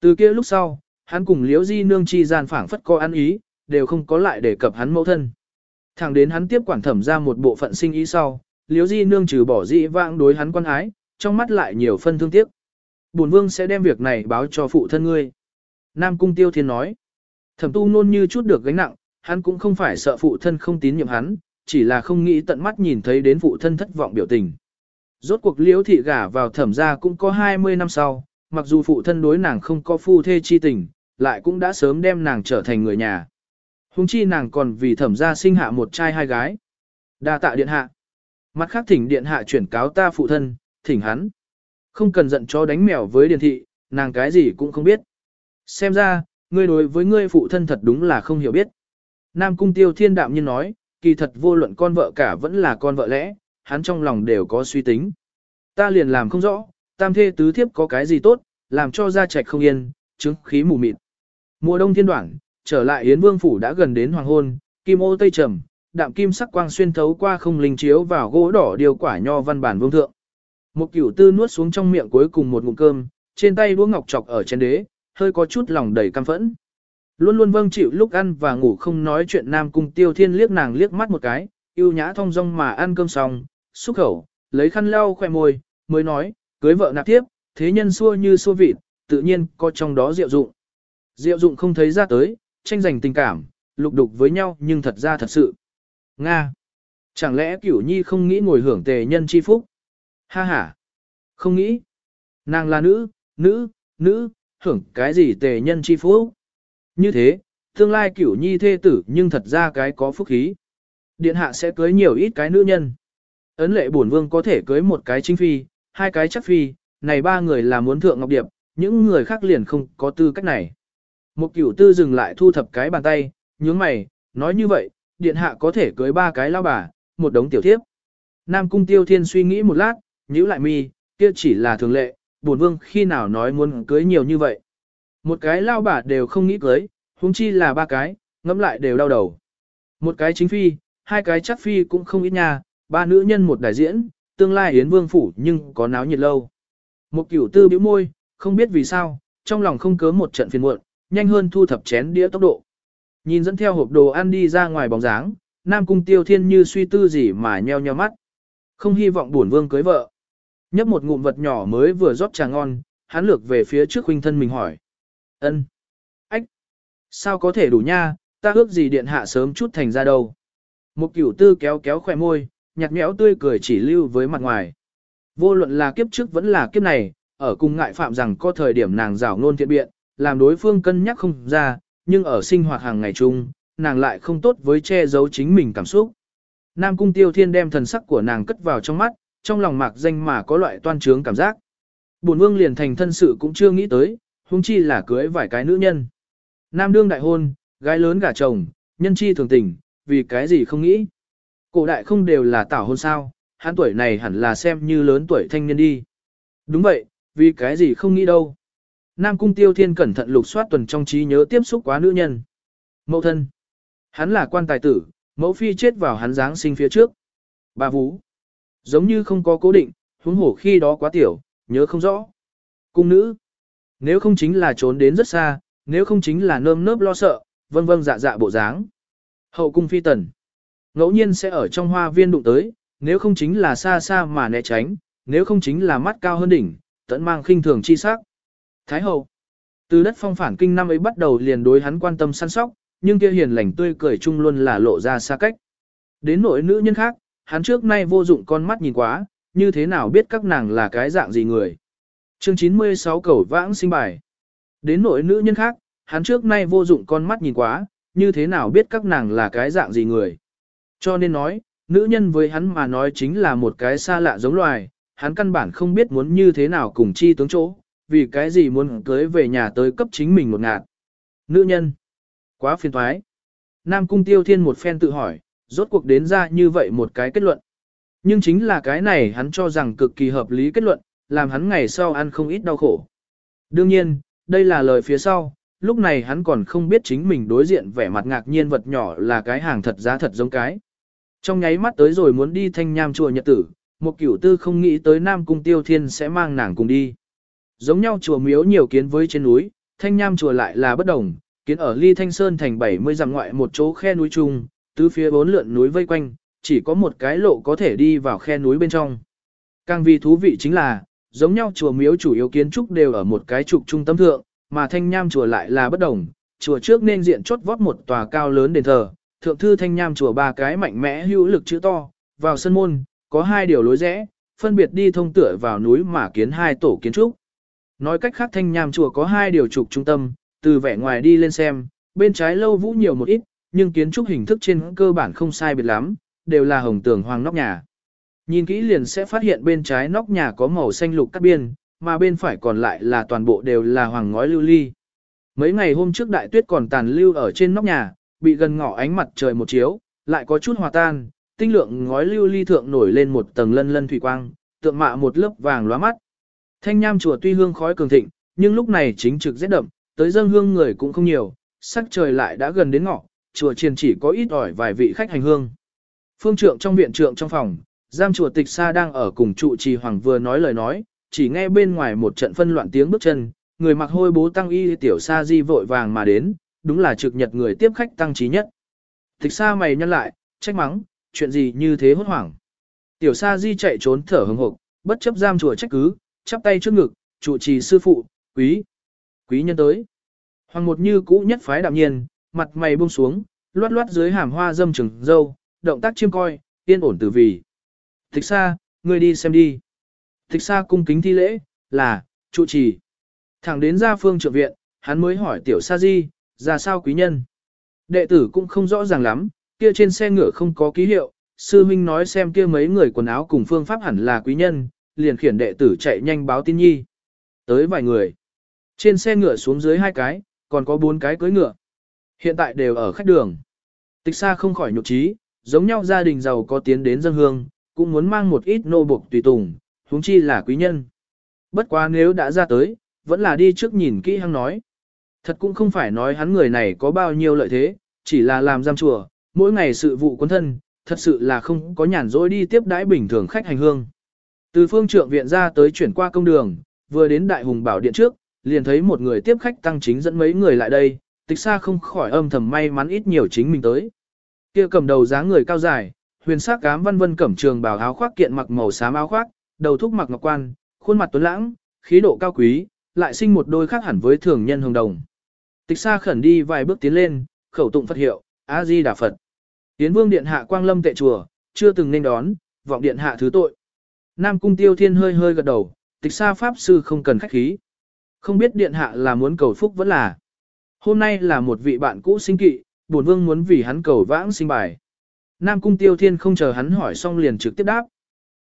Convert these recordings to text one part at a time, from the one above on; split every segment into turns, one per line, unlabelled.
Từ kia lúc sau, hắn cùng Liễu Di Nương chi gian phảng phất có ăn ý, đều không có lại đề cập hắn mẫu thân. Thẳng đến hắn tiếp quản thẩm ra một bộ phận sinh ý sau, Liễu Di Nương trừ bỏ dị vãng đối hắn quan ái, trong mắt lại nhiều phân thương tiếc. Bổn vương sẽ đem việc này báo cho phụ thân ngươi. Nam Cung Tiêu Thiên nói. Thẩm tu nôn như chút được gánh nặng, hắn cũng không phải sợ phụ thân không tín nhiệm hắn, chỉ là không nghĩ tận mắt nhìn thấy đến phụ thân thất vọng biểu tình. Rốt cuộc liễu thị gả vào thẩm gia cũng có 20 năm sau, mặc dù phụ thân đối nàng không có phu thê chi tình, lại cũng đã sớm đem nàng trở thành người nhà. Hùng chi nàng còn vì thẩm gia sinh hạ một trai hai gái. đa tạ điện hạ. Mặt khác thỉnh điện hạ chuyển cáo ta phụ thân, thỉnh hắn. Không cần giận cho đánh mèo với điện thị, nàng cái gì cũng không biết. Xem ra, ngươi đối với ngươi phụ thân thật đúng là không hiểu biết. Nam cung tiêu thiên đạm nhiên nói, kỳ thật vô luận con vợ cả vẫn là con vợ lẽ, hắn trong lòng đều có suy tính. Ta liền làm không rõ, tam thê tứ thiếp có cái gì tốt, làm cho gia trạch không yên, chứng khí mù mịt. Mùa đông thiên đoạn, trở lại Yến Vương Phủ đã gần đến hoàng hôn, kim ô tây trầm, đạm kim sắc quang xuyên thấu qua không linh chiếu vào gỗ đỏ điều quả nho văn bản vương thượng. Một cửu tư nuốt xuống trong miệng cuối cùng một ngụm cơm, trên tay đũa ngọc chọc ở trên đế, hơi có chút lòng đầy căm phẫn. Luôn luôn vâng chịu lúc ăn và ngủ không nói chuyện Nam Cung Tiêu Thiên liếc nàng liếc mắt một cái, yêu nhã thong dong mà ăn cơm xong, xúc khẩu, lấy khăn lau khoe môi, mới nói, cưới vợ nạp tiếp, thế nhân xua như xua vịt, tự nhiên có trong đó diệu dụng. Diệu dụng không thấy ra tới, tranh giành tình cảm, lục đục với nhau nhưng thật ra thật sự. Nga! Chẳng lẽ cửu nhi không nghĩ ngồi hưởng tề nhân chi phúc? Ha ha! Không nghĩ. Nàng là nữ, nữ, nữ, hưởng cái gì tề nhân chi phúc? Như thế, tương lai cửu nhi thê tử nhưng thật ra cái có phúc khí. Điện hạ sẽ cưới nhiều ít cái nữ nhân. Ấn lệ bổn vương có thể cưới một cái chính phi, hai cái chắc phi, này ba người là muốn thượng ngọc điệp, những người khác liền không có tư cách này. Một cửu tư dừng lại thu thập cái bàn tay, nhướng mày, nói như vậy, điện hạ có thể cưới ba cái lao bà, một đống tiểu thiếp. Nam cung tiêu thiên suy nghĩ một lát, nhíu lại mi, kia chỉ là thường lệ, bổn vương khi nào nói muốn cưới nhiều như vậy. Một cái lao bà đều không nghĩ cưới, huống chi là ba cái, ngẫm lại đều đau đầu. Một cái chính phi, hai cái chắc phi cũng không ít nha, ba nữ nhân một đại diễn, tương lai yến vương phủ nhưng có náo nhiệt lâu. Một cửu tư bĩu môi, không biết vì sao, trong lòng không cớ một trận phiền muộn, nhanh hơn thu thập chén đĩa tốc độ. Nhìn dẫn theo hộp đồ ăn đi ra ngoài bóng dáng, Nam Cung Tiêu Thiên như suy tư gì mà nheo nheo mắt. Không hy vọng buồn vương cưới vợ. Nhấp một ngụm vật nhỏ mới vừa rót trà ngon, hắn lược về phía trước huynh thân mình hỏi. ân Ách! Sao có thể đủ nha, ta ước gì điện hạ sớm chút thành ra đâu. Một cửu tư kéo kéo khỏe môi, nhạt nhẽo tươi cười chỉ lưu với mặt ngoài. Vô luận là kiếp trước vẫn là kiếp này, ở cùng ngại phạm rằng có thời điểm nàng rảo ngôn thiện biện, làm đối phương cân nhắc không ra, nhưng ở sinh hoạt hàng ngày chung, nàng lại không tốt với che giấu chính mình cảm xúc. Nam cung tiêu thiên đem thần sắc của nàng cất vào trong mắt, trong lòng mạc danh mà có loại toan trướng cảm giác. Bổn vương liền thành thân sự cũng chưa nghĩ tới, huống chi là cưới vài cái nữ nhân. Nam đương đại hôn, gái lớn gả chồng, nhân chi thường tình, vì cái gì không nghĩ. Cổ đại không đều là tảo hôn sao, hắn tuổi này hẳn là xem như lớn tuổi thanh niên đi. Đúng vậy, vì cái gì không nghĩ đâu. Nam Cung Tiêu Thiên cẩn thận lục soát tuần trong trí nhớ tiếp xúc quá nữ nhân. Mẫu thân. Hắn là quan tài tử, mẫu phi chết vào hắn dáng sinh phía trước. Bà Vũ. Giống như không có cố định, huống hổ khi đó quá tiểu, nhớ không rõ. Cung nữ. Nếu không chính là trốn đến rất xa, nếu không chính là nơm nớp lo sợ, vân vân dạ dạ bộ dáng. Hậu cung phi tần. Ngẫu nhiên sẽ ở trong hoa viên đụng tới, nếu không chính là xa xa mà né tránh, nếu không chính là mắt cao hơn đỉnh, tận mang khinh thường chi sắc. Thái hậu. Từ đất phong phản kinh năm ấy bắt đầu liền đối hắn quan tâm săn sóc, nhưng kia hiền lành tươi cười chung luôn là lộ ra xa cách. Đến nội nữ nhân khác, hắn trước nay vô dụng con mắt nhìn quá, như thế nào biết các nàng là cái dạng gì người. Chương 96 cầu vãng sinh bài. Đến nội nữ nhân khác, hắn trước nay vô dụng con mắt nhìn quá, như thế nào biết các nàng là cái dạng gì người. Cho nên nói, nữ nhân với hắn mà nói chính là một cái xa lạ giống loài, hắn căn bản không biết muốn như thế nào cùng chi tướng chỗ, vì cái gì muốn cưới về nhà tới cấp chính mình một ngạt. Nữ nhân, quá phiền thoái. Nam Cung Tiêu Thiên một phen tự hỏi, rốt cuộc đến ra như vậy một cái kết luận. Nhưng chính là cái này hắn cho rằng cực kỳ hợp lý kết luận, làm hắn ngày sau ăn không ít đau khổ. Đương nhiên, đây là lời phía sau, lúc này hắn còn không biết chính mình đối diện vẻ mặt ngạc nhiên vật nhỏ là cái hàng thật giá thật giống cái. Trong nháy mắt tới rồi muốn đi thanh nham chùa nhật tử, một cửu tư không nghĩ tới Nam Cung Tiêu Thiên sẽ mang nàng cùng đi. Giống nhau chùa miếu nhiều kiến với trên núi, thanh nham chùa lại là bất đồng, kiến ở ly thanh sơn thành 70 dặm ngoại một chỗ khe núi trung, tứ phía bốn lượn núi vây quanh, chỉ có một cái lộ có thể đi vào khe núi bên trong. Càng vì thú vị chính là, giống nhau chùa miếu chủ yếu kiến trúc đều ở một cái trục trung tâm thượng, mà thanh nham chùa lại là bất đồng, chùa trước nên diện chốt vót một tòa cao lớn đền thờ, thượng thư thanh nham chùa ba cái mạnh mẽ hữu lực chữ to, vào sân môn, có hai điều lối rẽ, phân biệt đi thông tựa vào núi mà kiến hai tổ kiến trúc. Nói cách khác thanh nham chùa có hai điều trục trung tâm, từ vẻ ngoài đi lên xem, bên trái lâu vũ nhiều một ít, nhưng kiến trúc hình thức trên cơ bản không sai biệt lắm, đều là hồng tường hoàng nóc nhà. Nhìn kỹ liền sẽ phát hiện bên trái nóc nhà có màu xanh lục cắt biên, mà bên phải còn lại là toàn bộ đều là hoàng ngói lưu ly. Mấy ngày hôm trước đại tuyết còn tàn lưu ở trên nóc nhà, bị gần ngỏ ánh mặt trời một chiếu, lại có chút hòa tan, tinh lượng ngói lưu ly thượng nổi lên một tầng lân lân thủy quang, tượng mạ một lớp vàng lóa mắt. Thanh nham chùa tuy hương khói cường thịnh, nhưng lúc này chính trực rét đậm, tới dân hương người cũng không nhiều, sắc trời lại đã gần đến ngọ, chùa triền chỉ có ít ỏi vài vị khách hành hương. Phương trượng trong viện trượng trong phòng, giam chùa tịch xa đang ở cùng trụ trì hoàng vừa nói lời nói, chỉ nghe bên ngoài một trận phân loạn tiếng bước chân, người mặc hôi bố tăng y tiểu sa di vội vàng mà đến, đúng là trực nhật người tiếp khách tăng trí nhất. Tịch sa mày nhăn lại, trách mắng, chuyện gì như thế hốt hoảng. Tiểu sa di chạy trốn thở hừng hực, bất chấp giam chùa trách cứ, chắp tay trước ngực, trụ trì sư phụ, quý, quý nhân tới. Hoàng một như cũ nhất phái đạm nhiên, mặt mày buông xuống, loát loát dưới hàm hoa dâm trừng dâu, động tác chiêm coi, yên ổn từ vì. Tịch xa, ngươi đi xem đi. Tịch xa cung kính thi lễ, là, trụ trì. Thẳng đến ra phương trượng viện, hắn mới hỏi tiểu sa di, ra sao quý nhân. Đệ tử cũng không rõ ràng lắm, kia trên xe ngựa không có ký hiệu, sư huynh nói xem kia mấy người quần áo cùng phương pháp hẳn là quý nhân, liền khiển đệ tử chạy nhanh báo tin nhi. Tới vài người. Trên xe ngựa xuống dưới hai cái, còn có bốn cái cưới ngựa. Hiện tại đều ở khách đường. Tịch xa không khỏi nhục trí, giống nhau gia đình giàu có tiến đến dân hương, cũng muốn mang một ít nô buộc tùy tùng, huống chi là quý nhân. Bất quá nếu đã ra tới, vẫn là đi trước nhìn kỹ hăng nói. Thật cũng không phải nói hắn người này có bao nhiêu lợi thế, chỉ là làm giam chùa, mỗi ngày sự vụ quân thân, thật sự là không có nhàn rỗi đi tiếp đãi bình thường khách hành hương. Từ phương trượng viện ra tới chuyển qua công đường, vừa đến đại hùng bảo điện trước, liền thấy một người tiếp khách tăng chính dẫn mấy người lại đây, tịch xa không khỏi âm thầm may mắn ít nhiều chính mình tới. kia cầm đầu dáng người cao dài, huyền sắc cám văn vân cẩm trường bào áo khoác kiện mặc màu xám áo khoác, đầu thúc mặc ngọc quan, khuôn mặt tuấn lãng, khí độ cao quý, lại sinh một đôi khác hẳn với thường nhân hồng đồng. Tịch xa khẩn đi vài bước tiến lên, khẩu tụng Phật hiệu, A Di Đà Phật. Tiến Vương điện hạ quang lâm tệ chùa, chưa từng nên đón, vọng điện hạ thứ tội. Nam cung Tiêu Thiên hơi hơi gật đầu, tịch xa pháp sư không cần khách khí. Không biết điện hạ là muốn cầu phúc vẫn là. Hôm nay là một vị bạn cũ sinh kỵ, bổn vương muốn vì hắn cầu vãng sinh bài. Nam cung tiêu thiên không chờ hắn hỏi xong liền trực tiếp đáp.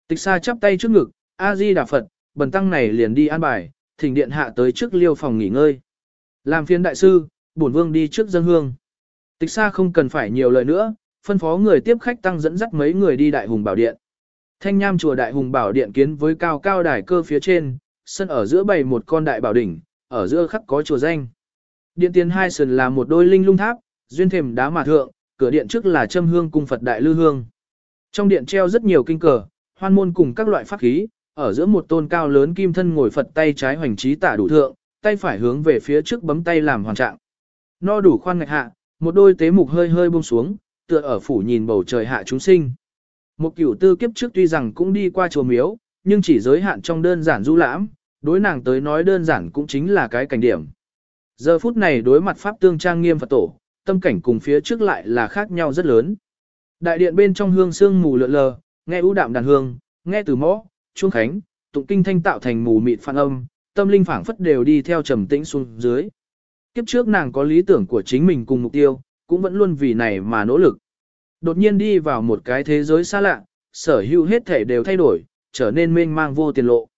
Tịch xa chắp tay trước ngực, A-di Đà Phật, bần tăng này liền đi an bài, thỉnh điện hạ tới trước liêu phòng nghỉ ngơi. Làm phiên đại sư, bổn vương đi trước dân hương. Tịch xa không cần phải nhiều lời nữa, phân phó người tiếp khách tăng dẫn dắt mấy người đi đại hùng bảo điện. Thanh nham chùa đại hùng bảo điện kiến với cao cao đài cơ phía trên, sân ở giữa bày một con đại bảo đỉnh, ở giữa khắc có chùa danh. Điện tiền hai sườn là một đôi linh lung tháp, duyên thềm đá mà thượng, cửa điện trước là châm hương cung Phật đại lư hương. Trong điện treo rất nhiều kinh cờ, hoan môn cùng các loại pháp khí, ở giữa một tôn cao lớn kim thân ngồi Phật tay trái hoành trí tả đủ thượng, tay phải hướng về phía trước bấm tay làm hoàn trạng. No đủ khoan ngạch hạ, một đôi tế mục hơi hơi buông xuống, tựa ở phủ nhìn bầu trời hạ chúng sinh. Một cửu tư kiếp trước tuy rằng cũng đi qua chùa miếu, nhưng chỉ giới hạn trong đơn giản du lãm, đối nàng tới nói đơn giản cũng chính là cái cảnh điểm. Giờ phút này đối mặt pháp tương trang nghiêm Phật tổ, tâm cảnh cùng phía trước lại là khác nhau rất lớn. Đại điện bên trong hương sương mù lượn lờ, nghe ưu đạm đàn hương, nghe từ mõ, chuông khánh, tụng kinh thanh tạo thành mù mịt phan âm, tâm linh phảng phất đều đi theo trầm tĩnh xuống dưới. Kiếp trước nàng có lý tưởng của chính mình cùng mục tiêu, cũng vẫn luôn vì này mà nỗ lực. Đột nhiên đi vào một cái thế giới xa lạ, sở hữu hết thể đều thay đổi, trở nên mênh mang vô tiền lộ.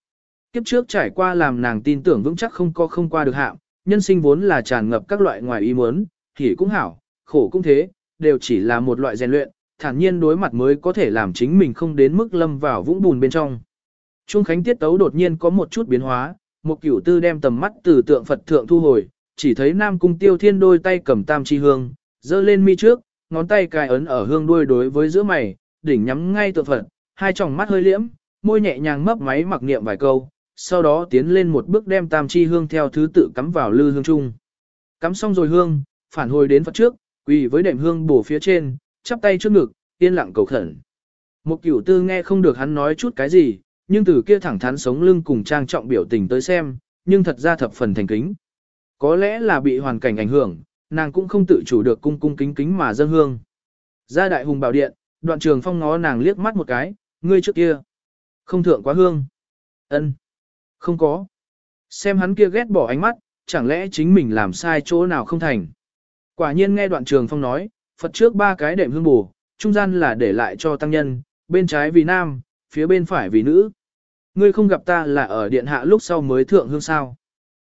Kiếp trước trải qua làm nàng tin tưởng vững chắc không có không qua được hạm, nhân sinh vốn là tràn ngập các loại ngoài ý muốn, thì cũng hảo, khổ cũng thế, đều chỉ là một loại rèn luyện, thản nhiên đối mặt mới có thể làm chính mình không đến mức lâm vào vũng bùn bên trong. Trung Khánh tiết tấu đột nhiên có một chút biến hóa, một cửu tư đem tầm mắt từ tượng Phật thượng thu hồi, chỉ thấy Nam Cung Tiêu Thiên đôi tay cầm tam chi hương, dơ lên mi trước, ngón tay cài ấn ở hương đuôi đối với giữa mày, đỉnh nhắm ngay tượng Phật, hai tròng mắt hơi liễm, môi nhẹ nhàng mấp máy mặc niệm vài câu, sau đó tiến lên một bước đem tam chi hương theo thứ tự cắm vào lư hương trung, Cắm xong rồi hương, phản hồi đến Phật trước, quỳ với đệm hương bổ phía trên, chắp tay trước ngực, yên lặng cầu khẩn. Một cửu tư nghe không được hắn nói chút cái gì, nhưng từ kia thẳng thắn sống lưng cùng trang trọng biểu tình tới xem, nhưng thật ra thập phần thành kính. Có lẽ là bị hoàn cảnh ảnh hưởng, nàng cũng không tự chủ được cung cung kính kính mà dâng hương. Ra đại hùng bảo điện, đoạn trường phong ngó nàng liếc mắt một cái, ngươi trước kia. Không thượng quá hương. ân Không có. Xem hắn kia ghét bỏ ánh mắt, chẳng lẽ chính mình làm sai chỗ nào không thành. Quả nhiên nghe đoạn trường phong nói, Phật trước ba cái đệm hương bù, trung gian là để lại cho tăng nhân, bên trái vì nam, phía bên phải vì nữ. Ngươi không gặp ta là ở điện hạ lúc sau mới thượng hương sao.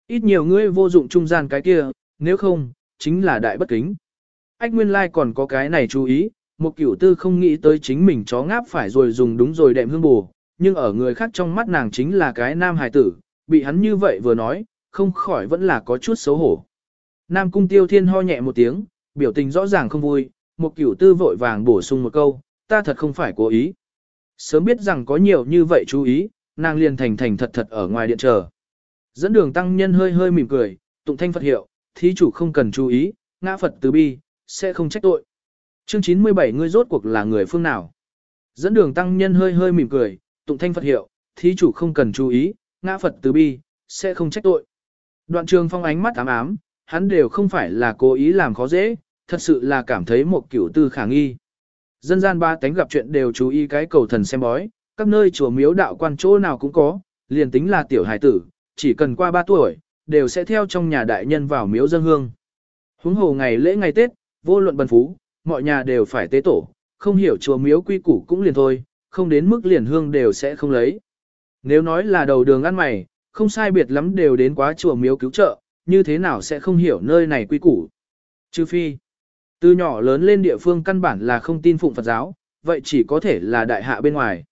Ít nhiều ngươi vô dụng trung gian cái kia, nếu không, chính là đại bất kính. Ách nguyên lai like còn có cái này chú ý, một cửu tư không nghĩ tới chính mình chó ngáp phải rồi dùng đúng rồi đệm hương bù, nhưng ở người khác trong mắt nàng chính là cái nam hài tử, bị hắn như vậy vừa nói, không khỏi vẫn là có chút xấu hổ. Nam cung tiêu thiên ho nhẹ một tiếng, biểu tình rõ ràng không vui, một cửu tư vội vàng bổ sung một câu, ta thật không phải cố ý. Sớm biết rằng có nhiều như vậy chú ý, nàng liền thành thành thật thật ở ngoài điện chờ. Dẫn đường tăng nhân hơi hơi mỉm cười, tụng thanh Phật hiệu, thí chủ không cần chú ý, ngã Phật từ bi, sẽ không trách tội. Chương 97 ngươi rốt cuộc là người phương nào? Dẫn đường tăng nhân hơi hơi mỉm cười, tụng thanh Phật hiệu, thí chủ không cần chú ý, ngã Phật từ bi, sẽ không trách tội. Đoạn trường phong ánh mắt ám ám, hắn đều không phải là cố ý làm khó dễ, thật sự là cảm thấy một kiểu tư khả nghi. Dân gian ba tánh gặp chuyện đều chú ý cái cầu thần xem bói, các nơi chùa miếu đạo quan chỗ nào cũng có, liền tính là tiểu hải tử, chỉ cần qua 3 tuổi, đều sẽ theo trong nhà đại nhân vào miếu dân hương. Huống hồ ngày lễ ngày Tết, vô luận bần phú, mọi nhà đều phải tế tổ, không hiểu chùa miếu quy củ cũng liền thôi, không đến mức liền hương đều sẽ không lấy. Nếu nói là đầu đường ăn mày, không sai biệt lắm đều đến quá chùa miếu cứu trợ, như thế nào sẽ không hiểu nơi này quy củ. Trừ phi, từ nhỏ lớn lên địa phương căn bản là không tin phụng Phật giáo, vậy chỉ có thể là đại hạ bên ngoài.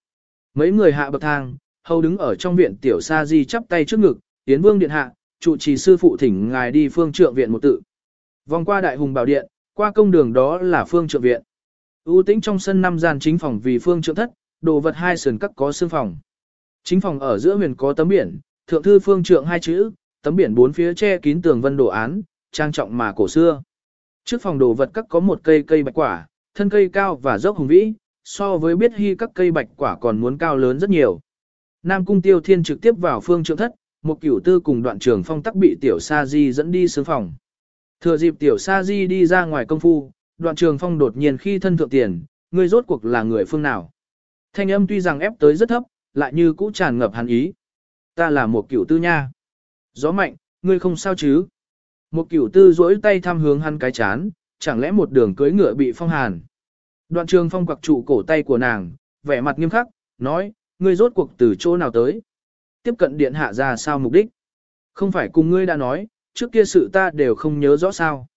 Mấy người hạ bậc thang, hầu đứng ở trong viện tiểu sa di chắp tay trước ngực, tiến vương điện hạ, trụ trì sư phụ thỉnh ngài đi phương trượng viện một tự. Vòng qua đại hùng bảo điện, qua công đường đó là phương trượng viện. ưu tĩnh trong sân năm gian chính phòng vì phương trượng thất, đồ vật hai sườn các có xương phòng. Chính phòng ở giữa huyền có tấm biển, thượng thư phương trượng hai chữ, tấm biển bốn phía che kín tường vân đồ án, trang trọng mà cổ xưa. Trước phòng đồ vật các có một cây cây bạch quả, thân cây cao và dốc hùng vĩ, so với biết hy các cây bạch quả còn muốn cao lớn rất nhiều. Nam cung tiêu thiên trực tiếp vào phương trượng thất, một cửu tư cùng đoạn trường phong tắc bị tiểu sa di dẫn đi sướng phòng. Thừa dịp tiểu sa di đi ra ngoài công phu, đoạn trường phong đột nhiên khi thân thượng tiền, ngươi rốt cuộc là người phương nào. Thanh âm tuy rằng ép tới rất thấp, lại như cũ tràn ngập hắn ý. Ta là một cửu tư nha. Gió mạnh, ngươi không sao chứ. Một cửu tư duỗi tay thăm hướng hắn cái chán, chẳng lẽ một đường cưới ngựa bị phong hàn. Đoạn trường phong quặc trụ cổ tay của nàng, vẻ mặt nghiêm khắc, nói, ngươi rốt cuộc từ chỗ nào tới. Tiếp cận điện hạ ra sao mục đích. Không phải cùng ngươi đã nói, trước kia sự ta đều không nhớ rõ sao.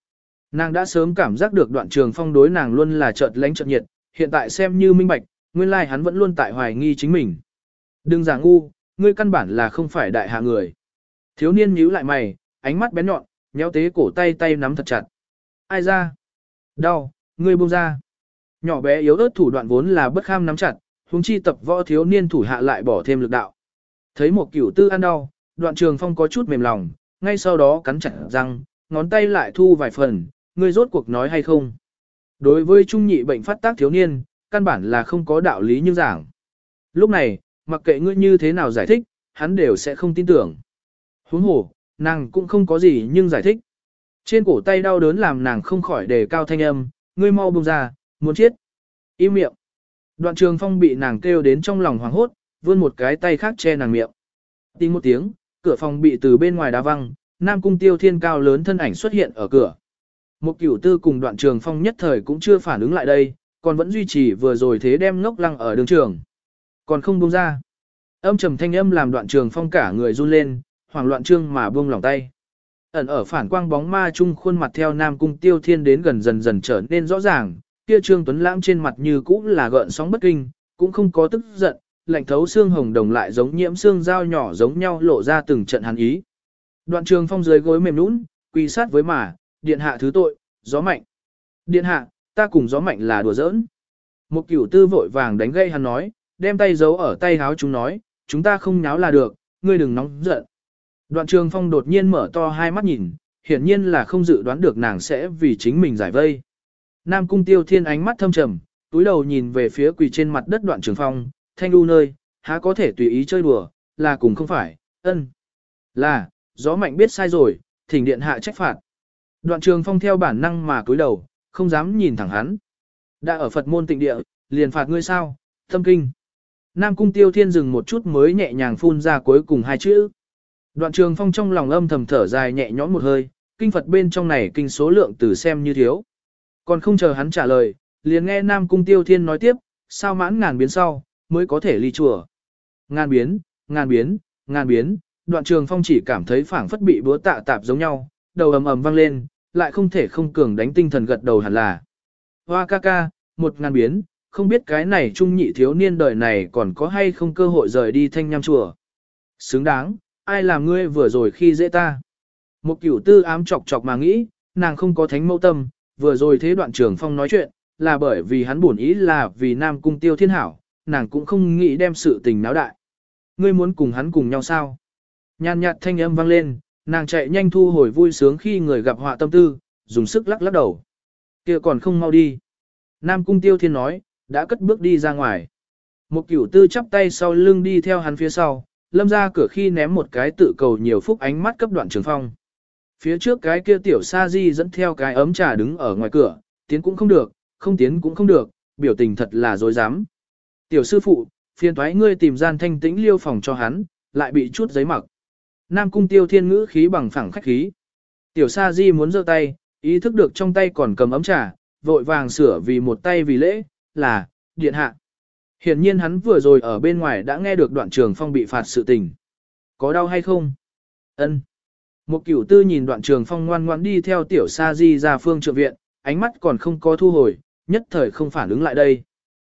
Nàng đã sớm cảm giác được đoạn trường phong đối nàng luôn là chợt lánh chợt nhiệt, hiện tại xem như minh bạch, nguyên lai hắn vẫn luôn tại hoài nghi chính mình. Đừng giả ngu, ngươi căn bản là không phải đại hạ người. Thiếu niên nhíu lại mày, ánh mắt bén nhọn, nhéo tế cổ tay tay nắm thật chặt. Ai ra? Đau, ngươi buông ra. Nhỏ bé yếu ớt thủ đoạn vốn là bất kham nắm chặt, huống chi tập võ thiếu niên thủ hạ lại bỏ thêm lực đạo. Thấy một cửu tư ăn đau, đoạn trường phong có chút mềm lòng, ngay sau đó cắn chặt răng, ngón tay lại thu vài phần, ngươi rốt cuộc nói hay không. Đối với trung nhị bệnh phát tác thiếu niên, căn bản là không có đạo lý như giảng. Lúc này, mặc kệ ngươi như thế nào giải thích, hắn đều sẽ không tin tưởng. Huống hồ, nàng cũng không có gì nhưng giải thích. Trên cổ tay đau đớn làm nàng không khỏi đề cao thanh âm, ngươi mau buông ra, muốn chết. Im miệng. Đoạn trường phong bị nàng kêu đến trong lòng hoảng hốt, vươn một cái tay khác che nàng miệng. tinh một tiếng, cửa phòng bị từ bên ngoài đá văng, Nam Cung Tiêu Thiên cao lớn thân ảnh xuất hiện ở cửa. Một cửu tư cùng đoạn trường phong nhất thời cũng chưa phản ứng lại đây, còn vẫn duy trì vừa rồi thế đem ngốc lăng ở đường trường. Còn không buông ra. Âm trầm thanh âm làm đoạn trường phong cả người run lên, hoảng loạn trương mà buông lòng tay. Ẩn ở phản quang bóng ma chung khuôn mặt theo Nam Cung Tiêu Thiên đến gần dần dần trở nên rõ ràng, kia Trương Tuấn Lãng trên mặt như cũ là gợn sóng bất kinh, cũng không có tức giận, lạnh thấu xương hồng đồng lại giống nhiễm xương dao nhỏ giống nhau lộ ra từng trận hàn ý. Đoạn trường phong dưới gối mềm nũng, quỳ sát với mà, điện hạ thứ tội, gió mạnh. Điện hạ, ta cùng gió mạnh là đùa giỡn. Một cửu tư vội vàng đánh gây hắn nói, đem tay giấu ở tay háo chúng nói, chúng ta không nháo là được, ngươi đừng nóng giận. Đoạn trường phong đột nhiên mở to hai mắt nhìn, hiển nhiên là không dự đoán được nàng sẽ vì chính mình giải vây. Nam cung tiêu thiên ánh mắt thâm trầm, túi đầu nhìn về phía quỳ trên mặt đất đoạn trường phong, thanh u nơi, há có thể tùy ý chơi đùa, là cùng không phải, ân. Là, gió mạnh biết sai rồi, thỉnh điện hạ trách phạt. Đoạn trường phong theo bản năng mà cúi đầu, không dám nhìn thẳng hắn. Đã ở Phật môn tịnh địa, liền phạt ngươi sao, thâm kinh. Nam cung tiêu thiên dừng một chút mới nhẹ nhàng phun ra cuối cùng hai chữ. Đoạn trường phong trong lòng âm thầm thở dài nhẹ nhõm một hơi, kinh Phật bên trong này kinh số lượng từ xem như thiếu. Còn không chờ hắn trả lời, liền nghe Nam cung tiêu thiên nói tiếp, sao mãn ngàn biến sau, mới có thể ly chùa. Ngàn biến, ngàn biến, ngàn biến, đoạn trường phong chỉ cảm thấy phảng phất bị búa tạ tạp giống nhau, đầu ầm ầm vang lên, lại không thể không cường đánh tinh thần gật đầu hẳn là. Hoa ca ca, một ngàn biến, không biết cái này trung nhị thiếu niên đời này còn có hay không cơ hội rời đi thanh nham chùa. Xứng đáng, ai làm ngươi vừa rồi khi dễ ta. Một cửu tư ám chọc chọc mà nghĩ, nàng không có thánh mẫu tâm, vừa rồi thế đoạn trường phong nói chuyện, là bởi vì hắn buồn ý là vì nam cung tiêu thiên hảo, nàng cũng không nghĩ đem sự tình náo đại. Ngươi muốn cùng hắn cùng nhau sao? Nhàn nhạt thanh âm vang lên, nàng chạy nhanh thu hồi vui sướng khi người gặp họa tâm tư, dùng sức lắc lắc đầu. kia còn không mau đi. Nam cung tiêu thiên nói, đã cất bước đi ra ngoài. Một cửu tư chắp tay sau lưng đi theo hắn phía sau, lâm ra cửa khi ném một cái tự cầu nhiều phúc ánh mắt cấp đoạn trường phong. Phía trước cái kia tiểu sa di dẫn theo cái ấm trà đứng ở ngoài cửa, tiến cũng không được, không tiến cũng không được, biểu tình thật là dối dám. Tiểu sư phụ, phiền thoái ngươi tìm gian thanh tĩnh liêu phòng cho hắn, lại bị chút giấy mặc. Nam cung tiêu thiên ngữ khí bằng phẳng khách khí. Tiểu sa di muốn giơ tay, ý thức được trong tay còn cầm ấm trà, vội vàng sửa vì một tay vì lễ, là, điện hạ. Hiển nhiên hắn vừa rồi ở bên ngoài đã nghe được đoạn trường phong bị phạt sự tình. Có đau hay không? Ân. Một cửu tư nhìn đoạn trường phong ngoan ngoãn đi theo tiểu sa di ra phương trượng viện, ánh mắt còn không có thu hồi, nhất thời không phản ứng lại đây.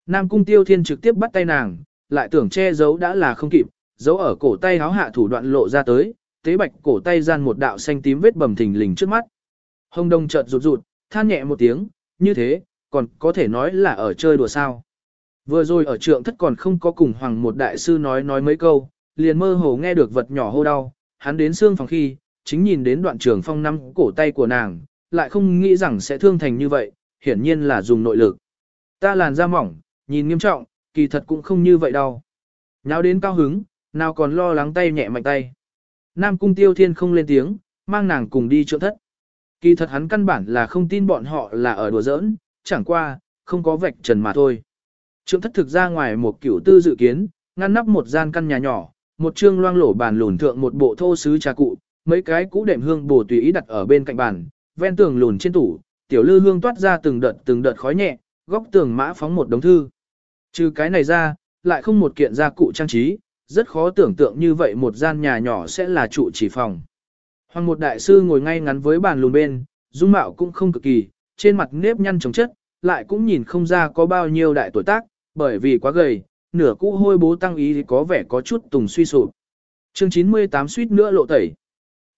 Nam cung tiêu thiên trực tiếp bắt tay nàng, lại tưởng che giấu đã là không kịp, giấu ở cổ tay háo hạ thủ đoạn lộ ra tới, tế bạch cổ tay gian một đạo xanh tím vết bầm thình lình trước mắt. Hồng đông chợt rụt rụt, than nhẹ một tiếng, như thế, còn có thể nói là ở chơi đùa sao. Vừa rồi ở trượng thất còn không có cùng hoàng một đại sư nói nói mấy câu, liền mơ hồ nghe được vật nhỏ hô đau, hắn đến xương phòng khi, chính nhìn đến đoạn trường phong năm cổ tay của nàng, lại không nghĩ rằng sẽ thương thành như vậy, hiển nhiên là dùng nội lực. Ta làn da mỏng, nhìn nghiêm trọng, kỳ thật cũng không như vậy đâu. Nháo đến cao hứng, nào còn lo lắng tay nhẹ mạnh tay. Nam cung tiêu thiên không lên tiếng, mang nàng cùng đi trượng thất. Kỳ thật hắn căn bản là không tin bọn họ là ở đùa giỡn, chẳng qua, không có vạch trần mà thôi. Trượng thất thực ra ngoài một kiểu tư dự kiến, ngăn nắp một gian căn nhà nhỏ, một trương loang lổ bàn lùn thượng một bộ thô sứ trà cụ, mấy cái cũ đệm hương bổ tùy ý đặt ở bên cạnh bàn, ven tường lùn trên tủ, tiểu lư hương toát ra từng đợt từng đợt khói nhẹ, góc tường mã phóng một đống thư. Trừ cái này ra, lại không một kiện gia cụ trang trí, rất khó tưởng tượng như vậy một gian nhà nhỏ sẽ là trụ chỉ phòng. Hoàng một đại sư ngồi ngay ngắn với bàn lùn bên, dung mạo cũng không cực kỳ, trên mặt nếp nhăn chống chất, lại cũng nhìn không ra có bao nhiêu đại tuổi tác, bởi vì quá gầy, nửa cũ hôi bố tăng ý thì có vẻ có chút tùng suy sụp. Chương 98 suýt nữa lộ tẩy.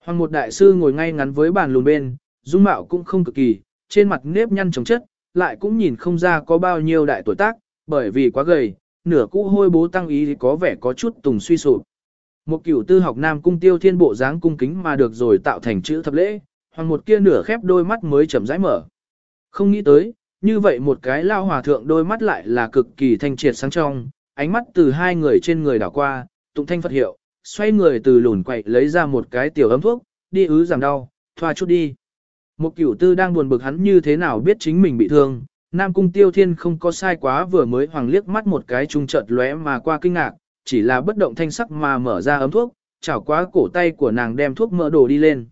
Hoàng một đại sư ngồi ngay ngắn với bàn lùn bên, dung mạo cũng không cực kỳ, trên mặt nếp nhăn trồng chất, lại cũng nhìn không ra có bao nhiêu đại tuổi tác, bởi vì quá gầy, nửa cũ hôi bố tăng ý thì có vẻ có chút tùng suy sụp. Một cửu tư học nam cung tiêu thiên bộ dáng cung kính mà được rồi tạo thành chữ thập lễ, hoàng một kia nửa khép đôi mắt mới chậm rãi mở. Không nghĩ tới, như vậy một cái lao hòa thượng đôi mắt lại là cực kỳ thanh triệt sáng trong, ánh mắt từ hai người trên người đảo qua, tụng thanh Phật hiệu, xoay người từ lùn quậy lấy ra một cái tiểu ấm thuốc, đi ứ giảm đau, thoa chút đi. Một cửu tư đang buồn bực hắn như thế nào biết chính mình bị thương, Nam Cung Tiêu Thiên không có sai quá vừa mới hoàng liếc mắt một cái trung chợt lóe mà qua kinh ngạc, chỉ là bất động thanh sắc mà mở ra ấm thuốc, chảo quá cổ tay của nàng đem thuốc mỡ đổ đi lên.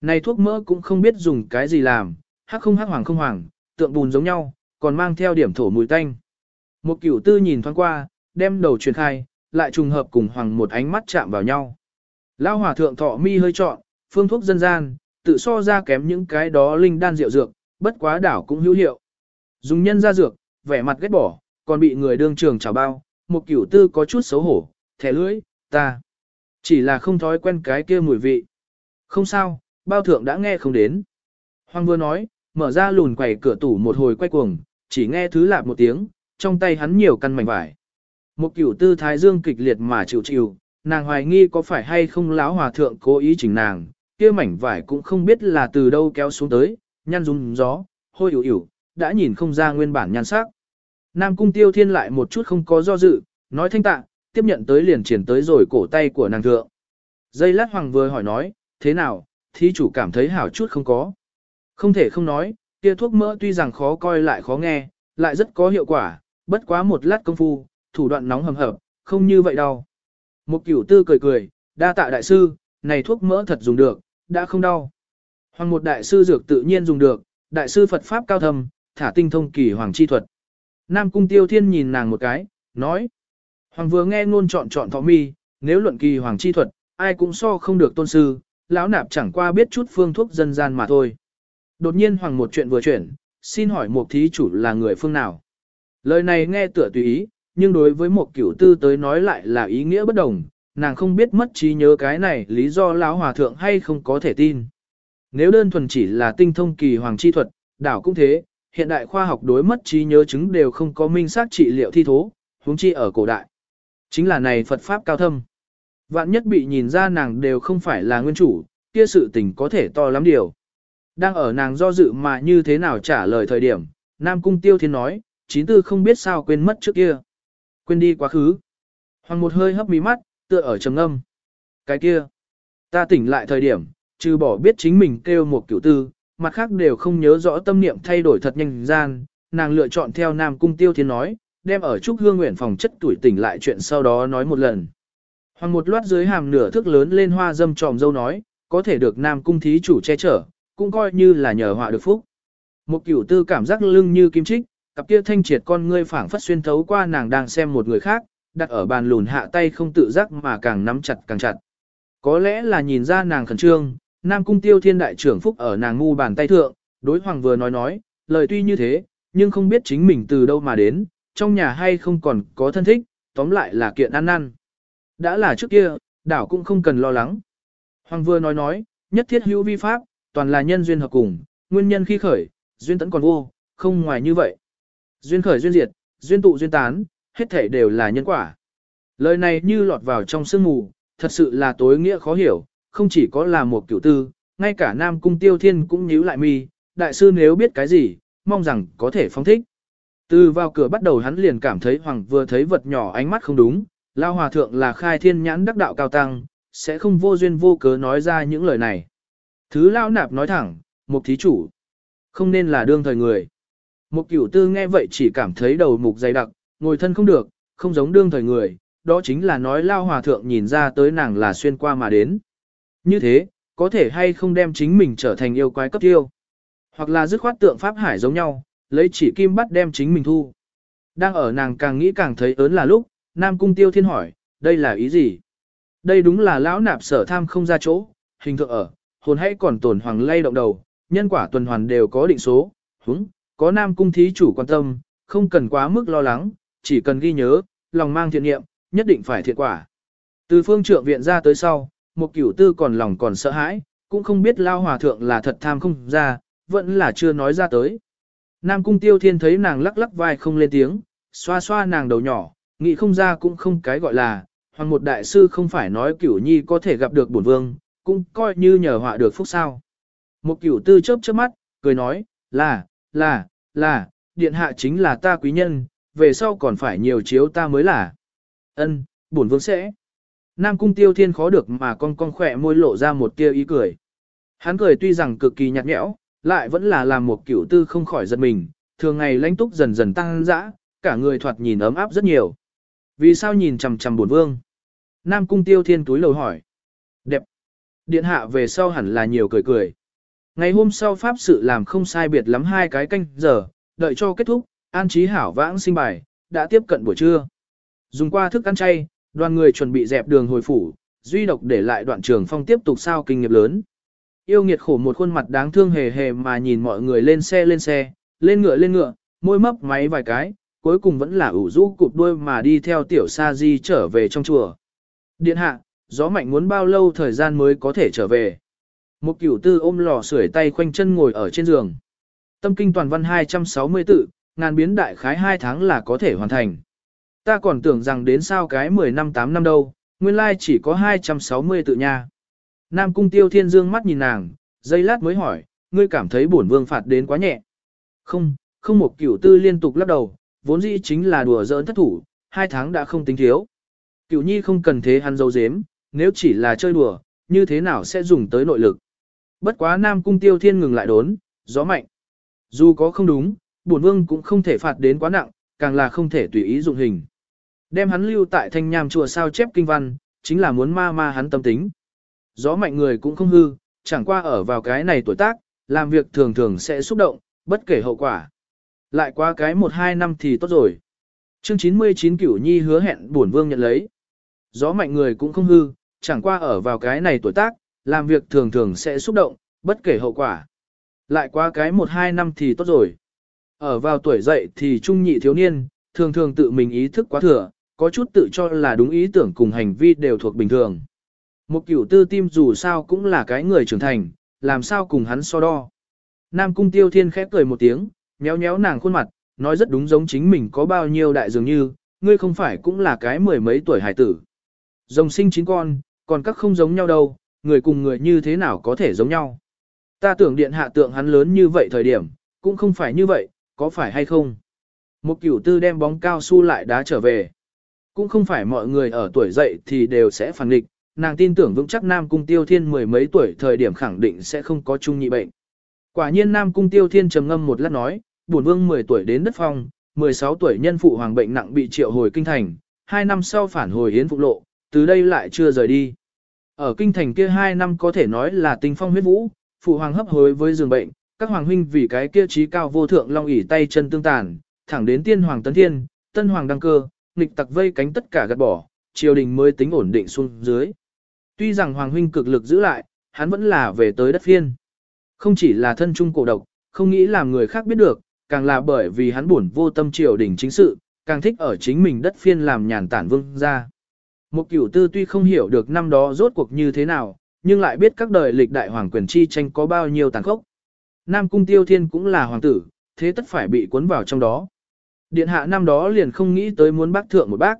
Này thuốc mỡ cũng không biết dùng cái gì làm, hắc không hắc hoàng không hoàng, tượng bùn giống nhau, còn mang theo điểm thổ mùi tanh. Một cửu tư nhìn thoáng qua, đem đầu truyền khai, lại trùng hợp cùng hoàng một ánh mắt chạm vào nhau. lao hòa thượng thọ mi hơi trọn, phương thuốc dân gian, tự so ra kém những cái đó linh đan rượu dược, bất quá đảo cũng hữu hiệu. Dùng nhân ra dược, vẻ mặt ghét bỏ, còn bị người đương trường chào bao, một cửu tư có chút xấu hổ, thẻ lưỡi, ta. Chỉ là không thói quen cái kia mùi vị. Không sao, bao thượng đã nghe không đến. Hoàng vừa nói, mở ra lùn quầy cửa tủ một hồi quay cuồng, chỉ nghe thứ lạp một tiếng, trong tay hắn nhiều căn mảnh vải. Một cửu tư thái dương kịch liệt mà chịu chịu, nàng hoài nghi có phải hay không lão hòa thượng cố ý chỉnh nàng, kia mảnh vải cũng không biết là từ đâu kéo xuống tới, nhăn rung gió, hôi ỉu ỉu, đã nhìn không ra nguyên bản nhan sắc. Nam cung tiêu thiên lại một chút không có do dự, nói thanh tạ, tiếp nhận tới liền triển tới rồi cổ tay của nàng thượng. Dây lát hoàng vừa hỏi nói, thế nào, thí chủ cảm thấy hảo chút không có. Không thể không nói, kia thuốc mỡ tuy rằng khó coi lại khó nghe, lại rất có hiệu quả, bất quá một lát công phu, thủ đoạn nóng hầm hập, không như vậy đâu. Một cửu tư cười cười, đa tạ đại sư, này thuốc mỡ thật dùng được, đã không đau. Hoàng một đại sư dược tự nhiên dùng được, đại sư Phật Pháp cao thầm, thả tinh thông kỳ hoàng chi thuật. Nam cung tiêu thiên nhìn nàng một cái, nói. Hoàng vừa nghe ngôn chọn chọn thọ mi, nếu luận kỳ hoàng chi thuật, ai cũng so không được tôn sư, lão nạp chẳng qua biết chút phương thuốc dân gian mà thôi. Đột nhiên hoàng một chuyện vừa chuyển, xin hỏi một thí chủ là người phương nào. Lời này nghe tựa tùy ý, nhưng đối với một cửu tư tới nói lại là ý nghĩa bất đồng, nàng không biết mất trí nhớ cái này lý do lão hòa thượng hay không có thể tin. Nếu đơn thuần chỉ là tinh thông kỳ hoàng chi thuật, đảo cũng thế, hiện đại khoa học đối mất trí nhớ chứng đều không có minh xác trị liệu thi thố, huống chi ở cổ đại. Chính là này Phật Pháp cao thâm. Vạn nhất bị nhìn ra nàng đều không phải là nguyên chủ, kia sự tình có thể to lắm điều. Đang ở nàng do dự mà như thế nào trả lời thời điểm, Nam Cung Tiêu Thiên nói, chín tư không biết sao quên mất trước kia. Quên đi quá khứ. Hoàng một hơi hấp mí mắt, tựa ở trầm âm. Cái kia, ta tỉnh lại thời điểm, trừ bỏ biết chính mình kêu một kiểu tư, mặt khác đều không nhớ rõ tâm niệm thay đổi thật nhanh gian, nàng lựa chọn theo Nam Cung Tiêu Thiên nói, đem ở Trúc Hương Nguyện phòng chất tuổi tỉnh lại chuyện sau đó nói một lần. Hoàng một loát dưới hàm nửa thước lớn lên hoa dâm tròm dâu nói, có thể được Nam Cung Thí chủ che chở, cũng coi như là nhờ họa được phúc. Một kiểu tư cảm giác lưng như kim trích, cặp kia thanh triệt con ngươi phảng phất xuyên thấu qua nàng đang xem một người khác, đặt ở bàn lùn hạ tay không tự giác mà càng nắm chặt càng chặt. Có lẽ là nhìn ra nàng khẩn trương, Nam Cung Tiêu Thiên đại trưởng phúc ở nàng ngu bàn tay thượng, đối hoàng vừa nói nói, lời tuy như thế, nhưng không biết chính mình từ đâu mà đến, trong nhà hay không còn có thân thích, tóm lại là kiện ăn năn. Đã là trước kia, đảo cũng không cần lo lắng. Hoàng vừa nói nói, nhất thiết hữu vi pháp, toàn là nhân duyên hợp cùng, nguyên nhân khi khởi, duyên tẫn còn vô, không ngoài như vậy. Duyên khởi duyên diệt, duyên tụ duyên tán, hết thể đều là nhân quả. Lời này như lọt vào trong sương mù, thật sự là tối nghĩa khó hiểu, không chỉ có là một kiểu tư, ngay cả Nam Cung Tiêu Thiên cũng nhíu lại mi, đại sư nếu biết cái gì, mong rằng có thể phong thích. Từ vào cửa bắt đầu hắn liền cảm thấy Hoàng vừa thấy vật nhỏ ánh mắt không đúng, Lao Hòa Thượng là khai thiên nhãn đắc đạo cao tăng, sẽ không vô duyên vô cớ nói ra những lời này. Thứ Lao Nạp nói thẳng, một thí chủ, không nên là đương thời người. Một cửu tư nghe vậy chỉ cảm thấy đầu mục dày đặc, ngồi thân không được, không giống đương thời người, đó chính là nói Lao Hòa Thượng nhìn ra tới nàng là xuyên qua mà đến. Như thế, có thể hay không đem chính mình trở thành yêu quái cấp tiêu. Hoặc là dứt khoát tượng Pháp Hải giống nhau, lấy chỉ kim bắt đem chính mình thu. Đang ở nàng càng nghĩ càng thấy ớn là lúc, Nam Cung Tiêu Thiên hỏi, đây là ý gì? Đây đúng là lão nạp sở tham không ra chỗ, hình tượng ở, hồn hãy còn tổn hoàng lay động đầu, nhân quả tuần hoàn đều có định số, húng, có Nam Cung Thí chủ quan tâm, không cần quá mức lo lắng, chỉ cần ghi nhớ, lòng mang thiện nghiệm, nhất định phải thiện quả. Từ phương trượng viện ra tới sau, một cửu tư còn lòng còn sợ hãi, cũng không biết lao hòa thượng là thật tham không ra, vẫn là chưa nói ra tới. Nam cung tiêu thiên thấy nàng lắc lắc vai không lên tiếng, xoa xoa nàng đầu nhỏ, nghĩ không ra cũng không cái gọi là, hoàng một đại sư không phải nói cửu nhi có thể gặp được bổn vương, cũng coi như nhờ họa được phúc sao. Một cửu tư chớp chớp mắt, cười nói, là, là, là, điện hạ chính là ta quý nhân, về sau còn phải nhiều chiếu ta mới là. Ân, bổn vương sẽ. Nam cung tiêu thiên khó được mà con con khỏe môi lộ ra một tia ý cười. Hắn cười tuy rằng cực kỳ nhạt nhẽo, lại vẫn là làm một kiểu tư không khỏi giật mình, thường ngày lãnh túc dần dần tăng dã, cả người thoạt nhìn ấm áp rất nhiều. Vì sao nhìn chằm chằm bổn vương? Nam cung tiêu thiên túi lầu hỏi. Đẹp. Điện hạ về sau hẳn là nhiều cười cười. Ngày hôm sau pháp sự làm không sai biệt lắm hai cái canh giờ, đợi cho kết thúc, an trí hảo vãng sinh bài, đã tiếp cận buổi trưa. Dùng qua thức ăn chay, đoàn người chuẩn bị dẹp đường hồi phủ, duy độc để lại đoạn trường phong tiếp tục sao kinh nghiệp lớn. Yêu nghiệt khổ một khuôn mặt đáng thương hề hề mà nhìn mọi người lên xe lên xe, lên ngựa lên ngựa, môi mấp máy vài cái, cuối cùng vẫn là ủ rũ cụp đuôi mà đi theo tiểu sa di trở về trong chùa. Điện hạ, gió mạnh muốn bao lâu thời gian mới có thể trở về. Một cửu tư ôm lò sưởi tay khoanh chân ngồi ở trên giường. Tâm kinh toàn văn 260 tự, ngàn biến đại khái 2 tháng là có thể hoàn thành. Ta còn tưởng rằng đến sao cái 10 năm 8 năm đâu, nguyên lai chỉ có 260 tự nha. Nam cung tiêu thiên dương mắt nhìn nàng, giây lát mới hỏi, ngươi cảm thấy bổn vương phạt đến quá nhẹ. Không, không một cửu tư liên tục lắc đầu, vốn dĩ chính là đùa giỡn thất thủ, hai tháng đã không tính thiếu. Cửu nhi không cần thế hắn dấu dếm, nếu chỉ là chơi đùa, như thế nào sẽ dùng tới nội lực. Bất quá Nam cung tiêu thiên ngừng lại đốn, gió mạnh. Dù có không đúng, bổn vương cũng không thể phạt đến quá nặng, càng là không thể tùy ý dụng hình. Đem hắn lưu tại thanh nham chùa sao chép kinh văn, chính là muốn ma ma hắn tâm tính. Gió mạnh người cũng không hư, chẳng qua ở vào cái này tuổi tác, làm việc thường thường sẽ xúc động, bất kể hậu quả. Lại qua cái một hai năm thì tốt rồi. Chương 99 cửu nhi hứa hẹn bổn vương nhận lấy. Gió mạnh người cũng không hư, chẳng qua ở vào cái này tuổi tác, làm việc thường thường sẽ xúc động, bất kể hậu quả. Lại qua cái một hai năm thì tốt rồi. Ở vào tuổi dậy thì trung nhị thiếu niên, thường thường tự mình ý thức quá thừa, có chút tự cho là đúng ý tưởng cùng hành vi đều thuộc bình thường. Một cửu tư tim dù sao cũng là cái người trưởng thành, làm sao cùng hắn so đo. Nam cung tiêu thiên khép cười một tiếng, nhéo nhéo nàng khuôn mặt, nói rất đúng giống chính mình có bao nhiêu đại dường như, ngươi không phải cũng là cái mười mấy tuổi hải tử. Rồng sinh chín con, còn các không giống nhau đâu, người cùng người như thế nào có thể giống nhau. Ta tưởng điện hạ tượng hắn lớn như vậy thời điểm, cũng không phải như vậy, có phải hay không? Một cửu tư đem bóng cao su lại đá trở về. Cũng không phải mọi người ở tuổi dậy thì đều sẽ phản định, nàng tin tưởng vững chắc Nam Cung Tiêu Thiên mười mấy tuổi thời điểm khẳng định sẽ không có chung nhị bệnh. Quả nhiên Nam Cung Tiêu Thiên trầm ngâm một lát nói, bổn vương 10 tuổi đến đất phong, 16 tuổi nhân phụ hoàng bệnh nặng bị triệu hồi kinh thành, 2 năm sau phản hồi hiến phục lộ, từ đây lại chưa rời đi. Ở kinh thành kia 2 năm có thể nói là tinh phong huyết vũ, phụ hoàng hấp hối với giường bệnh, các hoàng huynh vì cái kia trí cao vô thượng long ỷ tay chân tương tàn, thẳng đến tiên hoàng tấn thiên, tân hoàng đăng cơ, nghịch tặc vây cánh tất cả gạt bỏ, triều đình mới tính ổn định xuống dưới. Tuy rằng hoàng huynh cực lực giữ lại, hắn vẫn là về tới đất phiên. Không chỉ là thân trung cổ độc, không nghĩ làm người khác biết được, càng là bởi vì hắn buồn vô tâm triều đình chính sự, càng thích ở chính mình đất phiên làm nhàn tản vương ra. Một cửu tư tuy không hiểu được năm đó rốt cuộc như thế nào, nhưng lại biết các đời lịch đại hoàng quyền chi tranh có bao nhiêu tàn khốc. Nam cung tiêu thiên cũng là hoàng tử, thế tất phải bị cuốn vào trong đó. Điện hạ năm đó liền không nghĩ tới muốn bác thượng một bác.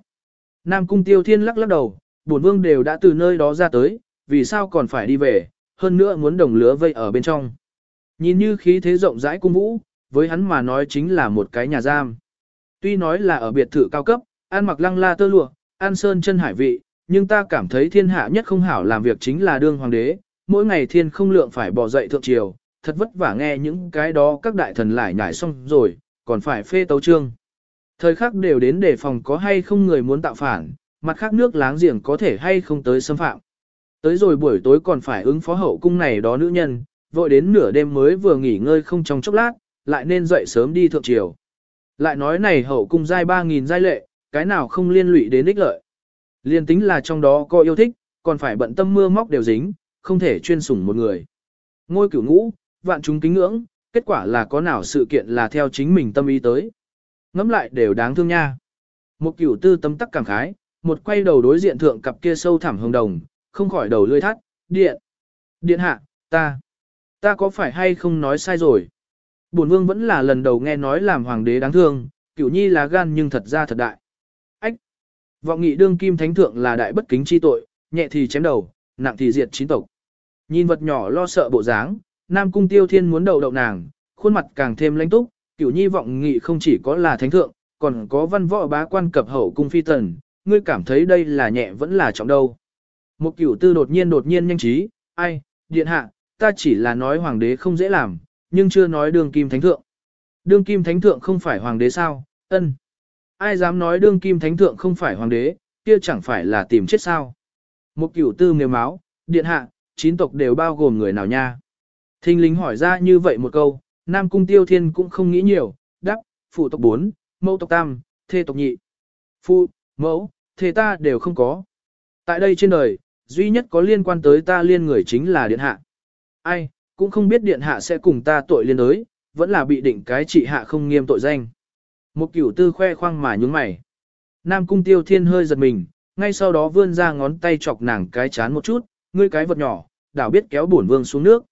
Nam cung tiêu thiên lắc lắc đầu, bổn vương đều đã từ nơi đó ra tới, vì sao còn phải đi về, hơn nữa muốn đồng lứa vây ở bên trong. Nhìn như khí thế rộng rãi cung vũ, với hắn mà nói chính là một cái nhà giam. Tuy nói là ở biệt thự cao cấp, ăn mặc lăng la tơ lụa, ăn sơn chân hải vị, nhưng ta cảm thấy thiên hạ nhất không hảo làm việc chính là đương hoàng đế, mỗi ngày thiên không lượng phải bỏ dậy thượng triều, thật vất vả nghe những cái đó các đại thần lại nhảy xong rồi, còn phải phê tấu trương. Thời khắc đều đến để phòng có hay không người muốn tạo phản, mặt khác nước láng giềng có thể hay không tới xâm phạm. Tới rồi buổi tối còn phải ứng phó hậu cung này đó nữ nhân, vội đến nửa đêm mới vừa nghỉ ngơi không trong chốc lát, lại nên dậy sớm đi thượng triều. Lại nói này hậu cung giai 3.000 giai lệ, cái nào không liên lụy đến ích lợi. Liên tính là trong đó có yêu thích, còn phải bận tâm mưa móc đều dính, không thể chuyên sủng một người. Ngôi cửu ngũ, vạn chúng kính ngưỡng, kết quả là có nào sự kiện là theo chính mình tâm ý tới. Ngắm lại đều đáng thương nha. Một cửu tư tâm tắc cảm khái, một quay đầu đối diện thượng cặp kia sâu thẳm hồng đồng, không khỏi đầu lươi thắt, điện. Điện hạ, ta, ta có phải hay không nói sai rồi? Bổn vương vẫn là lần đầu nghe nói làm hoàng đế đáng thương, cửu nhi là gan nhưng thật ra thật đại. Vọng nghị đương kim thánh thượng là đại bất kính chi tội, nhẹ thì chém đầu, nặng thì diệt chín tộc. Nhìn vật nhỏ lo sợ bộ dáng, Nam Cung Tiêu Thiên muốn đầu đậu nàng, khuôn mặt càng thêm lãnh túc, cửu nhi vọng nghị không chỉ có là thánh thượng, còn có văn võ bá quan cập hậu cung phi tần, ngươi cảm thấy đây là nhẹ vẫn là trọng đâu. Một cửu tư đột nhiên đột nhiên nhanh trí, ai, điện hạ, ta chỉ là nói hoàng đế không dễ làm, nhưng chưa nói đương kim thánh thượng. Đương kim thánh thượng không phải hoàng đế sao, ân. Ai dám nói đương kim thánh thượng không phải hoàng đế, kia chẳng phải là tìm chết sao. Một cửu tư nếu máu, điện hạ, chín tộc đều bao gồm người nào nha. Thinh lính hỏi ra như vậy một câu, Nam Cung Tiêu Thiên cũng không nghĩ nhiều, Đắc, phụ tộc 4, mẫu tộc tam, thê tộc nhị. Phụ, mẫu, thê ta đều không có. Tại đây trên đời, duy nhất có liên quan tới ta liên người chính là điện hạ. Ai, cũng không biết điện hạ sẽ cùng ta tội liên đối, vẫn là bị định cái trị hạ không nghiêm tội danh. Một cửu tư khoe khoang mà nhúng mày. Nam cung tiêu thiên hơi giật mình, ngay sau đó vươn ra ngón tay chọc nàng cái chán một chút, ngươi cái vật nhỏ, đảo biết kéo bổn vương xuống nước.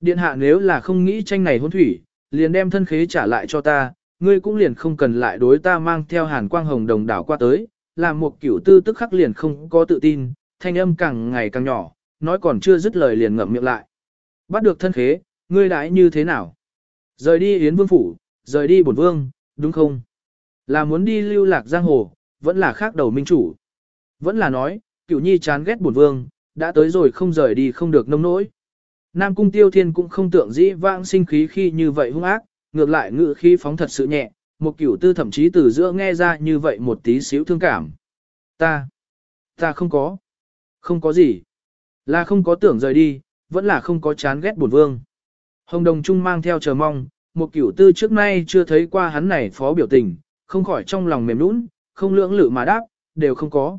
Điện hạ nếu là không nghĩ tranh này hôn thủy, liền đem thân khế trả lại cho ta, ngươi cũng liền không cần lại đối ta mang theo hàn quang hồng đồng đảo qua tới, làm một kiểu tư tức khắc liền không có tự tin, thanh âm càng ngày càng nhỏ, nói còn chưa dứt lời liền ngậm miệng lại. Bắt được thân khế, ngươi đãi như thế nào? Rời đi Yến Vương Phủ, rời đi bổn Vương, đúng không? Là muốn đi lưu lạc giang hồ, vẫn là khác đầu minh chủ. Vẫn là nói, cửu nhi chán ghét bổn Vương, đã tới rồi không rời đi không được nông nỗi. Nam Cung Tiêu Thiên cũng không tưởng dĩ vãng sinh khí khi như vậy hung ác, ngược lại ngự khí phóng thật sự nhẹ, một cửu tư thậm chí từ giữa nghe ra như vậy một tí xíu thương cảm. Ta, ta không có, không có gì, là không có tưởng rời đi, vẫn là không có chán ghét bổn vương. Hồng Đồng Trung mang theo chờ mong, một cửu tư trước nay chưa thấy qua hắn này phó biểu tình, không khỏi trong lòng mềm nũng, không lưỡng lự mà đáp, đều không có.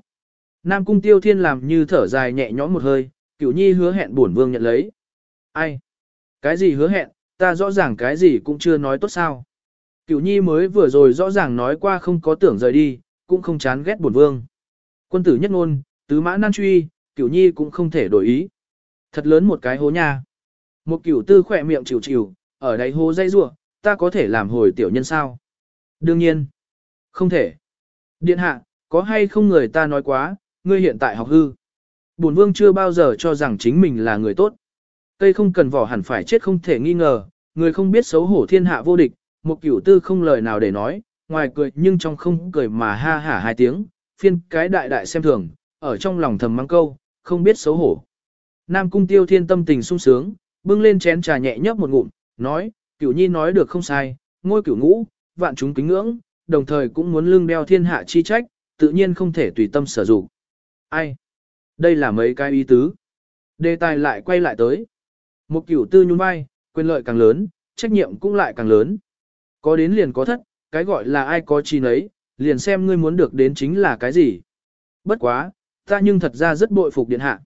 Nam Cung Tiêu Thiên làm như thở dài nhẹ nhõm một hơi, cửu nhi hứa hẹn bổn vương nhận lấy. Ai? Cái gì hứa hẹn, ta rõ ràng cái gì cũng chưa nói tốt sao. Cửu nhi mới vừa rồi rõ ràng nói qua không có tưởng rời đi, cũng không chán ghét bổn vương. Quân tử nhất ngôn, tứ mã nan truy, cửu nhi cũng không thể đổi ý. Thật lớn một cái hố nha. Một cửu tư khỏe miệng chịu chịu, ở đáy hố dây rua, ta có thể làm hồi tiểu nhân sao? Đương nhiên. Không thể. Điện hạ, có hay không người ta nói quá, ngươi hiện tại học hư. Bổn vương chưa bao giờ cho rằng chính mình là người tốt. Cây không cần vỏ hẳn phải chết không thể nghi ngờ, người không biết xấu hổ thiên hạ vô địch, một cửu tư không lời nào để nói, ngoài cười nhưng trong không cười mà ha hả hai tiếng, phiên cái đại đại xem thường, ở trong lòng thầm mắng câu, không biết xấu hổ. Nam cung tiêu thiên tâm tình sung sướng, bưng lên chén trà nhẹ nhấp một ngụm, nói, cửu nhi nói được không sai, ngôi cửu ngũ, vạn chúng kính ngưỡng, đồng thời cũng muốn lưng đeo thiên hạ chi trách, tự nhiên không thể tùy tâm sở dụng. Ai? Đây là mấy cái ý tứ. Đề tài lại quay lại tới. Một cửu tư nhún vai, quyền lợi càng lớn, trách nhiệm cũng lại càng lớn. Có đến liền có thất, cái gọi là ai có chi nấy, liền xem ngươi muốn được đến chính là cái gì. Bất quá, ta nhưng thật ra rất bội phục điện hạ.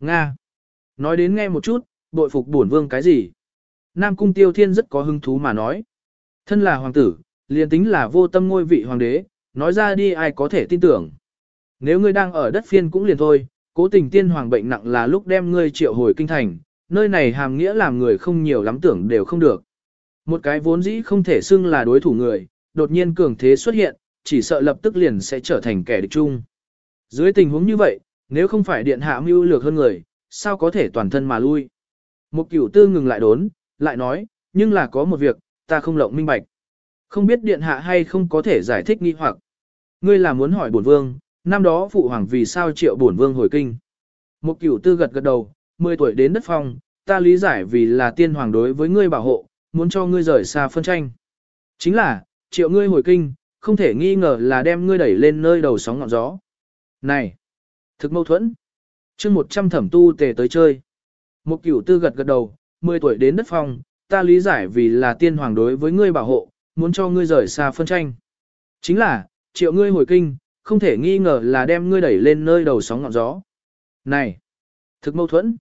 Nga. Nói đến nghe một chút, bội phục bổn vương cái gì? Nam cung tiêu thiên rất có hứng thú mà nói. Thân là hoàng tử, liền tính là vô tâm ngôi vị hoàng đế, nói ra đi ai có thể tin tưởng. Nếu ngươi đang ở đất phiên cũng liền thôi, cố tình tiên hoàng bệnh nặng là lúc đem ngươi triệu hồi kinh thành, nơi này hàm nghĩa làm người không nhiều lắm tưởng đều không được. Một cái vốn dĩ không thể xưng là đối thủ người, đột nhiên cường thế xuất hiện, chỉ sợ lập tức liền sẽ trở thành kẻ địch chung. Dưới tình huống như vậy, nếu không phải điện hạ mưu lược hơn người, sao có thể toàn thân mà lui. Một cửu tư ngừng lại đốn, lại nói, nhưng là có một việc, ta không lộng minh bạch. Không biết điện hạ hay không có thể giải thích nghi hoặc. Ngươi là muốn hỏi bổn vương, năm đó phụ hoàng vì sao triệu bổn vương hồi kinh. Một cửu tư gật gật đầu, 10 tuổi đến đất phong, ta lý giải vì là tiên hoàng đối với ngươi bảo hộ, muốn cho ngươi rời xa phân tranh. Chính là, triệu ngươi hồi kinh, không thể nghi ngờ là đem ngươi đẩy lên nơi đầu sóng ngọn gió. Này, thực mâu thuẫn. chương 100 thẩm tu tề tới chơi. Một cửu tư gật gật đầu, 10 tuổi đến đất phong, ta lý giải vì là tiên hoàng đối với ngươi bảo hộ, muốn cho ngươi rời xa phân tranh. Chính là, triệu ngươi hồi kinh, không thể nghi ngờ là đem ngươi đẩy lên nơi đầu sóng ngọn gió. Này, thực mâu thuẫn.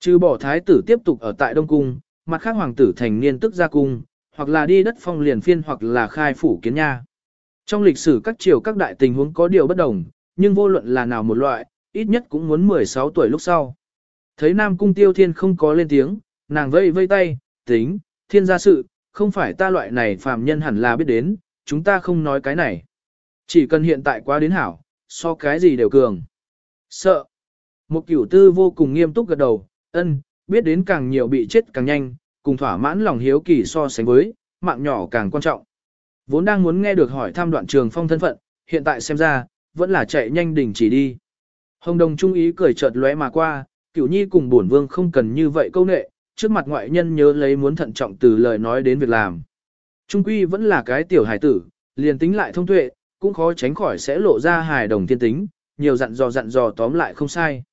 Trừ bỏ thái tử tiếp tục ở tại Đông Cung, mặt khác hoàng tử thành niên tức ra cung, hoặc là đi đất phong liền phiên hoặc là khai phủ kiến nha. Trong lịch sử các triều các đại tình huống có điều bất đồng, nhưng vô luận là nào một loại, ít nhất cũng muốn 16 tuổi lúc sau. Thấy Nam Cung Tiêu Thiên không có lên tiếng, nàng vây vây tay, tính, thiên gia sự, không phải ta loại này phàm nhân hẳn là biết đến, chúng ta không nói cái này. Chỉ cần hiện tại quá đến hảo, so cái gì đều cường. Sợ. Một cửu tư vô cùng nghiêm túc gật đầu, ân, biết đến càng nhiều bị chết càng nhanh, cùng thỏa mãn lòng hiếu kỳ so sánh với, mạng nhỏ càng quan trọng. Vốn đang muốn nghe được hỏi thăm đoạn trường phong thân phận, hiện tại xem ra, vẫn là chạy nhanh đỉnh chỉ đi. Hồng đồng trung ý cười chợt lóe mà qua, cửu nhi cùng bổn vương không cần như vậy câu nệ, trước mặt ngoại nhân nhớ lấy muốn thận trọng từ lời nói đến việc làm. Trung quy vẫn là cái tiểu hài tử, liền tính lại thông tuệ, cũng khó tránh khỏi sẽ lộ ra hài đồng thiên tính, nhiều dặn dò dặn dò tóm lại không sai.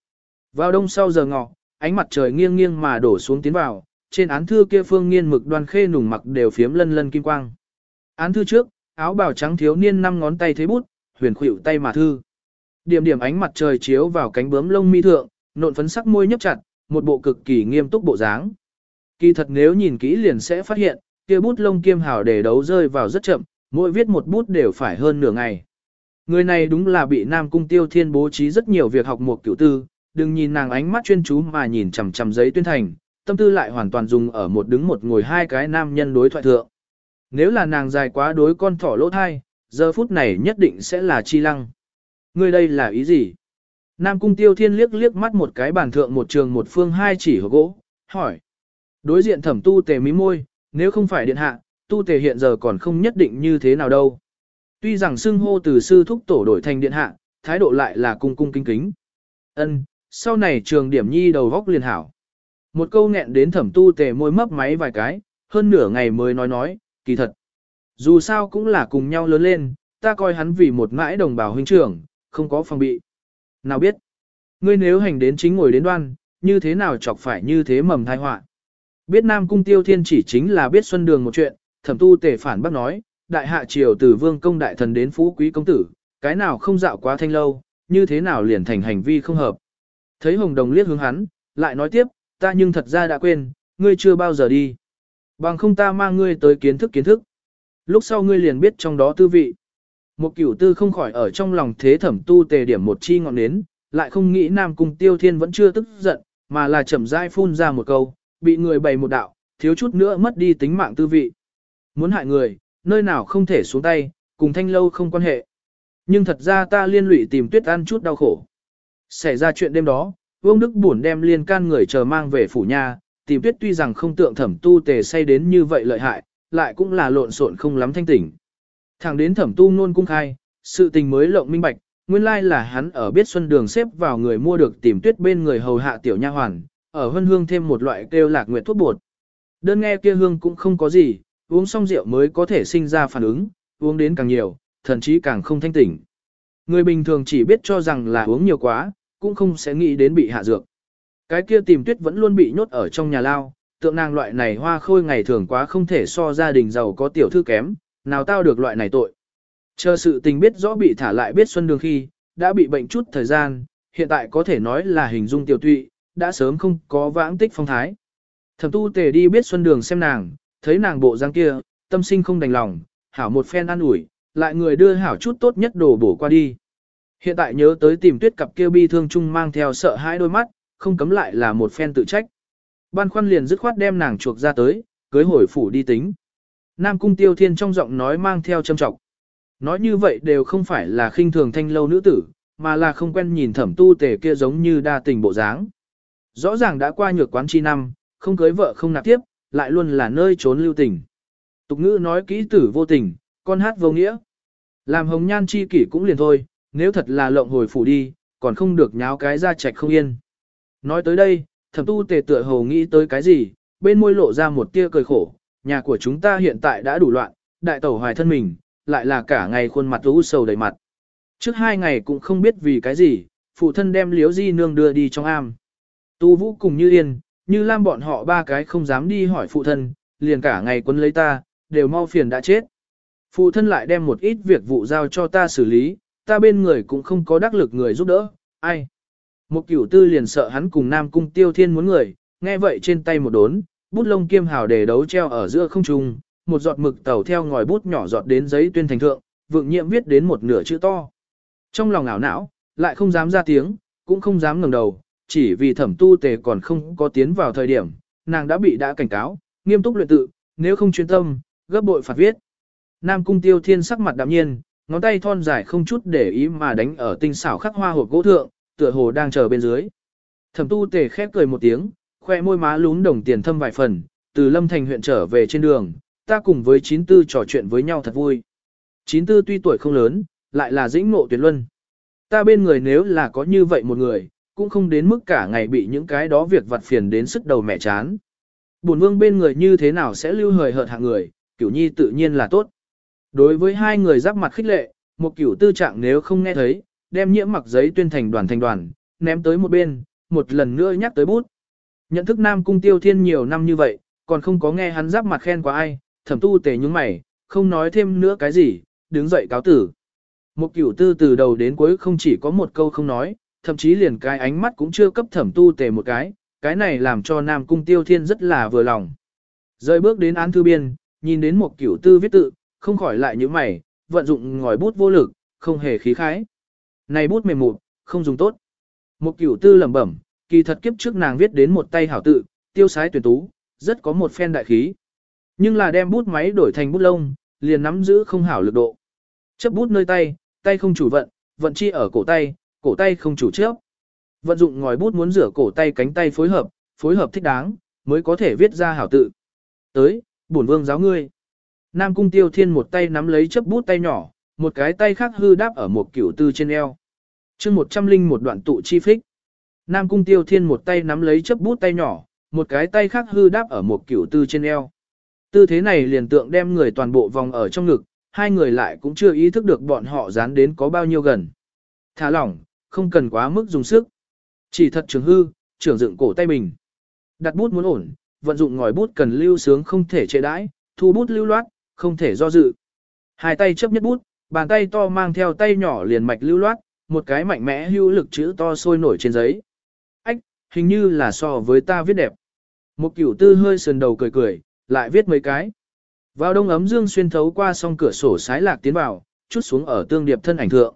Vào đông sau giờ ngọ, ánh mặt trời nghiêng nghiêng mà đổ xuống tiến vào, trên án thư kia phương nghiên mực đoan khê nùng mặc đều phiếm lân lân kim quang. Án thư trước, áo bào trắng thiếu niên năm ngón tay thế bút, huyền khuỷu tay mà thư. Điểm điểm ánh mặt trời chiếu vào cánh bướm lông mi thượng, nộn phấn sắc môi nhấp chặt, một bộ cực kỳ nghiêm túc bộ dáng. Kỳ thật nếu nhìn kỹ liền sẽ phát hiện, kia bút lông kiêm hào để đấu rơi vào rất chậm, mỗi viết một bút đều phải hơn nửa ngày. Người này đúng là bị Nam Cung Tiêu Thiên bố trí rất nhiều việc học một cửu tư, đừng nhìn nàng ánh mắt chuyên chú mà nhìn chằm chằm giấy tuyên thành, tâm tư lại hoàn toàn dùng ở một đứng một ngồi hai cái nam nhân đối thoại thượng. Nếu là nàng dài quá đối con thỏ lỗ thai, giờ phút này nhất định sẽ là chi lăng. Ngươi đây là ý gì? Nam cung tiêu thiên liếc liếc mắt một cái bàn thượng một trường một phương hai chỉ hộp gỗ, hỏi. Đối diện thẩm tu tề mí môi, nếu không phải điện hạ, tu tề hiện giờ còn không nhất định như thế nào đâu. Tuy rằng xưng hô từ sư thúc tổ đổi thành điện hạ, thái độ lại là cung cung kính kính. Ân, sau này trường điểm nhi đầu góc liền hảo. Một câu nghẹn đến thẩm tu tề môi mấp máy vài cái, hơn nửa ngày mới nói nói, kỳ thật. Dù sao cũng là cùng nhau lớn lên, ta coi hắn vì một mãi đồng bào huynh trưởng, không có phòng bị. Nào biết, ngươi nếu hành đến chính ngồi đến đoan, như thế nào chọc phải như thế mầm thai họa. Biết Nam Cung Tiêu Thiên chỉ chính là biết Xuân Đường một chuyện, thẩm tu tề phản bác nói, đại hạ triều từ vương công đại thần đến phú quý công tử, cái nào không dạo quá thanh lâu, như thế nào liền thành hành vi không hợp. Thấy Hồng Đồng liếc hướng hắn, lại nói tiếp, ta nhưng thật ra đã quên, ngươi chưa bao giờ đi. Bằng không ta mang ngươi tới kiến thức kiến thức. Lúc sau ngươi liền biết trong đó tư vị. Một cửu tư không khỏi ở trong lòng thế thẩm tu tề điểm một chi ngọn nến, lại không nghĩ Nam Cung Tiêu Thiên vẫn chưa tức giận, mà là chậm rãi phun ra một câu, bị người bày một đạo, thiếu chút nữa mất đi tính mạng tư vị. Muốn hại người, nơi nào không thể xuống tay, cùng thanh lâu không quan hệ. Nhưng thật ra ta liên lụy tìm tuyết ăn chút đau khổ. Xảy ra chuyện đêm đó, Vương Đức buồn đem liên can người chờ mang về phủ nhà, tìm tuyết tuy rằng không tượng thẩm tu tề say đến như vậy lợi hại, lại cũng là lộn xộn không lắm thanh tỉnh. Thẳng đến thẩm tu nôn cung khai, sự tình mới lộng minh bạch, nguyên lai là hắn ở biết xuân đường xếp vào người mua được tìm tuyết bên người hầu hạ tiểu nha hoàn, ở hân hương thêm một loại kêu lạc nguyệt thuốc bột. Đơn nghe kia hương cũng không có gì, uống xong rượu mới có thể sinh ra phản ứng, uống đến càng nhiều, thậm chí càng không thanh tỉnh. Người bình thường chỉ biết cho rằng là uống nhiều quá, cũng không sẽ nghĩ đến bị hạ dược. Cái kia tìm tuyết vẫn luôn bị nhốt ở trong nhà lao, tượng nàng loại này hoa khôi ngày thường quá không thể so gia đình giàu có tiểu thư kém, nào tao được loại này tội. Chờ sự tình biết rõ bị thả lại biết xuân đường khi, đã bị bệnh chút thời gian, hiện tại có thể nói là hình dung tiểu tụy, đã sớm không có vãng tích phong thái. Thẩm tu tề đi biết xuân đường xem nàng, thấy nàng bộ dáng kia, tâm sinh không đành lòng, hảo một phen ăn ủi, lại người đưa hảo chút tốt nhất đồ bổ qua đi. Hiện tại nhớ tới tìm tuyết cặp kia bi thương chung mang theo sợ hãi đôi mắt, không cấm lại là một phen tự trách. Ban khoăn liền dứt khoát đem nàng chuộc ra tới, cưới hồi phủ đi tính. Nam cung tiêu thiên trong giọng nói mang theo châm trọng. Nói như vậy đều không phải là khinh thường thanh lâu nữ tử, mà là không quen nhìn thẩm tu tề kia giống như đa tình bộ dáng. Rõ ràng đã qua nhược quán chi năm, không cưới vợ không nạp tiếp, lại luôn là nơi trốn lưu tình. Tục ngữ nói kỹ tử vô tình, con hát vô nghĩa. Làm hồng nhan chi kỷ cũng liền thôi, nếu thật là lộng hồi phủ đi, còn không được nháo cái ra chạch không yên. Nói tới đây, thẩm tu tề tựa hồ nghĩ tới cái gì, bên môi lộ ra một tia cười khổ, nhà của chúng ta hiện tại đã đủ loạn, đại tẩu hoài thân mình, lại là cả ngày khuôn mặt u sầu đầy mặt. Trước hai ngày cũng không biết vì cái gì, phụ thân đem liếu di nương đưa đi trong am. Tu vũ cùng như yên, như lam bọn họ ba cái không dám đi hỏi phụ thân, liền cả ngày quấn lấy ta, đều mau phiền đã chết. Phụ thân lại đem một ít việc vụ giao cho ta xử lý, ta bên người cũng không có đắc lực người giúp đỡ, ai. Một cửu tư liền sợ hắn cùng Nam Cung Tiêu Thiên muốn người, nghe vậy trên tay một đốn, bút lông kiêm hào để đấu treo ở giữa không trung, một giọt mực tàu theo ngòi bút nhỏ giọt đến giấy tuyên thành thượng, vượng nhiệm viết đến một nửa chữ to. Trong lòng ảo não, lại không dám ra tiếng, cũng không dám ngẩng đầu, chỉ vì thẩm tu tề còn không có tiến vào thời điểm, nàng đã bị đã cảnh cáo, nghiêm túc luyện tự, nếu không chuyên tâm, gấp bội phạt viết. Nam cung tiêu thiên sắc mặt đạm nhiên, ngón tay thon dài không chút để ý mà đánh ở tinh xảo khắc hoa hộp gỗ thượng, tựa hồ đang chờ bên dưới. Thẩm tu tề khép cười một tiếng, khoe môi má lún đồng tiền thâm vài phần, từ lâm thành huyện trở về trên đường, ta cùng với chín tư trò chuyện với nhau thật vui. Chín tư tuy tuổi không lớn, lại là dĩnh ngộ tuyệt luân. Ta bên người nếu là có như vậy một người, cũng không đến mức cả ngày bị những cái đó việc vặt phiền đến sức đầu mẹ chán. Bổn vương bên người như thế nào sẽ lưu hời hợt hạng người, cửu nhi tự nhiên là tốt. Đối với hai người giáp mặt khích lệ, một cửu tư trạng nếu không nghe thấy, đem nhiễm mặc giấy tuyên thành đoàn thành đoàn, ném tới một bên, một lần nữa nhắc tới bút. Nhận thức Nam Cung Tiêu Thiên nhiều năm như vậy, còn không có nghe hắn giáp mặt khen qua ai, thẩm tu tề nhúng mày, không nói thêm nữa cái gì, đứng dậy cáo tử. Một cửu tư từ đầu đến cuối không chỉ có một câu không nói, thậm chí liền cái ánh mắt cũng chưa cấp thẩm tu tề một cái, cái này làm cho Nam Cung Tiêu Thiên rất là vừa lòng. Rơi bước đến án thư biên, nhìn đến một cửu tư viết tự, không khỏi lại những mày, vận dụng ngòi bút vô lực, không hề khí khái. Này bút mềm mụn, không dùng tốt. Một cửu tư lẩm bẩm, kỳ thật kiếp trước nàng viết đến một tay hảo tự, tiêu sái tuyển tú, rất có một phen đại khí. Nhưng là đem bút máy đổi thành bút lông, liền nắm giữ không hảo lực độ. Chấp bút nơi tay, tay không chủ vận, vận chi ở cổ tay, cổ tay không chủ trước. Vận dụng ngòi bút muốn rửa cổ tay cánh tay phối hợp, phối hợp thích đáng, mới có thể viết ra hảo tự. Tới, bổn vương giáo ngươi. Nam cung tiêu thiên một tay nắm lấy chấp bút tay nhỏ, một cái tay khác hư đáp ở một kiểu tư trên eo. chương một trăm linh một đoạn tụ chi phích. Nam cung tiêu thiên một tay nắm lấy chấp bút tay nhỏ, một cái tay khác hư đáp ở một kiểu tư trên eo. Tư thế này liền tượng đem người toàn bộ vòng ở trong ngực, hai người lại cũng chưa ý thức được bọn họ dán đến có bao nhiêu gần. Thả lỏng, không cần quá mức dùng sức. Chỉ thật trường hư, trưởng dựng cổ tay mình. Đặt bút muốn ổn, vận dụng ngòi bút cần lưu sướng không thể chế đãi, thu bút lưu loát, không thể do dự. Hai tay chấp nhất bút, bàn tay to mang theo tay nhỏ liền mạch lưu loát, một cái mạnh mẽ hữu lực chữ to sôi nổi trên giấy. Hình như là so với ta viết đẹp. Một cửu tư hơi sườn đầu cười cười, lại viết mấy cái. Vào đông ấm dương xuyên thấu qua song cửa sổ sái lạc tiến vào, chút xuống ở tương điệp thân ảnh thượng.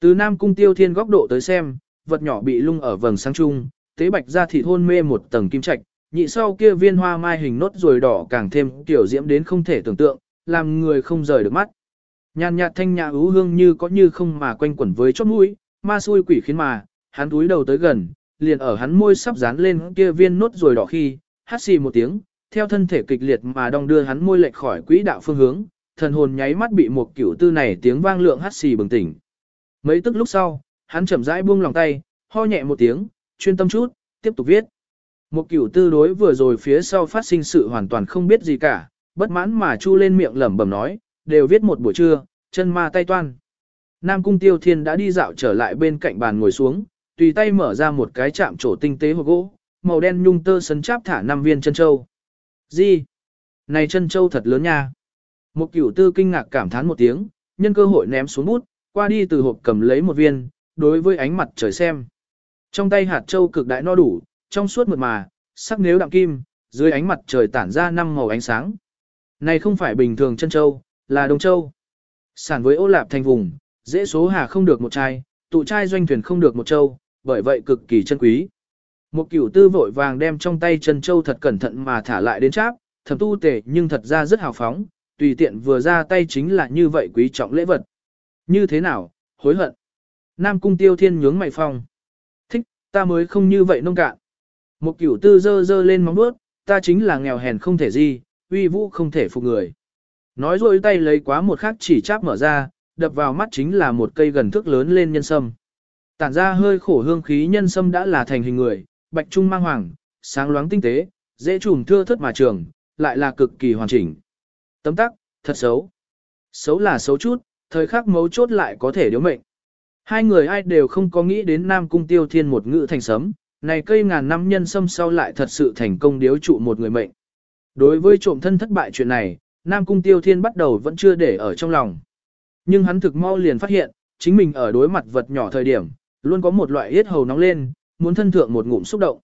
Từ Nam Cung Tiêu Thiên góc độ tới xem, vật nhỏ bị lung ở vầng sáng trung, tế bạch ra thịt hôn mê một tầng kim trạch, nhị sau kia viên hoa mai hình nốt rồi đỏ càng thêm tiểu diễm đến không thể tưởng tượng, làm người không rời được mắt. Nhàn nhạt thanh nhã ú hương như có như không mà quanh quẩn với chót mũi, ma xui quỷ khiến mà, hắn túi đầu tới gần, liền ở hắn môi sắp dán lên kia viên nốt rồi đỏ khi, hát xì một tiếng, theo thân thể kịch liệt mà đong đưa hắn môi lệch khỏi quỹ đạo phương hướng, thần hồn nháy mắt bị một kiểu tư này tiếng vang lượng hát xì bừng tỉnh. Mấy tức lúc sau, hắn chậm rãi buông lòng tay, ho nhẹ một tiếng, chuyên tâm chút, tiếp tục viết. Một kiểu tư đối vừa rồi phía sau phát sinh sự hoàn toàn không biết gì cả, bất mãn mà chu lên miệng lẩm bẩm nói, đều viết một buổi trưa, chân ma tay toan. Nam Cung Tiêu Thiên đã đi dạo trở lại bên cạnh bàn ngồi xuống, tùy tay mở ra một cái chạm trổ tinh tế hộp gỗ, màu đen nhung tơ sấn cháp thả năm viên chân châu. Gì? Này chân châu thật lớn nha. Một cửu tư kinh ngạc cảm thán một tiếng, nhân cơ hội ném xuống bút, qua đi từ hộp cầm lấy một viên, đối với ánh mặt trời xem. Trong tay hạt châu cực đại no đủ, trong suốt mượt mà, sắc nếu đạm kim, dưới ánh mặt trời tản ra năm màu ánh sáng. Này không phải bình thường chân châu, là đồng châu. Sản với ô lạp thành vùng, dễ số hà không được một chai, tụ chai doanh thuyền không được một châu, bởi vậy cực kỳ chân quý. Một cửu tư vội vàng đem trong tay chân châu thật cẩn thận mà thả lại đến cháp, thầm tu tề nhưng thật ra rất hào phóng, tùy tiện vừa ra tay chính là như vậy quý trọng lễ vật. Như thế nào, hối hận. Nam cung tiêu thiên nhướng mày phong. Thích, ta mới không như vậy nông cạn. Một cửu tư dơ dơ lên móng bước, ta chính là nghèo hèn không thể gì, uy vũ không thể phục người. Nói rồi tay lấy quá một khắc chỉ cháp mở ra, đập vào mắt chính là một cây gần thước lớn lên nhân sâm. Tản ra hơi khổ hương khí nhân sâm đã là thành hình người, bạch trung mang hoàng, sáng loáng tinh tế, dễ trùm thưa thất mà trường, lại là cực kỳ hoàn chỉnh. Tấm tắc, thật xấu. Xấu là xấu chút, thời khắc mấu chốt lại có thể điếu mệnh. Hai người ai đều không có nghĩ đến Nam Cung Tiêu Thiên một ngữ thành sấm, này cây ngàn năm nhân sâm sau lại thật sự thành công điếu trụ một người mệnh. Đối với trộm thân thất bại chuyện này, Nam Cung Tiêu Thiên bắt đầu vẫn chưa để ở trong lòng. Nhưng hắn thực mau liền phát hiện, chính mình ở đối mặt vật nhỏ thời điểm, luôn có một loại yết hầu nóng lên, muốn thân thượng một ngụm xúc động.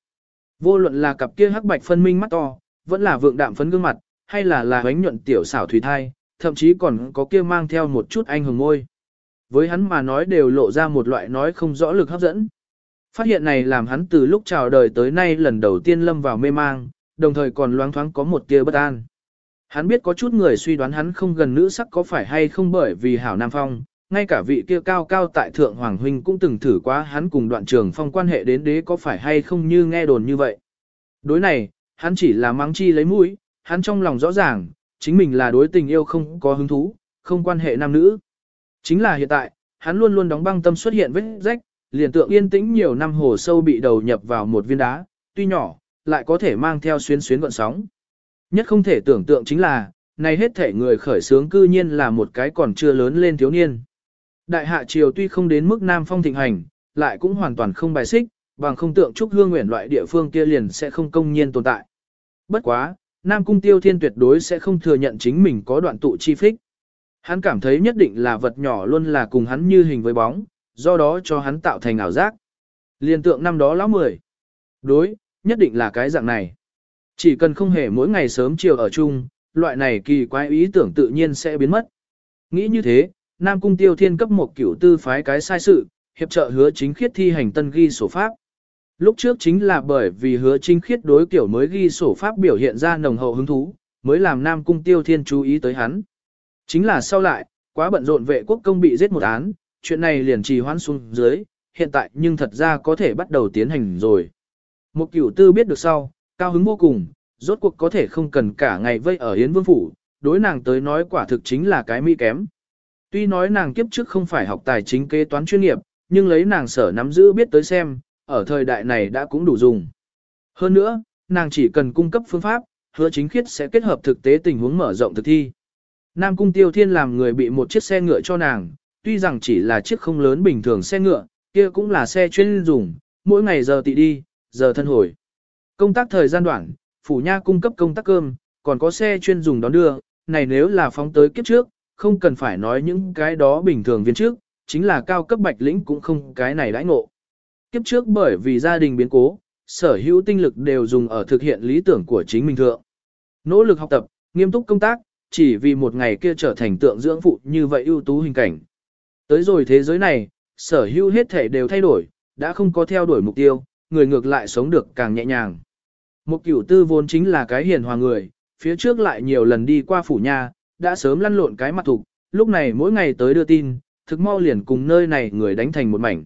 Vô luận là cặp kia hắc bạch phân minh mắt to, vẫn là vượng đạm phấn gương mặt, hay là là ánh nhuận tiểu xảo thủy thai, thậm chí còn có kia mang theo một chút anh hùng môi. Với hắn mà nói đều lộ ra một loại nói không rõ lực hấp dẫn. Phát hiện này làm hắn từ lúc chào đời tới nay lần đầu tiên lâm vào mê mang, đồng thời còn loáng thoáng có một tia bất an. Hắn biết có chút người suy đoán hắn không gần nữ sắc có phải hay không bởi vì hảo nam phong, ngay cả vị kia cao cao tại thượng hoàng huynh cũng từng thử quá hắn cùng đoạn trường phong quan hệ đến đế có phải hay không như nghe đồn như vậy. Đối này, hắn chỉ là mắng chi lấy mũi, hắn trong lòng rõ ràng, chính mình là đối tình yêu không có hứng thú, không quan hệ nam nữ. Chính là hiện tại, hắn luôn luôn đóng băng tâm xuất hiện vết rách, liền tượng yên tĩnh nhiều năm hồ sâu bị đầu nhập vào một viên đá, tuy nhỏ, lại có thể mang theo xuyến xuyến gọn sóng. Nhất không thể tưởng tượng chính là, này hết thể người khởi sướng cư nhiên là một cái còn chưa lớn lên thiếu niên. Đại hạ triều tuy không đến mức nam phong thịnh hành, lại cũng hoàn toàn không bài xích, bằng không tượng trúc hương nguyện loại địa phương kia liền sẽ không công nhiên tồn tại. Bất quá, Nam Cung Tiêu Thiên tuyệt đối sẽ không thừa nhận chính mình có đoạn tụ chi phích. Hắn cảm thấy nhất định là vật nhỏ luôn là cùng hắn như hình với bóng, do đó cho hắn tạo thành ảo giác. Liên tượng năm đó lão mười. Đối, nhất định là cái dạng này. Chỉ cần không hề mỗi ngày sớm chiều ở chung, loại này kỳ quái ý tưởng tự nhiên sẽ biến mất. Nghĩ như thế, Nam Cung Tiêu Thiên cấp một cửu tư phái cái sai sự, hiệp trợ hứa chính khiết thi hành tân ghi sổ pháp. Lúc trước chính là bởi vì hứa chính khiết đối kiểu mới ghi sổ pháp biểu hiện ra nồng hậu hứng thú, mới làm Nam Cung Tiêu Thiên chú ý tới hắn. Chính là sau lại, quá bận rộn vệ quốc công bị giết một án, chuyện này liền trì hoãn xuống dưới, hiện tại nhưng thật ra có thể bắt đầu tiến hành rồi. Một cửu tư biết được sau, cao hứng vô cùng, rốt cuộc có thể không cần cả ngày vây ở Yến Vương Phủ, đối nàng tới nói quả thực chính là cái mỹ kém. Tuy nói nàng kiếp trước không phải học tài chính kế toán chuyên nghiệp, nhưng lấy nàng sở nắm giữ biết tới xem, ở thời đại này đã cũng đủ dùng. Hơn nữa, nàng chỉ cần cung cấp phương pháp, hứa chính khiết sẽ kết hợp thực tế tình huống mở rộng thực thi. Nam Cung Tiêu Thiên làm người bị một chiếc xe ngựa cho nàng, tuy rằng chỉ là chiếc không lớn bình thường xe ngựa, kia cũng là xe chuyên dùng, mỗi ngày giờ tị đi, giờ thân hồi. Công tác thời gian đoạn, phủ nha cung cấp công tác cơm, còn có xe chuyên dùng đón đưa, này nếu là phóng tới kiếp trước, không cần phải nói những cái đó bình thường viên trước, chính là cao cấp bạch lĩnh cũng không cái này đãi ngộ. Kiếp trước bởi vì gia đình biến cố, sở hữu tinh lực đều dùng ở thực hiện lý tưởng của chính mình thượng. Nỗ lực học tập, nghiêm túc công tác, chỉ vì một ngày kia trở thành tượng dưỡng phụ như vậy ưu tú hình cảnh. Tới rồi thế giới này, sở hữu hết thể đều thay đổi, đã không có theo đuổi mục tiêu, người ngược lại sống được càng nhẹ nhàng. Một cửu tư vốn chính là cái hiền hòa người, phía trước lại nhiều lần đi qua phủ nhà, đã sớm lăn lộn cái mặt thục, lúc này mỗi ngày tới đưa tin, thực mau liền cùng nơi này người đánh thành một mảnh.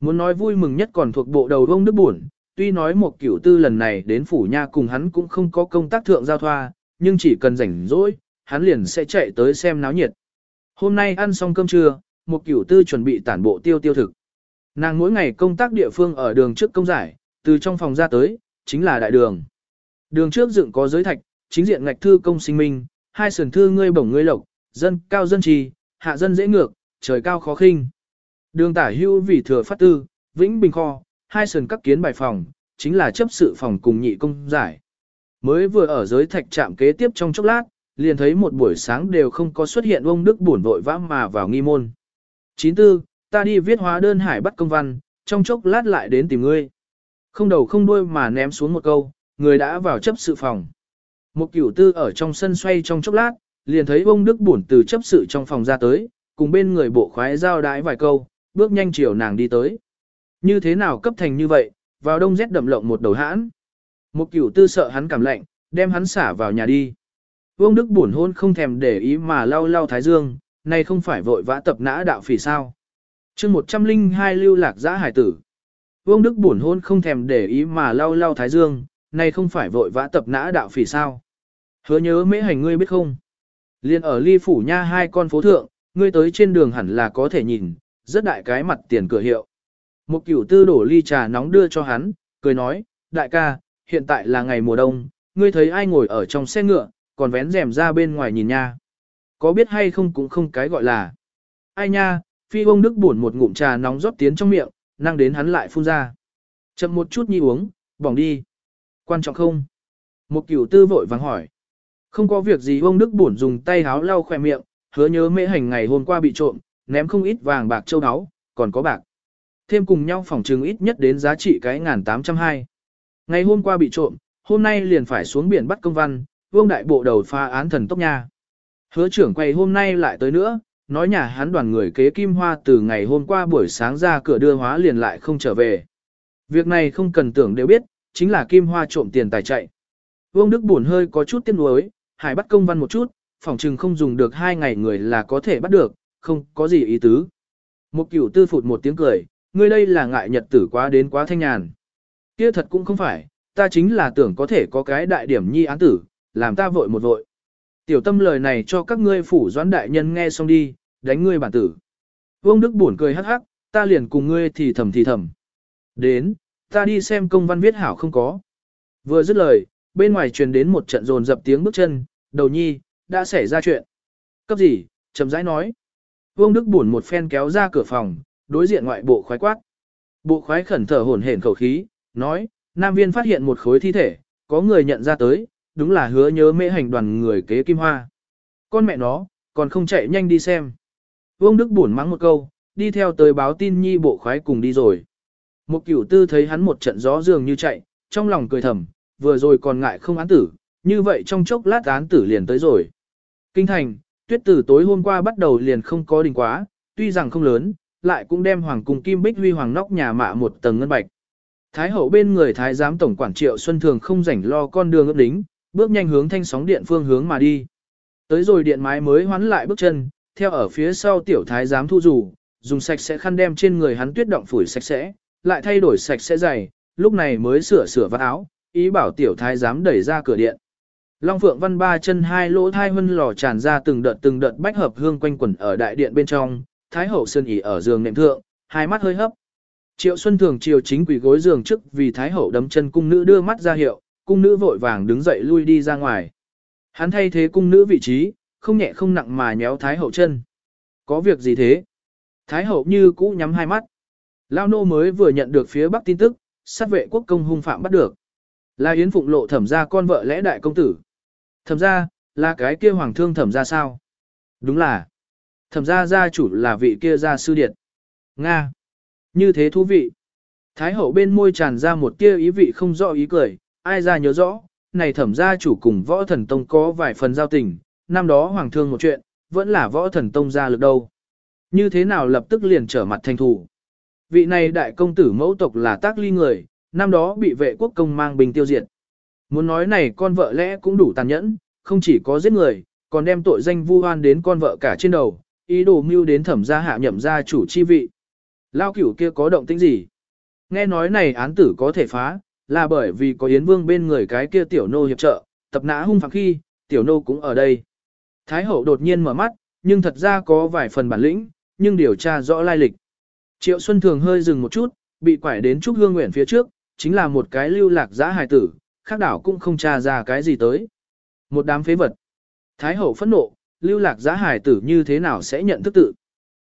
Muốn nói vui mừng nhất còn thuộc bộ đầu vông đức buồn, tuy nói một cửu tư lần này đến phủ nha cùng hắn cũng không có công tác thượng giao thoa, nhưng chỉ cần rảnh rỗi, hắn liền sẽ chạy tới xem náo nhiệt. Hôm nay ăn xong cơm trưa, một cửu tư chuẩn bị tản bộ tiêu tiêu thực. Nàng mỗi ngày công tác địa phương ở đường trước công giải, từ trong phòng ra tới, chính là đại đường. Đường trước dựng có giới thạch, chính diện ngạch thư công sinh minh, hai sườn thư ngươi bổng ngươi lộc, dân cao dân trì, hạ dân dễ ngược, trời cao khó khinh. Đường tả hưu vì thừa phát tư, vĩnh bình kho, hai sườn các kiến bài phòng, chính là chấp sự phòng cùng nhị công giải. Mới vừa ở giới thạch trạm kế tiếp trong chốc lát, liền thấy một buổi sáng đều không có xuất hiện ông Đức buồn vội vã mà vào nghi môn. 94, ta đi viết hóa đơn hải bắt công văn, trong chốc lát lại đến tìm ngươi. Không đầu không đuôi mà ném xuống một câu, người đã vào chấp sự phòng. Một cửu tư ở trong sân xoay trong chốc lát, liền thấy ông Đức buồn từ chấp sự trong phòng ra tới, cùng bên người bộ khoái giao đái vài câu, bước nhanh chiều nàng đi tới. Như thế nào cấp thành như vậy, vào đông rét đậm lộng một đầu hãn. Một cửu tư sợ hắn cảm lạnh, đem hắn xả vào nhà đi. Vương Đức buồn hôn không thèm để ý mà lau lau thái dương, này không phải vội vã tập nã đạo phỉ sao. chương 102 lưu lạc giã hải tử. Vương Đức buồn hôn không thèm để ý mà lau lau thái dương, này không phải vội vã tập nã đạo phỉ sao. Hứa nhớ mễ hành ngươi biết không? Liên ở ly phủ nha hai con phố thượng, ngươi tới trên đường hẳn là có thể nhìn, rất đại cái mặt tiền cửa hiệu. Một cửu tư đổ ly trà nóng đưa cho hắn, cười nói, đại ca, hiện tại là ngày mùa đông, ngươi thấy ai ngồi ở trong xe ngựa, còn vén rèm ra bên ngoài nhìn nha. Có biết hay không cũng không cái gọi là. Ai nha, phi ông đức buồn một ngụm trà nóng rót tiến trong miệng, năng đến hắn lại phun ra. Chậm một chút nhi uống, bỏng đi. Quan trọng không? Một cửu tư vội vàng hỏi. Không có việc gì ông đức buồn dùng tay háo lau khỏe miệng, hứa nhớ mễ hành ngày hôm qua bị trộm, ném không ít vàng bạc châu áo, còn có bạc. Thêm cùng nhau phòng trừng ít nhất đến giá trị cái ngàn tám trăm hai. Ngày hôm qua bị trộm, hôm nay liền phải xuống biển bắt công văn, vương đại bộ đầu pha án thần tốc nha. Hứa trưởng quay hôm nay lại tới nữa, nói nhà hắn đoàn người kế kim hoa từ ngày hôm qua buổi sáng ra cửa đưa hóa liền lại không trở về. Việc này không cần tưởng đều biết, chính là kim hoa trộm tiền tài chạy. Vương Đức buồn hơi có chút tiếc nuối, hải bắt công văn một chút, phòng trừng không dùng được hai ngày người là có thể bắt được, không có gì ý tứ. Một cửu tư phụt một tiếng cười, ngươi đây là ngại nhật tử quá đến quá thanh nhàn. Kia thật cũng không phải, ta chính là tưởng có thể có cái đại điểm nhi án tử, làm ta vội một vội. Tiểu tâm lời này cho các ngươi phủ doãn đại nhân nghe xong đi, đánh ngươi bản tử. Vương Đức buồn cười hắc hắc, ta liền cùng ngươi thì thầm thì thầm. Đến, ta đi xem công văn viết hảo không có. Vừa dứt lời, bên ngoài truyền đến một trận rồn dập tiếng bước chân, đầu nhi, đã xảy ra chuyện. Cấp gì, chậm rãi nói. Vương Đức buồn một phen kéo ra cửa phòng, đối diện ngoại bộ khoái quát. Bộ khoái khẩn thở hổn hển khẩu khí, nói, Nam viên phát hiện một khối thi thể, có người nhận ra tới, đúng là hứa nhớ mễ hành đoàn người kế kim hoa. Con mẹ nó, còn không chạy nhanh đi xem. Vương Đức buồn mắng một câu, đi theo tới báo tin nhi bộ khoái cùng đi rồi. Một cửu tư thấy hắn một trận gió dường như chạy, trong lòng cười thầm, vừa rồi còn ngại không án tử, như vậy trong chốc lát án tử liền tới rồi. Kinh thành, tuyết tử tối hôm qua bắt đầu liền không có đình quá, tuy rằng không lớn, lại cũng đem hoàng cung kim bích huy hoàng nóc nhà mạ một tầng ngân bạch. Thái hậu bên người thái giám tổng quản triệu xuân thường không rảnh lo con đường ấp đính, bước nhanh hướng thanh sóng điện phương hướng mà đi. Tới rồi điện mái mới hoán lại bước chân, theo ở phía sau tiểu thái giám thu rủ, dùng sạch sẽ khăn đem trên người hắn tuyết động phủi sạch sẽ, lại thay đổi sạch sẽ giày, lúc này mới sửa sửa vạt áo, ý bảo tiểu thái dám đẩy ra cửa điện. Long Phượng Văn ba chân hai lỗ thai hân lò tràn ra từng đợt từng đợt bách hợp hương quanh quẩn ở đại điện bên trong, Thái hậu sơn ỉ ở giường nệm thượng, hai mắt hơi hấp. Triệu Xuân Thường chiều chính quỷ gối giường trước vì Thái hậu đấm chân cung nữ đưa mắt ra hiệu, cung nữ vội vàng đứng dậy lui đi ra ngoài. Hắn thay thế cung nữ vị trí, không nhẹ không nặng mà nhéo Thái hậu chân. Có việc gì thế? Thái hậu như cũ nhắm hai mắt. Lao nô mới vừa nhận được phía bắc tin tức, sát vệ quốc công hung phạm bắt được. Là Yến Phụng lộ thẩm ra con vợ lẽ đại công tử. Thẩm ra, là cái kia hoàng thương thẩm ra sao? Đúng là. Thẩm ra gia chủ là vị kia gia sư điện. Nga. Như thế thú vị. Thái hậu bên môi tràn ra một tia ý vị không rõ ý cười, ai ra nhớ rõ, này thẩm gia chủ cùng võ thần tông có vài phần giao tình, năm đó hoàng thương một chuyện, vẫn là võ thần tông ra lực đâu. Như thế nào lập tức liền trở mặt thành thủ. Vị này đại công tử mẫu tộc là tác ly người, năm đó bị vệ quốc công mang bình tiêu diệt. Muốn nói này con vợ lẽ cũng đủ tàn nhẫn, không chỉ có giết người, còn đem tội danh vu oan đến con vợ cả trên đầu, ý đồ mưu đến thẩm gia hạ nhậm gia chủ chi vị. Lao cửu kia có động tĩnh gì? Nghe nói này án tử có thể phá, là bởi vì có Yến Vương bên người cái kia tiểu nô hiệp trợ, tập nã hung phạm khi, tiểu nô cũng ở đây. Thái hậu đột nhiên mở mắt, nhưng thật ra có vài phần bản lĩnh, nhưng điều tra rõ lai lịch. Triệu Xuân Thường hơi dừng một chút, bị quải đến Trúc Hương Nguyện phía trước, chính là một cái lưu lạc giã hài tử, khác đảo cũng không tra ra cái gì tới. Một đám phế vật. Thái hậu phẫn nộ, lưu lạc giã hài tử như thế nào sẽ nhận thức tự.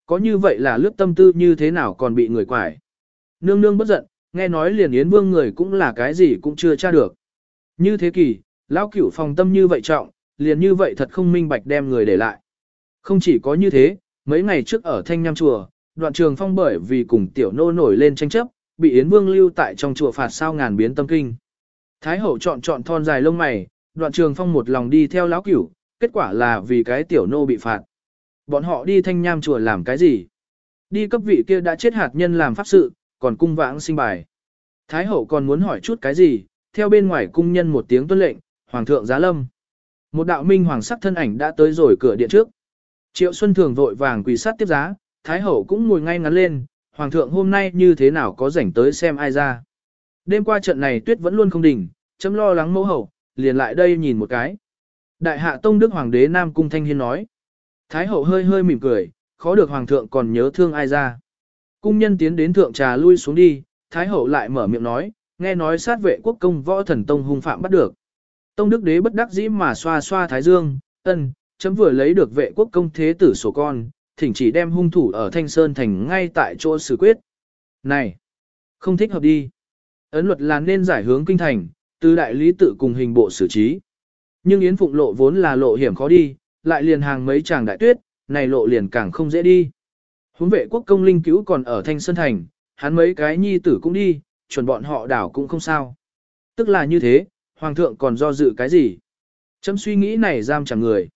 Có như vậy là lướt tâm tư như thế nào còn bị người quải. Nương nương bất giận, nghe nói liền yến vương người cũng là cái gì cũng chưa tra được. Như thế kỷ, lão cửu phòng tâm như vậy trọng, liền như vậy thật không minh bạch đem người để lại. Không chỉ có như thế, mấy ngày trước ở Thanh Nham Chùa, đoạn trường phong bởi vì cùng tiểu nô nổi lên tranh chấp, bị Yến Vương lưu tại trong chùa phạt sao ngàn biến tâm kinh. Thái hậu chọn chọn thon dài lông mày, đoạn trường phong một lòng đi theo lão cửu, kết quả là vì cái tiểu nô bị phạt. Bọn họ đi thanh nham chùa làm cái gì? Đi cấp vị kia đã chết hạt nhân làm pháp sự, còn cung vãng sinh bài. Thái hậu còn muốn hỏi chút cái gì, theo bên ngoài cung nhân một tiếng tuân lệnh, hoàng thượng giá lâm. Một đạo minh hoàng sắc thân ảnh đã tới rồi cửa điện trước. Triệu Xuân Thường vội vàng quỳ sát tiếp giá, Thái hậu cũng ngồi ngay ngắn lên, hoàng thượng hôm nay như thế nào có rảnh tới xem ai ra. Đêm qua trận này tuyết vẫn luôn không đỉnh, chấm lo lắng mẫu hậu, liền lại đây nhìn một cái. Đại hạ tông đức hoàng đế Nam Cung Thanh Hiên nói. Thái hậu hơi hơi mỉm cười, khó được hoàng thượng còn nhớ thương ai ra. Cung nhân tiến đến thượng trà lui xuống đi, Thái hậu lại mở miệng nói, nghe nói sát vệ quốc công võ thần tông hung phạm bắt được. Tông đức đế bất đắc dĩ mà xoa xoa thái dương, ân, chấm vừa lấy được vệ quốc công thế tử sổ con, thỉnh chỉ đem hung thủ ở Thanh Sơn thành ngay tại chỗ xử quyết. Này, không thích hợp đi. Ấn luật là nên giải hướng kinh thành, từ đại lý tự cùng hình bộ xử trí. Nhưng Yến Phụng lộ vốn là lộ hiểm khó đi, lại liền hàng mấy chàng đại tuyết, này lộ liền càng không dễ đi. Huống vệ quốc công linh cứu còn ở Thanh Sơn Thành, hắn mấy cái nhi tử cũng đi, chuẩn bọn họ đảo cũng không sao. Tức là như thế, Hoàng thượng còn do dự cái gì? Chấm suy nghĩ này giam chẳng người.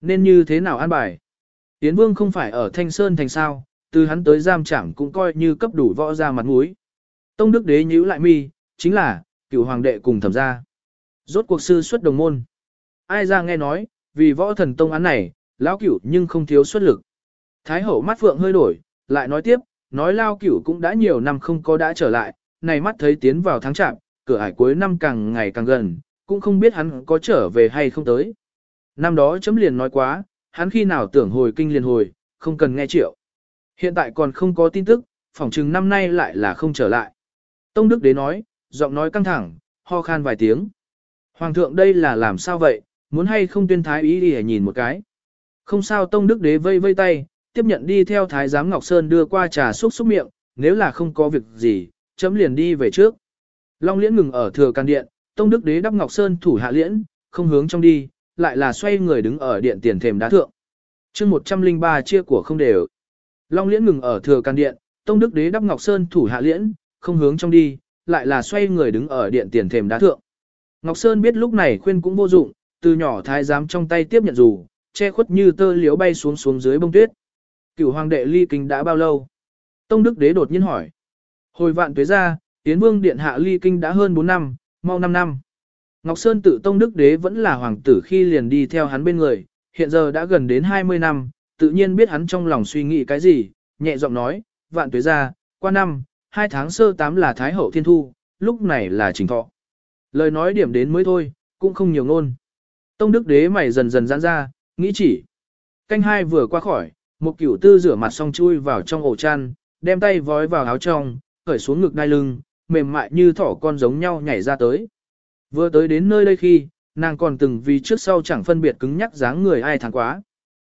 Nên như thế nào an bài? Yến Vương không phải ở Thanh Sơn Thành sao, từ hắn tới giam chẳng cũng coi như cấp đủ võ ra mặt mũi. Tông Đức Đế nhíu lại mi, chính là, cựu hoàng đệ cùng thẩm gia. Rốt cuộc sư xuất đồng môn. Ai ra nghe nói, vì võ thần tông án này, lão cửu nhưng không thiếu xuất lực. Thái hậu mắt phượng hơi đổi, lại nói tiếp, nói lao cửu cũng đã nhiều năm không có đã trở lại, này mắt thấy tiến vào tháng chạm, cửa ải cuối năm càng ngày càng gần, cũng không biết hắn có trở về hay không tới. Năm đó chấm liền nói quá, hắn khi nào tưởng hồi kinh liền hồi, không cần nghe triệu. Hiện tại còn không có tin tức, phỏng chừng năm nay lại là không trở lại. Tông Đức Đế nói, giọng nói căng thẳng, ho khan vài tiếng. Hoàng thượng đây là làm sao vậy, muốn hay không tuyên thái ý đi nhìn một cái. Không sao Tông Đức Đế vây vây tay, tiếp nhận đi theo Thái giám Ngọc Sơn đưa qua trà xúc xúc miệng, nếu là không có việc gì, chấm liền đi về trước. Long liễn ngừng ở thừa can điện, Tông Đức Đế đắp Ngọc Sơn thủ hạ liễn, không hướng trong đi, lại là xoay người đứng ở điện tiền thềm đá thượng. chương 103 chia của không đều. Long liễn ngừng ở thừa can điện, Tông Đức Đế đắp Ngọc Sơn thủ hạ liễn, không hướng trong đi, lại là xoay người đứng ở điện tiền thềm đá thượng. Ngọc Sơn biết lúc này khuyên cũng vô dụng, từ nhỏ thái giám trong tay tiếp nhận dù, che khuất như tơ liếu bay xuống xuống dưới bông tuyết. Cửu hoàng đệ ly kinh đã bao lâu? Tông Đức Đế đột nhiên hỏi. Hồi vạn tuế ra, Tiến Vương Điện Hạ ly kinh đã hơn 4 năm, mau 5 năm. Ngọc Sơn tự Tông Đức Đế vẫn là hoàng tử khi liền đi theo hắn bên người, hiện giờ đã gần đến 20 năm, tự nhiên biết hắn trong lòng suy nghĩ cái gì, nhẹ giọng nói, vạn tuế ra, qua năm, hai tháng sơ tám là Thái Hậu Thiên Thu, lúc này là trình thọ. Lời nói điểm đến mới thôi, cũng không nhiều ngôn. Tông Đức Đế mày dần dần giãn ra, nghĩ chỉ. Canh hai vừa qua khỏi, một cửu tư rửa mặt xong chui vào trong ổ chăn, đem tay vói vào áo trong, khởi xuống ngực đai lưng, mềm mại như thỏ con giống nhau nhảy ra tới. Vừa tới đến nơi đây khi, nàng còn từng vì trước sau chẳng phân biệt cứng nhắc dáng người ai thắng quá.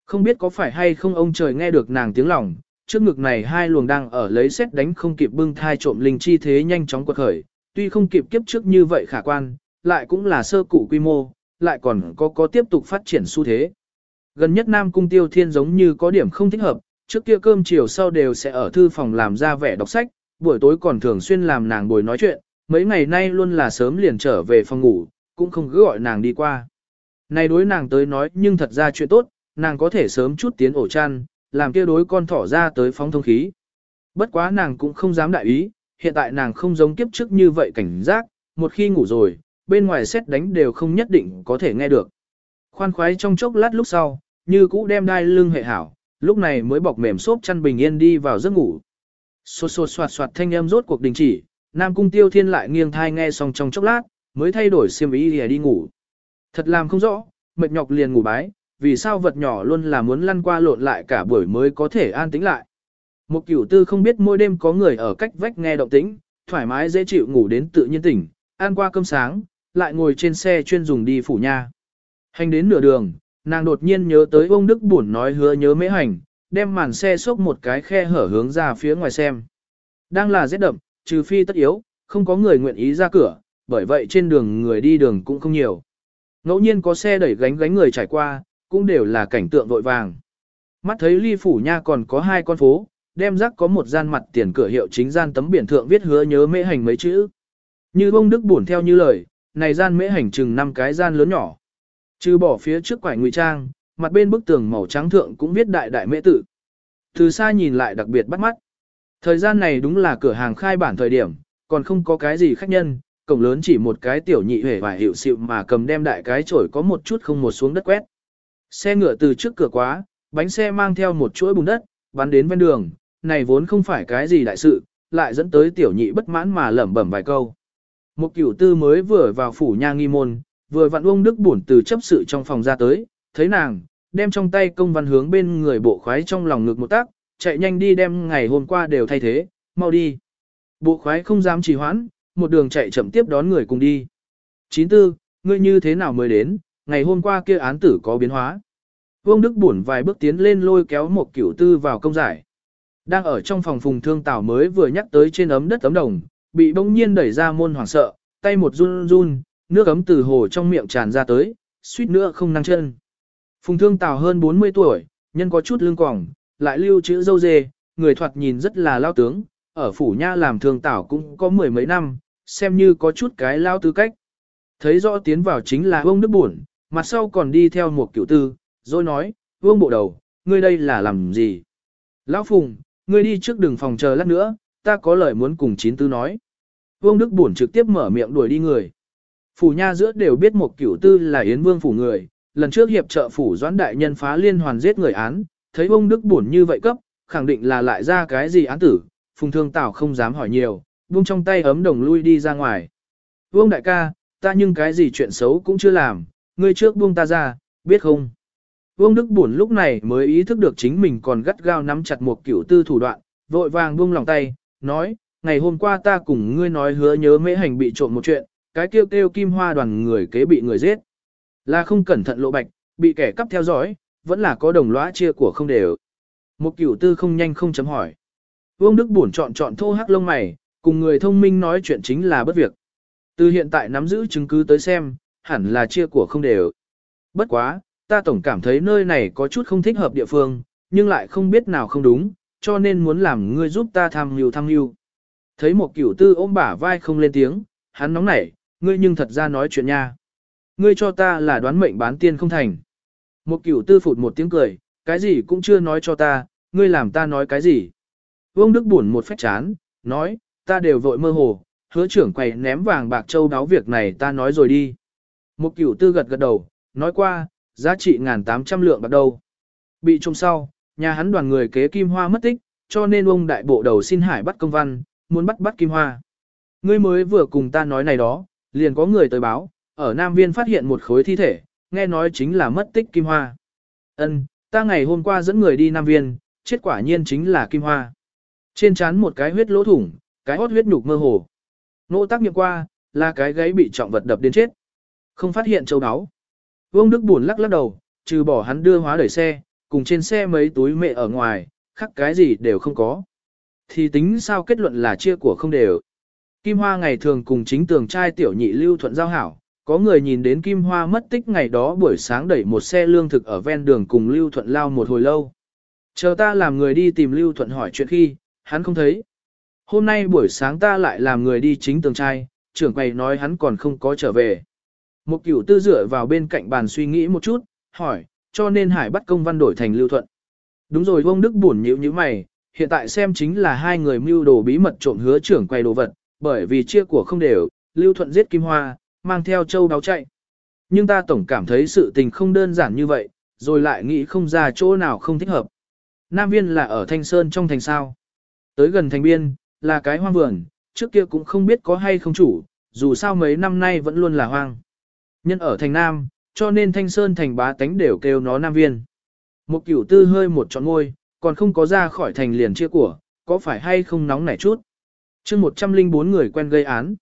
Không biết có phải hay không ông trời nghe được nàng tiếng lòng, trước ngực này hai luồng đang ở lấy xét đánh không kịp bưng thai trộm linh chi thế nhanh chóng quật khởi, tuy không kịp kiếp trước như vậy khả quan, lại cũng là sơ cụ quy mô, lại còn có có tiếp tục phát triển xu thế. Gần nhất Nam Cung Tiêu Thiên giống như có điểm không thích hợp, trước kia cơm chiều sau đều sẽ ở thư phòng làm ra vẻ đọc sách, buổi tối còn thường xuyên làm nàng bồi nói chuyện, mấy ngày nay luôn là sớm liền trở về phòng ngủ, cũng không cứ gọi nàng đi qua. Này đối nàng tới nói nhưng thật ra chuyện tốt, nàng có thể sớm chút tiến ổ chăn, làm kia đối con thỏ ra tới phóng thông khí. Bất quá nàng cũng không dám đại ý, hiện tại nàng không giống kiếp trước như vậy cảnh giác, một khi ngủ rồi, bên ngoài xét đánh đều không nhất định có thể nghe được. Khoan khoái trong chốc lát lúc sau, như cũ đem đai lưng hệ hảo, lúc này mới bọc mềm xốp chăn bình yên đi vào giấc ngủ. Xô xô soạt soạt thanh âm rốt cuộc đình chỉ, Nam Cung Tiêu Thiên lại nghiêng thai nghe xong trong chốc lát, mới thay đổi xiêm y để đi ngủ. Thật làm không rõ, mệt nhọc liền ngủ bái, vì sao vật nhỏ luôn là muốn lăn qua lộn lại cả buổi mới có thể an tĩnh lại. Một cửu tư không biết mỗi đêm có người ở cách vách nghe động tĩnh, thoải mái dễ chịu ngủ đến tự nhiên tỉnh, ăn qua cơm sáng, lại ngồi trên xe chuyên dùng đi phủ nha. Hành đến nửa đường, nàng đột nhiên nhớ tới ông Đức Bổn nói hứa nhớ mễ hành, đem màn xe xốc một cái khe hở hướng ra phía ngoài xem. Đang là rét đậm, trừ phi tất yếu, không có người nguyện ý ra cửa, bởi vậy trên đường người đi đường cũng không nhiều. Ngẫu nhiên có xe đẩy gánh gánh người trải qua, cũng đều là cảnh tượng vội vàng. Mắt thấy ly phủ nha còn có hai con phố, đem rắc có một gian mặt tiền cửa hiệu chính gian tấm biển thượng viết hứa nhớ mễ hành mấy chữ. Như bông đức buồn theo như lời, này gian mễ hành chừng năm cái gian lớn nhỏ. Trừ bỏ phía trước quải ngụy trang, mặt bên bức tường màu trắng thượng cũng viết đại đại mễ tự. Từ xa nhìn lại đặc biệt bắt mắt. Thời gian này đúng là cửa hàng khai bản thời điểm, còn không có cái gì khách nhân, cổng lớn chỉ một cái tiểu nhị hề và hiệu xịu mà cầm đem đại cái chổi có một chút không một xuống đất quét. Xe ngựa từ trước cửa quá, bánh xe mang theo một chuỗi bùn đất, bắn đến ven đường, này vốn không phải cái gì đại sự, lại dẫn tới tiểu nhị bất mãn mà lẩm bẩm vài câu. Một cửu tư mới vừa vào phủ nha nghi môn, vừa vặn ông Đức bổn từ chấp sự trong phòng ra tới, thấy nàng, đem trong tay công văn hướng bên người bộ khoái trong lòng ngực một tác, chạy nhanh đi đem ngày hôm qua đều thay thế, mau đi. Bộ khoái không dám trì hoãn, một đường chạy chậm tiếp đón người cùng đi. Chín tư, ngươi như thế nào mới đến, ngày hôm qua kia án tử có biến hóa. Vương Đức buồn vài bước tiến lên lôi kéo một cửu tư vào công giải. Đang ở trong phòng phùng thương tảo mới vừa nhắc tới trên ấm đất ấm đồng, bị bỗng nhiên đẩy ra môn hoảng sợ, tay một run run, nước ấm từ hồ trong miệng tràn ra tới, suýt nữa không năng chân. Phùng thương tảo hơn 40 tuổi, nhân có chút lưng quỏng, lại lưu chữ dâu dê, người thoạt nhìn rất là lao tướng, ở phủ nha làm thường tảo cũng có mười mấy năm, xem như có chút cái lao tư cách. Thấy rõ tiến vào chính là ông Đức Buồn, mặt sau còn đi theo một cựu tư, rồi nói, vương bộ đầu, ngươi đây là làm gì? Lão Phùng, ngươi đi trước đường phòng chờ lát nữa, ta có lời muốn cùng chín tư nói. Vương Đức Bổn trực tiếp mở miệng đuổi đi người. Phủ nha giữa đều biết một cửu tư là Yến Vương phủ người, lần trước hiệp trợ phủ doãn đại nhân phá liên hoàn giết người án, thấy ông Đức buồn như vậy cấp, khẳng định là lại ra cái gì án tử, phùng thương tảo không dám hỏi nhiều, buông trong tay ấm đồng lui đi ra ngoài. Vương đại ca, ta nhưng cái gì chuyện xấu cũng chưa làm, ngươi trước buông ta ra, biết không? Vương Đức Bổn lúc này mới ý thức được chính mình còn gắt gao nắm chặt một kiểu tư thủ đoạn, vội vàng buông lòng tay, nói, ngày hôm qua ta cùng ngươi nói hứa nhớ mễ hành bị trộm một chuyện, cái kêu kêu kim hoa đoàn người kế bị người giết. Là không cẩn thận lộ bạch, bị kẻ cắp theo dõi, vẫn là có đồng lõa chia của không đều. Một cửu tư không nhanh không chấm hỏi. Vương Đức Bổn chọn chọn thô hắc lông mày, cùng người thông minh nói chuyện chính là bất việc. Từ hiện tại nắm giữ chứng cứ tới xem, hẳn là chia của không đều. Bất quá, ta tổng cảm thấy nơi này có chút không thích hợp địa phương, nhưng lại không biết nào không đúng, cho nên muốn làm ngươi giúp ta tham mưu tham mưu. Thấy một cửu tư ôm bả vai không lên tiếng, hắn nóng nảy, ngươi nhưng thật ra nói chuyện nha. Ngươi cho ta là đoán mệnh bán tiên không thành. Một cửu tư phụt một tiếng cười, cái gì cũng chưa nói cho ta, ngươi làm ta nói cái gì. Vương Đức buồn một phép chán, nói, ta đều vội mơ hồ, hứa trưởng quầy ném vàng bạc châu đáo việc này ta nói rồi đi. Một cửu tư gật gật đầu, nói qua, giá trị ngàn tám trăm lượng bạc đâu. Bị trông sau, nhà hắn đoàn người kế kim hoa mất tích, cho nên ông đại bộ đầu xin hải bắt công văn, muốn bắt bắt Kim Hoa. Ngươi mới vừa cùng ta nói này đó, liền có người tới báo, ở Nam Viên phát hiện một khối thi thể, nghe nói chính là mất tích Kim Hoa. Ân, ta ngày hôm qua dẫn người đi Nam Viên, chết quả nhiên chính là Kim Hoa. Trên trán một cái huyết lỗ thủng, cái hốt huyết nhục mơ hồ. Nỗ tác nghiệm qua, là cái gáy bị trọng vật đập đến chết. Không phát hiện châu áo. Vương Đức buồn lắc lắc đầu, trừ bỏ hắn đưa hóa đẩy xe, cùng trên xe mấy túi mẹ ở ngoài, khắc cái gì đều không có. Thì tính sao kết luận là chia của không đều. Kim Hoa ngày thường cùng chính tường trai tiểu nhị lưu thuận giao hảo, có người nhìn đến Kim Hoa mất tích ngày đó buổi sáng đẩy một xe lương thực ở ven đường cùng lưu thuận lao một hồi lâu. Chờ ta làm người đi tìm lưu thuận hỏi chuyện khi, hắn không thấy. Hôm nay buổi sáng ta lại làm người đi chính tường trai, trưởng quầy nói hắn còn không có trở về. Một cửu tư dựa vào bên cạnh bàn suy nghĩ một chút, hỏi, cho nên hải bắt công văn đổi thành lưu thuận. Đúng rồi vông Đức buồn nhíu như mày, hiện tại xem chính là hai người mưu đồ bí mật trộm hứa trưởng quay đồ vật, bởi vì chia của không đều, lưu thuận giết kim hoa, mang theo châu đáo chạy. Nhưng ta tổng cảm thấy sự tình không đơn giản như vậy, rồi lại nghĩ không ra chỗ nào không thích hợp. Nam viên là ở Thanh Sơn trong thành sao. Tới gần thành biên, là cái hoang vườn, trước kia cũng không biết có hay không chủ, dù sao mấy năm nay vẫn luôn là hoang. Nhân ở thành Nam, cho nên Thanh Sơn thành bá tánh đều kêu nó Nam viên. Một cửu tư hơi một trọn ngôi, còn không có ra khỏi thành liền chia của, có phải hay không nóng nảy chút. chương 104 người quen gây án.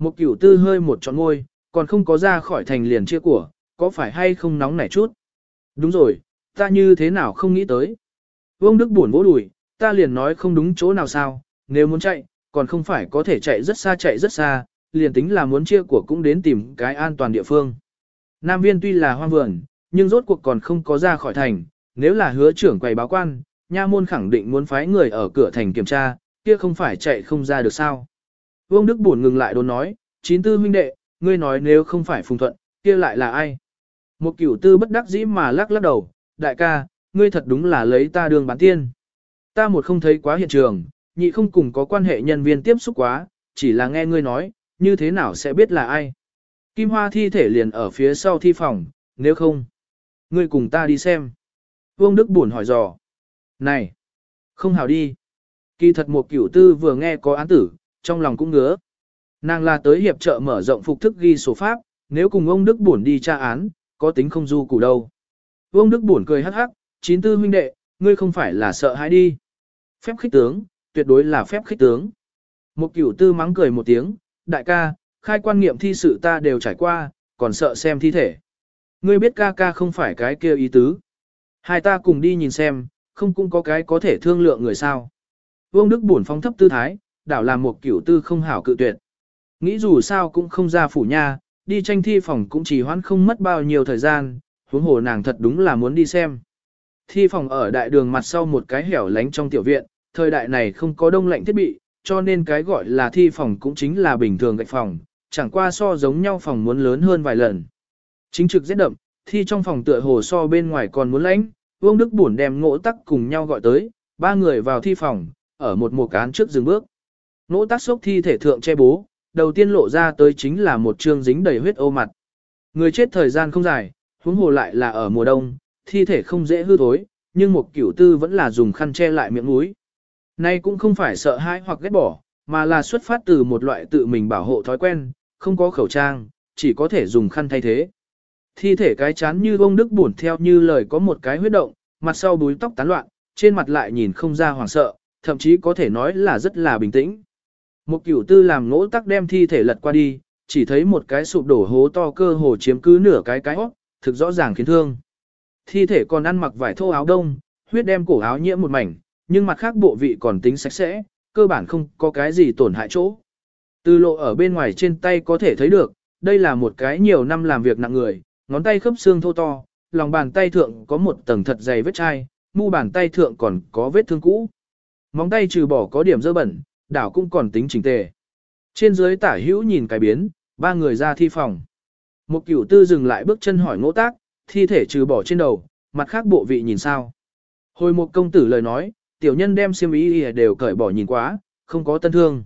Một cửu tư hơi một trọn ngôi, còn không có ra khỏi thành liền chia của, có phải hay không nóng nảy chút. Đúng rồi, ta như thế nào không nghĩ tới. Vương Đức buồn vỗ đùi, ta liền nói không đúng chỗ nào sao, nếu muốn chạy, còn không phải có thể chạy rất xa chạy rất xa, liền tính là muốn chia của cũng đến tìm cái an toàn địa phương. Nam viên tuy là hoang vườn, nhưng rốt cuộc còn không có ra khỏi thành, nếu là hứa trưởng quầy báo quan, nha môn khẳng định muốn phái người ở cửa thành kiểm tra, kia không phải chạy không ra được sao. Vương Đức buồn ngừng lại đồn nói, chín tư huynh đệ, ngươi nói nếu không phải phùng thuận, kia lại là ai? Một cửu tư bất đắc dĩ mà lắc lắc đầu, đại ca, ngươi thật đúng là lấy ta đường bán tiên. Ta một không thấy quá hiện trường, nhị không cùng có quan hệ nhân viên tiếp xúc quá, chỉ là nghe ngươi nói, như thế nào sẽ biết là ai. Kim Hoa thi thể liền ở phía sau thi phòng, nếu không, ngươi cùng ta đi xem. Vương Đức buồn hỏi dò. Này, không hào đi. Kỳ thật một cửu tư vừa nghe có án tử, trong lòng cũng ngứa. Nàng là tới hiệp trợ mở rộng phục thức ghi sổ pháp, nếu cùng ông Đức buồn đi tra án, có tính không du củ đâu. ông Đức buồn cười hắc hắc, chín tư huynh đệ, ngươi không phải là sợ hãi đi. Phép khích tướng, tuyệt đối là phép khích tướng. Một cửu tư mắng cười một tiếng, đại ca, khai quan nghiệm thi sự ta đều trải qua, còn sợ xem thi thể. Ngươi biết ca ca không phải cái kia ý tứ. Hai ta cùng đi nhìn xem, không cũng có cái có thể thương lượng người sao. Vương Đức buồn phong thấp tư thái, đảo làm một cửu tư không hảo cự tuyệt. Nghĩ dù sao cũng không ra phủ nha, đi tranh thi phòng cũng chỉ hoãn không mất bao nhiêu thời gian, huống hồ nàng thật đúng là muốn đi xem. Thi phòng ở đại đường mặt sau một cái hẻo lánh trong tiểu viện, thời đại này không có đông lạnh thiết bị, cho nên cái gọi là thi phòng cũng chính là bình thường gạch phòng, chẳng qua so giống nhau phòng muốn lớn hơn vài lần. Chính trực rất đậm, thi trong phòng tựa hồ so bên ngoài còn muốn lãnh, Vương Đức Bổn đem ngỗ tắc cùng nhau gọi tới, ba người vào thi phòng, ở một mùa cán trước dừng bước. Ngỗ tác sốc thi thể thượng che bố, đầu tiên lộ ra tới chính là một trương dính đầy huyết ô mặt. Người chết thời gian không dài, huống hồ lại là ở mùa đông, thi thể không dễ hư thối, nhưng một cửu tư vẫn là dùng khăn che lại miệng mũi. Nay cũng không phải sợ hãi hoặc ghét bỏ, mà là xuất phát từ một loại tự mình bảo hộ thói quen, không có khẩu trang, chỉ có thể dùng khăn thay thế. Thi thể cái chán như bông đức buồn theo như lời có một cái huyết động, mặt sau búi tóc tán loạn, trên mặt lại nhìn không ra hoảng sợ, thậm chí có thể nói là rất là bình tĩnh. Một cửu tư làm ngỗ tắc đem thi thể lật qua đi, chỉ thấy một cái sụp đổ hố to cơ hồ chiếm cứ nửa cái cái hót, thực rõ ràng khiến thương. Thi thể còn ăn mặc vải thô áo đông, huyết đem cổ áo nhiễm một mảnh, nhưng mặt khác bộ vị còn tính sạch sẽ, cơ bản không có cái gì tổn hại chỗ. Từ lộ ở bên ngoài trên tay có thể thấy được, đây là một cái nhiều năm làm việc nặng người, ngón tay khớp xương thô to, lòng bàn tay thượng có một tầng thật dày vết chai, mu bàn tay thượng còn có vết thương cũ. Móng tay trừ bỏ có điểm dơ bẩn, đảo cũng còn tính chỉnh tề. Trên dưới tả hữu nhìn cái biến, ba người ra thi phòng. Một cửu tư dừng lại bước chân hỏi ngỗ tác, thi thể trừ bỏ trên đầu, mặt khác bộ vị nhìn sao. Hồi một công tử lời nói, tiểu nhân đem xiêm y đều cởi bỏ nhìn quá, không có tân thương.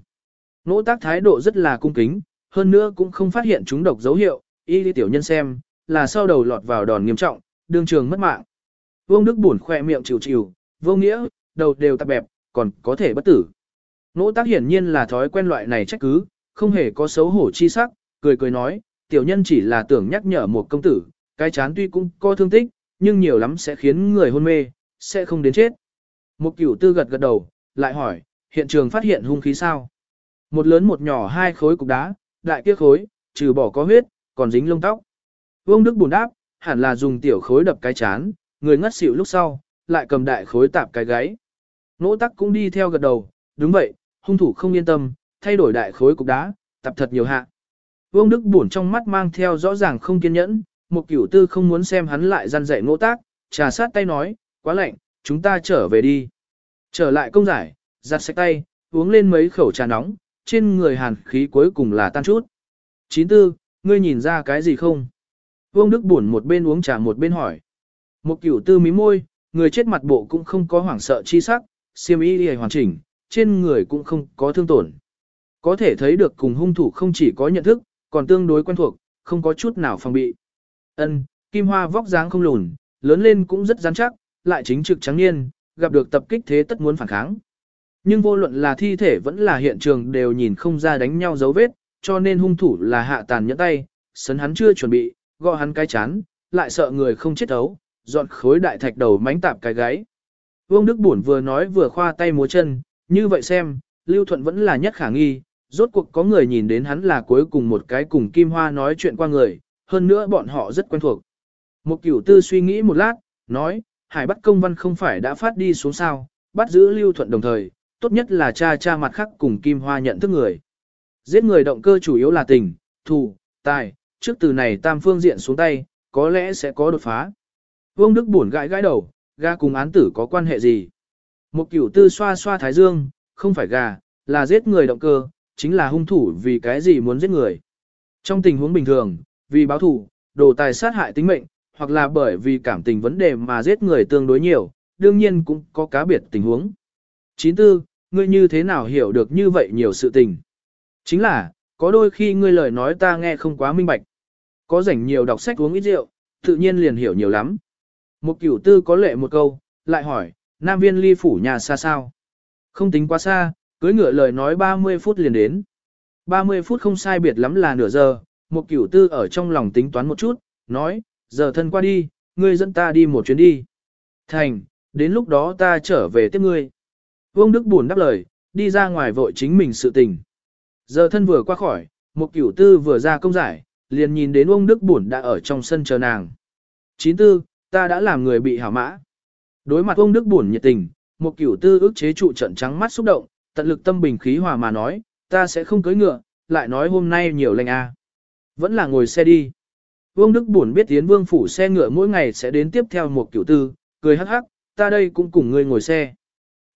Ngỗ tác thái độ rất là cung kính, hơn nữa cũng không phát hiện chúng độc dấu hiệu, y tiểu nhân xem, là sau đầu lọt vào đòn nghiêm trọng, đương trường mất mạng. Vương Đức buồn khoe miệng chịu chịu, vô nghĩa, đầu đều tạp bẹp, còn có thể bất tử. Nỗ tác hiển nhiên là thói quen loại này trách cứ, không hề có xấu hổ chi sắc, cười cười nói, tiểu nhân chỉ là tưởng nhắc nhở một công tử, cái chán tuy cũng có thương tích, nhưng nhiều lắm sẽ khiến người hôn mê, sẽ không đến chết. Một cửu tư gật gật đầu, lại hỏi, hiện trường phát hiện hung khí sao? Một lớn một nhỏ hai khối cục đá, đại kia khối, trừ bỏ có huyết, còn dính lông tóc. Vương Đức bùn đáp, hẳn là dùng tiểu khối đập cái chán, người ngất xỉu lúc sau, lại cầm đại khối tạp cái gáy. Nỗ tắc cũng đi theo gật đầu, đúng vậy, hung thủ không yên tâm, thay đổi đại khối cục đá, tập thật nhiều hạ. Vương Đức buồn trong mắt mang theo rõ ràng không kiên nhẫn, một cửu tư không muốn xem hắn lại gian dạy nỗ tác, trà sát tay nói, quá lạnh, chúng ta trở về đi. Trở lại công giải, giặt sạch tay, uống lên mấy khẩu trà nóng, trên người hàn khí cuối cùng là tan chút. Chín tư, ngươi nhìn ra cái gì không? Vương Đức buồn một bên uống trà một bên hỏi. Một cửu tư mí môi, người chết mặt bộ cũng không có hoảng sợ chi sắc, siêm y đi hoàn chỉnh, trên người cũng không có thương tổn. Có thể thấy được cùng hung thủ không chỉ có nhận thức, còn tương đối quen thuộc, không có chút nào phòng bị. Ân, Kim Hoa vóc dáng không lùn, lớn lên cũng rất rắn chắc, lại chính trực trắng niên, gặp được tập kích thế tất muốn phản kháng. Nhưng vô luận là thi thể vẫn là hiện trường đều nhìn không ra đánh nhau dấu vết, cho nên hung thủ là hạ tàn nhẫn tay, sấn hắn chưa chuẩn bị, gõ hắn cái chán, lại sợ người không chết ấu, dọn khối đại thạch đầu mánh tạp cái gáy. Vương Đức Bổn vừa nói vừa khoa tay múa chân, như vậy xem, Lưu Thuận vẫn là nhất khả nghi, rốt cuộc có người nhìn đến hắn là cuối cùng một cái cùng Kim Hoa nói chuyện qua người, hơn nữa bọn họ rất quen thuộc. Một cửu tư suy nghĩ một lát, nói, Hải bắt công văn không phải đã phát đi xuống sao, bắt giữ Lưu Thuận đồng thời, tốt nhất là cha cha mặt khác cùng Kim Hoa nhận thức người. Giết người động cơ chủ yếu là tình, thù, tài, trước từ này tam phương diện xuống tay, có lẽ sẽ có đột phá. Vương Đức buồn gãi gãi đầu, ga cùng án tử có quan hệ gì? Một cửu tư xoa xoa thái dương, không phải gà, là giết người động cơ, chính là hung thủ vì cái gì muốn giết người. Trong tình huống bình thường, vì báo thù, đồ tài sát hại tính mệnh, hoặc là bởi vì cảm tình vấn đề mà giết người tương đối nhiều, đương nhiên cũng có cá biệt tình huống. 94. Ngươi như thế nào hiểu được như vậy nhiều sự tình? Chính là, có đôi khi ngươi lời nói ta nghe không quá minh bạch. Có rảnh nhiều đọc sách uống ít rượu, tự nhiên liền hiểu nhiều lắm. Một cửu tư có lệ một câu, lại hỏi, Nam viên ly phủ nhà xa sao? Không tính quá xa, cưới ngựa lời nói 30 phút liền đến. 30 phút không sai biệt lắm là nửa giờ, một cửu tư ở trong lòng tính toán một chút, nói, giờ thân qua đi, ngươi dẫn ta đi một chuyến đi. Thành, đến lúc đó ta trở về tiếp ngươi. Vương Đức buồn đáp lời, đi ra ngoài vội chính mình sự tình. Giờ thân vừa qua khỏi, một cửu tư vừa ra công giải, liền nhìn đến ông Đức buồn đã ở trong sân chờ nàng. 94, ta đã làm người bị hảo mã. Đối mặt ông Đức buồn nhiệt tình, một cửu tư ức chế trụ trận trắng mắt xúc động, tận lực tâm bình khí hòa mà nói, ta sẽ không cưới ngựa, lại nói hôm nay nhiều lành a. À. Vẫn là ngồi xe đi. Vương Đức buồn biết tiến vương phủ xe ngựa mỗi ngày sẽ đến tiếp theo một cửu tư, cười hắc hắc, ta đây cũng cùng ngươi ngồi xe.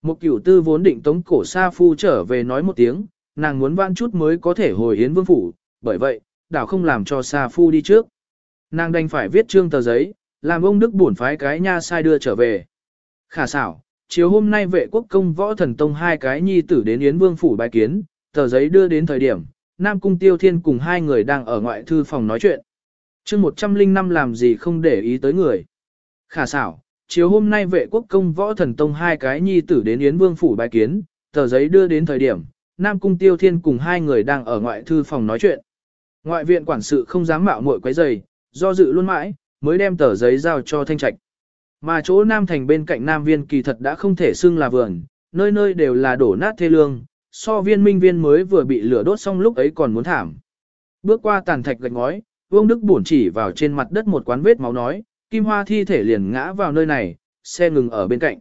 Một cửu tư vốn định tống cổ sa phu trở về nói một tiếng, nàng muốn vãn chút mới có thể hồi yến vương phủ, bởi vậy, đảo không làm cho sa phu đi trước. Nàng đành phải viết trương tờ giấy, làm ông Đức buồn phái cái nha sai đưa trở về. Khả xảo, chiều hôm nay vệ quốc công võ thần tông hai cái nhi tử đến Yến Vương phủ bài kiến, tờ giấy đưa đến thời điểm, Nam Cung Tiêu Thiên cùng hai người đang ở ngoại thư phòng nói chuyện. chương 105 làm gì không để ý tới người. Khả xảo, chiều hôm nay vệ quốc công võ thần tông hai cái nhi tử đến Yến Vương phủ bài kiến, tờ giấy đưa đến thời điểm, Nam Cung Tiêu Thiên cùng hai người đang ở ngoại thư phòng nói chuyện. Ngoại viện quản sự không dám mạo muội quấy rầy, do dự luôn mãi, mới đem tờ giấy giao cho Thanh Trạch. Mà chỗ Nam Thành bên cạnh Nam Viên kỳ thật đã không thể xưng là vườn, nơi nơi đều là đổ nát thê lương, so viên minh viên mới vừa bị lửa đốt xong lúc ấy còn muốn thảm. Bước qua tàn thạch gạch ngói, Vương Đức bổn chỉ vào trên mặt đất một quán vết máu nói, Kim Hoa thi thể liền ngã vào nơi này, xe ngừng ở bên cạnh.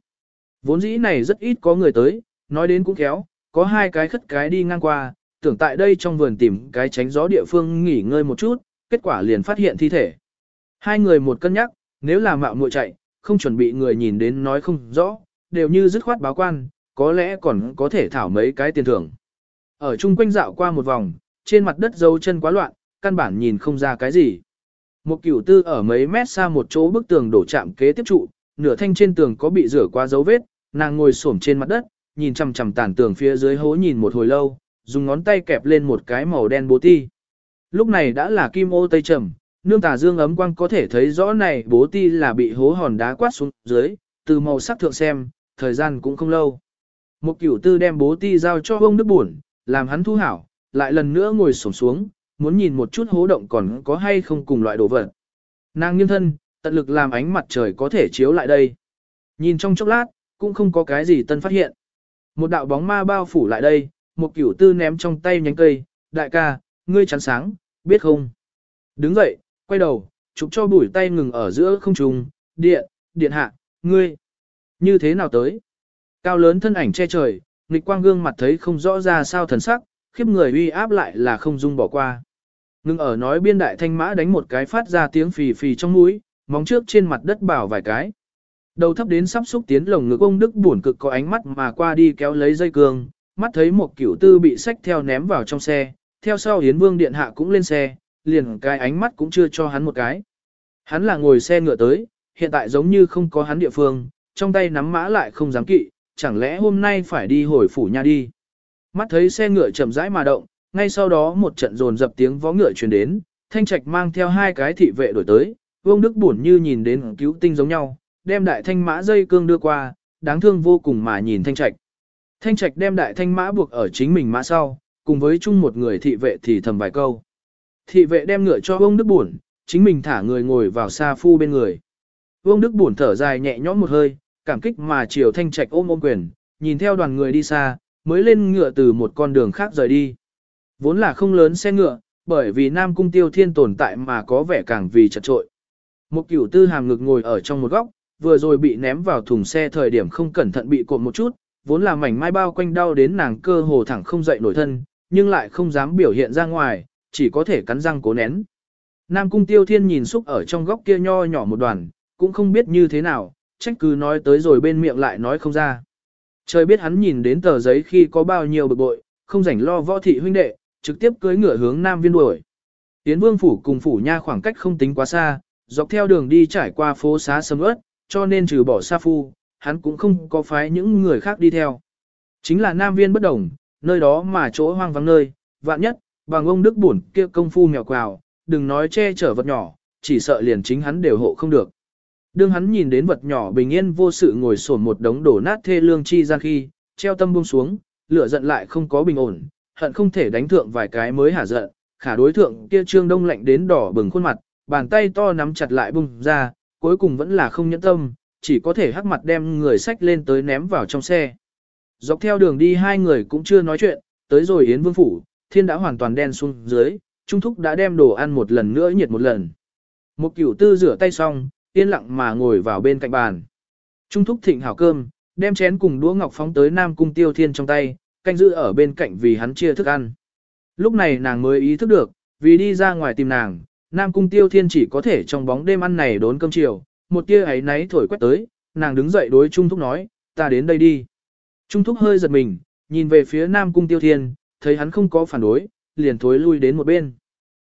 Vốn dĩ này rất ít có người tới, nói đến cũng khéo, có hai cái khất cái đi ngang qua, tưởng tại đây trong vườn tìm cái tránh gió địa phương nghỉ ngơi một chút, kết quả liền phát hiện thi thể. Hai người một cân nhắc, nếu là mạo muội chạy, không chuẩn bị người nhìn đến nói không rõ, đều như dứt khoát báo quan, có lẽ còn có thể thảo mấy cái tiền thưởng. Ở chung quanh dạo qua một vòng, trên mặt đất dấu chân quá loạn, căn bản nhìn không ra cái gì. Một cửu tư ở mấy mét xa một chỗ bức tường đổ chạm kế tiếp trụ, nửa thanh trên tường có bị rửa qua dấu vết, nàng ngồi xổm trên mặt đất, nhìn chằm chằm tàn tường phía dưới hố nhìn một hồi lâu, dùng ngón tay kẹp lên một cái màu đen bố ti. Lúc này đã là kim ô tây trầm, nương tà dương ấm quang có thể thấy rõ này bố ti là bị hố hòn đá quát xuống dưới, từ màu sắc thượng xem, thời gian cũng không lâu. Một cửu tư đem bố ti giao cho ông Đức Buồn, làm hắn thu hảo, lại lần nữa ngồi xổm xuống, muốn nhìn một chút hố động còn có hay không cùng loại đồ vật. Nàng nghiêng thân, tận lực làm ánh mặt trời có thể chiếu lại đây. Nhìn trong chốc lát, cũng không có cái gì tân phát hiện. Một đạo bóng ma bao phủ lại đây, một cửu tư ném trong tay nhánh cây, đại ca, ngươi chắn sáng, biết không? Đứng dậy, quay đầu, chụp cho bùi tay ngừng ở giữa không trung, điện, điện hạ, ngươi. Như thế nào tới? Cao lớn thân ảnh che trời, nghịch quang gương mặt thấy không rõ ra sao thần sắc, khiếp người uy áp lại là không dung bỏ qua. Ngưng ở nói biên đại thanh mã đánh một cái phát ra tiếng phì phì trong mũi, móng trước trên mặt đất bảo vài cái. Đầu thấp đến sắp xúc tiến lồng ngực ông Đức buồn cực có ánh mắt mà qua đi kéo lấy dây cương, mắt thấy một cửu tư bị sách theo ném vào trong xe, theo sau Hiến Vương Điện Hạ cũng lên xe, liền cái ánh mắt cũng chưa cho hắn một cái. Hắn là ngồi xe ngựa tới, hiện tại giống như không có hắn địa phương, trong tay nắm mã lại không dám kỵ, chẳng lẽ hôm nay phải đi hồi phủ nha đi. Mắt thấy xe ngựa chậm rãi mà động, ngay sau đó một trận rồn dập tiếng vó ngựa truyền đến, Thanh Trạch mang theo hai cái thị vệ đổi tới, Vương Đức buồn như nhìn đến cứu tinh giống nhau, đem đại thanh mã dây cương đưa qua, đáng thương vô cùng mà nhìn Thanh Trạch. Thanh Trạch đem đại thanh mã buộc ở chính mình mã sau, cùng với chung một người thị vệ thì thầm vài câu. Thị vệ đem ngựa cho ông Đức buồn, chính mình thả người ngồi vào xa phu bên người. Vương Đức buồn thở dài nhẹ nhõm một hơi, cảm kích mà chiều Thanh Trạch ôm ôm quyền, nhìn theo đoàn người đi xa, mới lên ngựa từ một con đường khác rời đi. Vốn là không lớn xe ngựa, bởi vì Nam Cung Tiêu Thiên tồn tại mà có vẻ càng vì chật trội. Một cửu tư hàm ngực ngồi ở trong một góc, vừa rồi bị ném vào thùng xe thời điểm không cẩn thận bị cộm một chút, vốn là mảnh mai bao quanh đau đến nàng cơ hồ thẳng không dậy nổi thân, nhưng lại không dám biểu hiện ra ngoài, chỉ có thể cắn răng cố nén. Nam Cung Tiêu Thiên nhìn xúc ở trong góc kia nho nhỏ một đoàn, cũng không biết như thế nào, trách cứ nói tới rồi bên miệng lại nói không ra. Trời biết hắn nhìn đến tờ giấy khi có bao nhiêu bực bội, không rảnh lo võ thị huynh đệ, trực tiếp cưới ngựa hướng Nam Viên đuổi. Tiến Vương phủ cùng phủ nha khoảng cách không tính quá xa, dọc theo đường đi trải qua phố xá sầm ớt, cho nên trừ bỏ Sa Phu, hắn cũng không có phái những người khác đi theo. Chính là Nam Viên bất đồng, nơi đó mà chỗ hoang vắng nơi, vạn nhất, bằng ông Đức Bổn kia công phu mèo quào, đừng nói che chở vật nhỏ, chỉ sợ liền chính hắn đều hộ không được. Đương hắn nhìn đến vật nhỏ bình yên vô sự ngồi sổn một đống đổ nát thê lương chi gian khi, treo tâm buông xuống, lửa giận lại không có bình ổn, hận không thể đánh thượng vài cái mới hả giận, khả đối thượng kia trương đông lạnh đến đỏ bừng khuôn mặt, bàn tay to nắm chặt lại bung ra, cuối cùng vẫn là không nhẫn tâm, chỉ có thể hắc mặt đem người sách lên tới ném vào trong xe. Dọc theo đường đi hai người cũng chưa nói chuyện, tới rồi Yến Vương Phủ, thiên đã hoàn toàn đen xuống dưới, Trung Thúc đã đem đồ ăn một lần nữa nhiệt một lần. Một cửu tư rửa tay xong, yên lặng mà ngồi vào bên cạnh bàn. Trung Thúc thịnh hảo cơm, đem chén cùng đũa ngọc phóng tới Nam Cung Tiêu Thiên trong tay, canh giữ ở bên cạnh vì hắn chia thức ăn. Lúc này nàng mới ý thức được, vì đi ra ngoài tìm nàng, Nam Cung Tiêu Thiên chỉ có thể trong bóng đêm ăn này đốn cơm chiều, một tia ấy náy thổi quét tới, nàng đứng dậy đối Trung Thúc nói, ta đến đây đi. Trung Thúc hơi giật mình, nhìn về phía Nam Cung Tiêu Thiên, thấy hắn không có phản đối, liền thối lui đến một bên.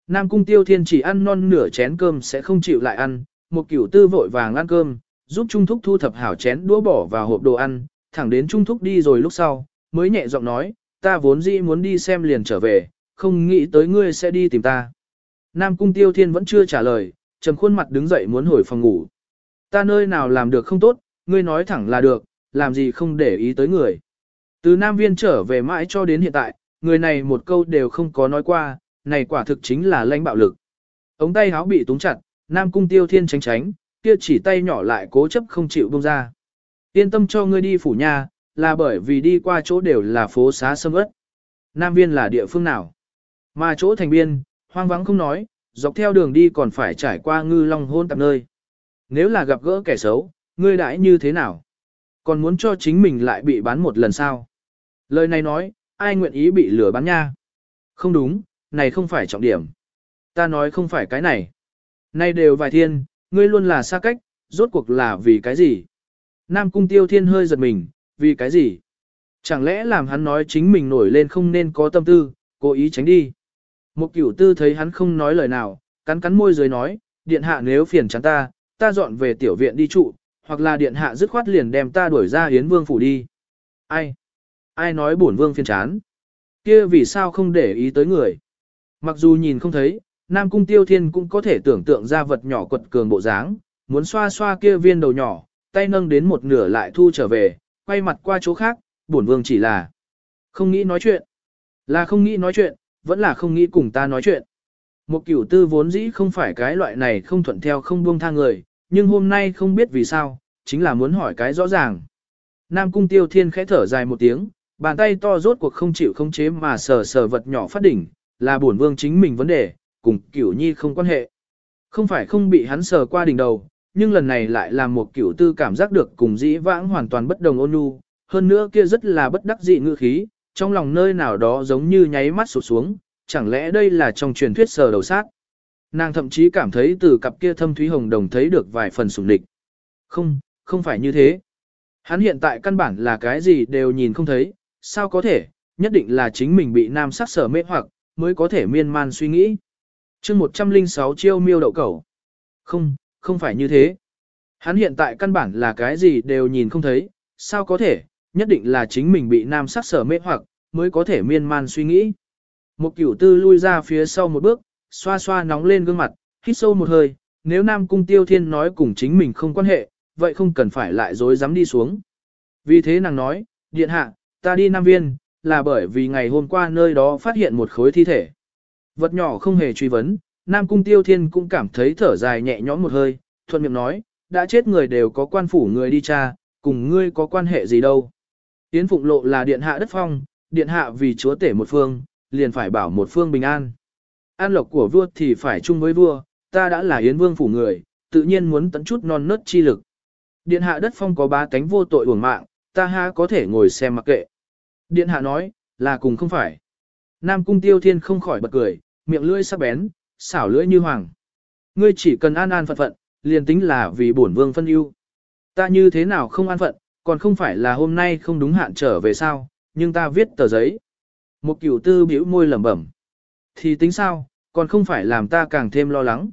Nam Cung Tiêu Thiên chỉ ăn non nửa chén cơm sẽ không chịu lại ăn, một kiểu tư vội vàng ăn cơm, giúp Trung Thúc thu thập hảo chén đũa bỏ vào hộp đồ ăn, thẳng đến Trung Thúc đi rồi lúc sau, mới nhẹ giọng nói, ta vốn dĩ muốn đi xem liền trở về, không nghĩ tới ngươi sẽ đi tìm ta. Nam Cung Tiêu Thiên vẫn chưa trả lời, trầm khuôn mặt đứng dậy muốn hồi phòng ngủ. Ta nơi nào làm được không tốt, ngươi nói thẳng là được, làm gì không để ý tới người. Từ Nam Viên trở về mãi cho đến hiện tại, người này một câu đều không có nói qua, này quả thực chính là lãnh bạo lực. Ống tay háo bị túng chặt, Nam Cung Tiêu Thiên tránh tránh, kia chỉ tay nhỏ lại cố chấp không chịu buông ra. Yên tâm cho ngươi đi phủ nhà, là bởi vì đi qua chỗ đều là phố xá sâm ớt. Nam Viên là địa phương nào? Mà chỗ thành biên, hoang vắng không nói, dọc theo đường đi còn phải trải qua ngư long hôn tạp nơi. Nếu là gặp gỡ kẻ xấu, ngươi đãi như thế nào? Còn muốn cho chính mình lại bị bán một lần sao? Lời này nói, ai nguyện ý bị lừa bán nha? Không đúng, này không phải trọng điểm. Ta nói không phải cái này. Nay đều vài thiên, ngươi luôn là xa cách, rốt cuộc là vì cái gì? Nam cung tiêu thiên hơi giật mình, vì cái gì? Chẳng lẽ làm hắn nói chính mình nổi lên không nên có tâm tư, cố ý tránh đi. Một cửu tư thấy hắn không nói lời nào, cắn cắn môi dưới nói, điện hạ nếu phiền chán ta, ta dọn về tiểu viện đi trụ, hoặc là điện hạ dứt khoát liền đem ta đuổi ra hiến vương phủ đi. Ai? Ai nói bổn vương phiền chán? Kia vì sao không để ý tới người? Mặc dù nhìn không thấy, Nam Cung Tiêu Thiên cũng có thể tưởng tượng ra vật nhỏ quật cường bộ dáng, muốn xoa xoa kia viên đầu nhỏ, tay nâng đến một nửa lại thu trở về, quay mặt qua chỗ khác, bổn vương chỉ là không nghĩ nói chuyện. Là không nghĩ nói chuyện, vẫn là không nghĩ cùng ta nói chuyện. Một cửu tư vốn dĩ không phải cái loại này không thuận theo không buông tha người, nhưng hôm nay không biết vì sao, chính là muốn hỏi cái rõ ràng. Nam cung tiêu thiên khẽ thở dài một tiếng, bàn tay to rốt cuộc không chịu không chế mà sờ sờ vật nhỏ phát đỉnh, là bổn vương chính mình vấn đề, cùng cửu nhi không quan hệ. Không phải không bị hắn sờ qua đỉnh đầu, nhưng lần này lại làm một cửu tư cảm giác được cùng dĩ vãng hoàn toàn bất đồng ôn nhu, hơn nữa kia rất là bất đắc dị ngữ khí, trong lòng nơi nào đó giống như nháy mắt sụt xuống, chẳng lẽ đây là trong truyền thuyết sờ đầu sát. Nàng thậm chí cảm thấy từ cặp kia thâm thúy hồng đồng thấy được vài phần sủng địch. Không, không phải như thế. Hắn hiện tại căn bản là cái gì đều nhìn không thấy, sao có thể, nhất định là chính mình bị nam sắc sở mê hoặc, mới có thể miên man suy nghĩ. chương 106 chiêu miêu đậu cẩu. Không, không phải như thế. Hắn hiện tại căn bản là cái gì đều nhìn không thấy, sao có thể, nhất định là chính mình bị nam sắc sở mê hoặc, mới có thể miên man suy nghĩ. Một cửu tư lui ra phía sau một bước, xoa xoa nóng lên gương mặt, hít sâu một hơi, nếu nam cung tiêu thiên nói cùng chính mình không quan hệ, vậy không cần phải lại dối dám đi xuống. Vì thế nàng nói, điện hạ, ta đi Nam Viên, là bởi vì ngày hôm qua nơi đó phát hiện một khối thi thể. Vật nhỏ không hề truy vấn, Nam Cung Tiêu Thiên cũng cảm thấy thở dài nhẹ nhõm một hơi, thuận miệng nói, đã chết người đều có quan phủ người đi tra, cùng ngươi có quan hệ gì đâu. Yến Phụng Lộ là điện hạ đất phong, điện hạ vì chúa tể một phương, liền phải bảo một phương bình an. An lộc của vua thì phải chung với vua, ta đã là Yến Vương phủ người, tự nhiên muốn tận chút non nớt chi lực. Điện hạ đất phong có ba cánh vô tội uổng mạng, ta ha có thể ngồi xem mặc kệ. Điện hạ nói, là cùng không phải. Nam cung tiêu thiên không khỏi bật cười, miệng lưỡi sắc bén, xảo lưỡi như hoàng. Ngươi chỉ cần an an phận phận, liền tính là vì bổn vương phân ưu. Ta như thế nào không an phận, còn không phải là hôm nay không đúng hạn trở về sao, nhưng ta viết tờ giấy. Một cửu tư bĩu môi lẩm bẩm. Thì tính sao, còn không phải làm ta càng thêm lo lắng.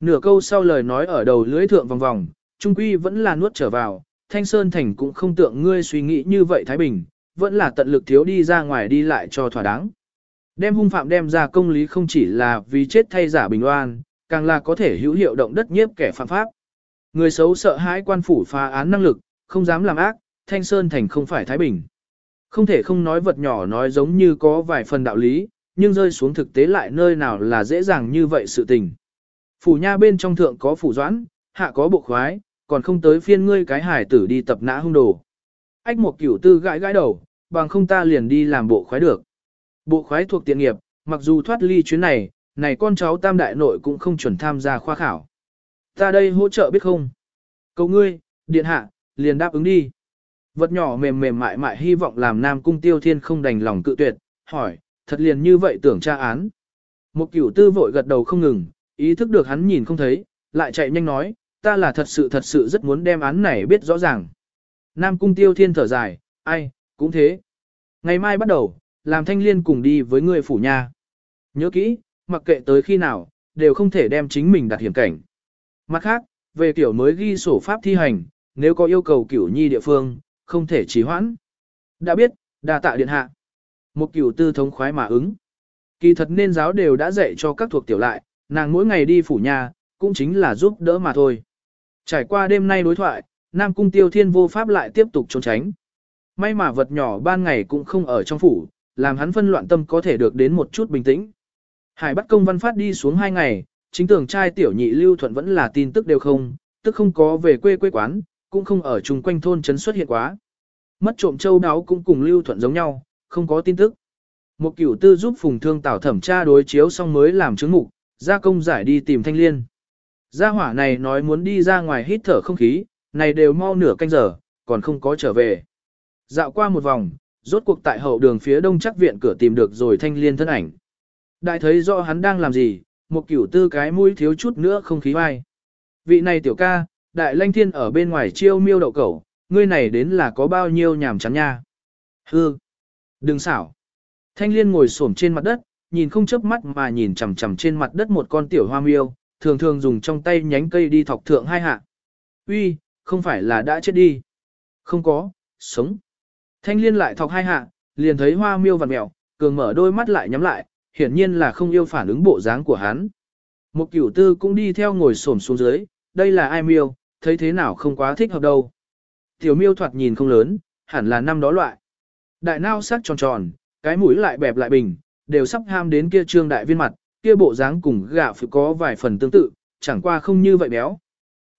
Nửa câu sau lời nói ở đầu lưỡi thượng vòng vòng, trung quy vẫn là nuốt trở vào, Thanh Sơn Thành cũng không tượng ngươi suy nghĩ như vậy Thái Bình, vẫn là tận lực thiếu đi ra ngoài đi lại cho thỏa đáng. Đem hung phạm đem ra công lý không chỉ là vì chết thay giả bình oan, càng là có thể hữu hiệu động đất nhiếp kẻ phạm pháp. Người xấu sợ hãi quan phủ phá án năng lực, không dám làm ác, Thanh Sơn Thành không phải Thái Bình. Không thể không nói vật nhỏ nói giống như có vài phần đạo lý, nhưng rơi xuống thực tế lại nơi nào là dễ dàng như vậy sự tình. Phủ nha bên trong thượng có phủ doãn, hạ có bộ khoái, còn không tới phiên ngươi cái hải tử đi tập nã hung đồ. Ách một cửu tư gãi gãi đầu, bằng không ta liền đi làm bộ khoái được. Bộ khoái thuộc tiện nghiệp, mặc dù thoát ly chuyến này, này con cháu tam đại nội cũng không chuẩn tham gia khoa khảo. Ta đây hỗ trợ biết không? Cầu ngươi, điện hạ, liền đáp ứng đi. Vật nhỏ mềm mềm mại mại hy vọng làm Nam Cung Tiêu Thiên không đành lòng cự tuyệt, hỏi, thật liền như vậy tưởng tra án. Một cửu tư vội gật đầu không ngừng, ý thức được hắn nhìn không thấy, lại chạy nhanh nói, ta là thật sự thật sự rất muốn đem án này biết rõ ràng. Nam Cung Tiêu Thiên thở dài, ai, cũng thế. Ngày mai bắt đầu, làm thanh liên cùng đi với người phủ nhà Nhớ kỹ, mặc kệ tới khi nào, đều không thể đem chính mình đặt hiểm cảnh. Mặt khác, về kiểu mới ghi sổ pháp thi hành, nếu có yêu cầu kiểu nhi địa phương, không thể trì hoãn. Đã biết, đa tạ điện hạ. Một kiểu tư thống khoái mà ứng. Kỳ thật nên giáo đều đã dạy cho các thuộc tiểu lại, nàng mỗi ngày đi phủ nhà, cũng chính là giúp đỡ mà thôi. Trải qua đêm nay đối thoại, Nam Cung Tiêu Thiên vô pháp lại tiếp tục trốn tránh. May mà vật nhỏ ban ngày cũng không ở trong phủ, làm hắn phân loạn tâm có thể được đến một chút bình tĩnh. Hải bắt công văn phát đi xuống hai ngày, chính tưởng trai tiểu nhị lưu thuận vẫn là tin tức đều không, tức không có về quê quê quán, cũng không ở chung quanh thôn trấn xuất hiện quá. Mất trộm châu đáo cũng cùng lưu thuận giống nhau, không có tin tức. Một cửu tư giúp phùng thương tảo thẩm tra đối chiếu xong mới làm chứng mục, gia công giải đi tìm thanh liên. Gia hỏa này nói muốn đi ra ngoài hít thở không khí, này đều mau nửa canh giờ, còn không có trở về. Dạo qua một vòng, rốt cuộc tại hậu đường phía đông chắc viện cửa tìm được rồi thanh liên thân ảnh. Đại thấy rõ hắn đang làm gì, một kiểu tư cái mũi thiếu chút nữa không khí vai. Vị này tiểu ca, đại lanh thiên ở bên ngoài chiêu miêu đậu cẩu, ngươi này đến là có bao nhiêu nhảm chán nha. Hư! Đừng xảo! Thanh liên ngồi xổm trên mặt đất, nhìn không chớp mắt mà nhìn chằm chằm trên mặt đất một con tiểu hoa miêu, thường thường dùng trong tay nhánh cây đi thọc thượng hai hạ. Uy, không phải là đã chết đi. Không có, sống. Thanh liên lại thọc hai hạ, liền thấy hoa miêu vằn mèo. cường mở đôi mắt lại nhắm lại, hiển nhiên là không yêu phản ứng bộ dáng của hắn. Một cửu tư cũng đi theo ngồi xổm xuống dưới, đây là ai miêu, thấy thế nào không quá thích hợp đâu. Tiểu miêu thoạt nhìn không lớn, hẳn là năm đó loại. Đại nao sắc tròn tròn, cái mũi lại bẹp lại bình, đều sắp ham đến kia trương đại viên mặt, kia bộ dáng cùng gạ phụ có vài phần tương tự, chẳng qua không như vậy béo.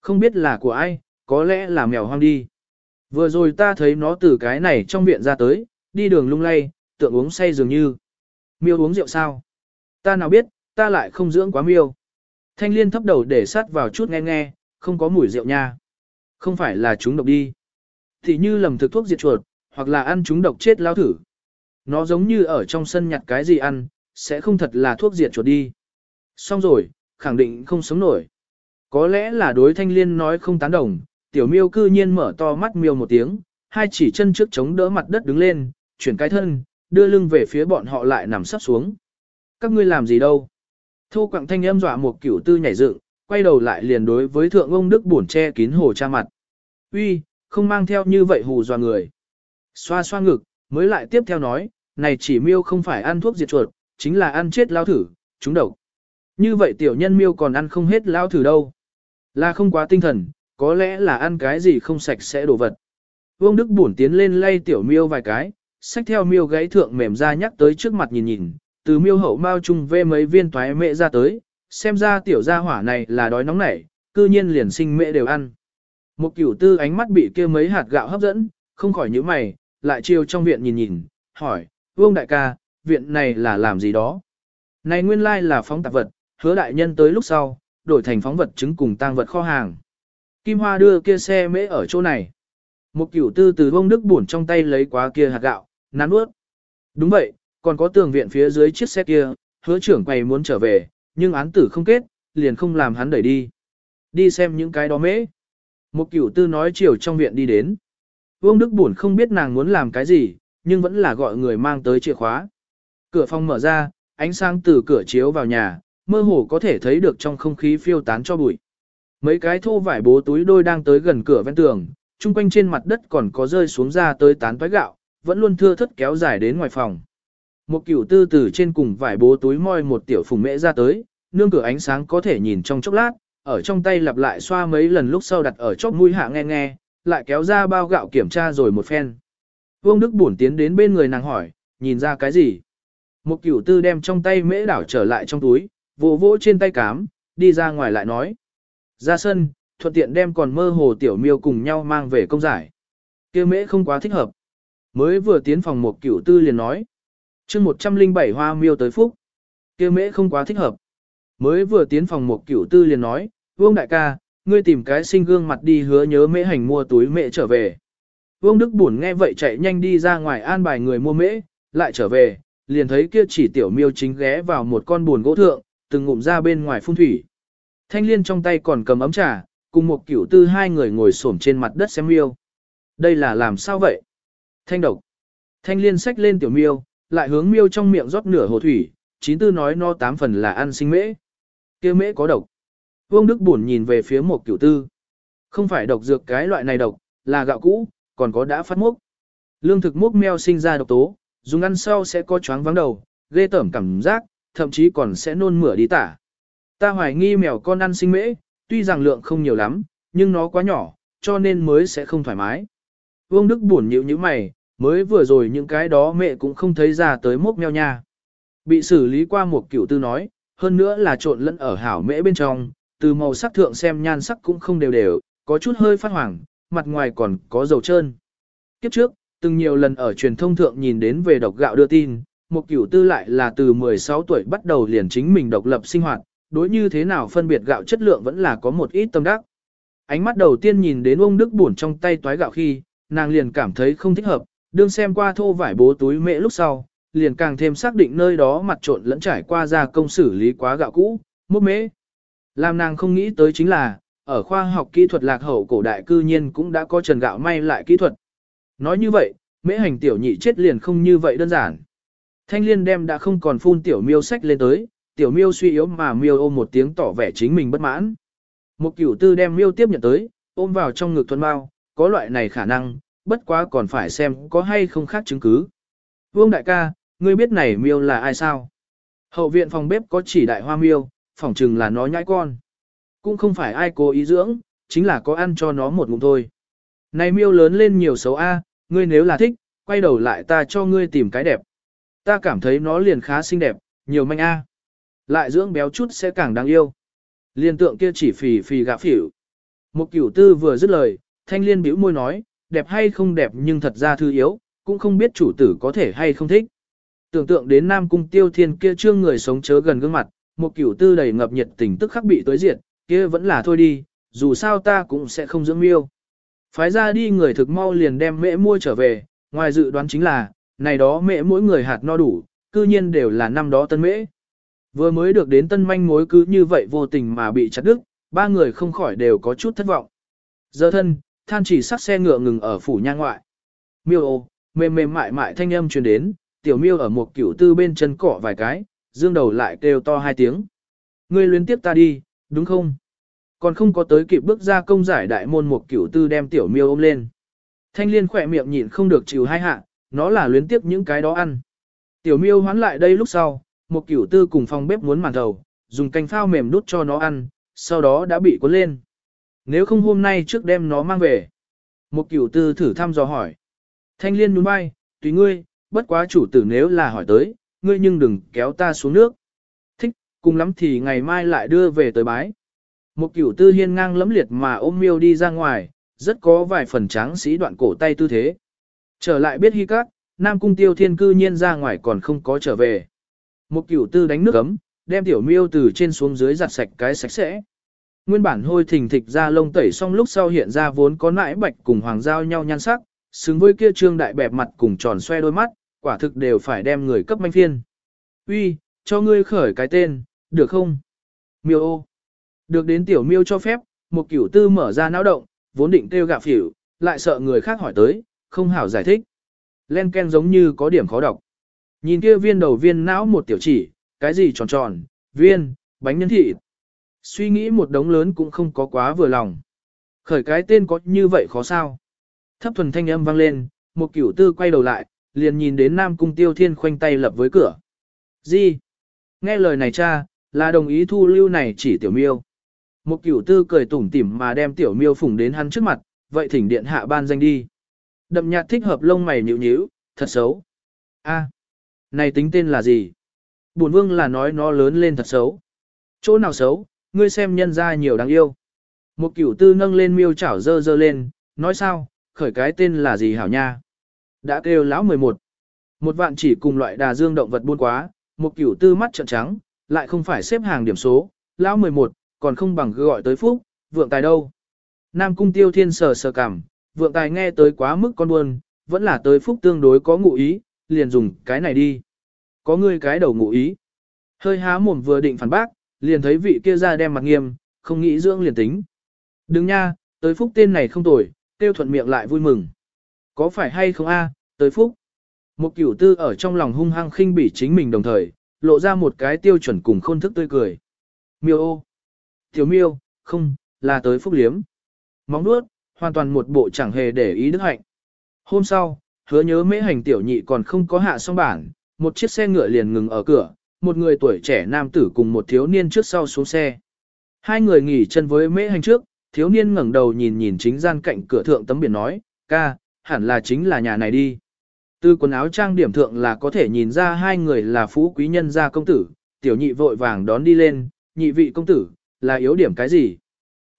Không biết là của ai, có lẽ là mèo hoang đi. Vừa rồi ta thấy nó từ cái này trong viện ra tới, đi đường lung lay, tượng uống say dường như. Miêu uống rượu sao? Ta nào biết, ta lại không dưỡng quá miêu. Thanh liên thấp đầu để sát vào chút nghe nghe, không có mùi rượu nha. Không phải là chúng độc đi. Thì như lầm thực thuốc diệt chuột, hoặc là ăn chúng độc chết lao thử. Nó giống như ở trong sân nhặt cái gì ăn, sẽ không thật là thuốc diệt chuột đi. Xong rồi, khẳng định không sống nổi. Có lẽ là đối thanh liên nói không tán đồng, tiểu miêu cư nhiên mở to mắt miêu một tiếng, hai chỉ chân trước chống đỡ mặt đất đứng lên, chuyển cái thân, đưa lưng về phía bọn họ lại nằm sắp xuống. Các ngươi làm gì đâu? Thô quặng thanh âm dọa một cửu tư nhảy dựng, quay đầu lại liền đối với thượng ông Đức buồn che kín hồ cha mặt. Uy, không mang theo như vậy hù dọa người. Xoa xoa ngực, mới lại tiếp theo nói, này chỉ miêu không phải ăn thuốc diệt chuột, chính là ăn chết lao thử, chúng độc. Như vậy tiểu nhân miêu còn ăn không hết lao thử đâu. Là không quá tinh thần, có lẽ là ăn cái gì không sạch sẽ đồ vật. Vương Đức buồn tiến lên lay tiểu miêu vài cái, xách theo miêu gáy thượng mềm ra nhắc tới trước mặt nhìn nhìn, từ miêu hậu mao chung vê mấy viên toái mẹ ra tới, xem ra tiểu gia hỏa này là đói nóng nảy, cư nhiên liền sinh mẹ đều ăn. Một cửu tư ánh mắt bị kia mấy hạt gạo hấp dẫn, không khỏi nhíu mày, lại chiều trong viện nhìn nhìn, hỏi, vương đại ca, viện này là làm gì đó? Này nguyên lai là phóng tạp vật, hứa đại nhân tới lúc sau, đổi thành phóng vật chứng cùng tang vật kho hàng. Kim Hoa đưa kia xe mễ ở chỗ này. Một cửu tư từ bông đức buồn trong tay lấy quá kia hạt gạo, nắn ướt. Đúng vậy, còn có tường viện phía dưới chiếc xe kia, hứa trưởng quầy muốn trở về, nhưng án tử không kết, liền không làm hắn đẩy đi. Đi xem những cái đó mễ. Một cửu tư nói chiều trong viện đi đến. Vương Đức Bổn không biết nàng muốn làm cái gì, nhưng vẫn là gọi người mang tới chìa khóa. Cửa phòng mở ra, ánh sáng từ cửa chiếu vào nhà, mơ hồ có thể thấy được trong không khí phiêu tán cho bụi. Mấy cái thô vải bố túi đôi đang tới gần cửa ven tường, chung quanh trên mặt đất còn có rơi xuống ra tới tán toái gạo, vẫn luôn thưa thất kéo dài đến ngoài phòng. Một cửu tư từ trên cùng vải bố túi moi một tiểu phùng mễ ra tới, nương cửa ánh sáng có thể nhìn trong chốc lát, ở trong tay lặp lại xoa mấy lần lúc sau đặt ở chóp mũi hạ nghe nghe, lại kéo ra bao gạo kiểm tra rồi một phen. Vương Đức buồn tiến đến bên người nàng hỏi, nhìn ra cái gì? Một cửu tư đem trong tay mễ đảo trở lại trong túi, vỗ vỗ trên tay cám, đi ra ngoài lại nói. Ra sân, thuận tiện đem còn mơ hồ tiểu miêu cùng nhau mang về công giải. kia mễ không quá thích hợp. Mới vừa tiến phòng một cửu tư liền nói. chương 107 hoa miêu tới phúc. kia mễ không quá thích hợp. Mới vừa tiến phòng một cửu tư liền nói, Vương đại ca, ngươi tìm cái sinh gương mặt đi hứa nhớ mễ hành mua túi mễ trở về. Vương Đức buồn nghe vậy chạy nhanh đi ra ngoài an bài người mua mễ, lại trở về, liền thấy kia chỉ tiểu miêu chính ghé vào một con buồn gỗ thượng, từng ngụm ra bên ngoài phun thủy. Thanh liên trong tay còn cầm ấm trà, cùng một cửu tư hai người ngồi xổm trên mặt đất xem miêu. Đây là làm sao vậy? Thanh độc. Thanh liên xách lên tiểu miêu, lại hướng miêu trong miệng rót nửa hồ thủy, chín tư nói no tám phần là ăn sinh mễ. kia mễ có độc. Vương Đức buồn nhìn về phía một cửu tư. Không phải độc dược cái loại này độc, là gạo cũ, còn có đã phát mốc. Lương thực mốc meo sinh ra độc tố, dùng ăn sau sẽ có chóng vắng đầu, ghê tởm cảm giác, thậm chí còn sẽ nôn mửa đi tả. Ta hoài nghi mèo con ăn sinh mễ, tuy rằng lượng không nhiều lắm, nhưng nó quá nhỏ, cho nên mới sẽ không thoải mái. Vương Đức buồn nhịu như mày, mới vừa rồi những cái đó mẹ cũng không thấy ra tới mốc mèo nha. Bị xử lý qua một kiểu tư nói, hơn nữa là trộn lẫn ở hảo mễ bên trong, từ màu sắc thượng xem nhan sắc cũng không đều đều, có chút hơi phát hoàng, mặt ngoài còn có dầu trơn. Kiếp trước, từng nhiều lần ở truyền thông thượng nhìn đến về độc gạo đưa tin, một kiểu tư lại là từ 16 tuổi bắt đầu liền chính mình độc lập sinh hoạt, đối như thế nào phân biệt gạo chất lượng vẫn là có một ít tâm đắc. Ánh mắt đầu tiên nhìn đến ông Đức buồn trong tay toái gạo khi, nàng liền cảm thấy không thích hợp, đương xem qua thô vải bố túi mễ lúc sau, liền càng thêm xác định nơi đó mặt trộn lẫn trải qua ra công xử lý quá gạo cũ, mốc mễ. Làm nàng không nghĩ tới chính là, ở khoa học kỹ thuật lạc hậu cổ đại cư nhiên cũng đã có trần gạo may lại kỹ thuật. Nói như vậy, mễ hành tiểu nhị chết liền không như vậy đơn giản. Thanh liên đem đã không còn phun tiểu miêu sách lên tới, tiểu miêu suy yếu mà miêu ôm một tiếng tỏ vẻ chính mình bất mãn. Một cửu tư đem miêu tiếp nhận tới, ôm vào trong ngực thuần bao, có loại này khả năng, bất quá còn phải xem có hay không khác chứng cứ. Vương đại ca, ngươi biết này miêu là ai sao? Hậu viện phòng bếp có chỉ đại hoa miêu, phỏng chừng là nó nhãi con. Cũng không phải ai cố ý dưỡng, chính là có ăn cho nó một ngụm thôi. Này miêu lớn lên nhiều xấu a, ngươi nếu là thích, quay đầu lại ta cho ngươi tìm cái đẹp. Ta cảm thấy nó liền khá xinh đẹp, nhiều manh a. Lại dưỡng béo chút sẽ càng đáng yêu. Liên tượng kia chỉ phì phì gạ phỉu. Một cửu tư vừa dứt lời, thanh liên bĩu môi nói, đẹp hay không đẹp nhưng thật ra thư yếu, cũng không biết chủ tử có thể hay không thích. Tưởng tượng đến Nam Cung Tiêu Thiên kia trương người sống chớ gần gương mặt, một cửu tư đầy ngập nhiệt tình tức khắc bị tối diệt, kia vẫn là thôi đi, dù sao ta cũng sẽ không dưỡng miêu. Phái ra đi người thực mau liền đem mẹ mua trở về, ngoài dự đoán chính là, này đó mẹ mỗi người hạt no đủ, cư nhiên đều là năm đó tân mễ. Vừa mới được đến tân manh mối cứ như vậy vô tình mà bị chặt đứt, ba người không khỏi đều có chút thất vọng. Giờ thân, than chỉ sắc xe ngựa ngừng ở phủ nha ngoại. Miêu ô, mềm mềm mại mại thanh âm truyền đến, tiểu miêu ở một cửu tư bên chân cọ vài cái, dương đầu lại kêu to hai tiếng. Ngươi luyến tiếp ta đi, đúng không? Còn không có tới kịp bước ra công giải đại môn một cửu tư đem tiểu miêu ôm lên. Thanh liên khỏe miệng nhịn không được chịu hai hạ, nó là luyến tiếp những cái đó ăn. Tiểu miêu hoán lại đây lúc sau, một cửu tư cùng phòng bếp muốn màn thầu, dùng canh phao mềm đút cho nó ăn, sau đó đã bị cuốn lên. Nếu không hôm nay trước đem nó mang về. Một cửu tư thử thăm dò hỏi. Thanh liên nhún vai, tùy ngươi, bất quá chủ tử nếu là hỏi tới, ngươi nhưng đừng kéo ta xuống nước. Thích, cùng lắm thì ngày mai lại đưa về tới bái. Một cửu tư hiên ngang lẫm liệt mà ôm miêu đi ra ngoài, rất có vài phần tráng sĩ đoạn cổ tay tư thế. Trở lại biết hy các, Nam Cung Tiêu Thiên cư nhiên ra ngoài còn không có trở về. Một cửu tư đánh nước ấm, đem tiểu miêu từ trên xuống dưới giặt sạch cái sạch sẽ. Nguyên bản hôi thình thịch ra lông tẩy xong lúc sau hiện ra vốn có nãi bạch cùng hoàng giao nhau nhan sắc, xứng với kia trương đại bẹp mặt cùng tròn xoe đôi mắt, quả thực đều phải đem người cấp manh phiên. Uy, cho ngươi khởi cái tên, được không? Miêu ô. Được đến tiểu miêu cho phép, một cửu tư mở ra não động, vốn định kêu gạ phỉu, lại sợ người khác hỏi tới, không hảo giải thích. Len ken giống như có điểm khó đọc. Nhìn kia viên đầu viên não một tiểu chỉ, cái gì tròn tròn, viên, bánh nhân thị. Suy nghĩ một đống lớn cũng không có quá vừa lòng. Khởi cái tên có như vậy khó sao? Thấp thuần thanh âm vang lên, một cửu tư quay đầu lại, liền nhìn đến Nam Cung Tiêu Thiên khoanh tay lập với cửa. Gì? Nghe lời này cha, là đồng ý thu lưu này chỉ tiểu miêu. Một cửu tư cười tủm tỉm mà đem tiểu miêu phủng đến hắn trước mặt, vậy thỉnh điện hạ ban danh đi. Đậm nhạt thích hợp lông mày nhịu nhíu, thật xấu. A, này tính tên là gì? Bổn vương là nói nó lớn lên thật xấu. Chỗ nào xấu, ngươi xem nhân ra nhiều đáng yêu. Một cửu tư nâng lên miêu chảo dơ dơ lên, nói sao, khởi cái tên là gì hảo nha. Đã kêu lão 11. Một vạn chỉ cùng loại đà dương động vật buôn quá, một cửu tư mắt trợn trắng, lại không phải xếp hàng điểm số, lão 11, còn không bằng gọi tới phúc, vượng tài đâu. Nam cung tiêu thiên sờ sờ cảm, vượng tài nghe tới quá mức con buồn, vẫn là tới phúc tương đối có ngụ ý, liền dùng cái này đi. Có ngươi cái đầu ngụ ý. Hơi há mồm vừa định phản bác, liền thấy vị kia ra đem mặt nghiêm, không nghĩ dưỡng liền tính. Đừng nha, tới phúc tên này không tồi, tiêu thuận miệng lại vui mừng. Có phải hay không a, tới phúc. Một cửu tư ở trong lòng hung hăng khinh bỉ chính mình đồng thời, lộ ra một cái tiêu chuẩn cùng khôn thức tươi cười. Miêu ô. Tiểu miêu, không, là tới phúc liếm. Móng nuốt, hoàn toàn một bộ chẳng hề để ý đức hạnh. Hôm sau, hứa nhớ mễ hành tiểu nhị còn không có hạ xong bản, một chiếc xe ngựa liền ngừng ở cửa, một người tuổi trẻ nam tử cùng một thiếu niên trước sau xuống xe. Hai người nghỉ chân với mễ hành trước, thiếu niên ngẩng đầu nhìn nhìn chính gian cạnh cửa thượng tấm biển nói, ca, hẳn là chính là nhà này đi. Từ quần áo trang điểm thượng là có thể nhìn ra hai người là phú quý nhân gia công tử, tiểu nhị vội vàng đón đi lên, nhị vị công tử, là yếu điểm cái gì?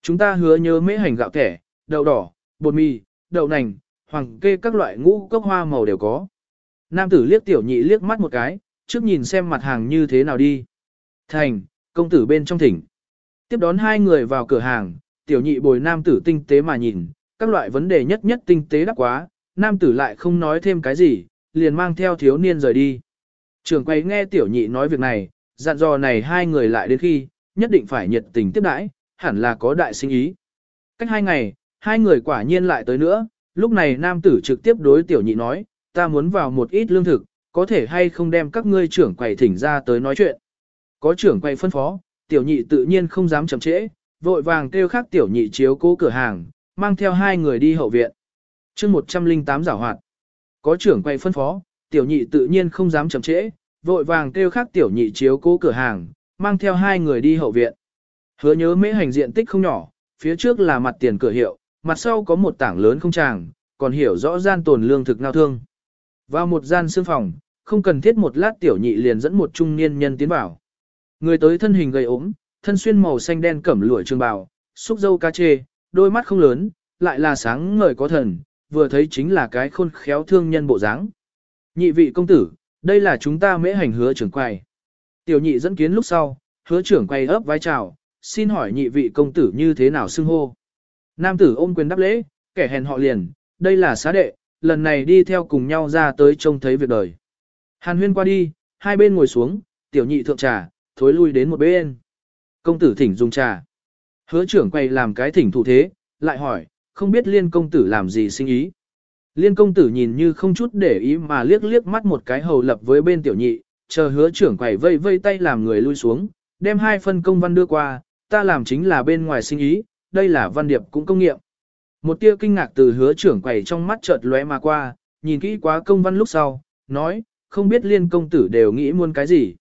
Chúng ta hứa nhớ mễ hành gạo thẻ, đậu đỏ, bột mì, đậu nành, hoàng kê các loại ngũ cốc hoa màu đều có. Nam tử liếc tiểu nhị liếc mắt một cái, trước nhìn xem mặt hàng như thế nào đi. Thành, công tử bên trong thỉnh. Tiếp đón hai người vào cửa hàng, tiểu nhị bồi nam tử tinh tế mà nhìn, các loại vấn đề nhất nhất tinh tế đắc quá, nam tử lại không nói thêm cái gì, liền mang theo thiếu niên rời đi. Trường quay nghe tiểu nhị nói việc này, dặn dò này hai người lại đến khi, nhất định phải nhiệt tình tiếp đãi, hẳn là có đại sinh ý. Cách hai ngày, hai người quả nhiên lại tới nữa, lúc này nam tử trực tiếp đối tiểu nhị nói, ta muốn vào một ít lương thực, có thể hay không đem các ngươi trưởng quầy thỉnh ra tới nói chuyện. Có trưởng quầy phân phó, tiểu nhị tự nhiên không dám chậm trễ, vội vàng kêu khác tiểu nhị chiếu cố cửa hàng, mang theo hai người đi hậu viện. chương 108 giảo hoạt. Có trưởng quầy phân phó, tiểu nhị tự nhiên không dám chậm trễ, vội vàng kêu khác tiểu nhị chiếu cố cửa hàng, mang theo hai người đi hậu viện. Hứa nhớ mễ hành diện tích không nhỏ, phía trước là mặt tiền cửa hiệu, mặt sau có một tảng lớn không tràng, còn hiểu rõ gian tồn lương thực ngao thương. Vào một gian sương phòng, không cần thiết một lát tiểu nhị liền dẫn một trung niên nhân tiến vào. Người tới thân hình gầy ốm, thân xuyên màu xanh đen cẩm lụa trường bào, xúc dâu ca chê, đôi mắt không lớn, lại là sáng ngời có thần, vừa thấy chính là cái khôn khéo thương nhân bộ dáng. Nhị vị công tử, đây là chúng ta mễ hành hứa trưởng quầy. Tiểu nhị dẫn kiến lúc sau, hứa trưởng quầy ấp vai chào, xin hỏi nhị vị công tử như thế nào xưng hô. Nam tử ôm quyền đáp lễ, kẻ hèn họ liền, đây là xá đệ, lần này đi theo cùng nhau ra tới trông thấy việc đời. Hàn huyên qua đi, hai bên ngồi xuống, tiểu nhị thượng trà, thối lui đến một bên. Công tử thỉnh dùng trà. Hứa trưởng quay làm cái thỉnh thủ thế, lại hỏi, không biết liên công tử làm gì sinh ý. Liên công tử nhìn như không chút để ý mà liếc liếc mắt một cái hầu lập với bên tiểu nhị, chờ hứa trưởng quầy vây vây tay làm người lui xuống, đem hai phân công văn đưa qua, ta làm chính là bên ngoài sinh ý, đây là văn điệp cũng công nghiệm. Một tia kinh ngạc từ hứa trưởng quầy trong mắt chợt lóe mà qua, nhìn kỹ quá công văn lúc sau, nói, không biết liên công tử đều nghĩ muốn cái gì.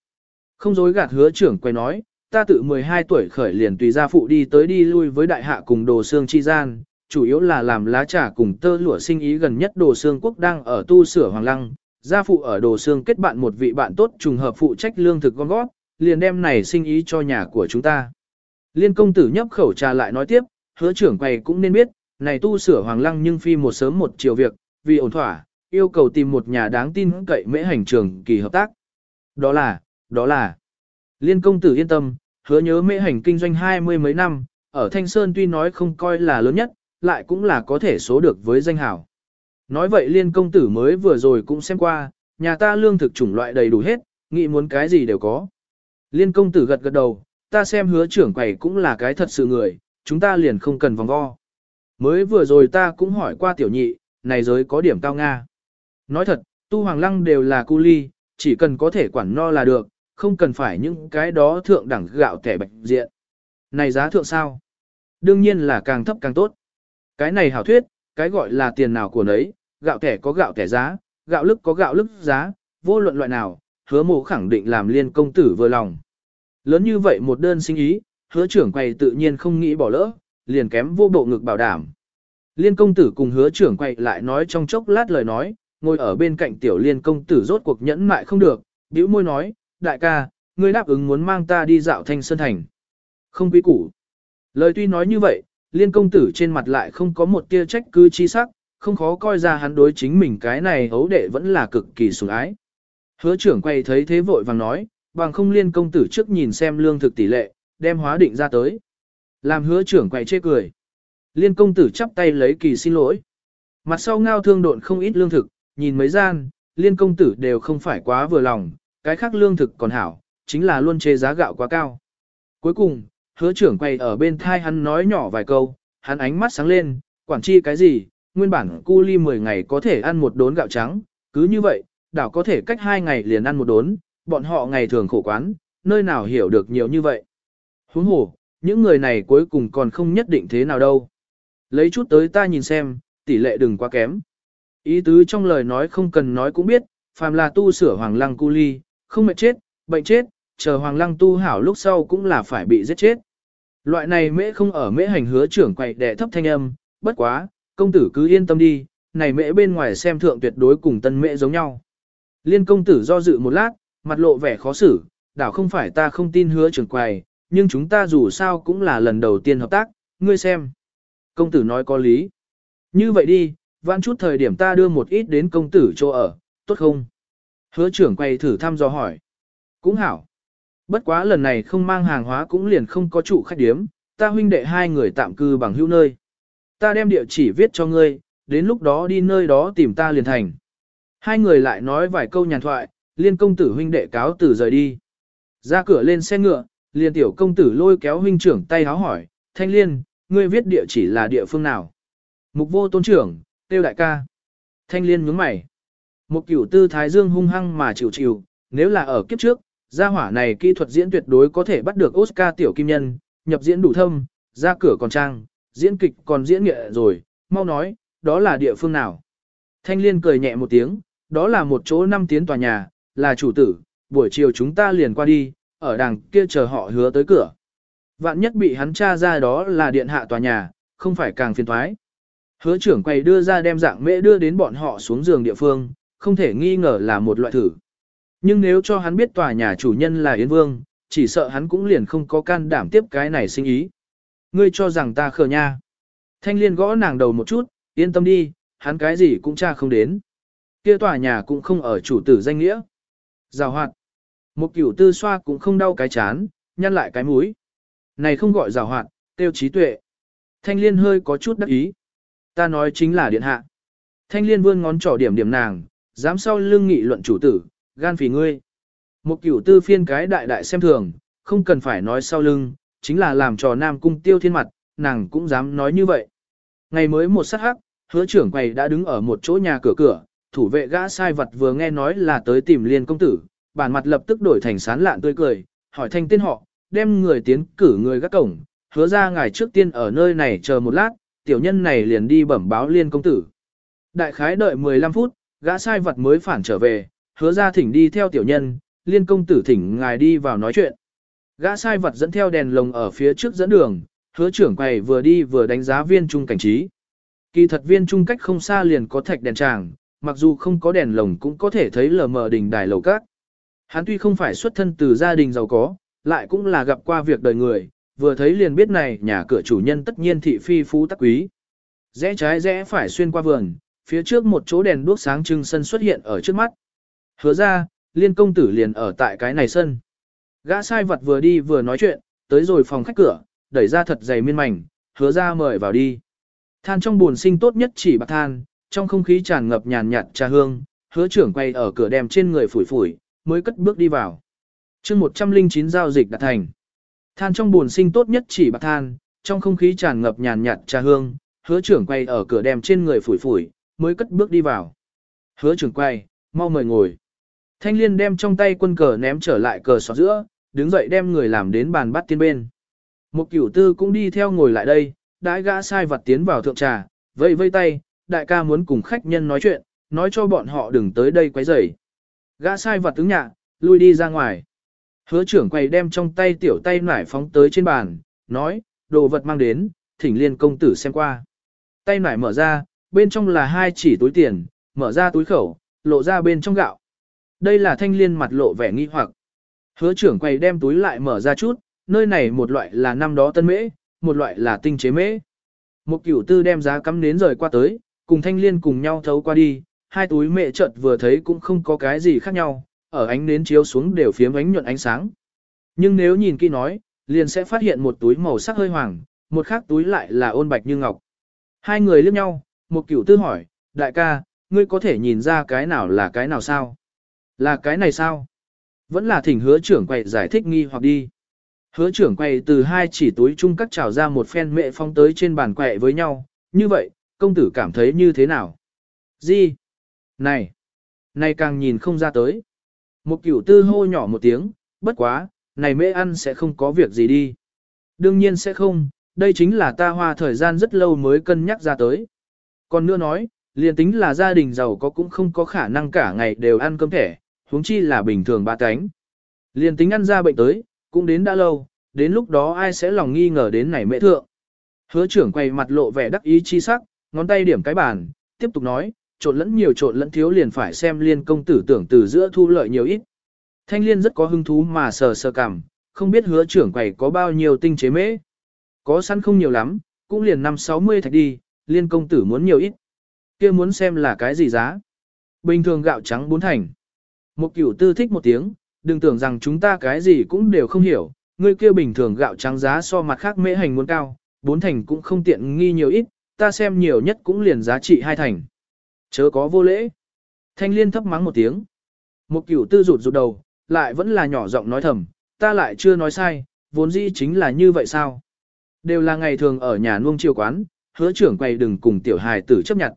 Không dối gạt hứa trưởng quầy nói, ta tự 12 tuổi khởi liền tùy gia phụ đi tới đi lui với đại hạ cùng đồ xương chi gian, chủ yếu là làm lá trà cùng tơ lụa sinh ý gần nhất đồ xương quốc đang ở tu sửa hoàng lăng, gia phụ ở đồ xương kết bạn một vị bạn tốt trùng hợp phụ trách lương thực con gót, liền đem này sinh ý cho nhà của chúng ta. Liên công tử nhấp khẩu trà lại nói tiếp, hứa trưởng quầy cũng nên biết, này tu sửa hoàng lăng nhưng phi một sớm một chiều việc, vì ổn thỏa, yêu cầu tìm một nhà đáng tin cậy mễ hành trường kỳ hợp tác. Đó là, đó là, liên công tử yên tâm, hứa nhớ mễ hành kinh doanh hai mươi mấy năm, ở Thanh Sơn tuy nói không coi là lớn nhất, lại cũng là có thể số được với danh hảo. Nói vậy liên công tử mới vừa rồi cũng xem qua, nhà ta lương thực chủng loại đầy đủ hết, nghĩ muốn cái gì đều có. Liên công tử gật gật đầu, ta xem hứa trưởng quầy cũng là cái thật sự người, chúng ta liền không cần vòng vo. Mới vừa rồi ta cũng hỏi qua tiểu nhị, này giới có điểm cao Nga. Nói thật, tu hoàng lăng đều là cu ly, chỉ cần có thể quản no là được, không cần phải những cái đó thượng đẳng gạo thẻ bạch diện. Này giá thượng sao? Đương nhiên là càng thấp càng tốt. Cái này hảo thuyết, cái gọi là tiền nào của nấy, gạo thẻ có gạo thẻ giá, gạo lức có gạo lức giá, vô luận loại nào, hứa mộ khẳng định làm liên công tử vừa lòng. Lớn như vậy một đơn sinh ý, hứa trưởng quầy tự nhiên không nghĩ bỏ lỡ, liền kém vô bộ ngực bảo đảm. Liên công tử cùng hứa trưởng quầy lại nói trong chốc lát lời nói, ngồi ở bên cạnh tiểu liên công tử rốt cuộc nhẫn mại không được, bĩu môi nói, đại ca, ngươi đáp ứng muốn mang ta đi dạo thanh sơn thành. Không quý củ. Lời tuy nói như vậy, liên công tử trên mặt lại không có một tia trách cứ chi sắc, không khó coi ra hắn đối chính mình cái này hấu đệ vẫn là cực kỳ sủng ái. Hứa trưởng quay thấy thế vội vàng nói, bằng không liên công tử trước nhìn xem lương thực tỷ lệ, đem hóa định ra tới. Làm hứa trưởng quầy chê cười. Liên công tử chắp tay lấy kỳ xin lỗi. Mặt sau ngao thương độn không ít lương thực, nhìn mấy gian, liên công tử đều không phải quá vừa lòng, cái khác lương thực còn hảo, chính là luôn chê giá gạo quá cao. Cuối cùng, hứa trưởng quay ở bên thai hắn nói nhỏ vài câu, hắn ánh mắt sáng lên, quản chi cái gì, nguyên bản cu ly 10 ngày có thể ăn một đốn gạo trắng, cứ như vậy, đảo có thể cách 2 ngày liền ăn một đốn, bọn họ ngày thường khổ quán, nơi nào hiểu được nhiều như vậy. Huống hồ, những người này cuối cùng còn không nhất định thế nào đâu. Lấy chút tới ta nhìn xem, tỷ lệ đừng quá kém. Ý tứ trong lời nói không cần nói cũng biết, phàm là tu sửa hoàng lăng cu ly, không mệt chết, bệnh chết, chờ hoàng lăng tu hảo lúc sau cũng là phải bị giết chết. Loại này mễ không ở mễ hành hứa trưởng quậy đệ thấp thanh âm, bất quá, công tử cứ yên tâm đi, này mễ bên ngoài xem thượng tuyệt đối cùng tân mễ giống nhau. Liên công tử do dự một lát, mặt lộ vẻ khó xử, đảo không phải ta không tin hứa trưởng quầy, nhưng chúng ta dù sao cũng là lần đầu tiên hợp tác, ngươi xem. Công tử nói có lý. Như vậy đi, vãn chút thời điểm ta đưa một ít đến công tử chỗ ở, tốt không? Hứa trưởng quay thử thăm dò hỏi. Cũng hảo. Bất quá lần này không mang hàng hóa cũng liền không có chủ khách điếm, ta huynh đệ hai người tạm cư bằng hữu nơi. Ta đem địa chỉ viết cho ngươi, đến lúc đó đi nơi đó tìm ta liền thành. Hai người lại nói vài câu nhàn thoại, liên công tử huynh đệ cáo tử rời đi. Ra cửa lên xe ngựa, liên tiểu công tử lôi kéo huynh trưởng tay háo hỏi, thanh liên, ngươi viết địa chỉ là địa phương nào? Mục vô tôn trưởng, tiêu đại ca. Thanh liên nhướng mày. Một cửu tư thái dương hung hăng mà chịu chịu, nếu là ở kiếp trước, gia hỏa này kỹ thuật diễn tuyệt đối có thể bắt được Oscar tiểu kim nhân, nhập diễn đủ thâm, ra cửa còn trang, diễn kịch còn diễn nghệ rồi, mau nói, đó là địa phương nào? Thanh liên cười nhẹ một tiếng, đó là một chỗ năm tiến tòa nhà, là chủ tử, buổi chiều chúng ta liền qua đi, ở đằng kia chờ họ hứa tới cửa. Vạn nhất bị hắn tra ra đó là điện hạ tòa nhà, không phải càng phiền thoái. Hứa trưởng quầy đưa ra đem dạng mễ đưa đến bọn họ xuống giường địa phương, không thể nghi ngờ là một loại thử. Nhưng nếu cho hắn biết tòa nhà chủ nhân là Yến Vương, chỉ sợ hắn cũng liền không có can đảm tiếp cái này sinh ý. Ngươi cho rằng ta khờ nha. Thanh liên gõ nàng đầu một chút, yên tâm đi, hắn cái gì cũng tra không đến. Kia tòa nhà cũng không ở chủ tử danh nghĩa. Rào hoạt. Một kiểu tư xoa cũng không đau cái chán, nhăn lại cái mũi. Này không gọi rào hoạt, tiêu trí tuệ. Thanh liên hơi có chút đắc ý. Ta nói chính là điện hạ. Thanh liên vươn ngón trỏ điểm điểm nàng, dám sau lưng nghị luận chủ tử, gan phì ngươi. Một kiểu tư phiên cái đại đại xem thường, không cần phải nói sau lưng, chính là làm trò nam cung tiêu thiên mặt, nàng cũng dám nói như vậy. Ngày mới một sát hắc, hứa trưởng quầy đã đứng ở một chỗ nhà cửa cửa, thủ vệ gã sai vật vừa nghe nói là tới tìm liên công tử, bản mặt lập tức đổi thành sán lạn tươi cười, hỏi thanh tên họ, đem người tiến cử người gác cổng, hứa ra ngài trước tiên ở nơi này chờ một lát, tiểu nhân này liền đi bẩm báo liên công tử. Đại khái đợi 15 phút, gã sai vật mới phản trở về, hứa ra thỉnh đi theo tiểu nhân, liên công tử thỉnh ngài đi vào nói chuyện. Gã sai vật dẫn theo đèn lồng ở phía trước dẫn đường, hứa trưởng quầy vừa đi vừa đánh giá viên trung cảnh trí. Kỳ thật viên trung cách không xa liền có thạch đèn tràng, mặc dù không có đèn lồng cũng có thể thấy lờ mờ đỉnh đài lầu các. Hắn tuy không phải xuất thân từ gia đình giàu có, lại cũng là gặp qua việc đời người, vừa thấy liền biết này nhà cửa chủ nhân tất nhiên thị phi phú tắc quý. Rẽ trái rẽ phải xuyên qua vườn, phía trước một chỗ đèn đuốc sáng trưng sân xuất hiện ở trước mắt. Hứa ra, liên công tử liền ở tại cái này sân. Gã sai vật vừa đi vừa nói chuyện, tới rồi phòng khách cửa, đẩy ra thật dày miên mảnh, hứa ra mời vào đi. Than trong buồn sinh tốt nhất chỉ bạc than, trong không khí tràn ngập nhàn nhạt trà hương, hứa trưởng quay ở cửa đem trên người phủi phủi, mới cất bước đi vào. chương 109 giao dịch đạt thành. Than trong buồn sinh tốt nhất chỉ bạc than, trong không khí tràn ngập nhàn nhạt trà hương, hứa trưởng quay ở cửa đem trên người phủi phủi, mới cất bước đi vào. Hứa trưởng quay, mau mời ngồi. Thanh liên đem trong tay quân cờ ném trở lại cờ sọt giữa, đứng dậy đem người làm đến bàn bắt tiên bên. Một cửu tư cũng đi theo ngồi lại đây, đãi gã sai vật tiến vào thượng trà, vây vây tay, đại ca muốn cùng khách nhân nói chuyện, nói cho bọn họ đừng tới đây quấy rầy. Gã sai vật tướng nhạ, lui đi ra ngoài. Hứa trưởng quầy đem trong tay tiểu tay nải phóng tới trên bàn, nói, đồ vật mang đến, thỉnh liên công tử xem qua. Tay nải mở ra, bên trong là hai chỉ túi tiền, mở ra túi khẩu, lộ ra bên trong gạo. Đây là thanh liên mặt lộ vẻ nghi hoặc. Hứa trưởng quầy đem túi lại mở ra chút, nơi này một loại là năm đó tân mễ, một loại là tinh chế mễ. Một cửu tư đem giá cắm nến rời qua tới, cùng thanh liên cùng nhau thấu qua đi, hai túi mẹ chợt vừa thấy cũng không có cái gì khác nhau, ở ánh nến chiếu xuống đều phiếm ánh nhuận ánh sáng. Nhưng nếu nhìn kỹ nói, liền sẽ phát hiện một túi màu sắc hơi hoàng, một khác túi lại là ôn bạch như ngọc. Hai người liếc nhau, một cửu tư hỏi, đại ca, ngươi có thể nhìn ra cái nào là cái nào sao? Là cái này sao? Vẫn là thỉnh hứa trưởng quầy giải thích nghi hoặc đi. Hứa trưởng quầy từ hai chỉ túi chung cắt trào ra một phen mẹ phong tới trên bàn quẹ với nhau, như vậy, công tử cảm thấy như thế nào? Gì? Này! Này càng nhìn không ra tới. Một cửu tư hô nhỏ một tiếng, bất quá, này mẹ ăn sẽ không có việc gì đi. Đương nhiên sẽ không, đây chính là ta hoa thời gian rất lâu mới cân nhắc ra tới. Còn nữa nói, liền tính là gia đình giàu có cũng không có khả năng cả ngày đều ăn cơm thẻ, huống chi là bình thường ba cánh. Liền tính ăn ra bệnh tới, cũng đến đã lâu, đến lúc đó ai sẽ lòng nghi ngờ đến này mẹ thượng. Hứa trưởng quay mặt lộ vẻ đắc ý chi sắc, ngón tay điểm cái bàn, tiếp tục nói, trộn lẫn nhiều trộn lẫn thiếu liền phải xem liên công tử tưởng từ giữa thu lợi nhiều ít. Thanh liên rất có hứng thú mà sờ sờ cảm, không biết hứa trưởng quầy có bao nhiêu tinh chế mễ. Có sẵn không nhiều lắm, cũng liền năm sáu mươi thạch đi, liên công tử muốn nhiều ít. kia muốn xem là cái gì giá. Bình thường gạo trắng bốn thành. Một cửu tư thích một tiếng, đừng tưởng rằng chúng ta cái gì cũng đều không hiểu, người kia bình thường gạo trắng giá so mặt khác mễ hành muốn cao, bốn thành cũng không tiện nghi nhiều ít, ta xem nhiều nhất cũng liền giá trị hai thành. Chớ có vô lễ. Thanh liên thấp mắng một tiếng. Một cửu tư rụt rụt đầu, lại vẫn là nhỏ giọng nói thầm, ta lại chưa nói sai, vốn dĩ chính là như vậy sao. Đều là ngày thường ở nhà nuông chiều quán, hứa trưởng quay đừng cùng tiểu hài tử chấp nhận.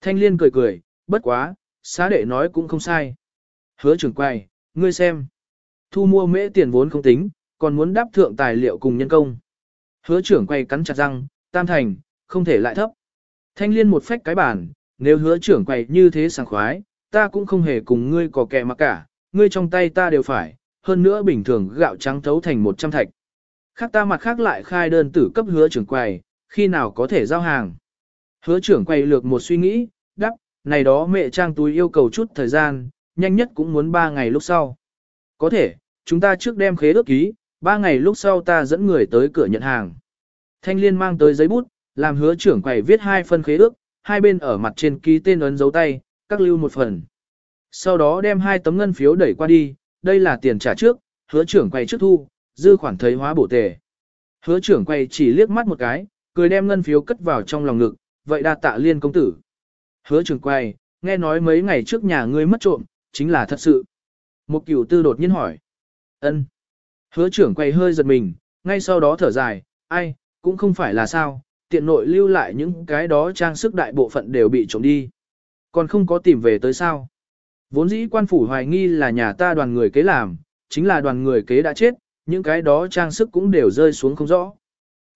Thanh liên cười cười, bất quá, xá đệ nói cũng không sai. Hứa trưởng quay, ngươi xem. Thu mua mễ tiền vốn không tính, còn muốn đáp thượng tài liệu cùng nhân công. Hứa trưởng quay cắn chặt răng, tam thành, không thể lại thấp. Thanh liên một phách cái bản, nếu hứa trưởng quầy như thế sảng khoái, ta cũng không hề cùng ngươi có kẻ mà cả, ngươi trong tay ta đều phải, hơn nữa bình thường gạo trắng thấu thành 100 thạch. Khác ta mặt khác lại khai đơn tử cấp hứa trưởng quầy, khi nào có thể giao hàng. Hứa trưởng quầy lược một suy nghĩ, đắc, này đó mẹ trang túi yêu cầu chút thời gian, nhanh nhất cũng muốn 3 ngày lúc sau. Có thể, chúng ta trước đem khế ước ký, 3 ngày lúc sau ta dẫn người tới cửa nhận hàng. Thanh liên mang tới giấy bút, làm hứa trưởng quầy viết hai phân khế ước, hai bên ở mặt trên ký tên ấn dấu tay, các lưu một phần. Sau đó đem hai tấm ngân phiếu đẩy qua đi, đây là tiền trả trước, hứa trưởng quầy trước thu, dư khoản thấy hóa bổ tề. Hứa trưởng quầy chỉ liếc mắt một cái, cười đem ngân phiếu cất vào trong lòng ngực, vậy đa tạ liên công tử. Hứa trưởng quầy, nghe nói mấy ngày trước nhà ngươi mất trộm, chính là thật sự. Một cửu tư đột nhiên hỏi. ân. Hứa trưởng quầy hơi giật mình, ngay sau đó thở dài, ai, cũng không phải là sao, tiện nội lưu lại những cái đó trang sức đại bộ phận đều bị trộm đi. Còn không có tìm về tới sao. Vốn dĩ quan phủ hoài nghi là nhà ta đoàn người kế làm, chính là đoàn người kế đã chết, những cái đó trang sức cũng đều rơi xuống không rõ.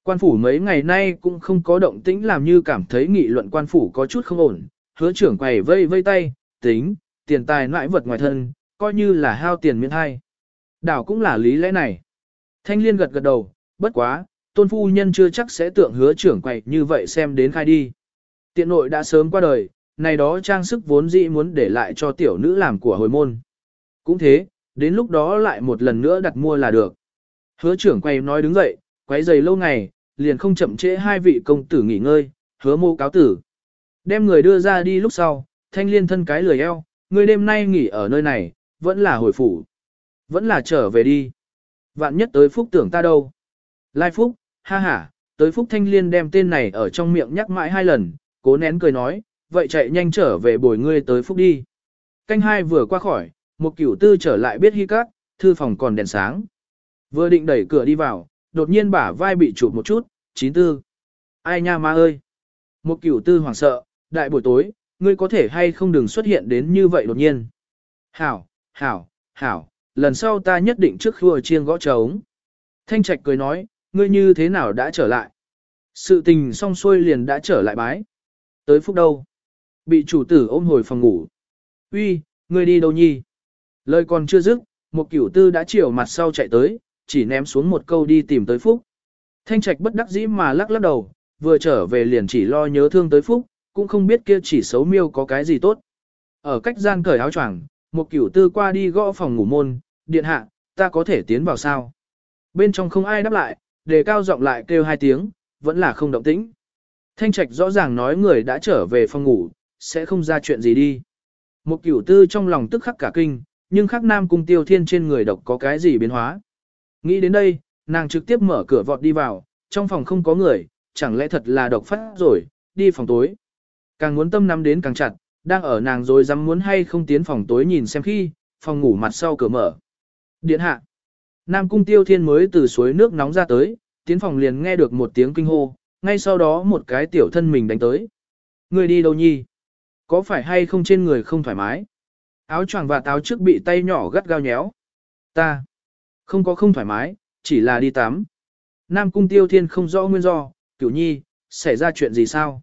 Quan phủ mấy ngày nay cũng không có động tĩnh làm như cảm thấy nghị luận quan phủ có chút không ổn, hứa trưởng quầy vây vây tay, tính, tiền tài nãi vật ngoài thân, coi như là hao tiền miễn hay. Đảo cũng là lý lẽ này. Thanh liên gật gật đầu, bất quá, tôn phu nhân chưa chắc sẽ tượng hứa trưởng quầy như vậy xem đến khai đi. Tiện nội đã sớm qua đời, này đó trang sức vốn dĩ muốn để lại cho tiểu nữ làm của hồi môn. Cũng thế, đến lúc đó lại một lần nữa đặt mua là được. Hứa trưởng quay nói đứng dậy, quấy giày lâu ngày, liền không chậm trễ hai vị công tử nghỉ ngơi, hứa mô cáo tử. Đem người đưa ra đi lúc sau, thanh liên thân cái lười eo, người đêm nay nghỉ ở nơi này, vẫn là hồi phủ. Vẫn là trở về đi. Vạn nhất tới phúc tưởng ta đâu. Lai phúc, ha ha, tới phúc thanh liên đem tên này ở trong miệng nhắc mãi hai lần, cố nén cười nói, vậy chạy nhanh trở về bồi ngươi tới phúc đi. Canh hai vừa qua khỏi, một cửu tư trở lại biết hy cát, thư phòng còn đèn sáng. Vừa định đẩy cửa đi vào, đột nhiên bả vai bị chụp một chút, chín tư. Ai nha ma ơi! Một cửu tư hoảng sợ, đại buổi tối, ngươi có thể hay không đừng xuất hiện đến như vậy đột nhiên. Hảo, hảo, hảo, lần sau ta nhất định trước khua chiêng gõ trống. Thanh trạch cười nói, ngươi như thế nào đã trở lại? Sự tình xong xuôi liền đã trở lại bái. Tới phúc đâu? Bị chủ tử ôm hồi phòng ngủ. Uy, ngươi đi đâu nhi? Lời còn chưa dứt, một cửu tư đã chiều mặt sau chạy tới, chỉ ném xuống một câu đi tìm tới phúc. Thanh trạch bất đắc dĩ mà lắc lắc đầu, vừa trở về liền chỉ lo nhớ thương tới phúc, cũng không biết kia chỉ xấu miêu có cái gì tốt. Ở cách gian cởi áo choàng, một cửu tư qua đi gõ phòng ngủ môn, điện hạ, ta có thể tiến vào sao? Bên trong không ai đáp lại, đề cao giọng lại kêu hai tiếng, vẫn là không động tĩnh. Thanh trạch rõ ràng nói người đã trở về phòng ngủ, sẽ không ra chuyện gì đi. Một cửu tư trong lòng tức khắc cả kinh, nhưng khắc nam cung tiêu thiên trên người độc có cái gì biến hóa. Nghĩ đến đây, nàng trực tiếp mở cửa vọt đi vào, trong phòng không có người, chẳng lẽ thật là độc phát rồi, đi phòng tối. Càng muốn tâm nắm đến càng chặt, đang ở nàng rồi dám muốn hay không tiến phòng tối nhìn xem khi, phòng ngủ mặt sau cửa mở. Điện hạ. Nam cung tiêu thiên mới từ suối nước nóng ra tới, tiến phòng liền nghe được một tiếng kinh hô, ngay sau đó một cái tiểu thân mình đánh tới. Người đi đâu nhi? Có phải hay không trên người không thoải mái? Áo choàng và táo trước bị tay nhỏ gắt gao nhéo. Ta. Không có không thoải mái, chỉ là đi tắm. Nam cung tiêu thiên không rõ nguyên do, cửu nhi, xảy ra chuyện gì sao?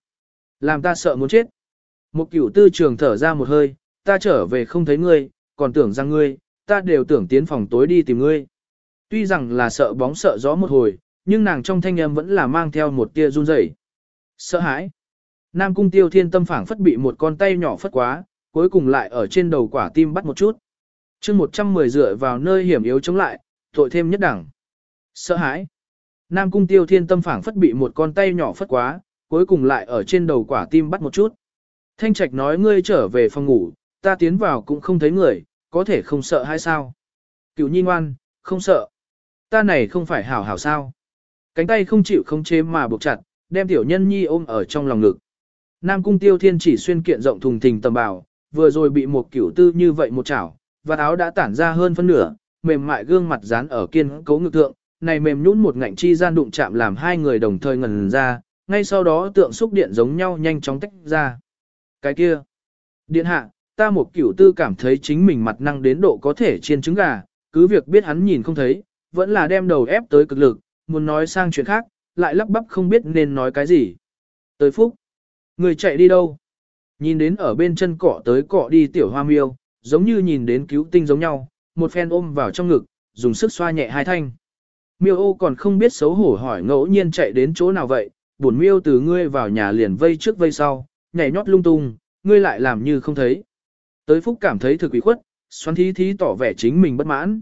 Làm ta sợ muốn chết. Một cửu tư trường thở ra một hơi, ta trở về không thấy ngươi, còn tưởng rằng ngươi, ta đều tưởng tiến phòng tối đi tìm ngươi. Tuy rằng là sợ bóng sợ gió một hồi, nhưng nàng trong thanh âm vẫn là mang theo một tia run rẩy. Sợ hãi. Nam cung tiêu thiên tâm phảng phất bị một con tay nhỏ phất quá, cuối cùng lại ở trên đầu quả tim bắt một chút. chương 110 dựa vào nơi hiểm yếu chống lại, tội thêm nhất đẳng. Sợ hãi. Nam cung tiêu thiên tâm phảng phất bị một con tay nhỏ phất quá, cuối cùng lại ở trên đầu quả tim bắt một chút. Thanh trạch nói ngươi trở về phòng ngủ, ta tiến vào cũng không thấy người, có thể không sợ hay sao? Cựu nhi ngoan, không sợ. Ta này không phải hảo hảo sao? Cánh tay không chịu không chế mà buộc chặt, đem tiểu nhân nhi ôm ở trong lòng ngực. Nam cung tiêu thiên chỉ xuyên kiện rộng thùng thình tầm bảo, vừa rồi bị một kiểu tư như vậy một chảo, và áo đã tản ra hơn phân nửa, mềm mại gương mặt dán ở kiên cấu ngực thượng, này mềm nhũn một ngạnh chi gian đụng chạm làm hai người đồng thời ngần ra, ngay sau đó tượng xúc điện giống nhau nhanh chóng tách ra. Cái kia, điện hạ, ta một kiểu tư cảm thấy chính mình mặt năng đến độ có thể chiên trứng gà, cứ việc biết hắn nhìn không thấy, vẫn là đem đầu ép tới cực lực, muốn nói sang chuyện khác, lại lắp bắp không biết nên nói cái gì. Tới phúc, người chạy đi đâu? Nhìn đến ở bên chân cỏ tới cọ đi tiểu hoa miêu, giống như nhìn đến cứu tinh giống nhau, một phen ôm vào trong ngực, dùng sức xoa nhẹ hai thanh. Miêu ô còn không biết xấu hổ hỏi ngẫu nhiên chạy đến chỗ nào vậy, buồn miêu từ ngươi vào nhà liền vây trước vây sau, nhảy nhót lung tung, ngươi lại làm như không thấy. Tới phúc cảm thấy thực quỷ khuất, xoắn thí thí tỏ vẻ chính mình bất mãn.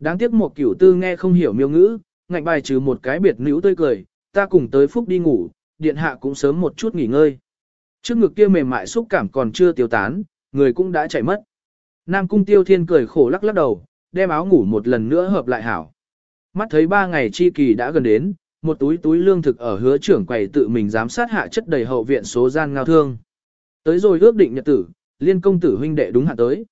Đáng tiếc một cửu tư nghe không hiểu miêu ngữ, ngạnh bài trừ một cái biệt nữ tươi cười, ta cùng tới phúc đi ngủ, điện hạ cũng sớm một chút nghỉ ngơi. Trước ngực kia mềm mại xúc cảm còn chưa tiêu tán, người cũng đã chạy mất. Nam cung tiêu thiên cười khổ lắc lắc đầu, đem áo ngủ một lần nữa hợp lại hảo. Mắt thấy ba ngày chi kỳ đã gần đến, một túi túi lương thực ở hứa trưởng quầy tự mình giám sát hạ chất đầy hậu viện số gian ngao thương. Tới rồi ước định nhật tử, liên công tử huynh đệ đúng hạ tới.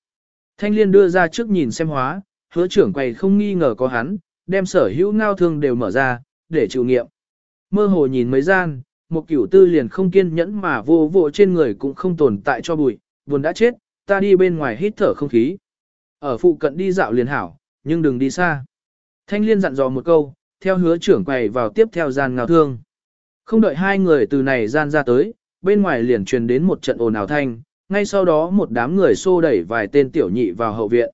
Thanh liên đưa ra trước nhìn xem hóa, hứa trưởng quầy không nghi ngờ có hắn, đem sở hữu ngao thương đều mở ra, để chịu nghiệm. Mơ hồ nhìn mấy gian, một cửu tư liền không kiên nhẫn mà vô vô trên người cũng không tồn tại cho bụi, buồn đã chết, ta đi bên ngoài hít thở không khí. Ở phụ cận đi dạo liền hảo, nhưng đừng đi xa. Thanh liên dặn dò một câu, theo hứa trưởng quầy vào tiếp theo gian ngao thương. Không đợi hai người từ này gian ra tới, bên ngoài liền truyền đến một trận ồn ào thanh, ngay sau đó một đám người xô đẩy vài tên tiểu nhị vào hậu viện.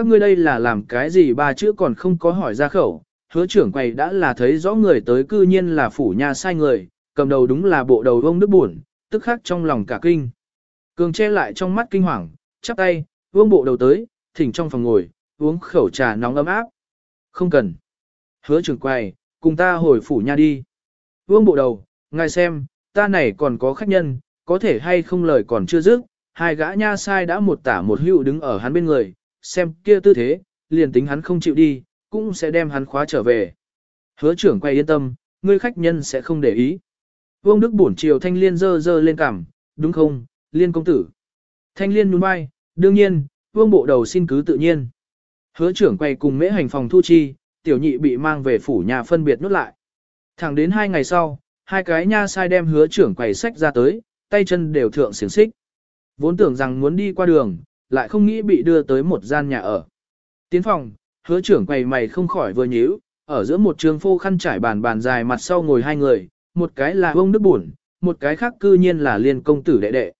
Các ngươi đây là làm cái gì ba chữ còn không có hỏi ra khẩu, hứa trưởng quầy đã là thấy rõ người tới cư nhiên là phủ nha sai người, cầm đầu đúng là bộ đầu ông đức buồn, tức khắc trong lòng cả kinh. Cường che lại trong mắt kinh hoàng, chắp tay, vương bộ đầu tới, thỉnh trong phòng ngồi, uống khẩu trà nóng ấm áp. Không cần. Hứa trưởng quầy, cùng ta hồi phủ nha đi. Vương bộ đầu, ngài xem, ta này còn có khách nhân, có thể hay không lời còn chưa dứt, hai gã nha sai đã một tả một hữu đứng ở hắn bên người, xem kia tư thế, liền tính hắn không chịu đi, cũng sẽ đem hắn khóa trở về. Hứa trưởng quay yên tâm, ngươi khách nhân sẽ không để ý. Vương Đức bổn chiều thanh liên dơ dơ lên cằm, đúng không, liên công tử. Thanh liên nhún vai, đương nhiên, vương bộ đầu xin cứ tự nhiên. Hứa trưởng quay cùng mễ hành phòng thu chi, tiểu nhị bị mang về phủ nhà phân biệt nốt lại. Thẳng đến hai ngày sau, hai cái nha sai đem hứa trưởng quầy sách ra tới, tay chân đều thượng xiềng xích. Vốn tưởng rằng muốn đi qua đường, lại không nghĩ bị đưa tới một gian nhà ở. Tiến phòng, hứa trưởng quầy mày không khỏi vừa nhíu, ở giữa một trường phô khăn trải bàn bàn dài mặt sau ngồi hai người, một cái là ông đức buồn, một cái khác cư nhiên là liên công tử đệ đệ.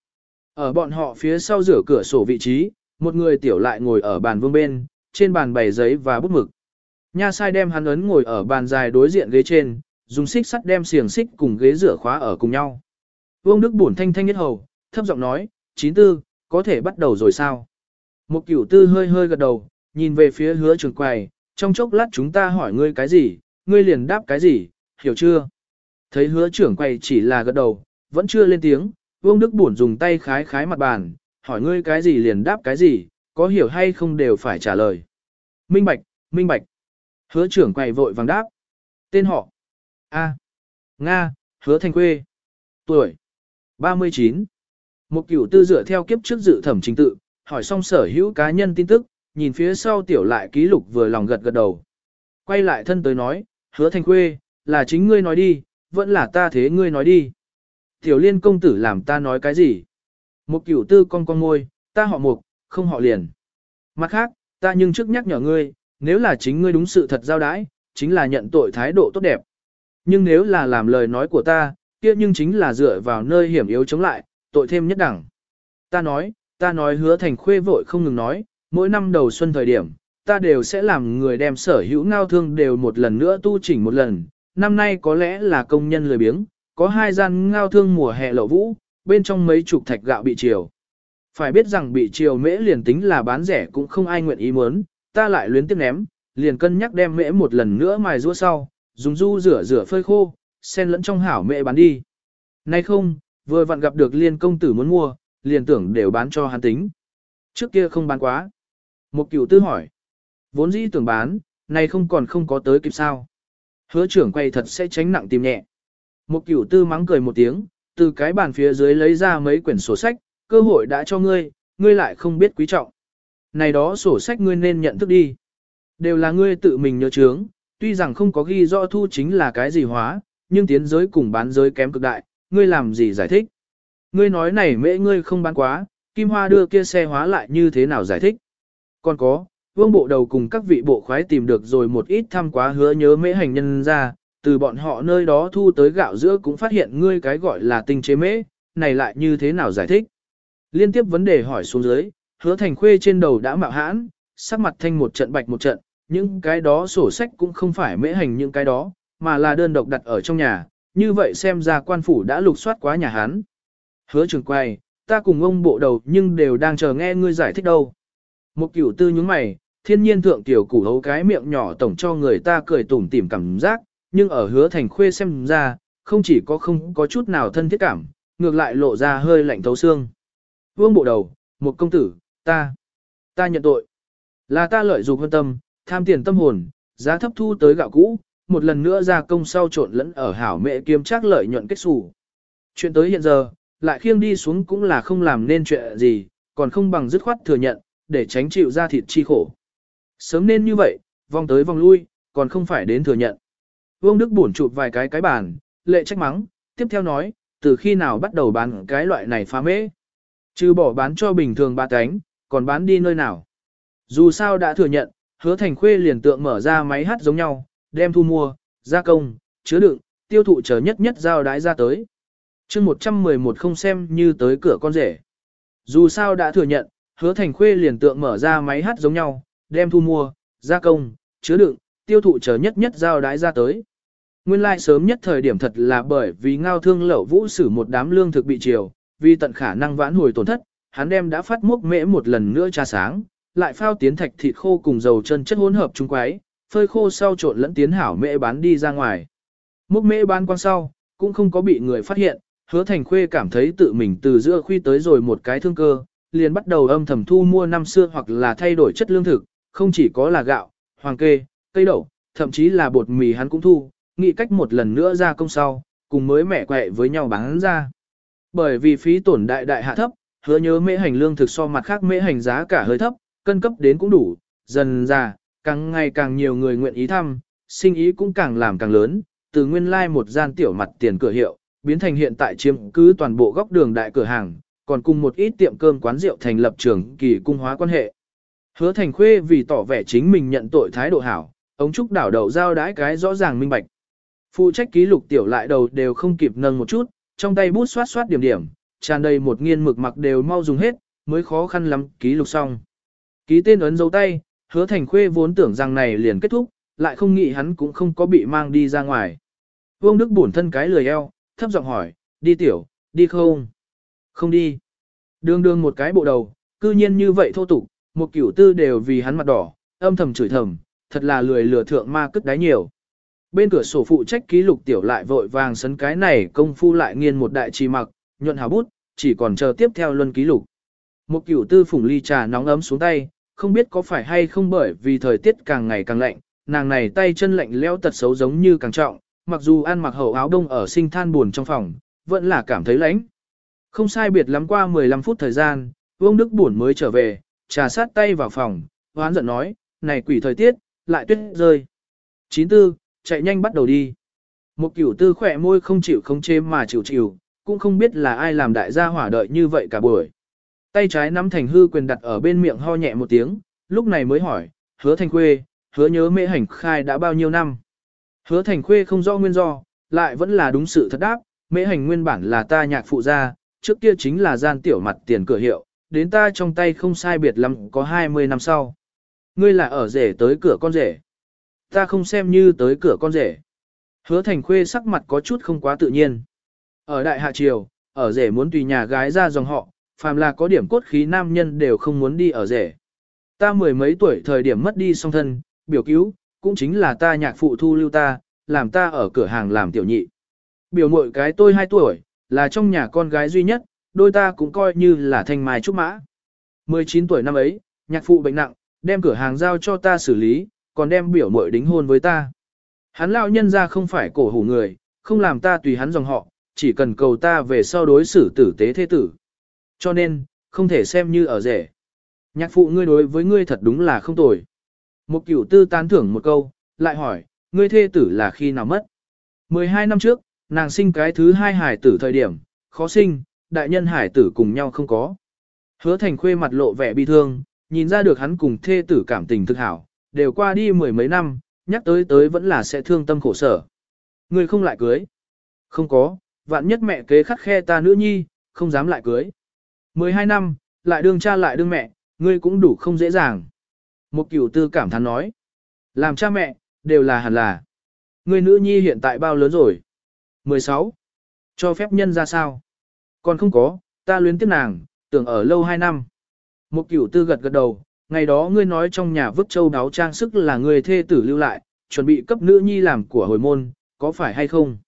Ở bọn họ phía sau rửa cửa sổ vị trí, một người tiểu lại ngồi ở bàn vương bên, trên bàn bày giấy và bút mực. Nha sai đem hắn ấn ngồi ở bàn dài đối diện ghế trên, dùng xích sắt đem xiềng xích cùng ghế rửa khóa ở cùng nhau. Vương Đức buồn thanh thanh nhất hầu, thấp giọng nói, chín tư, có thể bắt đầu rồi sao? Một cửu tư hơi hơi gật đầu, nhìn về phía hứa trường quầy, trong chốc lát chúng ta hỏi ngươi cái gì, ngươi liền đáp cái gì, hiểu chưa? Thấy hứa trưởng quầy chỉ là gật đầu, vẫn chưa lên tiếng, Vương Đức buồn dùng tay khái khái mặt bàn, hỏi ngươi cái gì liền đáp cái gì, có hiểu hay không đều phải trả lời. Minh bạch, minh bạch. Hứa trưởng quầy vội vàng đáp. Tên họ. A. Nga, hứa thành quê. Tuổi. 39. Một cửu tư dựa theo kiếp trước dự thẩm trình tự, hỏi xong sở hữu cá nhân tin tức, nhìn phía sau tiểu lại ký lục vừa lòng gật gật đầu. Quay lại thân tới nói, hứa thanh quê, là chính ngươi nói đi, vẫn là ta thế ngươi nói đi. Tiểu liên công tử làm ta nói cái gì? Một cửu tư con con ngôi, ta họ mục, không họ liền. Mặt khác, ta nhưng trước nhắc nhở ngươi, nếu là chính ngươi đúng sự thật giao đãi, chính là nhận tội thái độ tốt đẹp. Nhưng nếu là làm lời nói của ta, kia nhưng chính là dựa vào nơi hiểm yếu chống lại, tội thêm nhất đẳng. Ta nói, ta nói hứa thành khuê vội không ngừng nói, mỗi năm đầu xuân thời điểm, ta đều sẽ làm người đem sở hữu ngao thương đều một lần nữa tu chỉnh một lần. Năm nay có lẽ là công nhân lười biếng, có hai gian ngao thương mùa hè lậu vũ, bên trong mấy chục thạch gạo bị chiều. Phải biết rằng bị chiều mễ liền tính là bán rẻ cũng không ai nguyện ý muốn, ta lại luyến tiếp ném, liền cân nhắc đem mễ một lần nữa mài rua sau, dùng du rửa rửa phơi khô, xen lẫn trong hảo mễ bán đi. Nay không, vừa vặn gặp được liên công tử muốn mua, liền tưởng đều bán cho hắn tính. Trước kia không bán quá. Một cửu tư hỏi. Vốn dĩ tưởng bán, nay không còn không có tới kịp sao. Hứa trưởng quay thật sẽ tránh nặng tìm nhẹ. Một cửu tư mắng cười một tiếng, từ cái bàn phía dưới lấy ra mấy quyển sổ sách, cơ hội đã cho ngươi, ngươi lại không biết quý trọng. Này đó sổ sách ngươi nên nhận thức đi. Đều là ngươi tự mình nhớ chướng, tuy rằng không có ghi rõ thu chính là cái gì hóa, nhưng tiến giới cùng bán giới kém cực đại, ngươi làm gì giải thích. Ngươi nói này mễ ngươi không bán quá, Kim Hoa đưa kia xe hóa lại như thế nào giải thích. Còn có, vương bộ đầu cùng các vị bộ khoái tìm được rồi một ít thăm quá hứa nhớ mễ hành nhân ra, từ bọn họ nơi đó thu tới gạo giữa cũng phát hiện ngươi cái gọi là tinh chế mễ, này lại như thế nào giải thích. Liên tiếp vấn đề hỏi xuống dưới, hứa thành khuê trên đầu đã mạo hãn, sắc mặt thanh một trận bạch một trận, những cái đó sổ sách cũng không phải mễ hành những cái đó, mà là đơn độc đặt ở trong nhà, như vậy xem ra quan phủ đã lục soát quá nhà hắn. Hứa trường quay, ta cùng ông bộ đầu nhưng đều đang chờ nghe ngươi giải thích đâu. Một cửu tư nhúng mày, thiên nhiên thượng tiểu củ hấu cái miệng nhỏ tổng cho người ta cười tủm tỉm cảm giác, nhưng ở hứa thành khuê xem ra, không chỉ có không có chút nào thân thiết cảm, ngược lại lộ ra hơi lạnh thấu xương. Vương bộ đầu, một công tử, ta, ta nhận tội. Là ta lợi dụng hơn tâm, tham tiền tâm hồn, giá thấp thu tới gạo cũ, một lần nữa ra công sau trộn lẫn ở hảo mẹ kiếm chắc lợi nhuận kết xù. Chuyện tới hiện giờ, lại khiêng đi xuống cũng là không làm nên chuyện gì, còn không bằng dứt khoát thừa nhận, để tránh chịu ra thịt chi khổ. Sớm nên như vậy, vòng tới vòng lui, còn không phải đến thừa nhận. Vương Đức buồn chụp vài cái cái bàn, lệ trách mắng, tiếp theo nói, từ khi nào bắt đầu bán cái loại này phá mễ. Trừ bỏ bán cho bình thường ba cánh, còn bán đi nơi nào. Dù sao đã thừa nhận, hứa thành khuê liền tượng mở ra máy hát giống nhau, đem thu mua, gia công, chứa đựng, tiêu thụ chờ nhất nhất giao đái ra tới. chương 111 không xem như tới cửa con rể. Dù sao đã thừa nhận, hứa thành khuê liền tượng mở ra máy hát giống nhau, đem thu mua, gia công, chứa đựng, tiêu thụ chờ nhất nhất giao đái ra tới. Nguyên lai like sớm nhất thời điểm thật là bởi vì ngao thương lẩu vũ xử một đám lương thực bị chiều, vì tận khả năng vãn hồi tổn thất, hắn đem đã phát mốc mễ một lần nữa trà sáng, lại phao tiến thạch thịt khô cùng dầu chân chất hỗn hợp chung quái, phơi khô sau trộn lẫn tiến hảo mễ bán đi ra ngoài. múc mễ bán quang sau, cũng không có bị người phát hiện, hứa thành khuê cảm thấy tự mình từ giữa khuy tới rồi một cái thương cơ, liền bắt đầu âm thầm thu mua năm xưa hoặc là thay đổi chất lương thực, không chỉ có là gạo, hoàng kê, cây đậu, thậm chí là bột mì hắn cũng thu, nghĩ cách một lần nữa ra công sau, cùng mới mẹ quẹ với nhau bán ra. Bởi vì phí tổn đại đại hạ thấp, hứa nhớ mễ hành lương thực so mặt khác mễ hành giá cả hơi thấp, cân cấp đến cũng đủ, dần ra, càng ngày càng nhiều người nguyện ý thăm, sinh ý cũng càng làm càng lớn, từ nguyên lai like một gian tiểu mặt tiền cửa hiệu, biến thành hiện tại chiếm cứ toàn bộ góc đường đại cửa hàng, còn cùng một ít tiệm cơm quán rượu thành lập trường kỳ cung hóa quan hệ. Hứa thành khuê vì tỏ vẻ chính mình nhận tội thái độ hảo, ống trúc đảo đầu giao đái cái rõ ràng minh bạch. Phụ trách ký lục tiểu lại đầu đều không kịp nâng một chút, trong tay bút xoát xoát điểm điểm, tràn đầy một nghiên mực mặc đều mau dùng hết, mới khó khăn lắm ký lục xong. Ký tên ấn dấu tay, hứa thành khuê vốn tưởng rằng này liền kết thúc, lại không nghĩ hắn cũng không có bị mang đi ra ngoài. Vương Đức bổn thân cái lười eo, thấp giọng hỏi, đi tiểu, đi không? Không đi. Đường đường một cái bộ đầu, cư nhiên như vậy thô tục, một kiểu tư đều vì hắn mặt đỏ, âm thầm chửi thầm, thật là lười lừa thượng ma cất đáy nhiều. Bên cửa sổ phụ trách ký lục tiểu lại vội vàng sấn cái này công phu lại nghiên một đại trì mặc, nhuận hào bút, chỉ còn chờ tiếp theo luân ký lục. Một kiểu tư phủng ly trà nóng ấm xuống tay, không biết có phải hay không bởi vì thời tiết càng ngày càng lạnh, nàng này tay chân lạnh leo tật xấu giống như càng trọng, mặc dù ăn mặc hậu áo đông ở sinh than buồn trong phòng, vẫn là cảm thấy lạnh. Không sai biệt lắm qua 15 phút thời gian, Vương Đức buồn mới trở về, trà sát tay vào phòng, hoán giận nói, này quỷ thời tiết, lại tuyết rơi. Chín tư, chạy nhanh bắt đầu đi. Một cửu tư khỏe môi không chịu không chê mà chịu chịu, cũng không biết là ai làm đại gia hỏa đợi như vậy cả buổi. Tay trái nắm thành hư quyền đặt ở bên miệng ho nhẹ một tiếng, lúc này mới hỏi, hứa thành khuê, hứa nhớ mễ hành khai đã bao nhiêu năm. Hứa thành khuê không rõ nguyên do, lại vẫn là đúng sự thật đáp, mễ hành nguyên bản là ta nhạc phụ gia, trước kia chính là gian tiểu mặt tiền cửa hiệu, đến ta trong tay không sai biệt lắm có 20 năm sau. Ngươi là ở rể tới cửa con rể. Ta không xem như tới cửa con rể. Hứa thành khuê sắc mặt có chút không quá tự nhiên. Ở đại hạ triều, ở rể muốn tùy nhà gái ra dòng họ, phàm là có điểm cốt khí nam nhân đều không muốn đi ở rể. Ta mười mấy tuổi thời điểm mất đi song thân, biểu cứu, cũng chính là ta nhạc phụ thu lưu ta, làm ta ở cửa hàng làm tiểu nhị. Biểu mội cái tôi 2 tuổi, là trong nhà con gái duy nhất, đôi ta cũng coi như là thanh mai trúc mã. 19 tuổi năm ấy, nhạc phụ bệnh nặng, đem cửa hàng giao cho ta xử lý, còn đem biểu mội đính hôn với ta. Hắn lão nhân ra không phải cổ hủ người, không làm ta tùy hắn dòng họ, chỉ cần cầu ta về sau đối xử tử tế thế tử. Cho nên, không thể xem như ở rể. Nhạc phụ ngươi đối với ngươi thật đúng là không tồi. Một cửu tư tán thưởng một câu, lại hỏi, ngươi thê tử là khi nào mất? 12 năm trước, nàng sinh cái thứ hai hải tử thời điểm, khó sinh, đại nhân hải tử cùng nhau không có. Hứa thành khuê mặt lộ vẻ bi thương, nhìn ra được hắn cùng thê tử cảm tình thực hảo, đều qua đi mười mấy năm, nhắc tới tới vẫn là sẽ thương tâm khổ sở. Ngươi không lại cưới. Không có, vạn nhất mẹ kế khắc khe ta nữ nhi, không dám lại cưới. 12 năm, lại đương cha lại đương mẹ, ngươi cũng đủ không dễ dàng. Một cửu tư cảm thán nói. Làm cha mẹ, đều là hẳn là. Ngươi nữ nhi hiện tại bao lớn rồi? 16. Cho phép nhân ra sao? Còn không có, ta luyến tiếc nàng, tưởng ở lâu hai năm. Một cửu tư gật gật đầu, ngày đó ngươi nói trong nhà vứt châu đáo trang sức là người thê tử lưu lại, chuẩn bị cấp nữ nhi làm của hồi môn, có phải hay không?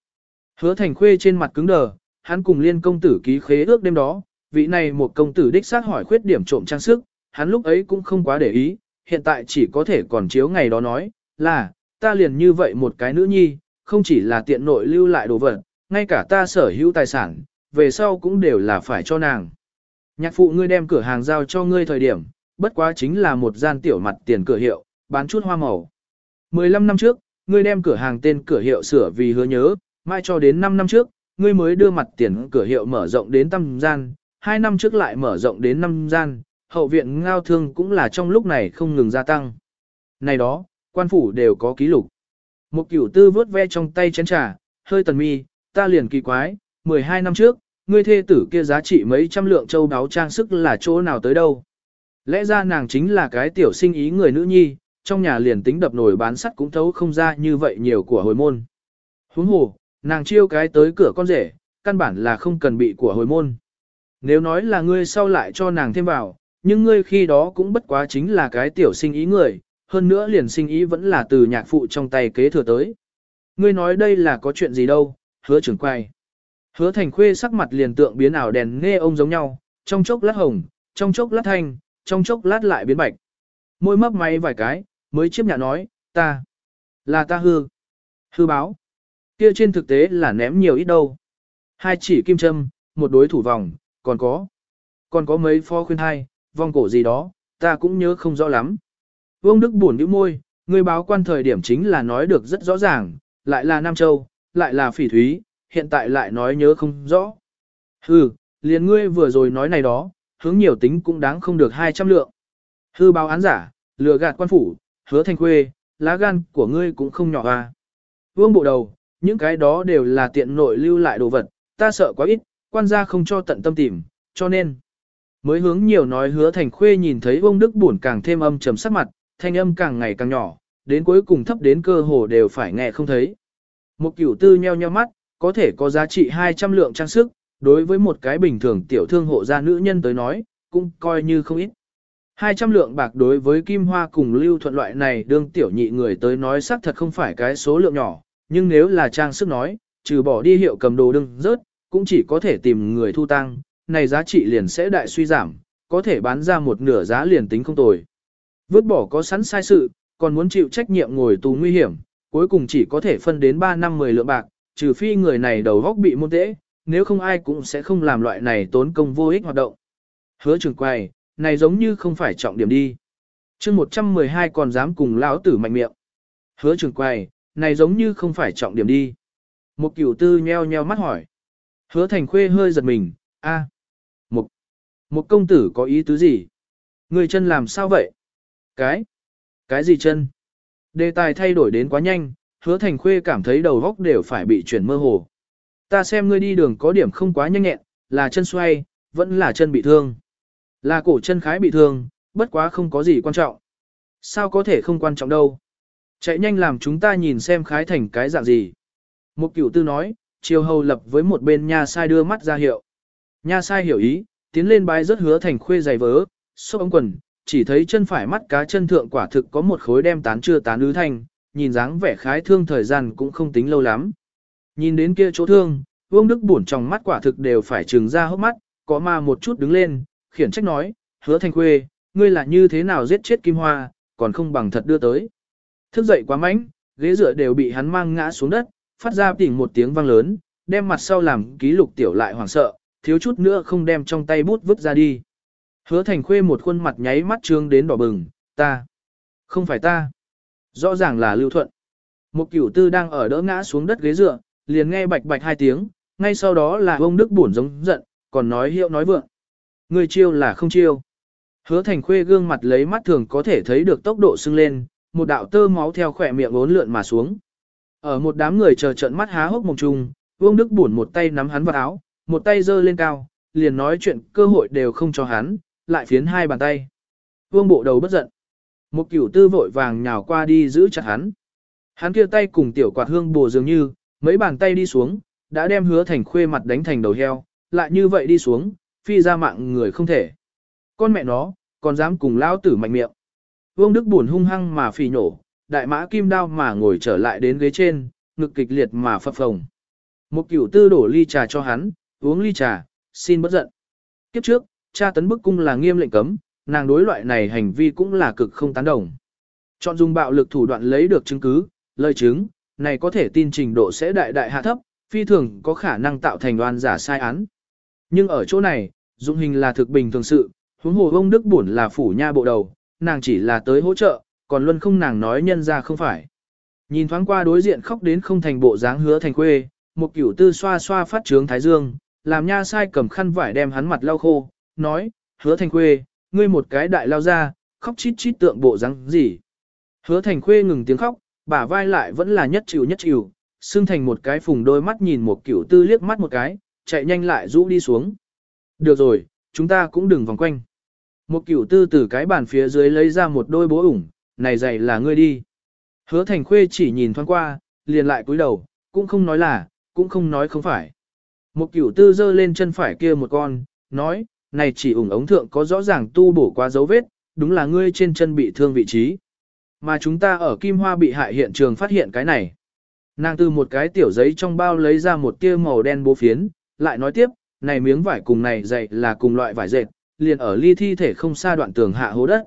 Hứa thành khuê trên mặt cứng đờ, hắn cùng liên công tử ký khế ước đêm đó, vị này một công tử đích xác hỏi khuyết điểm trộm trang sức, hắn lúc ấy cũng không quá để ý, hiện tại chỉ có thể còn chiếu ngày đó nói, là, ta liền như vậy một cái nữ nhi, không chỉ là tiện nội lưu lại đồ vật, ngay cả ta sở hữu tài sản, về sau cũng đều là phải cho nàng. Nhạc phụ ngươi đem cửa hàng giao cho ngươi thời điểm, bất quá chính là một gian tiểu mặt tiền cửa hiệu, bán chút hoa màu. 15 năm trước, ngươi đem cửa hàng tên cửa hiệu sửa vì hứa nhớ, mai cho đến 5 năm trước, ngươi mới đưa mặt tiền cửa hiệu mở rộng đến tăm gian, hai năm trước lại mở rộng đến năm gian, hậu viện ngao thương cũng là trong lúc này không ngừng gia tăng. Này đó, quan phủ đều có ký lục. Một cửu tư vớt ve trong tay chén trà, hơi tần mi, ta liền kỳ quái, 12 năm trước, ngươi thê tử kia giá trị mấy trăm lượng châu đáo trang sức là chỗ nào tới đâu. Lẽ ra nàng chính là cái tiểu sinh ý người nữ nhi, trong nhà liền tính đập nổi bán sắt cũng thấu không ra như vậy nhiều của hồi môn. Huống hồ, nàng chiêu cái tới cửa con rể, căn bản là không cần bị của hồi môn. Nếu nói là ngươi sau lại cho nàng thêm vào, nhưng ngươi khi đó cũng bất quá chính là cái tiểu sinh ý người, hơn nữa liền sinh ý vẫn là từ nhạc phụ trong tay kế thừa tới. Ngươi nói đây là có chuyện gì đâu, hứa trưởng quay. Hứa thành khuê sắc mặt liền tượng biến ảo đèn nghe ông giống nhau, trong chốc lát hồng, trong chốc lát thanh, trong chốc lát lại biến bạch. Môi mấp máy vài cái, mới chiếp nhạ nói, ta, là ta hư, hư báo. Kia trên thực tế là ném nhiều ít đâu. Hai chỉ kim châm, một đối thủ vòng, còn có, còn có mấy pho khuyên hai, vong cổ gì đó, ta cũng nhớ không rõ lắm. Vương Đức buồn bĩu môi, người báo quan thời điểm chính là nói được rất rõ ràng, lại là Nam Châu, lại là phỉ thúy, hiện tại lại nói nhớ không rõ. Hừ, liền ngươi vừa rồi nói này đó, hướng nhiều tính cũng đáng không được 200 lượng. Hư báo án giả, lừa gạt quan phủ, hứa thành quê, lá gan của ngươi cũng không nhỏ à. Vương bộ đầu, những cái đó đều là tiện nội lưu lại đồ vật, ta sợ quá ít, quan gia không cho tận tâm tìm, cho nên. Mới hướng nhiều nói hứa thành khuê nhìn thấy ông Đức buồn càng thêm âm trầm sắc mặt, thanh âm càng ngày càng nhỏ, đến cuối cùng thấp đến cơ hồ đều phải nghe không thấy. Một cửu tư nheo nheo mắt, có thể có giá trị 200 lượng trang sức, đối với một cái bình thường tiểu thương hộ gia nữ nhân tới nói, cũng coi như không ít. 200 lượng bạc đối với kim hoa cùng lưu thuận loại này đương tiểu nhị người tới nói xác thật không phải cái số lượng nhỏ, nhưng nếu là trang sức nói, trừ bỏ đi hiệu cầm đồ đừng rớt, cũng chỉ có thể tìm người thu tăng, này giá trị liền sẽ đại suy giảm, có thể bán ra một nửa giá liền tính không tồi. Vứt bỏ có sẵn sai sự, còn muốn chịu trách nhiệm ngồi tù nguy hiểm, cuối cùng chỉ có thể phân đến 3 năm 10 lượng bạc, trừ phi người này đầu góc bị môn tễ, nếu không ai cũng sẽ không làm loại này tốn công vô ích hoạt động. Hứa trường quay, này giống như không phải trọng điểm đi. chương 112 còn dám cùng lão tử mạnh miệng. Hứa trường quay, này giống như không phải trọng điểm đi. Một cửu tư nheo nheo mắt hỏi. Hứa thành khuê hơi giật mình, a, một, một công tử có ý tứ gì? Người chân làm sao vậy? Cái, cái gì chân? Đề tài thay đổi đến quá nhanh, hứa thành khuê cảm thấy đầu góc đều phải bị chuyển mơ hồ. Ta xem ngươi đi đường có điểm không quá nhanh nhẹn, là chân xoay, vẫn là chân bị thương. Là cổ chân khái bị thương, bất quá không có gì quan trọng. Sao có thể không quan trọng đâu. Chạy nhanh làm chúng ta nhìn xem khái thành cái dạng gì. Một cửu tư nói, chiều hầu lập với một bên nha sai đưa mắt ra hiệu. Nha sai hiểu ý, tiến lên bái rất hứa thành khuê giày vớ, xốc ống quần, chỉ thấy chân phải mắt cá chân thượng quả thực có một khối đem tán chưa tán ứ thành, nhìn dáng vẻ khái thương thời gian cũng không tính lâu lắm. Nhìn đến kia chỗ thương, Vương Đức buồn trong mắt quả thực đều phải trừng ra hốc mắt, có ma một chút đứng lên, khiển trách nói, hứa thanh khuê, ngươi là như thế nào giết chết Kim Hoa, còn không bằng thật đưa tới. Thức dậy quá mạnh, ghế dựa đều bị hắn mang ngã xuống đất, phát ra tỉnh một tiếng vang lớn, đem mặt sau làm ký lục tiểu lại hoảng sợ, thiếu chút nữa không đem trong tay bút vứt ra đi. Hứa thành khuê một khuôn mặt nháy mắt trương đến đỏ bừng, ta, không phải ta, rõ ràng là lưu thuận. Một cửu tư đang ở đỡ ngã xuống đất ghế dựa, liền nghe bạch bạch hai tiếng, ngay sau đó là ông Đức buồn giống giận, còn nói hiệu nói vượng. Người chiêu là không chiêu. Hứa thành khuê gương mặt lấy mắt thường có thể thấy được tốc độ sưng lên, một đạo tơ máu theo khỏe miệng ốn lượn mà xuống. Ở một đám người chờ trận mắt há hốc mồm chung, Vương Đức buồn một tay nắm hắn vào áo, một tay giơ lên cao, liền nói chuyện cơ hội đều không cho hắn, lại phiến hai bàn tay. Vương bộ đầu bất giận. Một cửu tư vội vàng nhào qua đi giữ chặt hắn. Hắn kia tay cùng tiểu quạt hương bồ dường như, mấy bàn tay đi xuống, đã đem hứa thành khuê mặt đánh thành đầu heo, lại như vậy đi xuống, phi ra mạng người không thể. Con mẹ nó, còn dám cùng lao tử mạnh miệng. Vương Đức buồn hung hăng mà phì nhổ đại mã kim đao mà ngồi trở lại đến ghế trên, ngực kịch liệt mà phập phồng. Một cửu tư đổ ly trà cho hắn, uống ly trà, xin bất giận. Kiếp trước, cha tấn bức cung là nghiêm lệnh cấm, nàng đối loại này hành vi cũng là cực không tán đồng. Chọn dùng bạo lực thủ đoạn lấy được chứng cứ, lời chứng, này có thể tin trình độ sẽ đại đại hạ thấp, phi thường có khả năng tạo thành đoan giả sai án. Nhưng ở chỗ này, dụng hình là thực bình thường sự, huống hồ ông Đức Bổn là phủ nha bộ đầu, nàng chỉ là tới hỗ trợ, còn luân không nàng nói nhân ra không phải. Nhìn thoáng qua đối diện khóc đến không thành bộ dáng hứa thành quê, một cửu tư xoa xoa phát trướng thái dương, làm nha sai cầm khăn vải đem hắn mặt lau khô, nói, hứa thành quê, ngươi một cái đại lao ra, khóc chít chít tượng bộ dáng gì. Hứa thành khuê ngừng tiếng khóc, bả vai lại vẫn là nhất chịu nhất chịu, xưng thành một cái phùng đôi mắt nhìn một cửu tư liếc mắt một cái, chạy nhanh lại rũ đi xuống. Được rồi, chúng ta cũng đừng vòng quanh. Một cửu tư từ cái bàn phía dưới lấy ra một đôi bố ủng, này dạy là ngươi đi. Hứa thành khuê chỉ nhìn thoáng qua, liền lại cúi đầu, cũng không nói là, cũng không nói không phải. Một cửu tư dơ lên chân phải kia một con, nói, này chỉ ủng ống thượng có rõ ràng tu bổ qua dấu vết, đúng là ngươi trên chân bị thương vị trí. Mà chúng ta ở Kim Hoa bị hại hiện trường phát hiện cái này. Nàng từ một cái tiểu giấy trong bao lấy ra một tia màu đen bố phiến, lại nói tiếp, này miếng vải cùng này dày là cùng loại vải dệt, liền ở ly thi thể không xa đoạn tường hạ hố đất.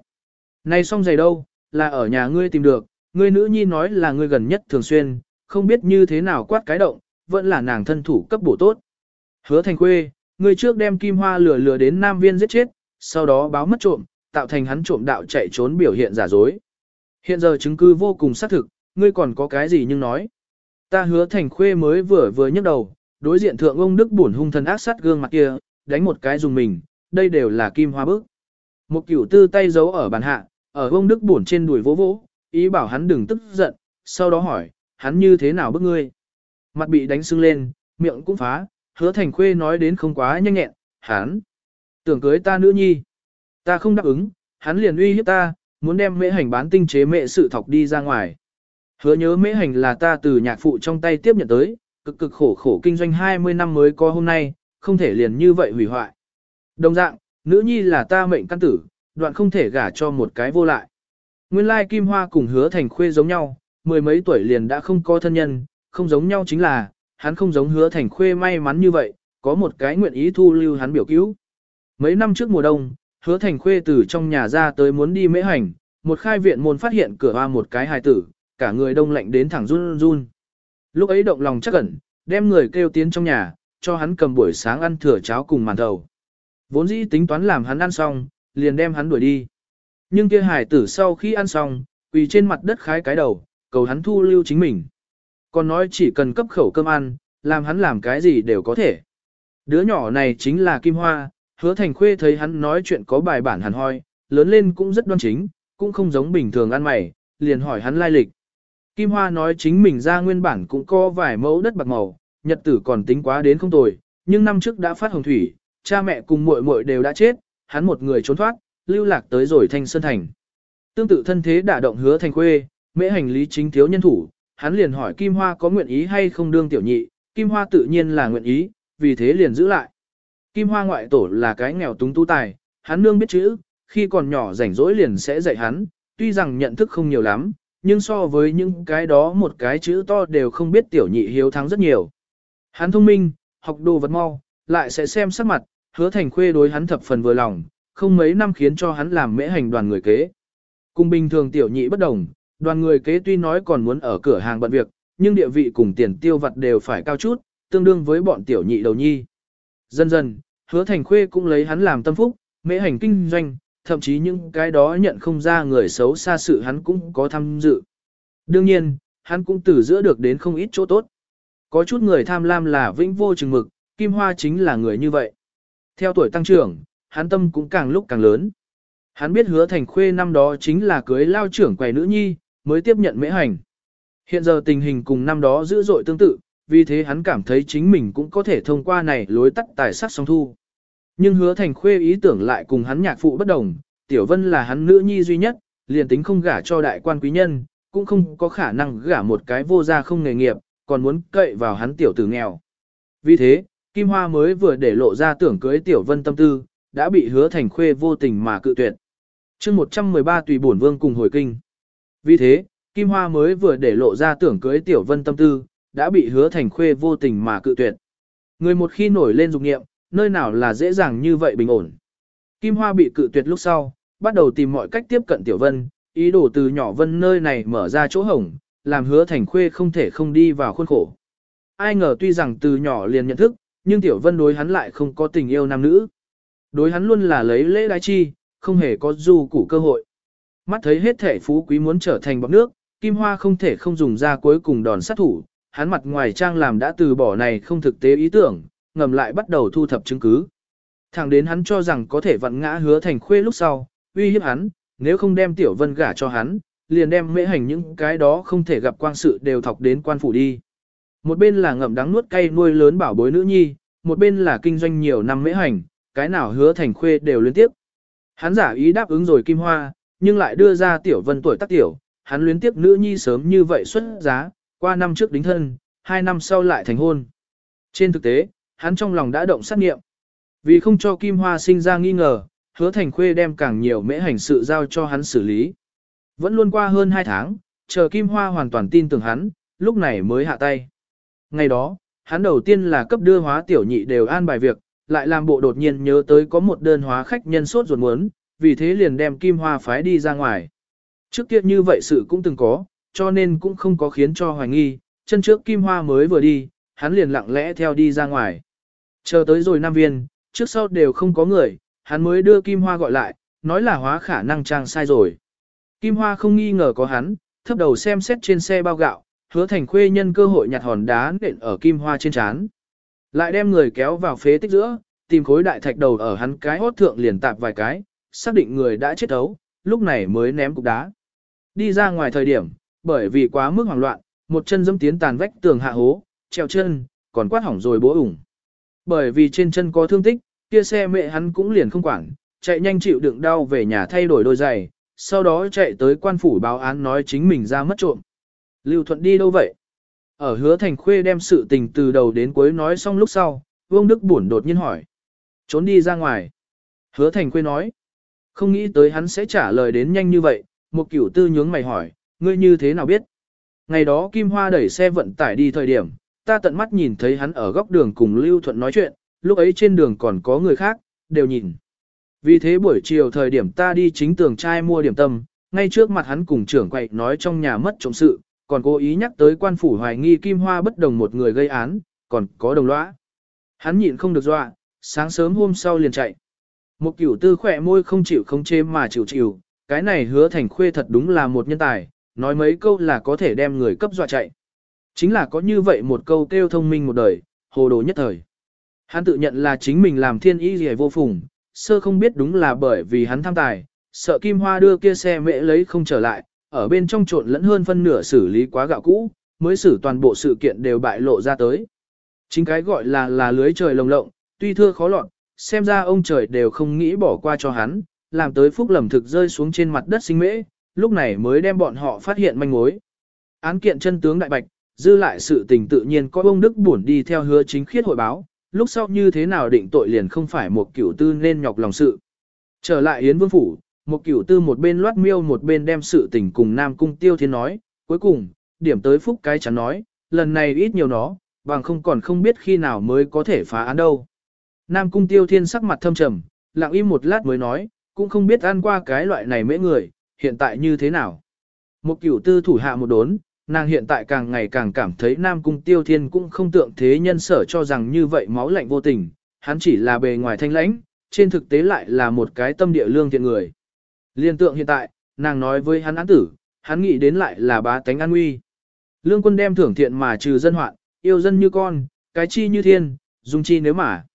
Này xong giày đâu, là ở nhà ngươi tìm được, ngươi nữ nhi nói là ngươi gần nhất thường xuyên, không biết như thế nào quát cái động, vẫn là nàng thân thủ cấp bổ tốt. Hứa thành quê, ngươi trước đem kim hoa lừa lừa đến nam viên giết chết, sau đó báo mất trộm, tạo thành hắn trộm đạo chạy trốn biểu hiện giả dối. Hiện giờ chứng cứ vô cùng xác thực, ngươi còn có cái gì nhưng nói. Ta hứa thành khuê mới vừa vừa nhấc đầu, đối diện thượng ông Đức buồn hung thần ác sát gương mặt kia, đánh một cái dùng mình, đây đều là kim hoa bức. Một cửu tư tay giấu ở bàn hạ, ở ông Đức buồn trên đùi vỗ vỗ, ý bảo hắn đừng tức giận, sau đó hỏi, hắn như thế nào bức ngươi. Mặt bị đánh sưng lên, miệng cũng phá, hứa thành khuê nói đến không quá nhanh nhẹn, hắn tưởng cưới ta nữ nhi. Ta không đáp ứng, hắn liền uy hiếp ta, muốn đem mễ hành bán tinh chế mễ sự thọc đi ra ngoài. Hứa nhớ mễ hành là ta từ nhạc phụ trong tay tiếp nhận tới, cực cực khổ khổ kinh doanh 20 năm mới có hôm nay, không thể liền như vậy hủy hoại. Đồng dạng, nữ nhi là ta mệnh căn tử, đoạn không thể gả cho một cái vô lại. Nguyên lai Kim Hoa cùng hứa thành khuê giống nhau, mười mấy tuổi liền đã không có thân nhân, không giống nhau chính là, hắn không giống hứa thành khuê may mắn như vậy, có một cái nguyện ý thu lưu hắn biểu cứu. Mấy năm trước mùa đông, hứa thành khuê từ trong nhà ra tới muốn đi mễ hành, một khai viện môn phát hiện cửa hoa một cái hài tử, cả người đông lạnh đến thẳng run run. Lúc ấy động lòng chắc ẩn, đem người kêu tiến trong nhà, cho hắn cầm buổi sáng ăn thừa cháo cùng màn thầu. Vốn dĩ tính toán làm hắn ăn xong, liền đem hắn đuổi đi. Nhưng kia hải tử sau khi ăn xong, quỳ trên mặt đất khái cái đầu, cầu hắn thu lưu chính mình. Còn nói chỉ cần cấp khẩu cơm ăn, làm hắn làm cái gì đều có thể. Đứa nhỏ này chính là Kim Hoa, hứa thành khuê thấy hắn nói chuyện có bài bản hẳn hoi, lớn lên cũng rất đoan chính, cũng không giống bình thường ăn mày, liền hỏi hắn lai lịch. Kim Hoa nói chính mình ra nguyên bản cũng có vài mẫu đất bạc màu, nhật tử còn tính quá đến không tồi, nhưng năm trước đã phát hồng thủy, cha mẹ cùng muội muội đều đã chết, hắn một người trốn thoát, lưu lạc tới rồi thanh sơn thành. Tương tự thân thế đã động hứa thành khuê, mễ hành lý chính thiếu nhân thủ, hắn liền hỏi Kim Hoa có nguyện ý hay không đương tiểu nhị, Kim Hoa tự nhiên là nguyện ý, vì thế liền giữ lại. Kim Hoa ngoại tổ là cái nghèo túng tu tài, hắn nương biết chữ, khi còn nhỏ rảnh rỗi liền sẽ dạy hắn, tuy rằng nhận thức không nhiều lắm, nhưng so với những cái đó một cái chữ to đều không biết tiểu nhị hiếu thắng rất nhiều. Hắn thông minh, học đồ vật mau, lại sẽ xem sắc mặt, hứa thành khuê đối hắn thập phần vừa lòng, không mấy năm khiến cho hắn làm mễ hành đoàn người kế. Cùng bình thường tiểu nhị bất đồng, đoàn người kế tuy nói còn muốn ở cửa hàng bận việc, nhưng địa vị cùng tiền tiêu vặt đều phải cao chút, tương đương với bọn tiểu nhị đầu nhi. Dần dần, hứa thành khuê cũng lấy hắn làm tâm phúc, mễ hành kinh doanh, thậm chí những cái đó nhận không ra người xấu xa sự hắn cũng có tham dự. Đương nhiên, hắn cũng từ giữa được đến không ít chỗ tốt. Có chút người tham lam là vĩnh vô chừng mực, Kim Hoa chính là người như vậy. Theo tuổi tăng trưởng, hắn tâm cũng càng lúc càng lớn. Hắn biết hứa thành khuê năm đó chính là cưới lao trưởng quầy nữ nhi, mới tiếp nhận mễ hành. Hiện giờ tình hình cùng năm đó dữ dội tương tự, vì thế hắn cảm thấy chính mình cũng có thể thông qua này lối tắt tài sắc song thu. Nhưng hứa thành khuê ý tưởng lại cùng hắn nhạc phụ bất đồng, Tiểu Vân là hắn nữ nhi duy nhất, liền tính không gả cho đại quan quý nhân, cũng không có khả năng gả một cái vô gia không nghề nghiệp, còn muốn cậy vào hắn tiểu tử nghèo. Vì thế, Kim Hoa mới vừa để lộ ra tưởng cưới Tiểu Vân tâm tư, đã bị hứa thành khuê vô tình mà cự tuyệt. chương 113 tùy bổn vương cùng hồi kinh. Vì thế, Kim Hoa mới vừa để lộ ra tưởng cưới Tiểu Vân tâm tư, đã bị hứa thành khuê vô tình mà cự tuyệt. Người một khi nổi lên dục nghiệm, nơi nào là dễ dàng như vậy bình ổn. Kim Hoa bị cự tuyệt lúc sau, bắt đầu tìm mọi cách tiếp cận Tiểu Vân, ý đồ từ nhỏ Vân nơi này mở ra chỗ hổng, làm hứa thành khuê không thể không đi vào khuôn khổ. Ai ngờ tuy rằng từ nhỏ liền nhận thức, nhưng Tiểu Vân đối hắn lại không có tình yêu nam nữ. Đối hắn luôn là lấy lễ đái chi, không hề có du củ cơ hội. Mắt thấy hết thể phú quý muốn trở thành bọc nước, Kim Hoa không thể không dùng ra cuối cùng đòn sát thủ, hắn mặt ngoài trang làm đã từ bỏ này không thực tế ý tưởng, ngầm lại bắt đầu thu thập chứng cứ. Thẳng đến hắn cho rằng có thể vặn ngã hứa thành khuê lúc sau, uy hiếp hắn, nếu không đem tiểu vân gả cho hắn, liền đem mễ hành những cái đó không thể gặp quang sự đều thọc đến quan phủ đi. Một bên là ngậm đắng nuốt cay nuôi lớn bảo bối nữ nhi, một bên là kinh doanh nhiều năm mễ hành, cái nào hứa thành khuê đều liên tiếp. Hắn giả ý đáp ứng rồi kim hoa, nhưng lại đưa ra tiểu vân tuổi tác tiểu, hắn luyến tiếp nữ nhi sớm như vậy xuất giá, qua năm trước đính thân, hai năm sau lại thành hôn. Trên thực tế, hắn trong lòng đã động sát nghiệm. Vì không cho Kim Hoa sinh ra nghi ngờ, hứa thành khuê đem càng nhiều mễ hành sự giao cho hắn xử lý. Vẫn luôn qua hơn hai tháng, chờ Kim Hoa hoàn toàn tin tưởng hắn, lúc này mới hạ tay. Ngày đó, hắn đầu tiên là cấp đưa hóa tiểu nhị đều an bài việc, lại làm bộ đột nhiên nhớ tới có một đơn hóa khách nhân sốt ruột muốn, vì thế liền đem Kim Hoa phái đi ra ngoài. Trước kia như vậy sự cũng từng có, cho nên cũng không có khiến cho hoài nghi, chân trước Kim Hoa mới vừa đi, hắn liền lặng lẽ theo đi ra ngoài. Chờ tới rồi Nam Viên, trước sau đều không có người, hắn mới đưa Kim Hoa gọi lại, nói là hóa khả năng trang sai rồi. Kim Hoa không nghi ngờ có hắn, thấp đầu xem xét trên xe bao gạo, hứa thành khuê nhân cơ hội nhặt hòn đá nện ở Kim Hoa trên chán. Lại đem người kéo vào phế tích giữa, tìm khối đại thạch đầu ở hắn cái hốt thượng liền tạp vài cái, xác định người đã chết ấu, lúc này mới ném cục đá. Đi ra ngoài thời điểm, bởi vì quá mức hoảng loạn, một chân dẫm tiến tàn vách tường hạ hố, treo chân, còn quát hỏng rồi bố ủng. Bởi vì trên chân có thương tích, kia xe mẹ hắn cũng liền không quản, chạy nhanh chịu đựng đau về nhà thay đổi đôi giày, sau đó chạy tới quan phủ báo án nói chính mình ra mất trộm. Lưu Thuận đi đâu vậy? Ở hứa thành khuê đem sự tình từ đầu đến cuối nói xong lúc sau, Vương Đức buồn đột nhiên hỏi. Trốn đi ra ngoài. Hứa thành khuê nói. Không nghĩ tới hắn sẽ trả lời đến nhanh như vậy, một cửu tư nhướng mày hỏi, ngươi như thế nào biết? Ngày đó Kim Hoa đẩy xe vận tải đi thời điểm, ta tận mắt nhìn thấy hắn ở góc đường cùng Lưu Thuận nói chuyện, lúc ấy trên đường còn có người khác, đều nhìn. Vì thế buổi chiều thời điểm ta đi chính tường trai mua điểm tâm, ngay trước mặt hắn cùng trưởng quậy nói trong nhà mất trộm sự, còn cố ý nhắc tới quan phủ hoài nghi Kim Hoa bất đồng một người gây án, còn có đồng lõa. Hắn nhịn không được dọa, sáng sớm hôm sau liền chạy. Một cửu tư khỏe môi không chịu không chê mà chịu chịu, cái này hứa thành khuê thật đúng là một nhân tài, nói mấy câu là có thể đem người cấp dọa chạy. Chính là có như vậy một câu kêu thông minh một đời, hồ đồ nhất thời. Hắn tự nhận là chính mình làm thiên ý gì vô phùng, sơ không biết đúng là bởi vì hắn tham tài, sợ kim hoa đưa kia xe mẹ lấy không trở lại, ở bên trong trộn lẫn hơn phân nửa xử lý quá gạo cũ, mới xử toàn bộ sự kiện đều bại lộ ra tới. Chính cái gọi là là lưới trời lồng lộng, tuy thưa khó lọt, xem ra ông trời đều không nghĩ bỏ qua cho hắn, làm tới phúc lầm thực rơi xuống trên mặt đất sinh mễ, lúc này mới đem bọn họ phát hiện manh mối. Án kiện chân tướng đại bạch, dư lại sự tình tự nhiên có ông Đức buồn đi theo hứa chính khiết hội báo, lúc sau như thế nào định tội liền không phải một kiểu tư nên nhọc lòng sự. Trở lại Yến Vương Phủ, một cửu tư một bên loát miêu một bên đem sự tình cùng Nam Cung Tiêu Thiên nói, cuối cùng, điểm tới phúc cái chắn nói, lần này ít nhiều nó, bằng không còn không biết khi nào mới có thể phá án đâu. Nam Cung Tiêu Thiên sắc mặt thâm trầm, lặng im một lát mới nói, cũng không biết ăn qua cái loại này mễ người, hiện tại như thế nào. Một cửu tư thủ hạ một đốn, nàng hiện tại càng ngày càng cảm thấy Nam Cung Tiêu Thiên cũng không tượng thế nhân sở cho rằng như vậy máu lạnh vô tình, hắn chỉ là bề ngoài thanh lãnh, trên thực tế lại là một cái tâm địa lương thiện người. Liên tượng hiện tại, nàng nói với hắn án tử, hắn nghĩ đến lại là bá tánh an nguy. Lương quân đem thưởng thiện mà trừ dân hoạn, yêu dân như con, cái chi như thiên, dung chi nếu mà.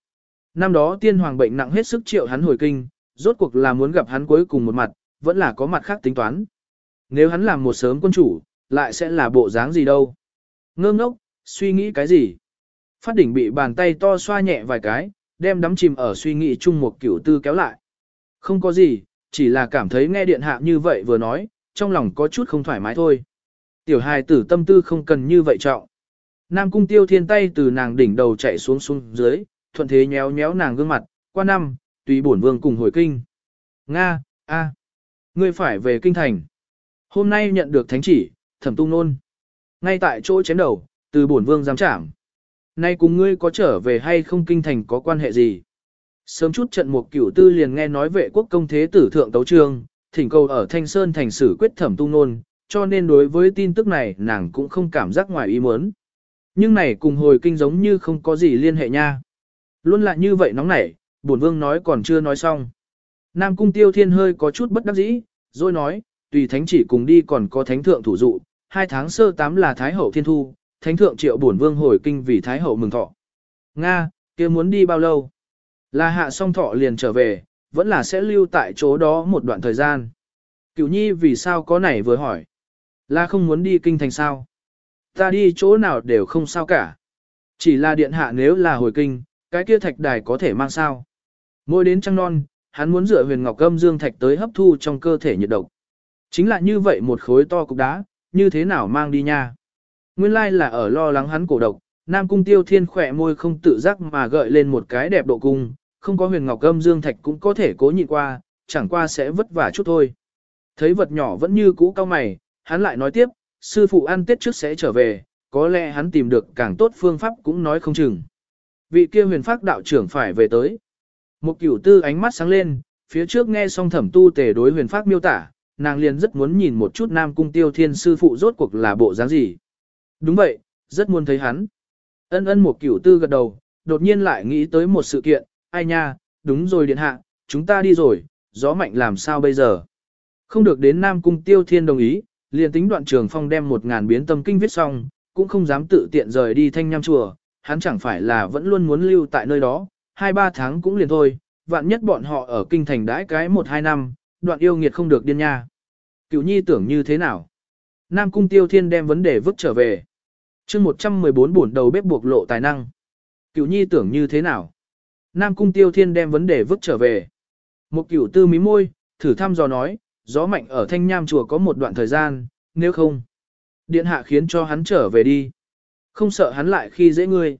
Năm đó tiên hoàng bệnh nặng hết sức triệu hắn hồi kinh, rốt cuộc là muốn gặp hắn cuối cùng một mặt, vẫn là có mặt khác tính toán. Nếu hắn làm một sớm quân chủ, lại sẽ là bộ dáng gì đâu. Ngơ ngốc, suy nghĩ cái gì? Phát đỉnh bị bàn tay to xoa nhẹ vài cái, đem đắm chìm ở suy nghĩ chung một kiểu tư kéo lại. Không có gì, chỉ là cảm thấy nghe điện hạ như vậy vừa nói, trong lòng có chút không thoải mái thôi. Tiểu hài tử tâm tư không cần như vậy trọng. Nam cung tiêu thiên tay từ nàng đỉnh đầu chạy xuống xuống dưới, thuận thế nhéo nhéo nàng gương mặt, qua năm, tùy bổn vương cùng hồi kinh. Nga, a, ngươi phải về kinh thành. Hôm nay nhận được thánh chỉ, thẩm tung nôn. Ngay tại chỗ chém đầu, từ bổn vương giám trảm. Nay cùng ngươi có trở về hay không kinh thành có quan hệ gì? Sớm chút trận một cửu tư liền nghe nói vệ quốc công thế tử thượng tấu trương, thỉnh cầu ở Thanh Sơn thành sử quyết thẩm tung nôn, cho nên đối với tin tức này nàng cũng không cảm giác ngoài ý muốn. Nhưng này cùng hồi kinh giống như không có gì liên hệ nha. Luôn là như vậy nóng nảy, bổn vương nói còn chưa nói xong. Nam cung tiêu thiên hơi có chút bất đắc dĩ, rồi nói, tùy thánh chỉ cùng đi còn có thánh thượng thủ dụ, hai tháng sơ tám là thái hậu thiên thu, thánh thượng triệu bổn vương hồi kinh vì thái hậu mừng thọ. Nga, kia muốn đi bao lâu? Là hạ song thọ liền trở về, vẫn là sẽ lưu tại chỗ đó một đoạn thời gian. Cửu nhi vì sao có này vừa hỏi. Là không muốn đi kinh thành sao? Ta đi chỗ nào đều không sao cả. Chỉ là điện hạ nếu là hồi kinh, cái kia thạch đài có thể mang sao. Mỗi đến trăng non, hắn muốn dựa huyền ngọc âm dương thạch tới hấp thu trong cơ thể nhiệt độc. Chính là như vậy một khối to cục đá, như thế nào mang đi nha. Nguyên lai là ở lo lắng hắn cổ độc, Nam Cung Tiêu Thiên khỏe môi không tự giác mà gợi lên một cái đẹp độ cung, không có huyền ngọc âm dương thạch cũng có thể cố nhịn qua, chẳng qua sẽ vất vả chút thôi. Thấy vật nhỏ vẫn như cũ cao mày, hắn lại nói tiếp, sư phụ ăn tết trước sẽ trở về, có lẽ hắn tìm được càng tốt phương pháp cũng nói không chừng. Vị kia huyền pháp đạo trưởng phải về tới. Một cửu tư ánh mắt sáng lên, phía trước nghe xong thẩm tu tề đối huyền pháp miêu tả, nàng liền rất muốn nhìn một chút nam cung tiêu thiên sư phụ rốt cuộc là bộ dáng gì. Đúng vậy, rất muốn thấy hắn. Ân ân một cửu tư gật đầu, đột nhiên lại nghĩ tới một sự kiện, ai nha, đúng rồi điện hạ, chúng ta đi rồi, gió mạnh làm sao bây giờ. Không được đến Nam Cung Tiêu Thiên đồng ý, liền tính đoạn trường phong đem một ngàn biến tâm kinh viết xong, cũng không dám tự tiện rời đi thanh nham chùa, hắn chẳng phải là vẫn luôn muốn lưu tại nơi đó, hai ba tháng cũng liền thôi, vạn nhất bọn họ ở kinh thành đãi cái một hai năm, đoạn yêu nghiệt không được điên nha. Cựu nhi tưởng như thế nào? Nam Cung Tiêu Thiên đem vấn đề vứt trở về. chương 114 buồn đầu bếp buộc lộ tài năng. Cựu nhi tưởng như thế nào? Nam Cung Tiêu Thiên đem vấn đề vứt trở về. Một cửu tư mí môi, thử thăm dò nói, gió mạnh ở thanh nham chùa có một đoạn thời gian, nếu không. Điện hạ khiến cho hắn trở về đi. Không sợ hắn lại khi dễ ngươi.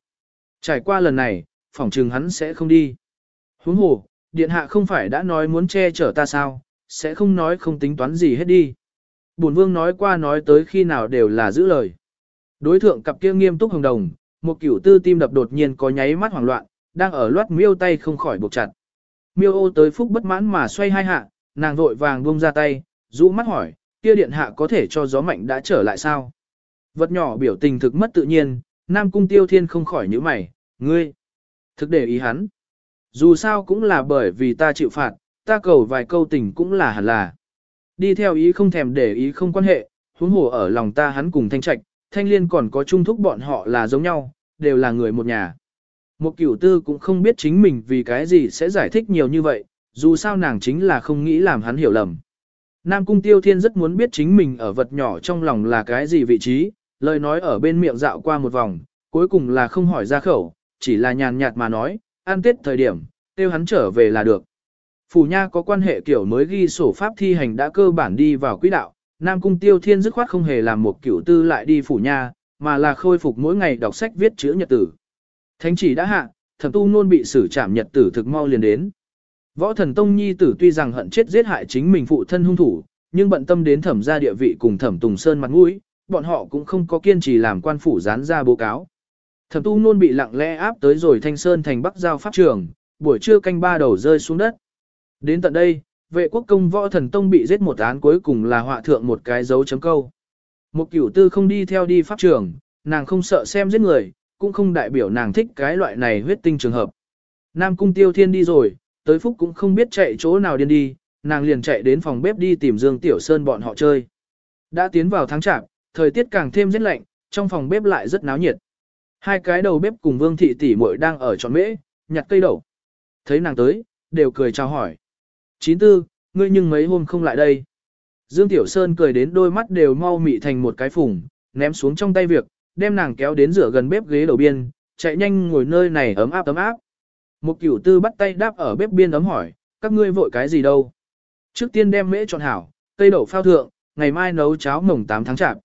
Trải qua lần này, phỏng chừng hắn sẽ không đi. Huống hồ, điện hạ không phải đã nói muốn che chở ta sao, sẽ không nói không tính toán gì hết đi. Bổn vương nói qua nói tới khi nào đều là giữ lời. Đối thượng cặp kia nghiêm túc hồng đồng, một cửu tư tim đập đột nhiên có nháy mắt hoảng loạn, đang ở loát miêu tay không khỏi buộc chặt. Miêu ô tới phúc bất mãn mà xoay hai hạ, nàng vội vàng buông ra tay, rũ mắt hỏi, kia điện hạ có thể cho gió mạnh đã trở lại sao? Vật nhỏ biểu tình thực mất tự nhiên, Nam Cung Tiêu Thiên không khỏi nhíu mày, ngươi, thực để ý hắn. Dù sao cũng là bởi vì ta chịu phạt, ta cầu vài câu tình cũng là hẳn là. Đi theo ý không thèm để ý không quan hệ, huống hồ ở lòng ta hắn cùng thanh trạch, thanh liên còn có chung thúc bọn họ là giống nhau, đều là người một nhà. Một cửu tư cũng không biết chính mình vì cái gì sẽ giải thích nhiều như vậy, dù sao nàng chính là không nghĩ làm hắn hiểu lầm. Nam Cung Tiêu Thiên rất muốn biết chính mình ở vật nhỏ trong lòng là cái gì vị trí, lời nói ở bên miệng dạo qua một vòng, cuối cùng là không hỏi ra khẩu, chỉ là nhàn nhạt mà nói, an tết thời điểm, tiêu hắn trở về là được. Phủ Nha có quan hệ kiểu mới ghi sổ pháp thi hành đã cơ bản đi vào quỹ đạo, Nam Cung Tiêu Thiên dứt khoát không hề làm một kiểu tư lại đi Phủ Nha, mà là khôi phục mỗi ngày đọc sách viết chữ nhật tử. Thánh chỉ đã hạ, thẩm tu nôn bị xử trảm nhật tử thực mau liền đến. Võ thần tông nhi tử tuy rằng hận chết giết hại chính mình phụ thân hung thủ, nhưng bận tâm đến thẩm gia địa vị cùng thẩm tùng sơn mặt mũi, bọn họ cũng không có kiên trì làm quan phủ dán ra báo cáo. Thẩm tu nôn bị lặng lẽ áp tới rồi thanh sơn thành bắc giao pháp trường, buổi trưa canh ba đầu rơi xuống đất. Đến tận đây, vệ quốc công võ thần tông bị giết một án cuối cùng là họa thượng một cái dấu chấm câu. Một cửu tư không đi theo đi pháp trường, nàng không sợ xem giết người, cũng không đại biểu nàng thích cái loại này huyết tinh trường hợp. Nam cung tiêu thiên đi rồi, tới phúc cũng không biết chạy chỗ nào điên đi, nàng liền chạy đến phòng bếp đi tìm Dương Tiểu Sơn bọn họ chơi. Đã tiến vào tháng chạp, thời tiết càng thêm rất lạnh, trong phòng bếp lại rất náo nhiệt. Hai cái đầu bếp cùng Vương thị tỷ muội đang ở tròn mễ, nhặt cây đậu. Thấy nàng tới, đều cười chào hỏi. Chín tư, ngươi nhưng mấy hôm không lại đây. Dương Tiểu Sơn cười đến đôi mắt đều mau mị thành một cái phùng, ném xuống trong tay việc, đem nàng kéo đến rửa gần bếp ghế đầu biên, chạy nhanh ngồi nơi này ấm áp ấm áp. Một cửu tư bắt tay đáp ở bếp biên ấm hỏi, các ngươi vội cái gì đâu. Trước tiên đem mễ chọn hảo, cây đậu phao thượng, ngày mai nấu cháo mồng 8 tháng chạp.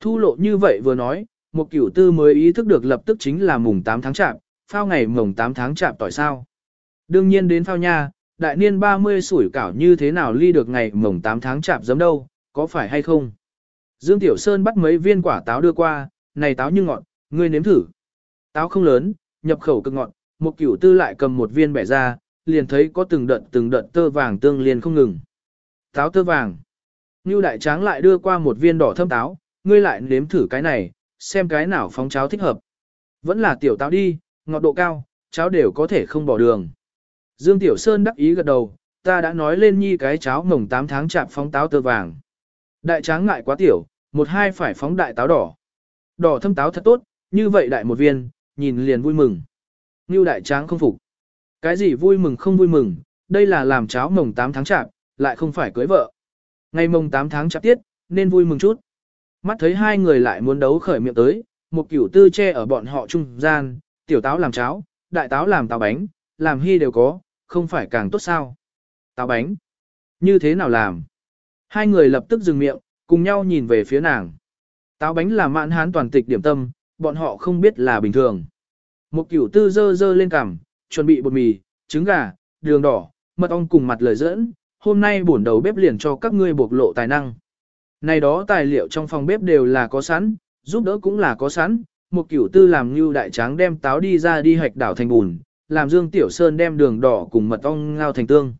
Thu lộ như vậy vừa nói, một cửu tư mới ý thức được lập tức chính là mùng 8 tháng chạp, phao ngày mồng 8 tháng chạp tỏi sao. Đương nhiên đến phao nha, đại niên 30 sủi cảo như thế nào ly được ngày mồng 8 tháng chạp giấm đâu, có phải hay không? Dương Tiểu Sơn bắt mấy viên quả táo đưa qua, này táo như ngọt, ngươi nếm thử. Táo không lớn, nhập khẩu cực ngọt, một cửu tư lại cầm một viên bẻ ra, liền thấy có từng đợt từng đợt tơ vàng tương liền không ngừng. Táo tơ vàng. Như đại tráng lại đưa qua một viên đỏ thâm táo, ngươi lại nếm thử cái này, xem cái nào phóng cháo thích hợp. Vẫn là tiểu táo đi, ngọt độ cao, cháo đều có thể không bỏ đường. Dương Tiểu Sơn đắc ý gật đầu, ta đã nói lên nhi cái cháo mồng 8 tháng chạm phóng táo tơ vàng. Đại tráng ngại quá tiểu, một hai phải phóng đại táo đỏ. Đỏ thâm táo thật tốt, như vậy đại một viên, nhìn liền vui mừng. Ngưu đại tráng không phục. Cái gì vui mừng không vui mừng, đây là làm cháo mồng 8 tháng chạp, lại không phải cưới vợ. Ngày mồng 8 tháng chạp tiết, nên vui mừng chút. Mắt thấy hai người lại muốn đấu khởi miệng tới, một kiểu tư che ở bọn họ trung gian, tiểu táo làm cháo, đại táo làm táo bánh, làm hy đều có, không phải càng tốt sao. Táo bánh, như thế nào làm? Hai người lập tức dừng miệng, cùng nhau nhìn về phía nàng. Táo bánh là mạn hán toàn tịch điểm tâm, bọn họ không biết là bình thường. Một kiểu tư dơ dơ lên cằm, chuẩn bị bột mì, trứng gà, đường đỏ, mật ong cùng mặt lời dẫn, hôm nay bổn đầu bếp liền cho các ngươi bộc lộ tài năng. Này đó tài liệu trong phòng bếp đều là có sẵn, giúp đỡ cũng là có sẵn, một kiểu tư làm như đại tráng đem táo đi ra đi hạch đảo thành bùn, làm Dương Tiểu Sơn đem đường đỏ cùng mật ong ngao thành tương.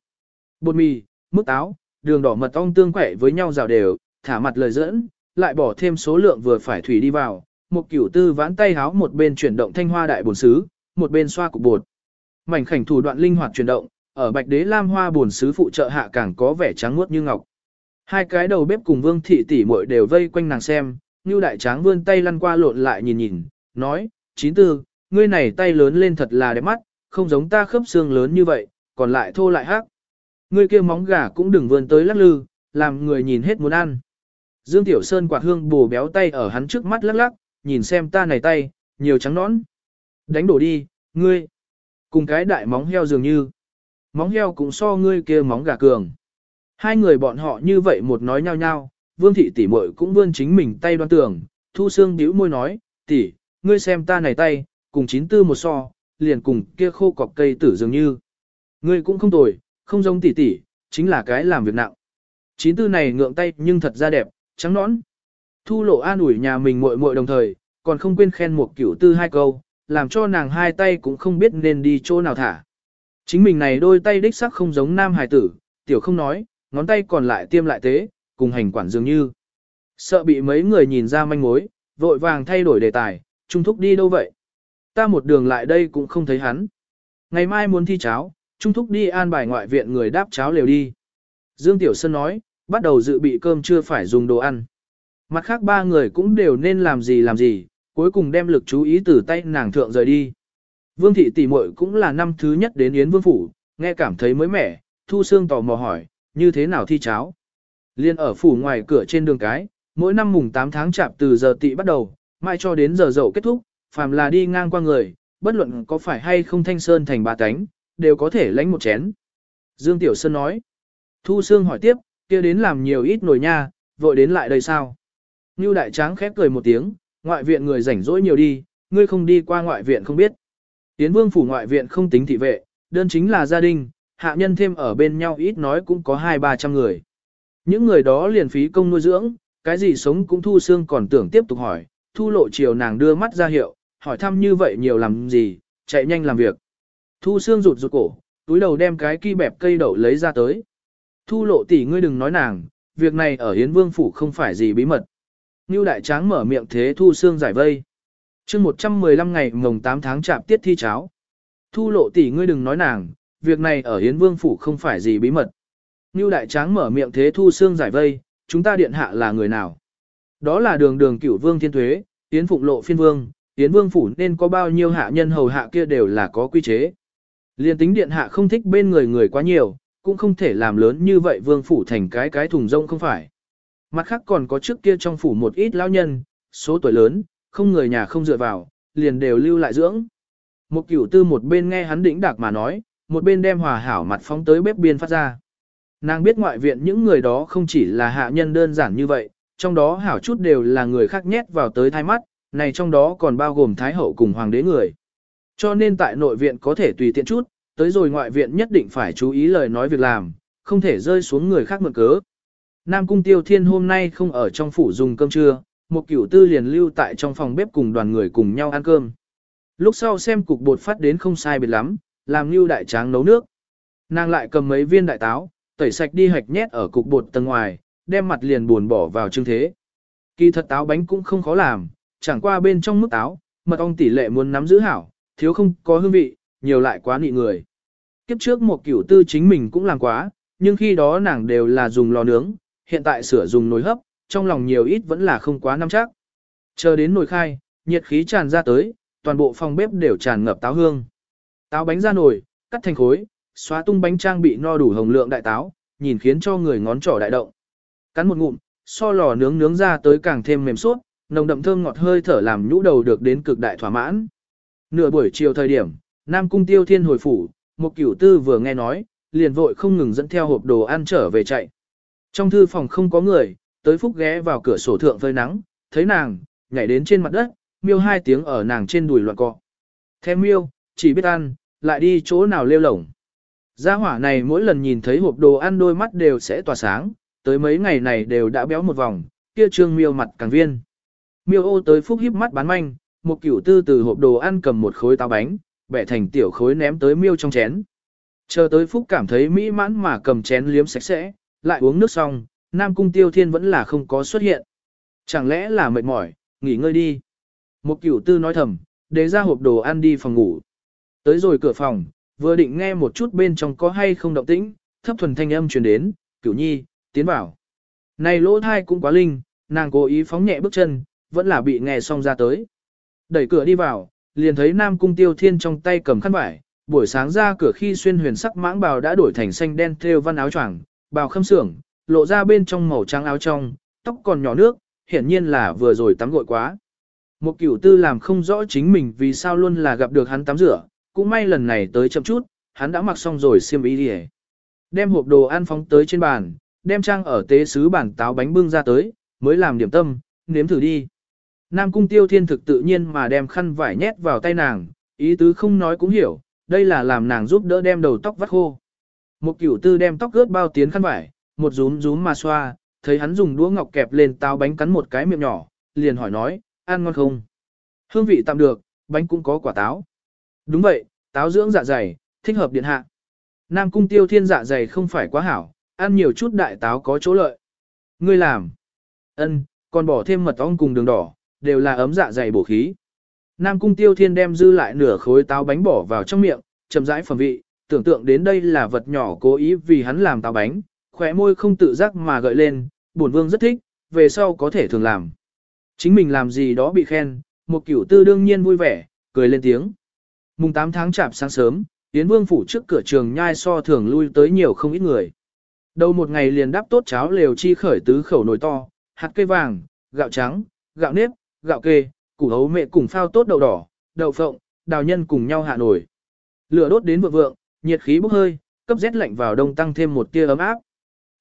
Bột mì, mức táo, đường đỏ mật ong tương quẻ với nhau rào đều, thả mặt lời dẫn, lại bỏ thêm số lượng vừa phải thủy đi vào, một cửu tư vãn tay háo một bên chuyển động thanh hoa đại bồn sứ một bên xoa cục bột. Mảnh khảnh thủ đoạn linh hoạt chuyển động, ở bạch đế lam hoa bồn sứ phụ trợ hạ càng có vẻ trắng muốt như ngọc. Hai cái đầu bếp cùng vương thị tỷ muội đều vây quanh nàng xem, như đại tráng vươn tay lăn qua lộn lại nhìn nhìn, nói, chín tư, ngươi này tay lớn lên thật là đẹp mắt, không giống ta khớp xương lớn như vậy, còn lại thô lại hắc. Ngươi kia móng gà cũng đừng vươn tới lắc lư, làm người nhìn hết muốn ăn. Dương Tiểu Sơn quạt hương bù béo tay ở hắn trước mắt lắc lắc, nhìn xem ta này tay, nhiều trắng nõn. Đánh đổ đi, ngươi. Cùng cái đại móng heo dường như. Móng heo cũng so ngươi kia móng gà cường. Hai người bọn họ như vậy một nói nhau nhau, vương thị tỷ muội cũng vươn chính mình tay đoan tưởng, thu xương bĩu môi nói, tỷ, ngươi xem ta này tay, cùng chín tư một so, liền cùng kia khô cọc cây tử dường như. Ngươi cũng không tồi, không giống tỷ tỷ, chính là cái làm việc nặng. Chín tư này ngượng tay nhưng thật ra đẹp, trắng nõn. Thu lộ an ủi nhà mình muội muội đồng thời, còn không quên khen một cửu tư hai câu, làm cho nàng hai tay cũng không biết nên đi chỗ nào thả. Chính mình này đôi tay đích sắc không giống nam hài tử, tiểu không nói, ngón tay còn lại tiêm lại tế, cùng hành quản dường như. Sợ bị mấy người nhìn ra manh mối, vội vàng thay đổi đề tài, trung thúc đi đâu vậy? Ta một đường lại đây cũng không thấy hắn. Ngày mai muốn thi cháo, trung thúc đi an bài ngoại viện người đáp cháo liều đi. Dương Tiểu Sơn nói, bắt đầu dự bị cơm chưa phải dùng đồ ăn. Mặt khác ba người cũng đều nên làm gì làm gì, cuối cùng đem lực chú ý từ tay nàng thượng rời đi. Vương thị tỷ muội cũng là năm thứ nhất đến Yến Vương Phủ, nghe cảm thấy mới mẻ, Thu Sương tò mò hỏi, như thế nào thi cháo? Liên ở phủ ngoài cửa trên đường cái, mỗi năm mùng 8 tháng chạp từ giờ tị bắt đầu, mai cho đến giờ dậu kết thúc, phàm là đi ngang qua người, bất luận có phải hay không thanh sơn thành ba cánh, đều có thể lãnh một chén. Dương Tiểu Sơn nói, Thu Sương hỏi tiếp, kia đến làm nhiều ít nồi nha, vội đến lại đây sao? Ngưu Đại Tráng khép cười một tiếng, ngoại viện người rảnh rỗi nhiều đi, ngươi không đi qua ngoại viện không biết. Tiến vương phủ ngoại viện không tính thị vệ, đơn chính là gia đình, hạ nhân thêm ở bên nhau ít nói cũng có hai ba trăm người. Những người đó liền phí công nuôi dưỡng, cái gì sống cũng thu xương còn tưởng tiếp tục hỏi, thu lộ chiều nàng đưa mắt ra hiệu, hỏi thăm như vậy nhiều làm gì, chạy nhanh làm việc. Thu xương rụt rụt cổ, túi đầu đem cái ki bẹp cây đậu lấy ra tới. Thu lộ tỷ ngươi đừng nói nàng, việc này ở Hiến Vương Phủ không phải gì bí mật. Ngưu Đại Tráng mở miệng thế Thu xương giải vây. chương 115 ngày mồng 8 tháng chạp tiết thi cháo. Thu lộ tỷ ngươi đừng nói nàng, việc này ở Hiến Vương Phủ không phải gì bí mật. Ngưu Đại Tráng mở miệng thế Thu xương giải vây, chúng ta điện hạ là người nào? Đó là đường đường cửu vương thiên thuế, Yến Phụng lộ phiên vương, Yến Vương Phủ nên có bao nhiêu hạ nhân hầu hạ kia đều là có quy chế. Liên tính điện hạ không thích bên người người quá nhiều, cũng không thể làm lớn như vậy Vương Phủ thành cái cái thùng rông không phải. Mặt khác còn có trước kia trong phủ một ít lão nhân, số tuổi lớn, không người nhà không dựa vào, liền đều lưu lại dưỡng. Một cửu tư một bên nghe hắn đỉnh đạc mà nói, một bên đem hòa hảo mặt phóng tới bếp biên phát ra. Nàng biết ngoại viện những người đó không chỉ là hạ nhân đơn giản như vậy, trong đó hảo chút đều là người khác nhét vào tới thai mắt, này trong đó còn bao gồm thái hậu cùng hoàng đế người. Cho nên tại nội viện có thể tùy tiện chút, tới rồi ngoại viện nhất định phải chú ý lời nói việc làm, không thể rơi xuống người khác mượn cớ. Nam Cung Tiêu Thiên hôm nay không ở trong phủ dùng cơm trưa, một cửu tư liền lưu tại trong phòng bếp cùng đoàn người cùng nhau ăn cơm. Lúc sau xem cục bột phát đến không sai biệt lắm, làm lưu đại tráng nấu nước. Nàng lại cầm mấy viên đại táo, tẩy sạch đi hạch nhét ở cục bột tầng ngoài, đem mặt liền buồn bỏ vào trưng thế. Kỳ thật táo bánh cũng không khó làm, chẳng qua bên trong mức táo, mật ong tỷ lệ muốn nắm giữ hảo, thiếu không có hương vị, nhiều lại quá nị người. Kiếp trước một cửu tư chính mình cũng làm quá, nhưng khi đó nàng đều là dùng lò nướng, hiện tại sửa dùng nồi hấp, trong lòng nhiều ít vẫn là không quá nắm chắc. Chờ đến nồi khai, nhiệt khí tràn ra tới, toàn bộ phòng bếp đều tràn ngập táo hương. Táo bánh ra nồi, cắt thành khối, xóa tung bánh trang bị no đủ hồng lượng đại táo, nhìn khiến cho người ngón trỏ đại động. Cắn một ngụm, so lò nướng nướng ra tới càng thêm mềm suốt, nồng đậm thơm ngọt hơi thở làm nhũ đầu được đến cực đại thỏa mãn. Nửa buổi chiều thời điểm, Nam Cung Tiêu Thiên hồi phủ, một cửu tư vừa nghe nói, liền vội không ngừng dẫn theo hộp đồ ăn trở về chạy. Trong thư phòng không có người, tới phúc ghé vào cửa sổ thượng phơi nắng, thấy nàng, nhảy đến trên mặt đất, miêu hai tiếng ở nàng trên đùi loạn cọ. Thêm miêu, chỉ biết ăn, lại đi chỗ nào lêu lổng. Gia hỏa này mỗi lần nhìn thấy hộp đồ ăn đôi mắt đều sẽ tỏa sáng, tới mấy ngày này đều đã béo một vòng, kia trương miêu mặt càng viên. Miêu ô tới phúc híp mắt bán manh, một cửu tư từ hộp đồ ăn cầm một khối táo bánh, bẻ thành tiểu khối ném tới miêu trong chén. Chờ tới phúc cảm thấy mỹ mãn mà cầm chén liếm sạch sẽ, lại uống nước xong, Nam Cung Tiêu Thiên vẫn là không có xuất hiện. Chẳng lẽ là mệt mỏi, nghỉ ngơi đi. Một cửu tư nói thầm, để ra hộp đồ ăn đi phòng ngủ. Tới rồi cửa phòng, vừa định nghe một chút bên trong có hay không động tĩnh, thấp thuần thanh âm truyền đến, cửu nhi, tiến vào. Này lỗ thai cũng quá linh, nàng cố ý phóng nhẹ bước chân, vẫn là bị nghe xong ra tới. Đẩy cửa đi vào, liền thấy Nam Cung Tiêu Thiên trong tay cầm khăn vải, buổi sáng ra cửa khi xuyên huyền sắc mãng bào đã đổi thành xanh đen thêu văn áo choàng, bào khâm sưởng, lộ ra bên trong màu trắng áo trong, tóc còn nhỏ nước, hiển nhiên là vừa rồi tắm gội quá. Một cửu tư làm không rõ chính mình vì sao luôn là gặp được hắn tắm rửa, cũng may lần này tới chậm chút, hắn đã mặc xong rồi xiêm y đi Đem hộp đồ ăn phóng tới trên bàn, đem trang ở tế sứ bản táo bánh bưng ra tới, mới làm điểm tâm, nếm thử đi. Nam cung tiêu thiên thực tự nhiên mà đem khăn vải nhét vào tay nàng, ý tứ không nói cũng hiểu, đây là làm nàng giúp đỡ đem đầu tóc vắt khô. Một cửu tư đem tóc ướt bao tiến khăn vải, một rúm rúm mà xoa, thấy hắn dùng đũa ngọc kẹp lên táo bánh cắn một cái miệng nhỏ, liền hỏi nói, ăn ngon không? Hương vị tạm được, bánh cũng có quả táo. Đúng vậy, táo dưỡng dạ dày, thích hợp điện hạ. Nam cung tiêu thiên dạ dày không phải quá hảo, ăn nhiều chút đại táo có chỗ lợi. Ngươi làm. ân, còn bỏ thêm mật ong cùng đường đỏ, đều là ấm dạ dày bổ khí. Nam cung tiêu thiên đem dư lại nửa khối táo bánh bỏ vào trong miệng, chậm rãi phẩm vị, tưởng tượng đến đây là vật nhỏ cố ý vì hắn làm táo bánh, khỏe môi không tự giác mà gợi lên, bổn vương rất thích, về sau có thể thường làm. Chính mình làm gì đó bị khen, một cửu tư đương nhiên vui vẻ, cười lên tiếng. Mùng 8 tháng chạp sáng sớm, Yến Vương phủ trước cửa trường nhai so thường lui tới nhiều không ít người. Đầu một ngày liền đắp tốt cháo lều chi khởi tứ khẩu nồi to, hạt cây vàng, gạo trắng, gạo nếp, gạo kê, củ hấu mẹ cùng phao tốt đậu đỏ, đậu phộng, đào nhân cùng nhau hạ nổi. Lửa đốt đến vượng vượng, nhiệt khí bốc hơi, cấp rét lạnh vào đông tăng thêm một tia ấm áp.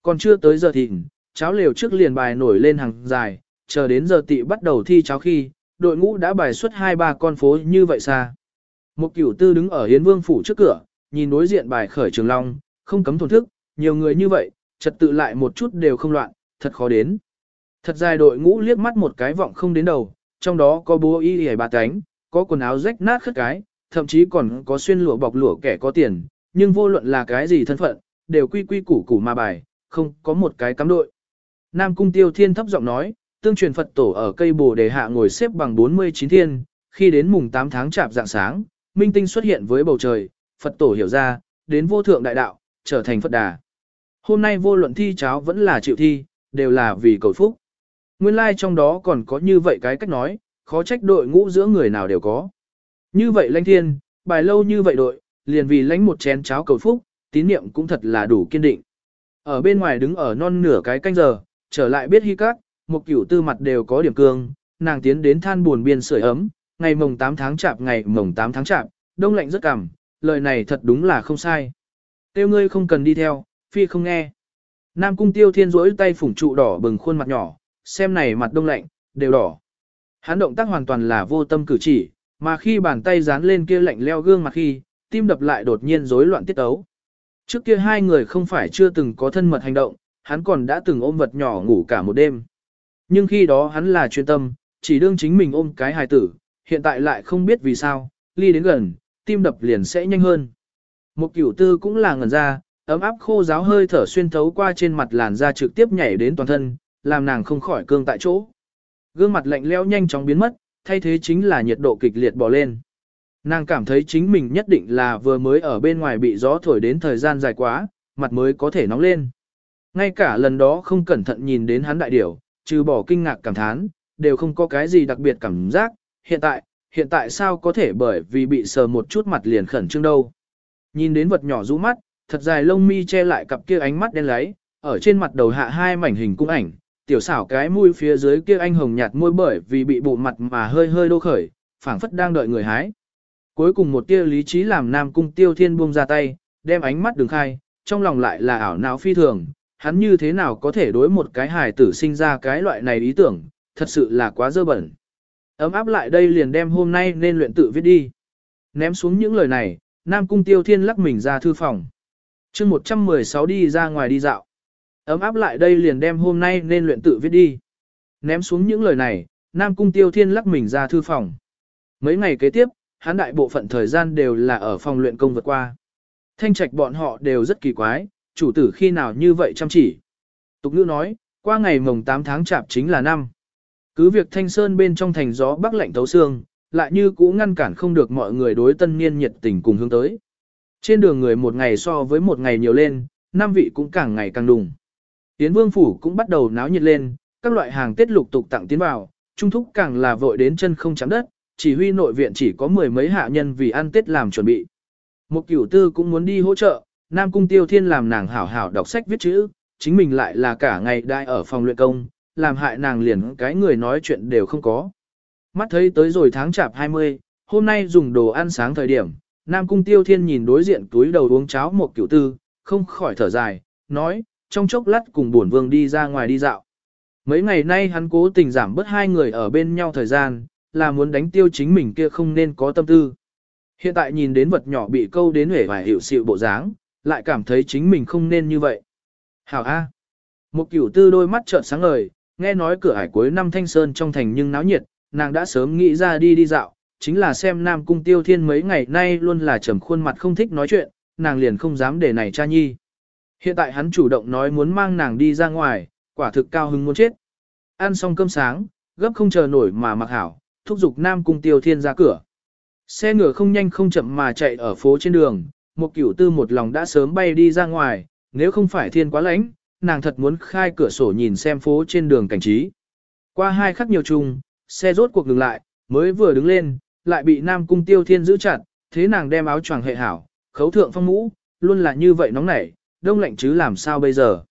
Còn chưa tới giờ thịnh, cháo lều trước liền bài nổi lên hàng dài, chờ đến giờ tị bắt đầu thi cháo khi, đội ngũ đã bài xuất hai ba con phố như vậy xa. Một cửu tư đứng ở Hiến Vương phủ trước cửa, nhìn đối diện bài khởi trường long, không cấm thổn thức, nhiều người như vậy, trật tự lại một chút đều không loạn, thật khó đến. Thật dài đội ngũ liếc mắt một cái vọng không đến đầu, trong đó có bố y hề bà cánh, có quần áo rách nát khất cái, thậm chí còn có xuyên lụa bọc lụa kẻ có tiền, nhưng vô luận là cái gì thân phận, đều quy quy củ củ mà bài, không có một cái cắm đội. Nam Cung Tiêu Thiên thấp giọng nói, tương truyền Phật tổ ở cây bồ đề hạ ngồi xếp bằng 49 thiên, khi đến mùng 8 tháng chạp dạng sáng, minh tinh xuất hiện với bầu trời, Phật tổ hiểu ra, đến vô thượng đại đạo, trở thành Phật đà. Hôm nay vô luận thi cháo vẫn là chịu thi, đều là vì cầu phúc. Nguyên lai like trong đó còn có như vậy cái cách nói, khó trách đội ngũ giữa người nào đều có. Như vậy lãnh thiên, bài lâu như vậy đội, liền vì lãnh một chén cháo cầu phúc, tín niệm cũng thật là đủ kiên định. Ở bên ngoài đứng ở non nửa cái canh giờ, trở lại biết hy cát, một cửu tư mặt đều có điểm cương, nàng tiến đến than buồn biên sưởi ấm, ngày mồng 8 tháng chạp ngày mồng 8 tháng chạp, đông lạnh rất cảm, lời này thật đúng là không sai. Tiêu ngươi không cần đi theo, phi không nghe. Nam cung tiêu thiên rỗi tay phủng trụ đỏ bừng khuôn mặt nhỏ, xem này mặt đông lạnh, đều đỏ. Hắn động tác hoàn toàn là vô tâm cử chỉ, mà khi bàn tay dán lên kia lạnh leo gương mặt khi, tim đập lại đột nhiên rối loạn tiết tấu. Trước kia hai người không phải chưa từng có thân mật hành động, hắn còn đã từng ôm vật nhỏ ngủ cả một đêm. Nhưng khi đó hắn là chuyên tâm, chỉ đương chính mình ôm cái hài tử, hiện tại lại không biết vì sao, ly đến gần, tim đập liền sẽ nhanh hơn. Một cửu tư cũng là ngẩn ra, ấm áp khô giáo hơi thở xuyên thấu qua trên mặt làn da trực tiếp nhảy đến toàn thân, làm nàng không khỏi cương tại chỗ. Gương mặt lạnh lẽo nhanh chóng biến mất, thay thế chính là nhiệt độ kịch liệt bò lên. Nàng cảm thấy chính mình nhất định là vừa mới ở bên ngoài bị gió thổi đến thời gian dài quá, mặt mới có thể nóng lên. Ngay cả lần đó không cẩn thận nhìn đến hắn đại điểu, trừ bỏ kinh ngạc cảm thán, đều không có cái gì đặc biệt cảm giác, hiện tại, hiện tại sao có thể bởi vì bị sờ một chút mặt liền khẩn trương đâu. Nhìn đến vật nhỏ rũ mắt, thật dài lông mi che lại cặp kia ánh mắt đen lấy, ở trên mặt đầu hạ hai mảnh hình cung ảnh, tiểu xảo cái mũi phía dưới kia anh hồng nhạt môi bởi vì bị bụ mặt mà hơi hơi đô khởi, phảng phất đang đợi người hái. Cuối cùng một tia lý trí làm Nam Cung Tiêu Thiên buông ra tay, đem ánh mắt đường khai, trong lòng lại là ảo não phi thường, hắn như thế nào có thể đối một cái hài tử sinh ra cái loại này ý tưởng, thật sự là quá dơ bẩn. Ấm áp lại đây liền đem hôm nay nên luyện tự viết đi. Ném xuống những lời này, Nam Cung Tiêu Thiên lắc mình ra thư phòng. chương 116 đi ra ngoài đi dạo. Ấm áp lại đây liền đem hôm nay nên luyện tự viết đi. Ném xuống những lời này, Nam Cung Tiêu Thiên lắc mình ra thư phòng. Mấy ngày kế tiếp, hắn đại bộ phận thời gian đều là ở phòng luyện công vượt qua. Thanh trạch bọn họ đều rất kỳ quái, chủ tử khi nào như vậy chăm chỉ. Tục ngữ nói, qua ngày mồng 8 tháng chạp chính là năm. Cứ việc thanh sơn bên trong thành gió bắc lạnh tấu xương, lại như cũ ngăn cản không được mọi người đối tân niên nhiệt tình cùng hướng tới. Trên đường người một ngày so với một ngày nhiều lên, năm vị cũng càng ngày càng đùng. Tiến vương phủ cũng bắt đầu náo nhiệt lên, các loại hàng tết lục tục tặng tiến vào, trung thúc càng là vội đến chân không chạm đất, chỉ huy nội viện chỉ có mười mấy hạ nhân vì ăn tết làm chuẩn bị. Một cửu tư cũng muốn đi hỗ trợ, Nam Cung Tiêu Thiên làm nàng hảo hảo đọc sách viết chữ, chính mình lại là cả ngày đại ở phòng luyện công, làm hại nàng liền cái người nói chuyện đều không có. Mắt thấy tới rồi tháng chạp 20, hôm nay dùng đồ ăn sáng thời điểm, Nam Cung Tiêu Thiên nhìn đối diện túi đầu uống cháo một cửu tư, không khỏi thở dài, nói, trong chốc lát cùng bổn vương đi ra ngoài đi dạo. Mấy ngày nay hắn cố tình giảm bớt hai người ở bên nhau thời gian, là muốn đánh tiêu chính mình kia không nên có tâm tư. Hiện tại nhìn đến vật nhỏ bị câu đến hể và hiểu sự bộ dáng, lại cảm thấy chính mình không nên như vậy. Hảo A. Một cửu tư đôi mắt trợn sáng ngời, nghe nói cửa hải cuối năm thanh sơn trong thành nhưng náo nhiệt, nàng đã sớm nghĩ ra đi đi dạo, chính là xem Nam Cung Tiêu Thiên mấy ngày nay luôn là trầm khuôn mặt không thích nói chuyện, nàng liền không dám để này cha nhi. Hiện tại hắn chủ động nói muốn mang nàng đi ra ngoài, quả thực cao hứng muốn chết. Ăn xong cơm sáng, gấp không chờ nổi mà mặc hảo, thúc giục Nam Cung Tiêu Thiên ra cửa. Xe ngựa không nhanh không chậm mà chạy ở phố trên đường, một cửu tư một lòng đã sớm bay đi ra ngoài, nếu không phải thiên quá lạnh, nàng thật muốn khai cửa sổ nhìn xem phố trên đường cảnh trí. Qua hai khắc nhiều chung, xe rốt cuộc ngừng lại, mới vừa đứng lên, lại bị Nam Cung Tiêu Thiên giữ chặt, thế nàng đem áo choàng hệ hảo, khấu thượng phong mũ, luôn là như vậy nóng nảy, đông lạnh chứ làm sao bây giờ.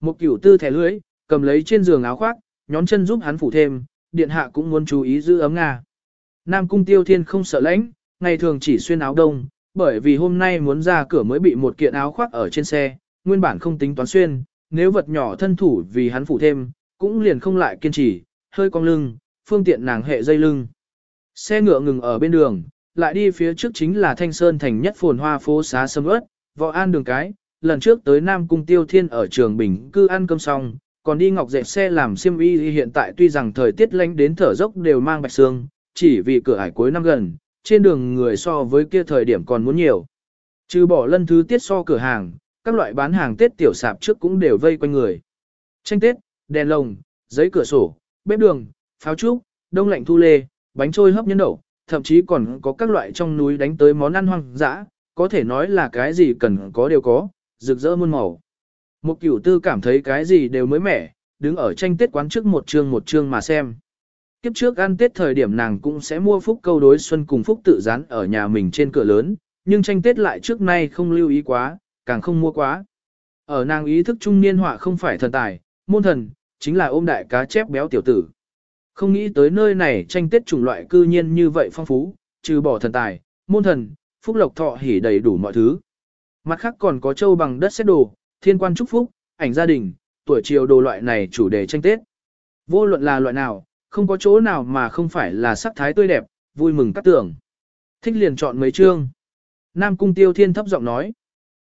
Một cửu tư thẻ lưới, cầm lấy trên giường áo khoác, nhón chân giúp hắn phủ thêm, điện hạ cũng muốn chú ý giữ ấm Nga. Nam cung tiêu thiên không sợ lãnh, ngày thường chỉ xuyên áo đông, bởi vì hôm nay muốn ra cửa mới bị một kiện áo khoác ở trên xe, nguyên bản không tính toán xuyên, nếu vật nhỏ thân thủ vì hắn phủ thêm, cũng liền không lại kiên trì, hơi cong lưng, phương tiện nàng hệ dây lưng. Xe ngựa ngừng ở bên đường, lại đi phía trước chính là Thanh Sơn thành nhất phồn hoa phố xá sâm ớt, võ an đường cái, lần trước tới Nam Cung Tiêu Thiên ở trường Bình cư ăn cơm xong, còn đi ngọc dệt xe làm xiêm y hiện tại tuy rằng thời tiết lạnh đến thở dốc đều mang bạch xương, chỉ vì cửa ải cuối năm gần, trên đường người so với kia thời điểm còn muốn nhiều. Trừ bỏ lân thứ tiết so cửa hàng, các loại bán hàng Tết tiểu sạp trước cũng đều vây quanh người. Tranh Tết, đèn lồng, giấy cửa sổ, bếp đường, pháo trúc, đông lạnh thu lê, bánh trôi hấp nhân đậu, thậm chí còn có các loại trong núi đánh tới món ăn hoang dã, có thể nói là cái gì cần có đều có, rực rỡ muôn màu. Một cửu tư cảm thấy cái gì đều mới mẻ, đứng ở tranh tết quán trước một chương một chương mà xem. Kiếp trước ăn tết thời điểm nàng cũng sẽ mua phúc câu đối xuân cùng phúc tự dán ở nhà mình trên cửa lớn, nhưng tranh tết lại trước nay không lưu ý quá, càng không mua quá. Ở nàng ý thức trung niên họa không phải thần tài, môn thần, chính là ôm đại cá chép béo tiểu tử. Không nghĩ tới nơi này tranh tết chủng loại cư nhiên như vậy phong phú, trừ bỏ thần tài, môn thần, phúc lộc thọ hỉ đầy đủ mọi thứ. Mặt khác còn có châu bằng đất xét đồ, thiên quan chúc phúc, ảnh gia đình, tuổi chiều đồ loại này chủ đề tranh Tết. Vô luận là loại nào, không có chỗ nào mà không phải là sắc thái tươi đẹp, vui mừng cắt tưởng. Thích liền chọn mấy chương. Nam Cung Tiêu Thiên thấp giọng nói.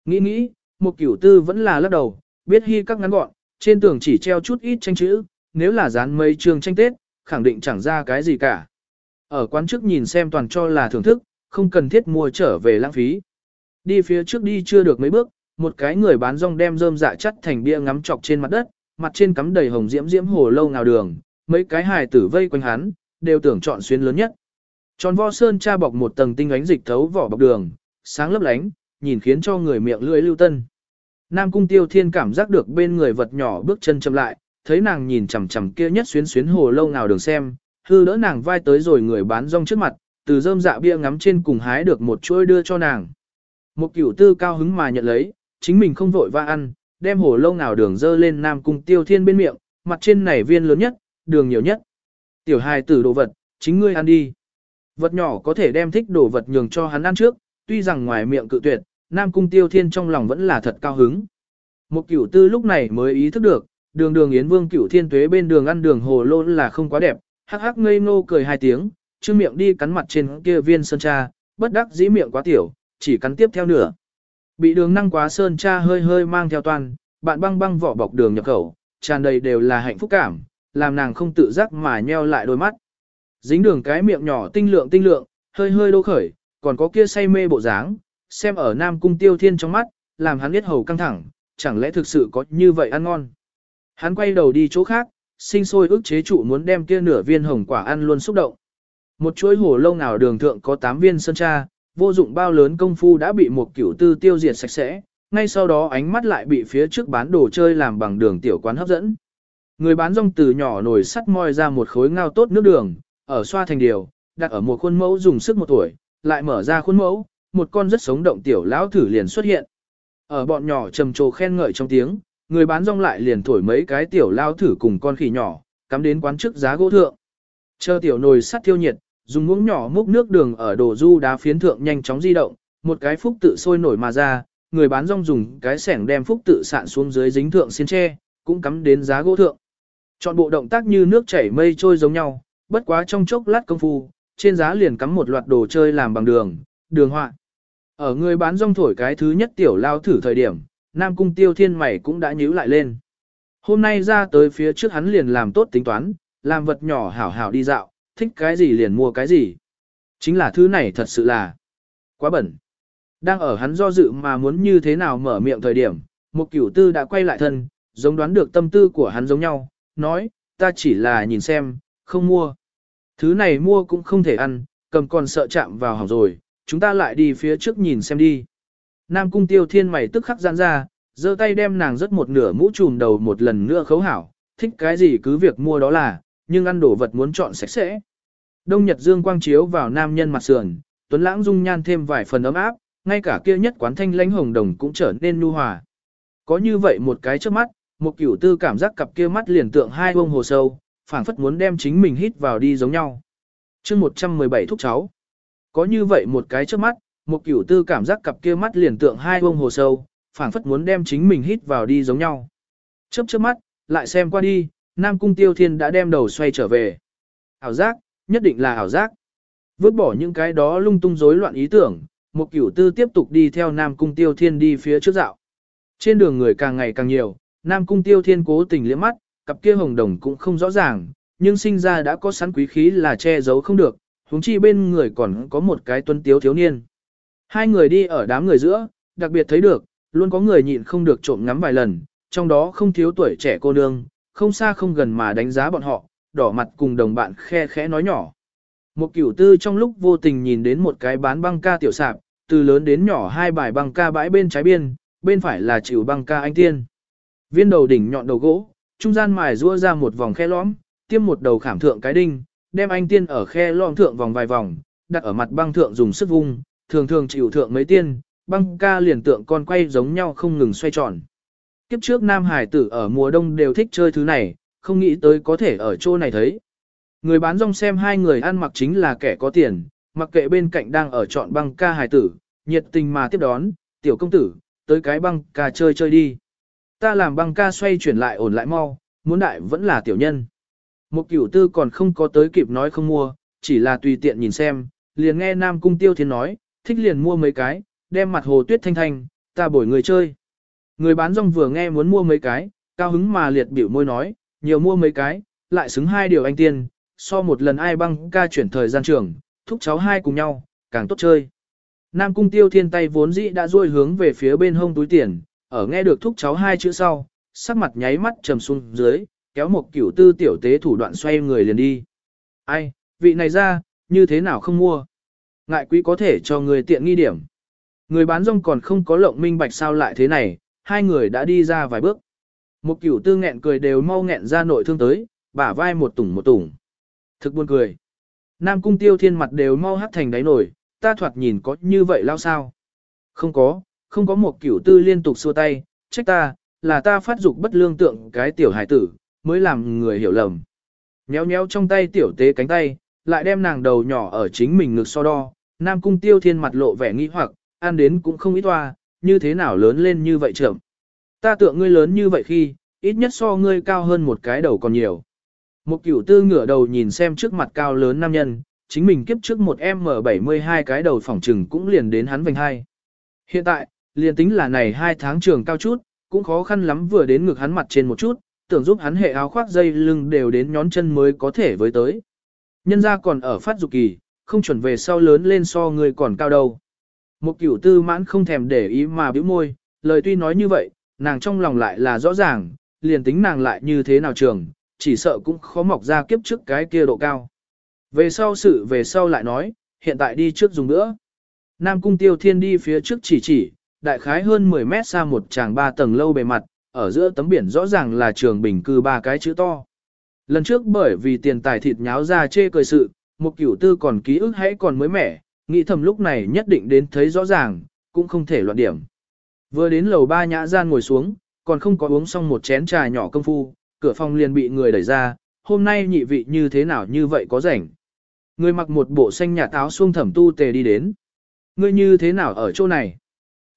Nghĩ nghĩ, một kiểu tư vẫn là lắc đầu, biết hy các ngắn gọn, trên tường chỉ treo chút ít tranh chữ, nếu là dán mấy chương tranh Tết, khẳng định chẳng ra cái gì cả. Ở quán trước nhìn xem toàn cho là thưởng thức, không cần thiết mua trở về lãng phí. Đi phía trước đi chưa được mấy bước, một cái người bán rong đem rơm dạ chắt thành bia ngắm chọc trên mặt đất, mặt trên cắm đầy hồng diễm diễm hồ lâu ngào đường, mấy cái hài tử vây quanh hắn, đều tưởng chọn xuyên lớn nhất. Tròn vo sơn cha bọc một tầng tinh ánh dịch thấu vỏ bọc đường, sáng lấp lánh, nhìn khiến cho người miệng lưỡi lưu tân. Nam cung tiêu thiên cảm giác được bên người vật nhỏ bước chân chậm lại, thấy nàng nhìn chằm chằm kia nhất xuyến xuyến hồ lâu nào đường xem, hư đỡ nàng vai tới rồi người bán rong trước mặt, từ rơm dạ bia ngắm trên cùng hái được một chuỗi đưa cho nàng. Một cửu tư cao hứng mà nhận lấy, chính mình không vội va ăn, đem hồ lâu nào đường dơ lên Nam cung tiêu thiên bên miệng, mặt trên này viên lớn nhất, đường nhiều nhất. Tiểu hài tử đồ vật, chính ngươi ăn đi. Vật nhỏ có thể đem thích đồ vật nhường cho hắn ăn trước, tuy rằng ngoài miệng cự tuyệt, Nam Cung Tiêu Thiên trong lòng vẫn là thật cao hứng. Một cửu tư lúc này mới ý thức được, đường đường Yến Vương cửu thiên tuế bên đường ăn đường hồ lô là không quá đẹp, hắc hắc ngây ngô cười hai tiếng, chư miệng đi cắn mặt trên kia viên sơn cha, bất đắc dĩ miệng quá tiểu, chỉ cắn tiếp theo nửa. Bị đường năng quá sơn cha hơi hơi mang theo toàn, bạn băng băng vỏ bọc đường nhập khẩu, tràn đầy đều là hạnh phúc cảm, làm nàng không tự giác mà nheo lại đôi mắt. Dính đường cái miệng nhỏ tinh lượng tinh lượng, hơi hơi đô khởi, còn có kia say mê bộ dáng, xem ở Nam Cung Tiêu Thiên trong mắt, làm hắn biết hầu căng thẳng, chẳng lẽ thực sự có như vậy ăn ngon. Hắn quay đầu đi chỗ khác, sinh sôi ức chế trụ muốn đem kia nửa viên hồng quả ăn luôn xúc động. Một chuỗi hồ lâu nào đường thượng có 8 viên sơn cha, vô dụng bao lớn công phu đã bị một cửu tư tiêu diệt sạch sẽ, ngay sau đó ánh mắt lại bị phía trước bán đồ chơi làm bằng đường tiểu quán hấp dẫn. Người bán rong từ nhỏ nồi sắt moi ra một khối ngao tốt nước đường, ở xoa thành điều, đặt ở một khuôn mẫu dùng sức một tuổi, lại mở ra khuôn mẫu, một con rất sống động tiểu lão thử liền xuất hiện. Ở bọn nhỏ trầm trồ khen ngợi trong tiếng, người bán rong lại liền thổi mấy cái tiểu lao thử cùng con khỉ nhỏ, cắm đến quán trước giá gỗ thượng. Chờ tiểu nồi sắt thiêu nhiệt, dùng muỗng nhỏ múc nước đường ở đồ du đá phiến thượng nhanh chóng di động, một cái phúc tự sôi nổi mà ra, người bán rong dùng cái sẻng đem phúc tự sạn xuống dưới dính thượng xiên tre, cũng cắm đến giá gỗ thượng. Chọn bộ động tác như nước chảy mây trôi giống nhau, bất quá trong chốc lát công phu, trên giá liền cắm một loạt đồ chơi làm bằng đường, đường họa. Ở người bán rong thổi cái thứ nhất tiểu lao thử thời điểm, Nam Cung Tiêu Thiên mày cũng đã nhíu lại lên. Hôm nay ra tới phía trước hắn liền làm tốt tính toán, làm vật nhỏ hảo hảo đi dạo, thích cái gì liền mua cái gì. Chính là thứ này thật sự là quá bẩn. Đang ở hắn do dự mà muốn như thế nào mở miệng thời điểm, một cửu tư đã quay lại thân, giống đoán được tâm tư của hắn giống nhau, nói, ta chỉ là nhìn xem, không mua. Thứ này mua cũng không thể ăn, cầm còn sợ chạm vào hỏng rồi, chúng ta lại đi phía trước nhìn xem đi. Nam cung tiêu thiên mày tức khắc giãn ra, giơ tay đem nàng rất một nửa mũ trùm đầu một lần nữa khấu hảo, thích cái gì cứ việc mua đó là, nhưng ăn đồ vật muốn chọn sạch sẽ. Đông Nhật Dương quang chiếu vào nam nhân mặt sườn, Tuấn Lãng dung nhan thêm vài phần ấm áp, ngay cả kia nhất quán thanh lãnh hồng đồng cũng trở nên nhu hòa. Có như vậy một cái trước mắt, một cửu tư cảm giác cặp kia mắt liền tượng hai bông hồ sâu, phảng phất muốn đem chính mình hít vào đi giống nhau. chương 117 thúc cháu. Có như vậy một cái trước mắt, một cửu tư cảm giác cặp kia mắt liền tượng hai bông hồ sâu, phảng phất muốn đem chính mình hít vào đi giống nhau. Chớp chớp mắt, lại xem qua đi, Nam Cung Tiêu Thiên đã đem đầu xoay trở về. Ảo giác, nhất định là ảo giác. Vứt bỏ những cái đó lung tung rối loạn ý tưởng, một cửu tư tiếp tục đi theo Nam Cung Tiêu Thiên đi phía trước dạo. Trên đường người càng ngày càng nhiều, Nam Cung Tiêu Thiên cố tình liếc mắt, cặp kia hồng đồng cũng không rõ ràng, nhưng sinh ra đã có sẵn quý khí là che giấu không được, huống chi bên người còn có một cái tuấn tiếu thiếu niên. Hai người đi ở đám người giữa, đặc biệt thấy được, luôn có người nhịn không được trộm ngắm vài lần, trong đó không thiếu tuổi trẻ cô nương, không xa không gần mà đánh giá bọn họ, đỏ mặt cùng đồng bạn khe khẽ nói nhỏ. Một cửu tư trong lúc vô tình nhìn đến một cái bán băng ca tiểu sạp, từ lớn đến nhỏ hai bài băng ca bãi bên trái biên, bên phải là chịu băng ca anh tiên. Viên đầu đỉnh nhọn đầu gỗ, trung gian mài rua ra một vòng khe lõm, tiêm một đầu khảm thượng cái đinh, đem anh tiên ở khe lõm thượng vòng vài vòng, đặt ở mặt băng thượng dùng sức vung, thường thường chịu thượng mấy tiên, băng ca liền tượng con quay giống nhau không ngừng xoay tròn. Kiếp trước Nam Hải tử ở mùa đông đều thích chơi thứ này, không nghĩ tới có thể ở chỗ này thấy. Người bán rong xem hai người ăn mặc chính là kẻ có tiền, mặc kệ bên cạnh đang ở chọn băng ca hải tử, nhiệt tình mà tiếp đón, tiểu công tử, tới cái băng ca chơi chơi đi. Ta làm băng ca xoay chuyển lại ổn lại mau, muốn đại vẫn là tiểu nhân. Một cửu tư còn không có tới kịp nói không mua, chỉ là tùy tiện nhìn xem, liền nghe Nam Cung Tiêu Thiên nói, thích liền mua mấy cái, đem mặt hồ tuyết thanh thanh, ta bồi người chơi. Người bán rong vừa nghe muốn mua mấy cái, cao hứng mà liệt biểu môi nói, nhiều mua mấy cái, lại xứng hai điều anh tiên, so một lần ai băng ca chuyển thời gian trường, thúc cháu hai cùng nhau, càng tốt chơi. Nam cung tiêu thiên tay vốn dĩ đã duỗi hướng về phía bên hông túi tiền, ở nghe được thúc cháu hai chữ sau, sắc mặt nháy mắt trầm xuống dưới, kéo một kiểu tư tiểu tế thủ đoạn xoay người liền đi. Ai, vị này ra, như thế nào không mua? Ngại quý có thể cho người tiện nghi điểm. Người bán rong còn không có lộng minh bạch sao lại thế này, hai người đã đi ra vài bước. Một kiểu tư nghẹn cười đều mau nghẹn ra nội thương tới, bả vai một tủng một tủng. Thực buồn cười. Nam cung tiêu thiên mặt đều mau hắt thành đáy nổi, ta thoạt nhìn có như vậy lao sao? Không có, không có một kiểu tư liên tục xua tay, trách ta, là ta phát dục bất lương tượng cái tiểu hải tử, mới làm người hiểu lầm. Nhéo nhéo trong tay tiểu tế cánh tay, lại đem nàng đầu nhỏ ở chính mình ngực so đo, Nam cung tiêu thiên mặt lộ vẻ nghi hoặc, ăn đến cũng không ít toa, như thế nào lớn lên như vậy trưởng. Ta tưởng ngươi lớn như vậy khi, ít nhất so ngươi cao hơn một cái đầu còn nhiều. Một cửu tư ngửa đầu nhìn xem trước mặt cao lớn nam nhân, chính mình kiếp trước một M72 cái đầu phỏng trừng cũng liền đến hắn vành hai. Hiện tại, liền tính là này hai tháng trường cao chút, cũng khó khăn lắm vừa đến ngực hắn mặt trên một chút, tưởng giúp hắn hệ áo khoác dây lưng đều đến nhón chân mới có thể với tới. Nhân ra còn ở phát dục kỳ, không chuẩn về sau lớn lên so người còn cao đâu. Một cửu tư mãn không thèm để ý mà bĩu môi, lời tuy nói như vậy, nàng trong lòng lại là rõ ràng, liền tính nàng lại như thế nào trường, chỉ sợ cũng khó mọc ra kiếp trước cái kia độ cao. Về sau sự về sau lại nói, hiện tại đi trước dùng nữa. Nam cung tiêu thiên đi phía trước chỉ chỉ, đại khái hơn 10 mét xa một tràng ba tầng lâu bề mặt, ở giữa tấm biển rõ ràng là trường bình cư ba cái chữ to. Lần trước bởi vì tiền tài thịt nháo ra chê cười sự, một cửu tư còn ký ức hãy còn mới mẻ, nghĩ thầm lúc này nhất định đến thấy rõ ràng, cũng không thể loạn điểm. Vừa đến lầu ba nhã gian ngồi xuống, còn không có uống xong một chén trà nhỏ công phu, cửa phòng liền bị người đẩy ra, hôm nay nhị vị như thế nào như vậy có rảnh. Người mặc một bộ xanh nhà táo xuông thẩm tu tề đi đến. Ngươi như thế nào ở chỗ này?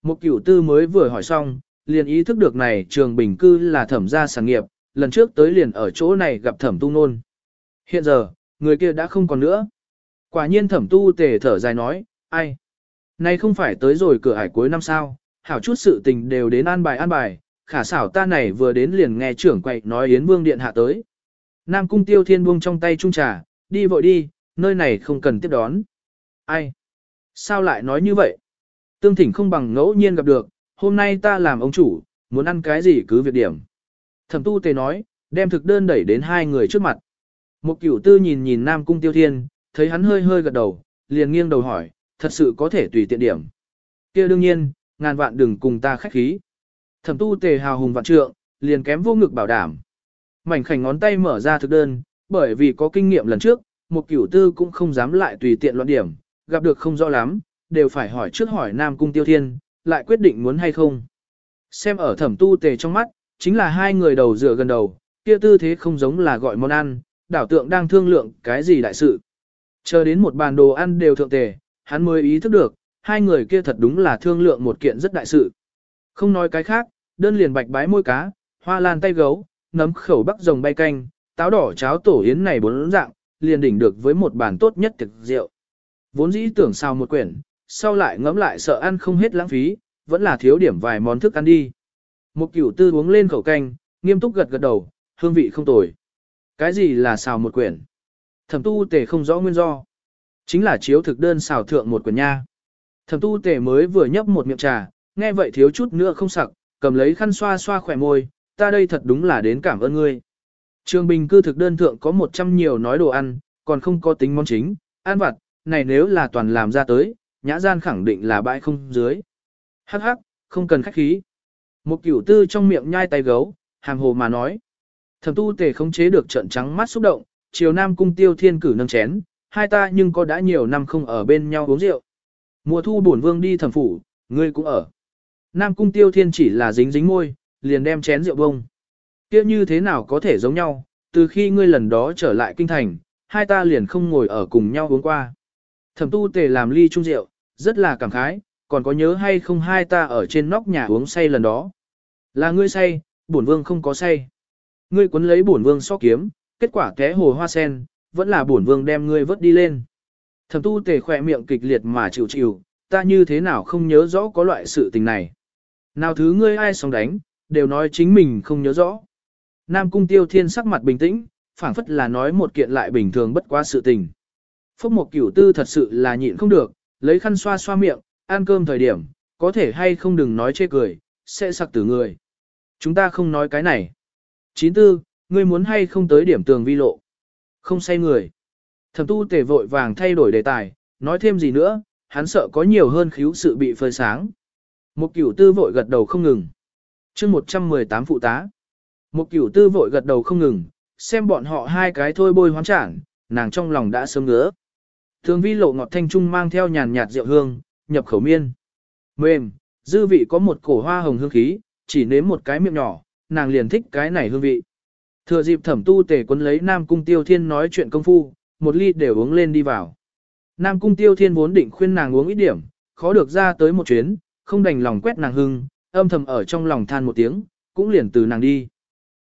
Một cửu tư mới vừa hỏi xong, liền ý thức được này trường bình cư là thẩm gia sản nghiệp, lần trước tới liền ở chỗ này gặp thẩm tu nôn. Hiện giờ, người kia đã không còn nữa. Quả nhiên thẩm tu tề thở dài nói, ai? nay không phải tới rồi cửa hải cuối năm sao, hảo chút sự tình đều đến an bài an bài, khả xảo ta này vừa đến liền nghe trưởng quậy nói Yến Vương Điện hạ tới. Nam cung tiêu thiên buông trong tay trung trà, đi vội đi, nơi này không cần tiếp đón. Ai? Sao lại nói như vậy? Tương thỉnh không bằng ngẫu nhiên gặp được, hôm nay ta làm ông chủ, muốn ăn cái gì cứ việc điểm. Thẩm tu tề nói, đem thực đơn đẩy đến hai người trước mặt. Một cửu tư nhìn nhìn Nam cung tiêu thiên, thấy hắn hơi hơi gật đầu, liền nghiêng đầu hỏi, thật sự có thể tùy tiện điểm. kia đương nhiên, ngàn vạn đừng cùng ta khách khí. Thẩm tu tề hào hùng vạn trượng, liền kém vô ngực bảo đảm. Mảnh khảnh ngón tay mở ra thực đơn, bởi vì có kinh nghiệm lần trước, một cửu tư cũng không dám lại tùy tiện loạn điểm, gặp được không rõ lắm, đều phải hỏi trước hỏi Nam Cung Tiêu Thiên, lại quyết định muốn hay không. Xem ở thẩm tu tề trong mắt, chính là hai người đầu dựa gần đầu, kia tư thế không giống là gọi món ăn, đảo tượng đang thương lượng cái gì đại sự. Chờ đến một bàn đồ ăn đều thượng tề, hắn mới ý thức được, hai người kia thật đúng là thương lượng một kiện rất đại sự. Không nói cái khác, đơn liền bạch bái môi cá, hoa lan tay gấu, nấm khẩu bắc rồng bay canh, táo đỏ cháo tổ yến này bốn dạng, liền đỉnh được với một bàn tốt nhất thực rượu. Vốn dĩ tưởng sao một quyển, sau lại ngẫm lại sợ ăn không hết lãng phí, vẫn là thiếu điểm vài món thức ăn đi. Một cửu tư uống lên khẩu canh, nghiêm túc gật gật đầu, hương vị không tồi. Cái gì là xào một quyển? Thẩm tu tề không rõ nguyên do. Chính là chiếu thực đơn xào thượng một quyển nha. Thẩm tu tề mới vừa nhấp một miệng trà, nghe vậy thiếu chút nữa không sặc, cầm lấy khăn xoa xoa khỏe môi, ta đây thật đúng là đến cảm ơn ngươi. Trường bình cư thực đơn thượng có 100 nhiều nói đồ ăn, còn không có tính món chính, ăn vặt, này nếu là toàn làm ra tới, nhã gian khẳng định là bãi không dưới. Hắc hắc, không cần khách khí. Một cửu tư trong miệng nhai tay gấu, hàng hồ mà nói. Thẩm tu tề không chế được trận trắng mắt xúc động, chiều nam cung tiêu thiên cử nâng chén, hai ta nhưng có đã nhiều năm không ở bên nhau uống rượu. Mùa thu bổn vương đi thẩm phủ, ngươi cũng ở. Nam cung tiêu thiên chỉ là dính dính môi, liền đem chén rượu bông. kia như thế nào có thể giống nhau, từ khi ngươi lần đó trở lại kinh thành, hai ta liền không ngồi ở cùng nhau uống qua. Thẩm tu tề làm ly chung rượu, rất là cảm khái, còn có nhớ hay không hai ta ở trên nóc nhà uống say lần đó. Là ngươi say, bổn vương không có say. Ngươi cuốn lấy bổn vương so kiếm, kết quả té hồ hoa sen, vẫn là bổn vương đem ngươi vớt đi lên. Thẩm tu tề khỏe miệng kịch liệt mà chịu chịu, ta như thế nào không nhớ rõ có loại sự tình này. Nào thứ ngươi ai sống đánh, đều nói chính mình không nhớ rõ. Nam cung tiêu thiên sắc mặt bình tĩnh, phảng phất là nói một kiện lại bình thường bất quá sự tình. Phúc một cửu tư thật sự là nhịn không được, lấy khăn xoa xoa miệng, ăn cơm thời điểm, có thể hay không đừng nói chê cười, sẽ sặc tử người. Chúng ta không nói cái này. Chín tư, ngươi muốn hay không tới điểm tường vi lộ. Không say người. Thẩm tu tề vội vàng thay đổi đề tài, nói thêm gì nữa, hắn sợ có nhiều hơn khíu sự bị phơi sáng. Một cửu tư vội gật đầu không ngừng. chương 118 phụ tá. Một cửu tư vội gật đầu không ngừng, xem bọn họ hai cái thôi bôi hoán trảng, nàng trong lòng đã sớm ngứa. Thường vi lộ ngọt thanh trung mang theo nhàn nhạt rượu hương, nhập khẩu miên. Mềm, dư vị có một cổ hoa hồng hương khí, chỉ nếm một cái miệng nhỏ, nàng liền thích cái này hương vị. Thừa dịp thẩm tu tề quấn lấy Nam Cung Tiêu Thiên nói chuyện công phu, một ly đều uống lên đi vào. Nam Cung Tiêu Thiên vốn định khuyên nàng uống ít điểm, khó được ra tới một chuyến, không đành lòng quét nàng hưng, âm thầm ở trong lòng than một tiếng, cũng liền từ nàng đi.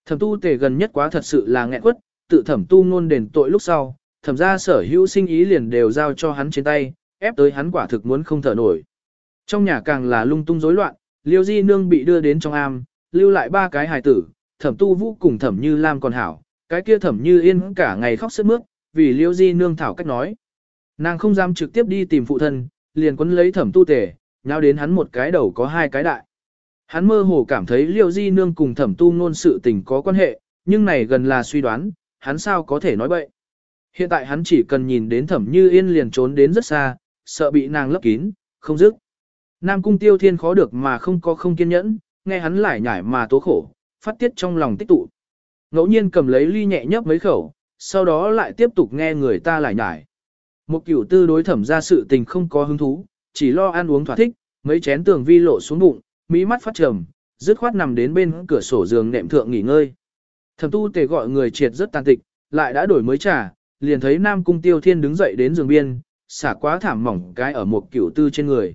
Thẩm tu tề gần nhất quá thật sự là nghẹn quất, tự thẩm tu ngôn đền tội lúc sau, thẩm ra sở hữu sinh ý liền đều giao cho hắn trên tay, ép tới hắn quả thực muốn không thở nổi. Trong nhà càng là lung tung rối loạn, liêu di nương bị đưa đến trong am, lưu lại ba cái hài tử, thẩm tu vũ cùng thẩm như lam còn hảo, cái kia thẩm như yên cả ngày khóc sức mướt, vì liêu di nương thảo cách nói. Nàng không dám trực tiếp đi tìm phụ thân, liền quấn lấy thẩm tu tề, nhau đến hắn một cái đầu có hai cái đại. Hắn mơ hồ cảm thấy liêu di nương cùng thẩm tu ngôn sự tình có quan hệ, nhưng này gần là suy đoán, hắn sao có thể nói bậy. Hiện tại hắn chỉ cần nhìn đến thẩm như yên liền trốn đến rất xa, sợ bị nàng lấp kín, không dứt. Nam cung tiêu thiên khó được mà không có không kiên nhẫn, nghe hắn lại nhải mà tố khổ, phát tiết trong lòng tích tụ. Ngẫu nhiên cầm lấy ly nhẹ nhấp mấy khẩu, sau đó lại tiếp tục nghe người ta lại nhải. Một cửu tư đối thẩm ra sự tình không có hứng thú, chỉ lo ăn uống thỏa thích, mấy chén tường vi lộ xuống bụng, mỹ mắt phát trầm, dứt khoát nằm đến bên cửa sổ giường nệm thượng nghỉ ngơi. Thẩm tu tề gọi người triệt rất tàn tịch, lại đã đổi mới trả, liền thấy Nam Cung Tiêu Thiên đứng dậy đến giường biên, xả quá thảm mỏng cái ở một cửu tư trên người.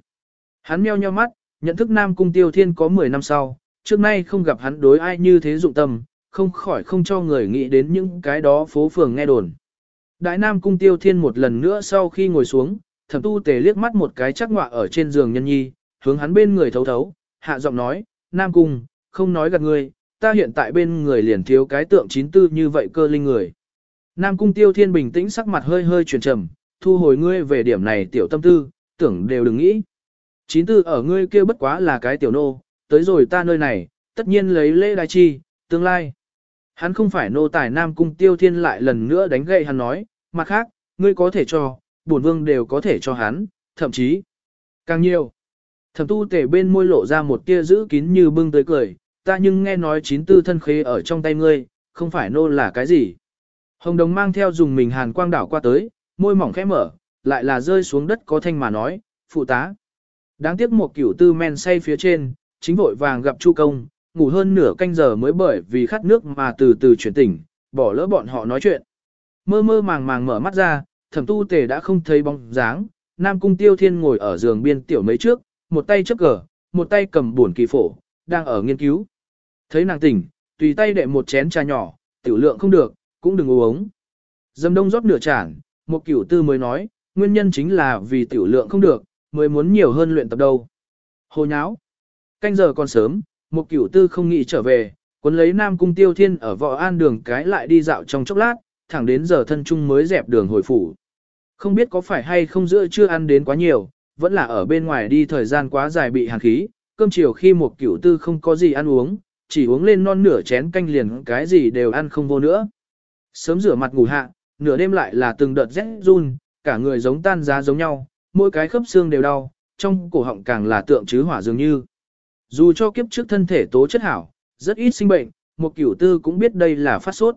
Hắn meo nheo mắt, nhận thức Nam Cung Tiêu Thiên có 10 năm sau, trước nay không gặp hắn đối ai như thế dụng tâm, không khỏi không cho người nghĩ đến những cái đó phố phường nghe đồn. Đại Nam Cung Tiêu Thiên một lần nữa sau khi ngồi xuống, thẩm tu tề liếc mắt một cái chắc ngọa ở trên giường nhân nhi, hướng hắn bên người thấu thấu, hạ giọng nói, Nam Cung, không nói gạt ngươi, ta hiện tại bên người liền thiếu cái tượng chín tư như vậy cơ linh người. Nam Cung Tiêu Thiên bình tĩnh sắc mặt hơi hơi chuyển trầm, thu hồi ngươi về điểm này tiểu tâm tư, tưởng đều đừng nghĩ. Chín tư ở ngươi kia bất quá là cái tiểu nô, tới rồi ta nơi này, tất nhiên lấy lễ đại chi, tương lai. Hắn không phải nô tài Nam Cung Tiêu Thiên lại lần nữa đánh gậy hắn nói, mặt khác, ngươi có thể cho, bổn vương đều có thể cho hắn, thậm chí càng nhiều. Thẩm tu tể bên môi lộ ra một tia giữ kín như bưng tới cười, ta nhưng nghe nói chín tư thân khế ở trong tay ngươi, không phải nô là cái gì. Hồng đồng mang theo dùng mình hàn quang đảo qua tới, môi mỏng khẽ mở, lại là rơi xuống đất có thanh mà nói, phụ tá. Đáng tiếc một cửu tư men say phía trên, chính vội vàng gặp Chu công, ngủ hơn nửa canh giờ mới bởi vì khát nước mà từ từ chuyển tỉnh, bỏ lỡ bọn họ nói chuyện. Mơ mơ màng màng mở mắt ra, thẩm tu tề đã không thấy bóng dáng, Nam Cung Tiêu Thiên ngồi ở giường biên tiểu mấy trước, một tay chấp cờ, một tay cầm buồn kỳ phổ, đang ở nghiên cứu. Thấy nàng tỉnh, tùy tay đệ một chén trà nhỏ, tiểu lượng không được, cũng đừng uống. Dâm đông rót nửa chản, một cửu tư mới nói, nguyên nhân chính là vì tiểu lượng không được, mới muốn nhiều hơn luyện tập đâu. Hồ nháo. Canh giờ còn sớm, một cửu tư không nghĩ trở về, cuốn lấy Nam Cung Tiêu Thiên ở võ an đường cái lại đi dạo trong chốc lát, thẳng đến giờ thân trung mới dẹp đường hồi phủ. Không biết có phải hay không giữa chưa ăn đến quá nhiều, vẫn là ở bên ngoài đi thời gian quá dài bị hàn khí, cơm chiều khi một cửu tư không có gì ăn uống, chỉ uống lên non nửa chén canh liền cái gì đều ăn không vô nữa. Sớm rửa mặt ngủ hạ, nửa đêm lại là từng đợt rét run, cả người giống tan giá giống nhau, mỗi cái khớp xương đều đau, trong cổ họng càng là tượng chứ hỏa dường như. Dù cho kiếp trước thân thể tố chất hảo, rất ít sinh bệnh, một cửu tư cũng biết đây là phát sốt.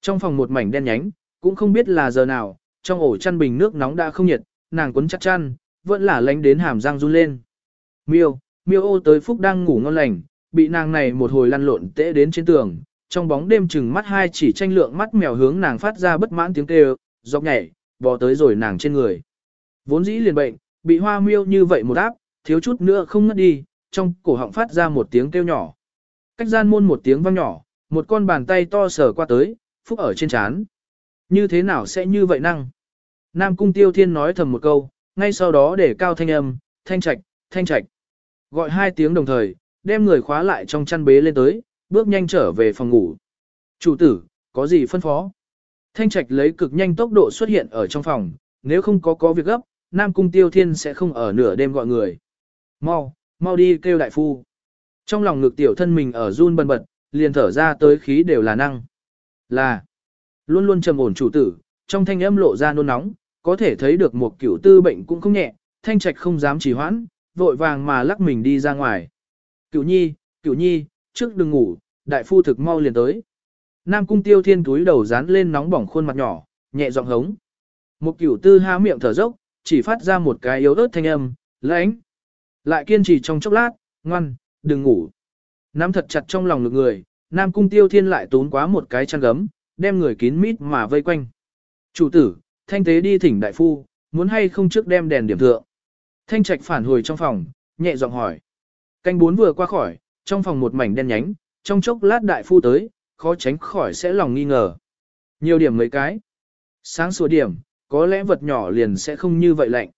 Trong phòng một mảnh đen nhánh, cũng không biết là giờ nào, trong ổ chăn bình nước nóng đã không nhiệt, nàng quấn chắc chăn, vẫn là lánh đến hàm răng run lên. Miêu, miêu ô tới phúc đang ngủ ngon lành, bị nàng này một hồi lăn lộn tễ đến trên tường, trong bóng đêm chừng mắt hai chỉ tranh lượng mắt mèo hướng nàng phát ra bất mãn tiếng kêu, dọc nhảy, bò tới rồi nàng trên người. Vốn dĩ liền bệnh, bị hoa miêu như vậy một áp, thiếu chút nữa không ngất đi, trong cổ họng phát ra một tiếng kêu nhỏ. Cách gian môn một tiếng vang nhỏ, một con bàn tay to sờ qua tới, phúc ở trên chán. Như thế nào sẽ như vậy năng? Nam Cung Tiêu Thiên nói thầm một câu, ngay sau đó để cao thanh âm, thanh trạch, thanh trạch. Gọi hai tiếng đồng thời, đem người khóa lại trong chăn bế lên tới, bước nhanh trở về phòng ngủ. Chủ tử, có gì phân phó? Thanh trạch lấy cực nhanh tốc độ xuất hiện ở trong phòng, nếu không có có việc gấp, Nam Cung Tiêu Thiên sẽ không ở nửa đêm gọi người. Mau, mau đi kêu đại phu. Trong lòng ngực tiểu thân mình ở run bần bật, liền thở ra tới khí đều là năng. Là, luôn luôn trầm ổn chủ tử, trong thanh âm lộ ra nôn nóng, có thể thấy được một kiểu tư bệnh cũng không nhẹ, thanh trạch không dám trì hoãn, vội vàng mà lắc mình đi ra ngoài. Cửu nhi, cửu nhi, trước đừng ngủ, đại phu thực mau liền tới. Nam cung tiêu thiên túi đầu dán lên nóng bỏng khuôn mặt nhỏ, nhẹ giọng hống. Một cửu tư há miệng thở dốc, chỉ phát ra một cái yếu ớt thanh âm, lãnh. Lại kiên trì trong chốc lát, ngoan, đừng ngủ. Nắm thật chặt trong lòng lực người, Nam cung tiêu thiên lại tốn quá một cái chăn gấm, đem người kín mít mà vây quanh. Chủ tử, thanh tế đi thỉnh đại phu, muốn hay không trước đem đèn điểm thượng. Thanh trạch phản hồi trong phòng, nhẹ giọng hỏi. Canh bốn vừa qua khỏi, trong phòng một mảnh đen nhánh, trong chốc lát đại phu tới, khó tránh khỏi sẽ lòng nghi ngờ. Nhiều điểm mấy cái. Sáng sủa điểm, có lẽ vật nhỏ liền sẽ không như vậy lạnh.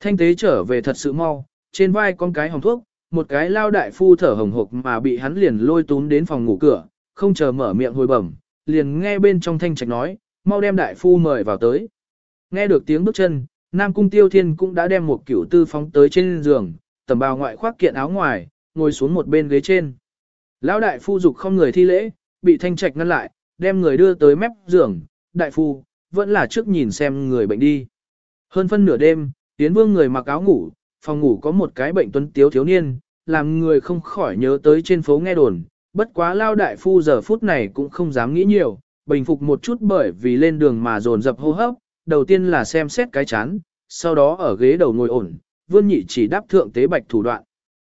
Thanh tế trở về thật sự mau, trên vai con cái hồng thuốc, một cái lao đại phu thở hồng hộc mà bị hắn liền lôi túm đến phòng ngủ cửa, không chờ mở miệng hồi bẩm, liền nghe bên trong thanh trạch nói, mau đem đại phu mời vào tới. Nghe được tiếng bước chân, Nam Cung Tiêu Thiên cũng đã đem một cửu tư phóng tới trên giường, tầm bào ngoại khoác kiện áo ngoài, ngồi xuống một bên ghế trên. Lão đại phu dục không người thi lễ, bị thanh trạch ngăn lại, đem người đưa tới mép giường, đại phu, vẫn là trước nhìn xem người bệnh đi. Hơn phân nửa đêm, Tiến Vương người mặc áo ngủ, phòng ngủ có một cái bệnh tuấn tiếu thiếu niên, làm người không khỏi nhớ tới trên phố nghe đồn, bất quá lao đại phu giờ phút này cũng không dám nghĩ nhiều, bình phục một chút bởi vì lên đường mà dồn dập hô hấp, đầu tiên là xem xét cái chán, sau đó ở ghế đầu ngồi ổn, vương nhị chỉ đáp thượng tế bạch thủ đoạn.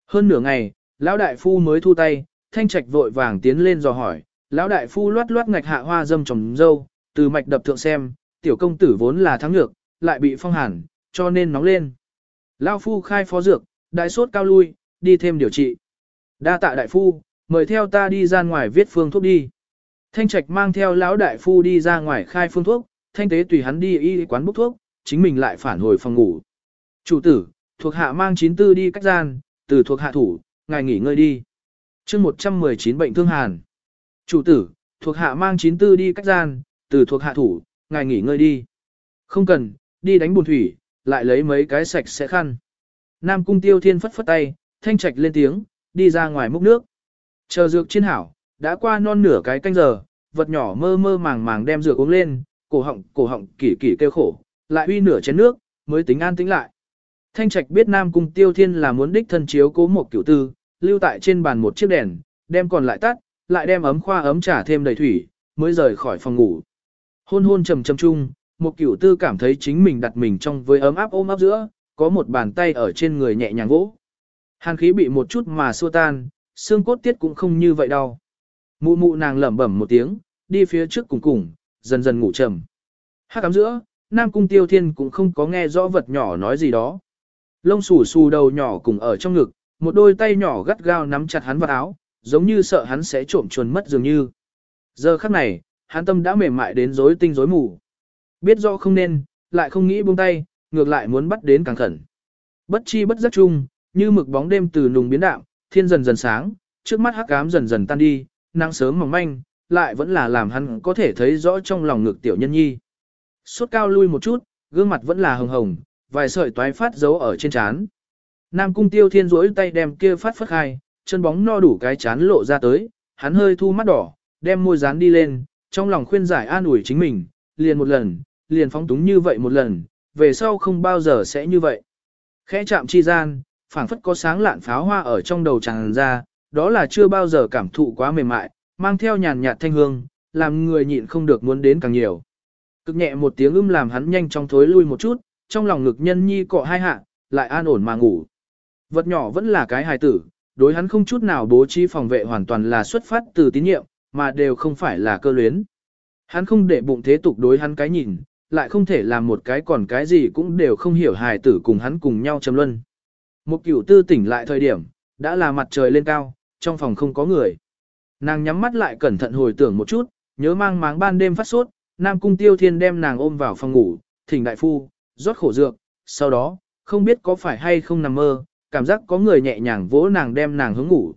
Hơn nửa ngày, lão đại phu mới thu tay, thanh trạch vội vàng tiến lên dò hỏi, lão đại phu loát loát ngạch hạ hoa dâm trồng dâu, từ mạch đập thượng xem, tiểu công tử vốn là thắng nhược, lại bị phong hàn, cho nên nóng lên. Lão phu khai phó dược, đại sốt cao lui, đi thêm điều trị. Đa tạ đại phu, mời theo ta đi ra ngoài viết phương thuốc đi. Thanh trạch mang theo lão đại phu đi ra ngoài khai phương thuốc, thanh tế tùy hắn đi y quán bốc thuốc, chính mình lại phản hồi phòng ngủ. Chủ tử, thuộc hạ mang 94 đi cách gian, từ thuộc hạ thủ, ngài nghỉ ngơi đi. chương 119 bệnh thương hàn. Chủ tử, thuộc hạ mang 94 đi cách gian, từ thuộc hạ thủ, ngài nghỉ ngơi đi. Không cần, đi đánh buồn thủy, lại lấy mấy cái sạch sẽ khăn. Nam cung tiêu thiên phất phất tay, thanh trạch lên tiếng, đi ra ngoài múc nước. Chờ dược chiên hảo, đã qua non nửa cái canh giờ, vật nhỏ mơ mơ màng màng đem dược uống lên, cổ họng, cổ họng kỳ kỳ kêu khổ, lại uy nửa chén nước, mới tính an tĩnh lại. Thanh Trạch biết Nam Cung Tiêu Thiên là muốn đích thân chiếu cố một kiểu tư, lưu tại trên bàn một chiếc đèn, đem còn lại tắt, lại đem ấm khoa ấm trà thêm đầy thủy, mới rời khỏi phòng ngủ. Hôn hôn trầm trầm chung, một cửu tư cảm thấy chính mình đặt mình trong với ấm áp ôm áp giữa, có một bàn tay ở trên người nhẹ nhàng vỗ. Hàn khí bị một chút mà xua tan, xương cốt tiết cũng không như vậy đau. Mụ mụ nàng lẩm bẩm một tiếng, đi phía trước cùng cùng, dần dần ngủ trầm. Hát cắm giữa, Nam Cung Tiêu Thiên cũng không có nghe rõ vật nhỏ nói gì đó. Lông xù xù đầu nhỏ cùng ở trong ngực, một đôi tay nhỏ gắt gao nắm chặt hắn vào áo, giống như sợ hắn sẽ trộm chuồn mất dường như. Giờ khắc này, hắn tâm đã mềm mại đến rối tinh rối mù. Biết rõ không nên, lại không nghĩ buông tay, ngược lại muốn bắt đến càng khẩn. Bất chi bất giác chung, như mực bóng đêm từ nùng biến đạm, thiên dần dần sáng, trước mắt hắc ám dần dần tan đi, nắng sớm mỏng manh, lại vẫn là làm hắn có thể thấy rõ trong lòng ngực tiểu nhân nhi. Suốt cao lui một chút, gương mặt vẫn là hồng hồng, vài sợi toái phát giấu ở trên trán. Nam cung tiêu thiên rỗi tay đem kia phát phất hai, chân bóng no đủ cái chán lộ ra tới, hắn hơi thu mắt đỏ, đem môi dán đi lên, trong lòng khuyên giải an ủi chính mình, liền một lần, liền phóng túng như vậy một lần, về sau không bao giờ sẽ như vậy. Khẽ chạm chi gian, phảng phất có sáng lạn pháo hoa ở trong đầu tràn ra, đó là chưa bao giờ cảm thụ quá mềm mại, mang theo nhàn nhạt thanh hương, làm người nhịn không được muốn đến càng nhiều. Cực nhẹ một tiếng ưm làm hắn nhanh chóng thối lui một chút, trong lòng ngực nhân nhi cọ hai hạ, lại an ổn mà ngủ. Vật nhỏ vẫn là cái hài tử, đối hắn không chút nào bố trí phòng vệ hoàn toàn là xuất phát từ tín nhiệm, mà đều không phải là cơ luyến. Hắn không để bụng thế tục đối hắn cái nhìn, lại không thể làm một cái còn cái gì cũng đều không hiểu hài tử cùng hắn cùng nhau trầm luân. Một cửu tư tỉnh lại thời điểm, đã là mặt trời lên cao, trong phòng không có người. Nàng nhắm mắt lại cẩn thận hồi tưởng một chút, nhớ mang máng ban đêm phát sốt, Nam Cung Tiêu Thiên đem nàng ôm vào phòng ngủ, thỉnh đại phu, rót khổ dược, sau đó, không biết có phải hay không nằm mơ, cảm giác có người nhẹ nhàng vỗ nàng đem nàng hướng ngủ.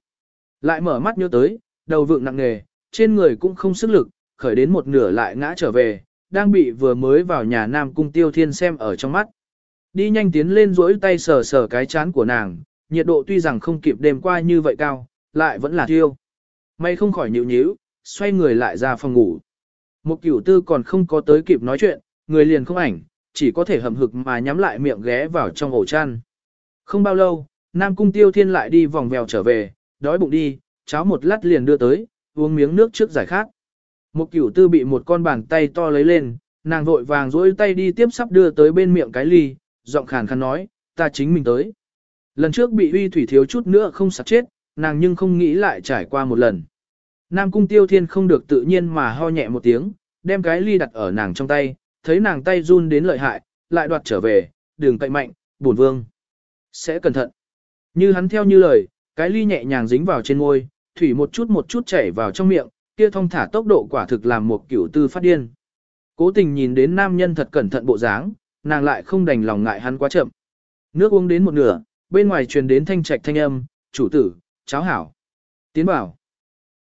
Lại mở mắt nhớ tới, đầu vượng nặng nề, trên người cũng không sức lực, khởi đến một nửa lại ngã trở về, đang bị vừa mới vào nhà Nam Cung Tiêu Thiên xem ở trong mắt. Đi nhanh tiến lên duỗi tay sờ sờ cái chán của nàng, nhiệt độ tuy rằng không kịp đêm qua như vậy cao, lại vẫn là thiêu. May không khỏi nhịu nhíu, xoay người lại ra phòng ngủ. Một cửu tư còn không có tới kịp nói chuyện, người liền không ảnh, chỉ có thể hầm hực mà nhắm lại miệng ghé vào trong ổ chăn. Không bao lâu, Nam Cung Tiêu Thiên lại đi vòng vèo trở về, đói bụng đi, cháo một lát liền đưa tới, uống miếng nước trước giải khát. Một cửu tư bị một con bàn tay to lấy lên, nàng vội vàng dỗi tay đi tiếp sắp đưa tới bên miệng cái ly, giọng khàn khàn nói, ta chính mình tới. Lần trước bị uy thủy thiếu chút nữa không sạc chết, nàng nhưng không nghĩ lại trải qua một lần. Nam cung tiêu thiên không được tự nhiên mà ho nhẹ một tiếng, đem cái ly đặt ở nàng trong tay, thấy nàng tay run đến lợi hại, lại đoạt trở về, đường cậy mạnh, buồn vương. Sẽ cẩn thận. Như hắn theo như lời, cái ly nhẹ nhàng dính vào trên môi, thủy một chút một chút chảy vào trong miệng, kia thông thả tốc độ quả thực làm một kiểu tư phát điên. Cố tình nhìn đến nam nhân thật cẩn thận bộ dáng, nàng lại không đành lòng ngại hắn quá chậm. Nước uống đến một nửa, bên ngoài truyền đến thanh trạch thanh âm, chủ tử, cháo hảo. Tiến bảo.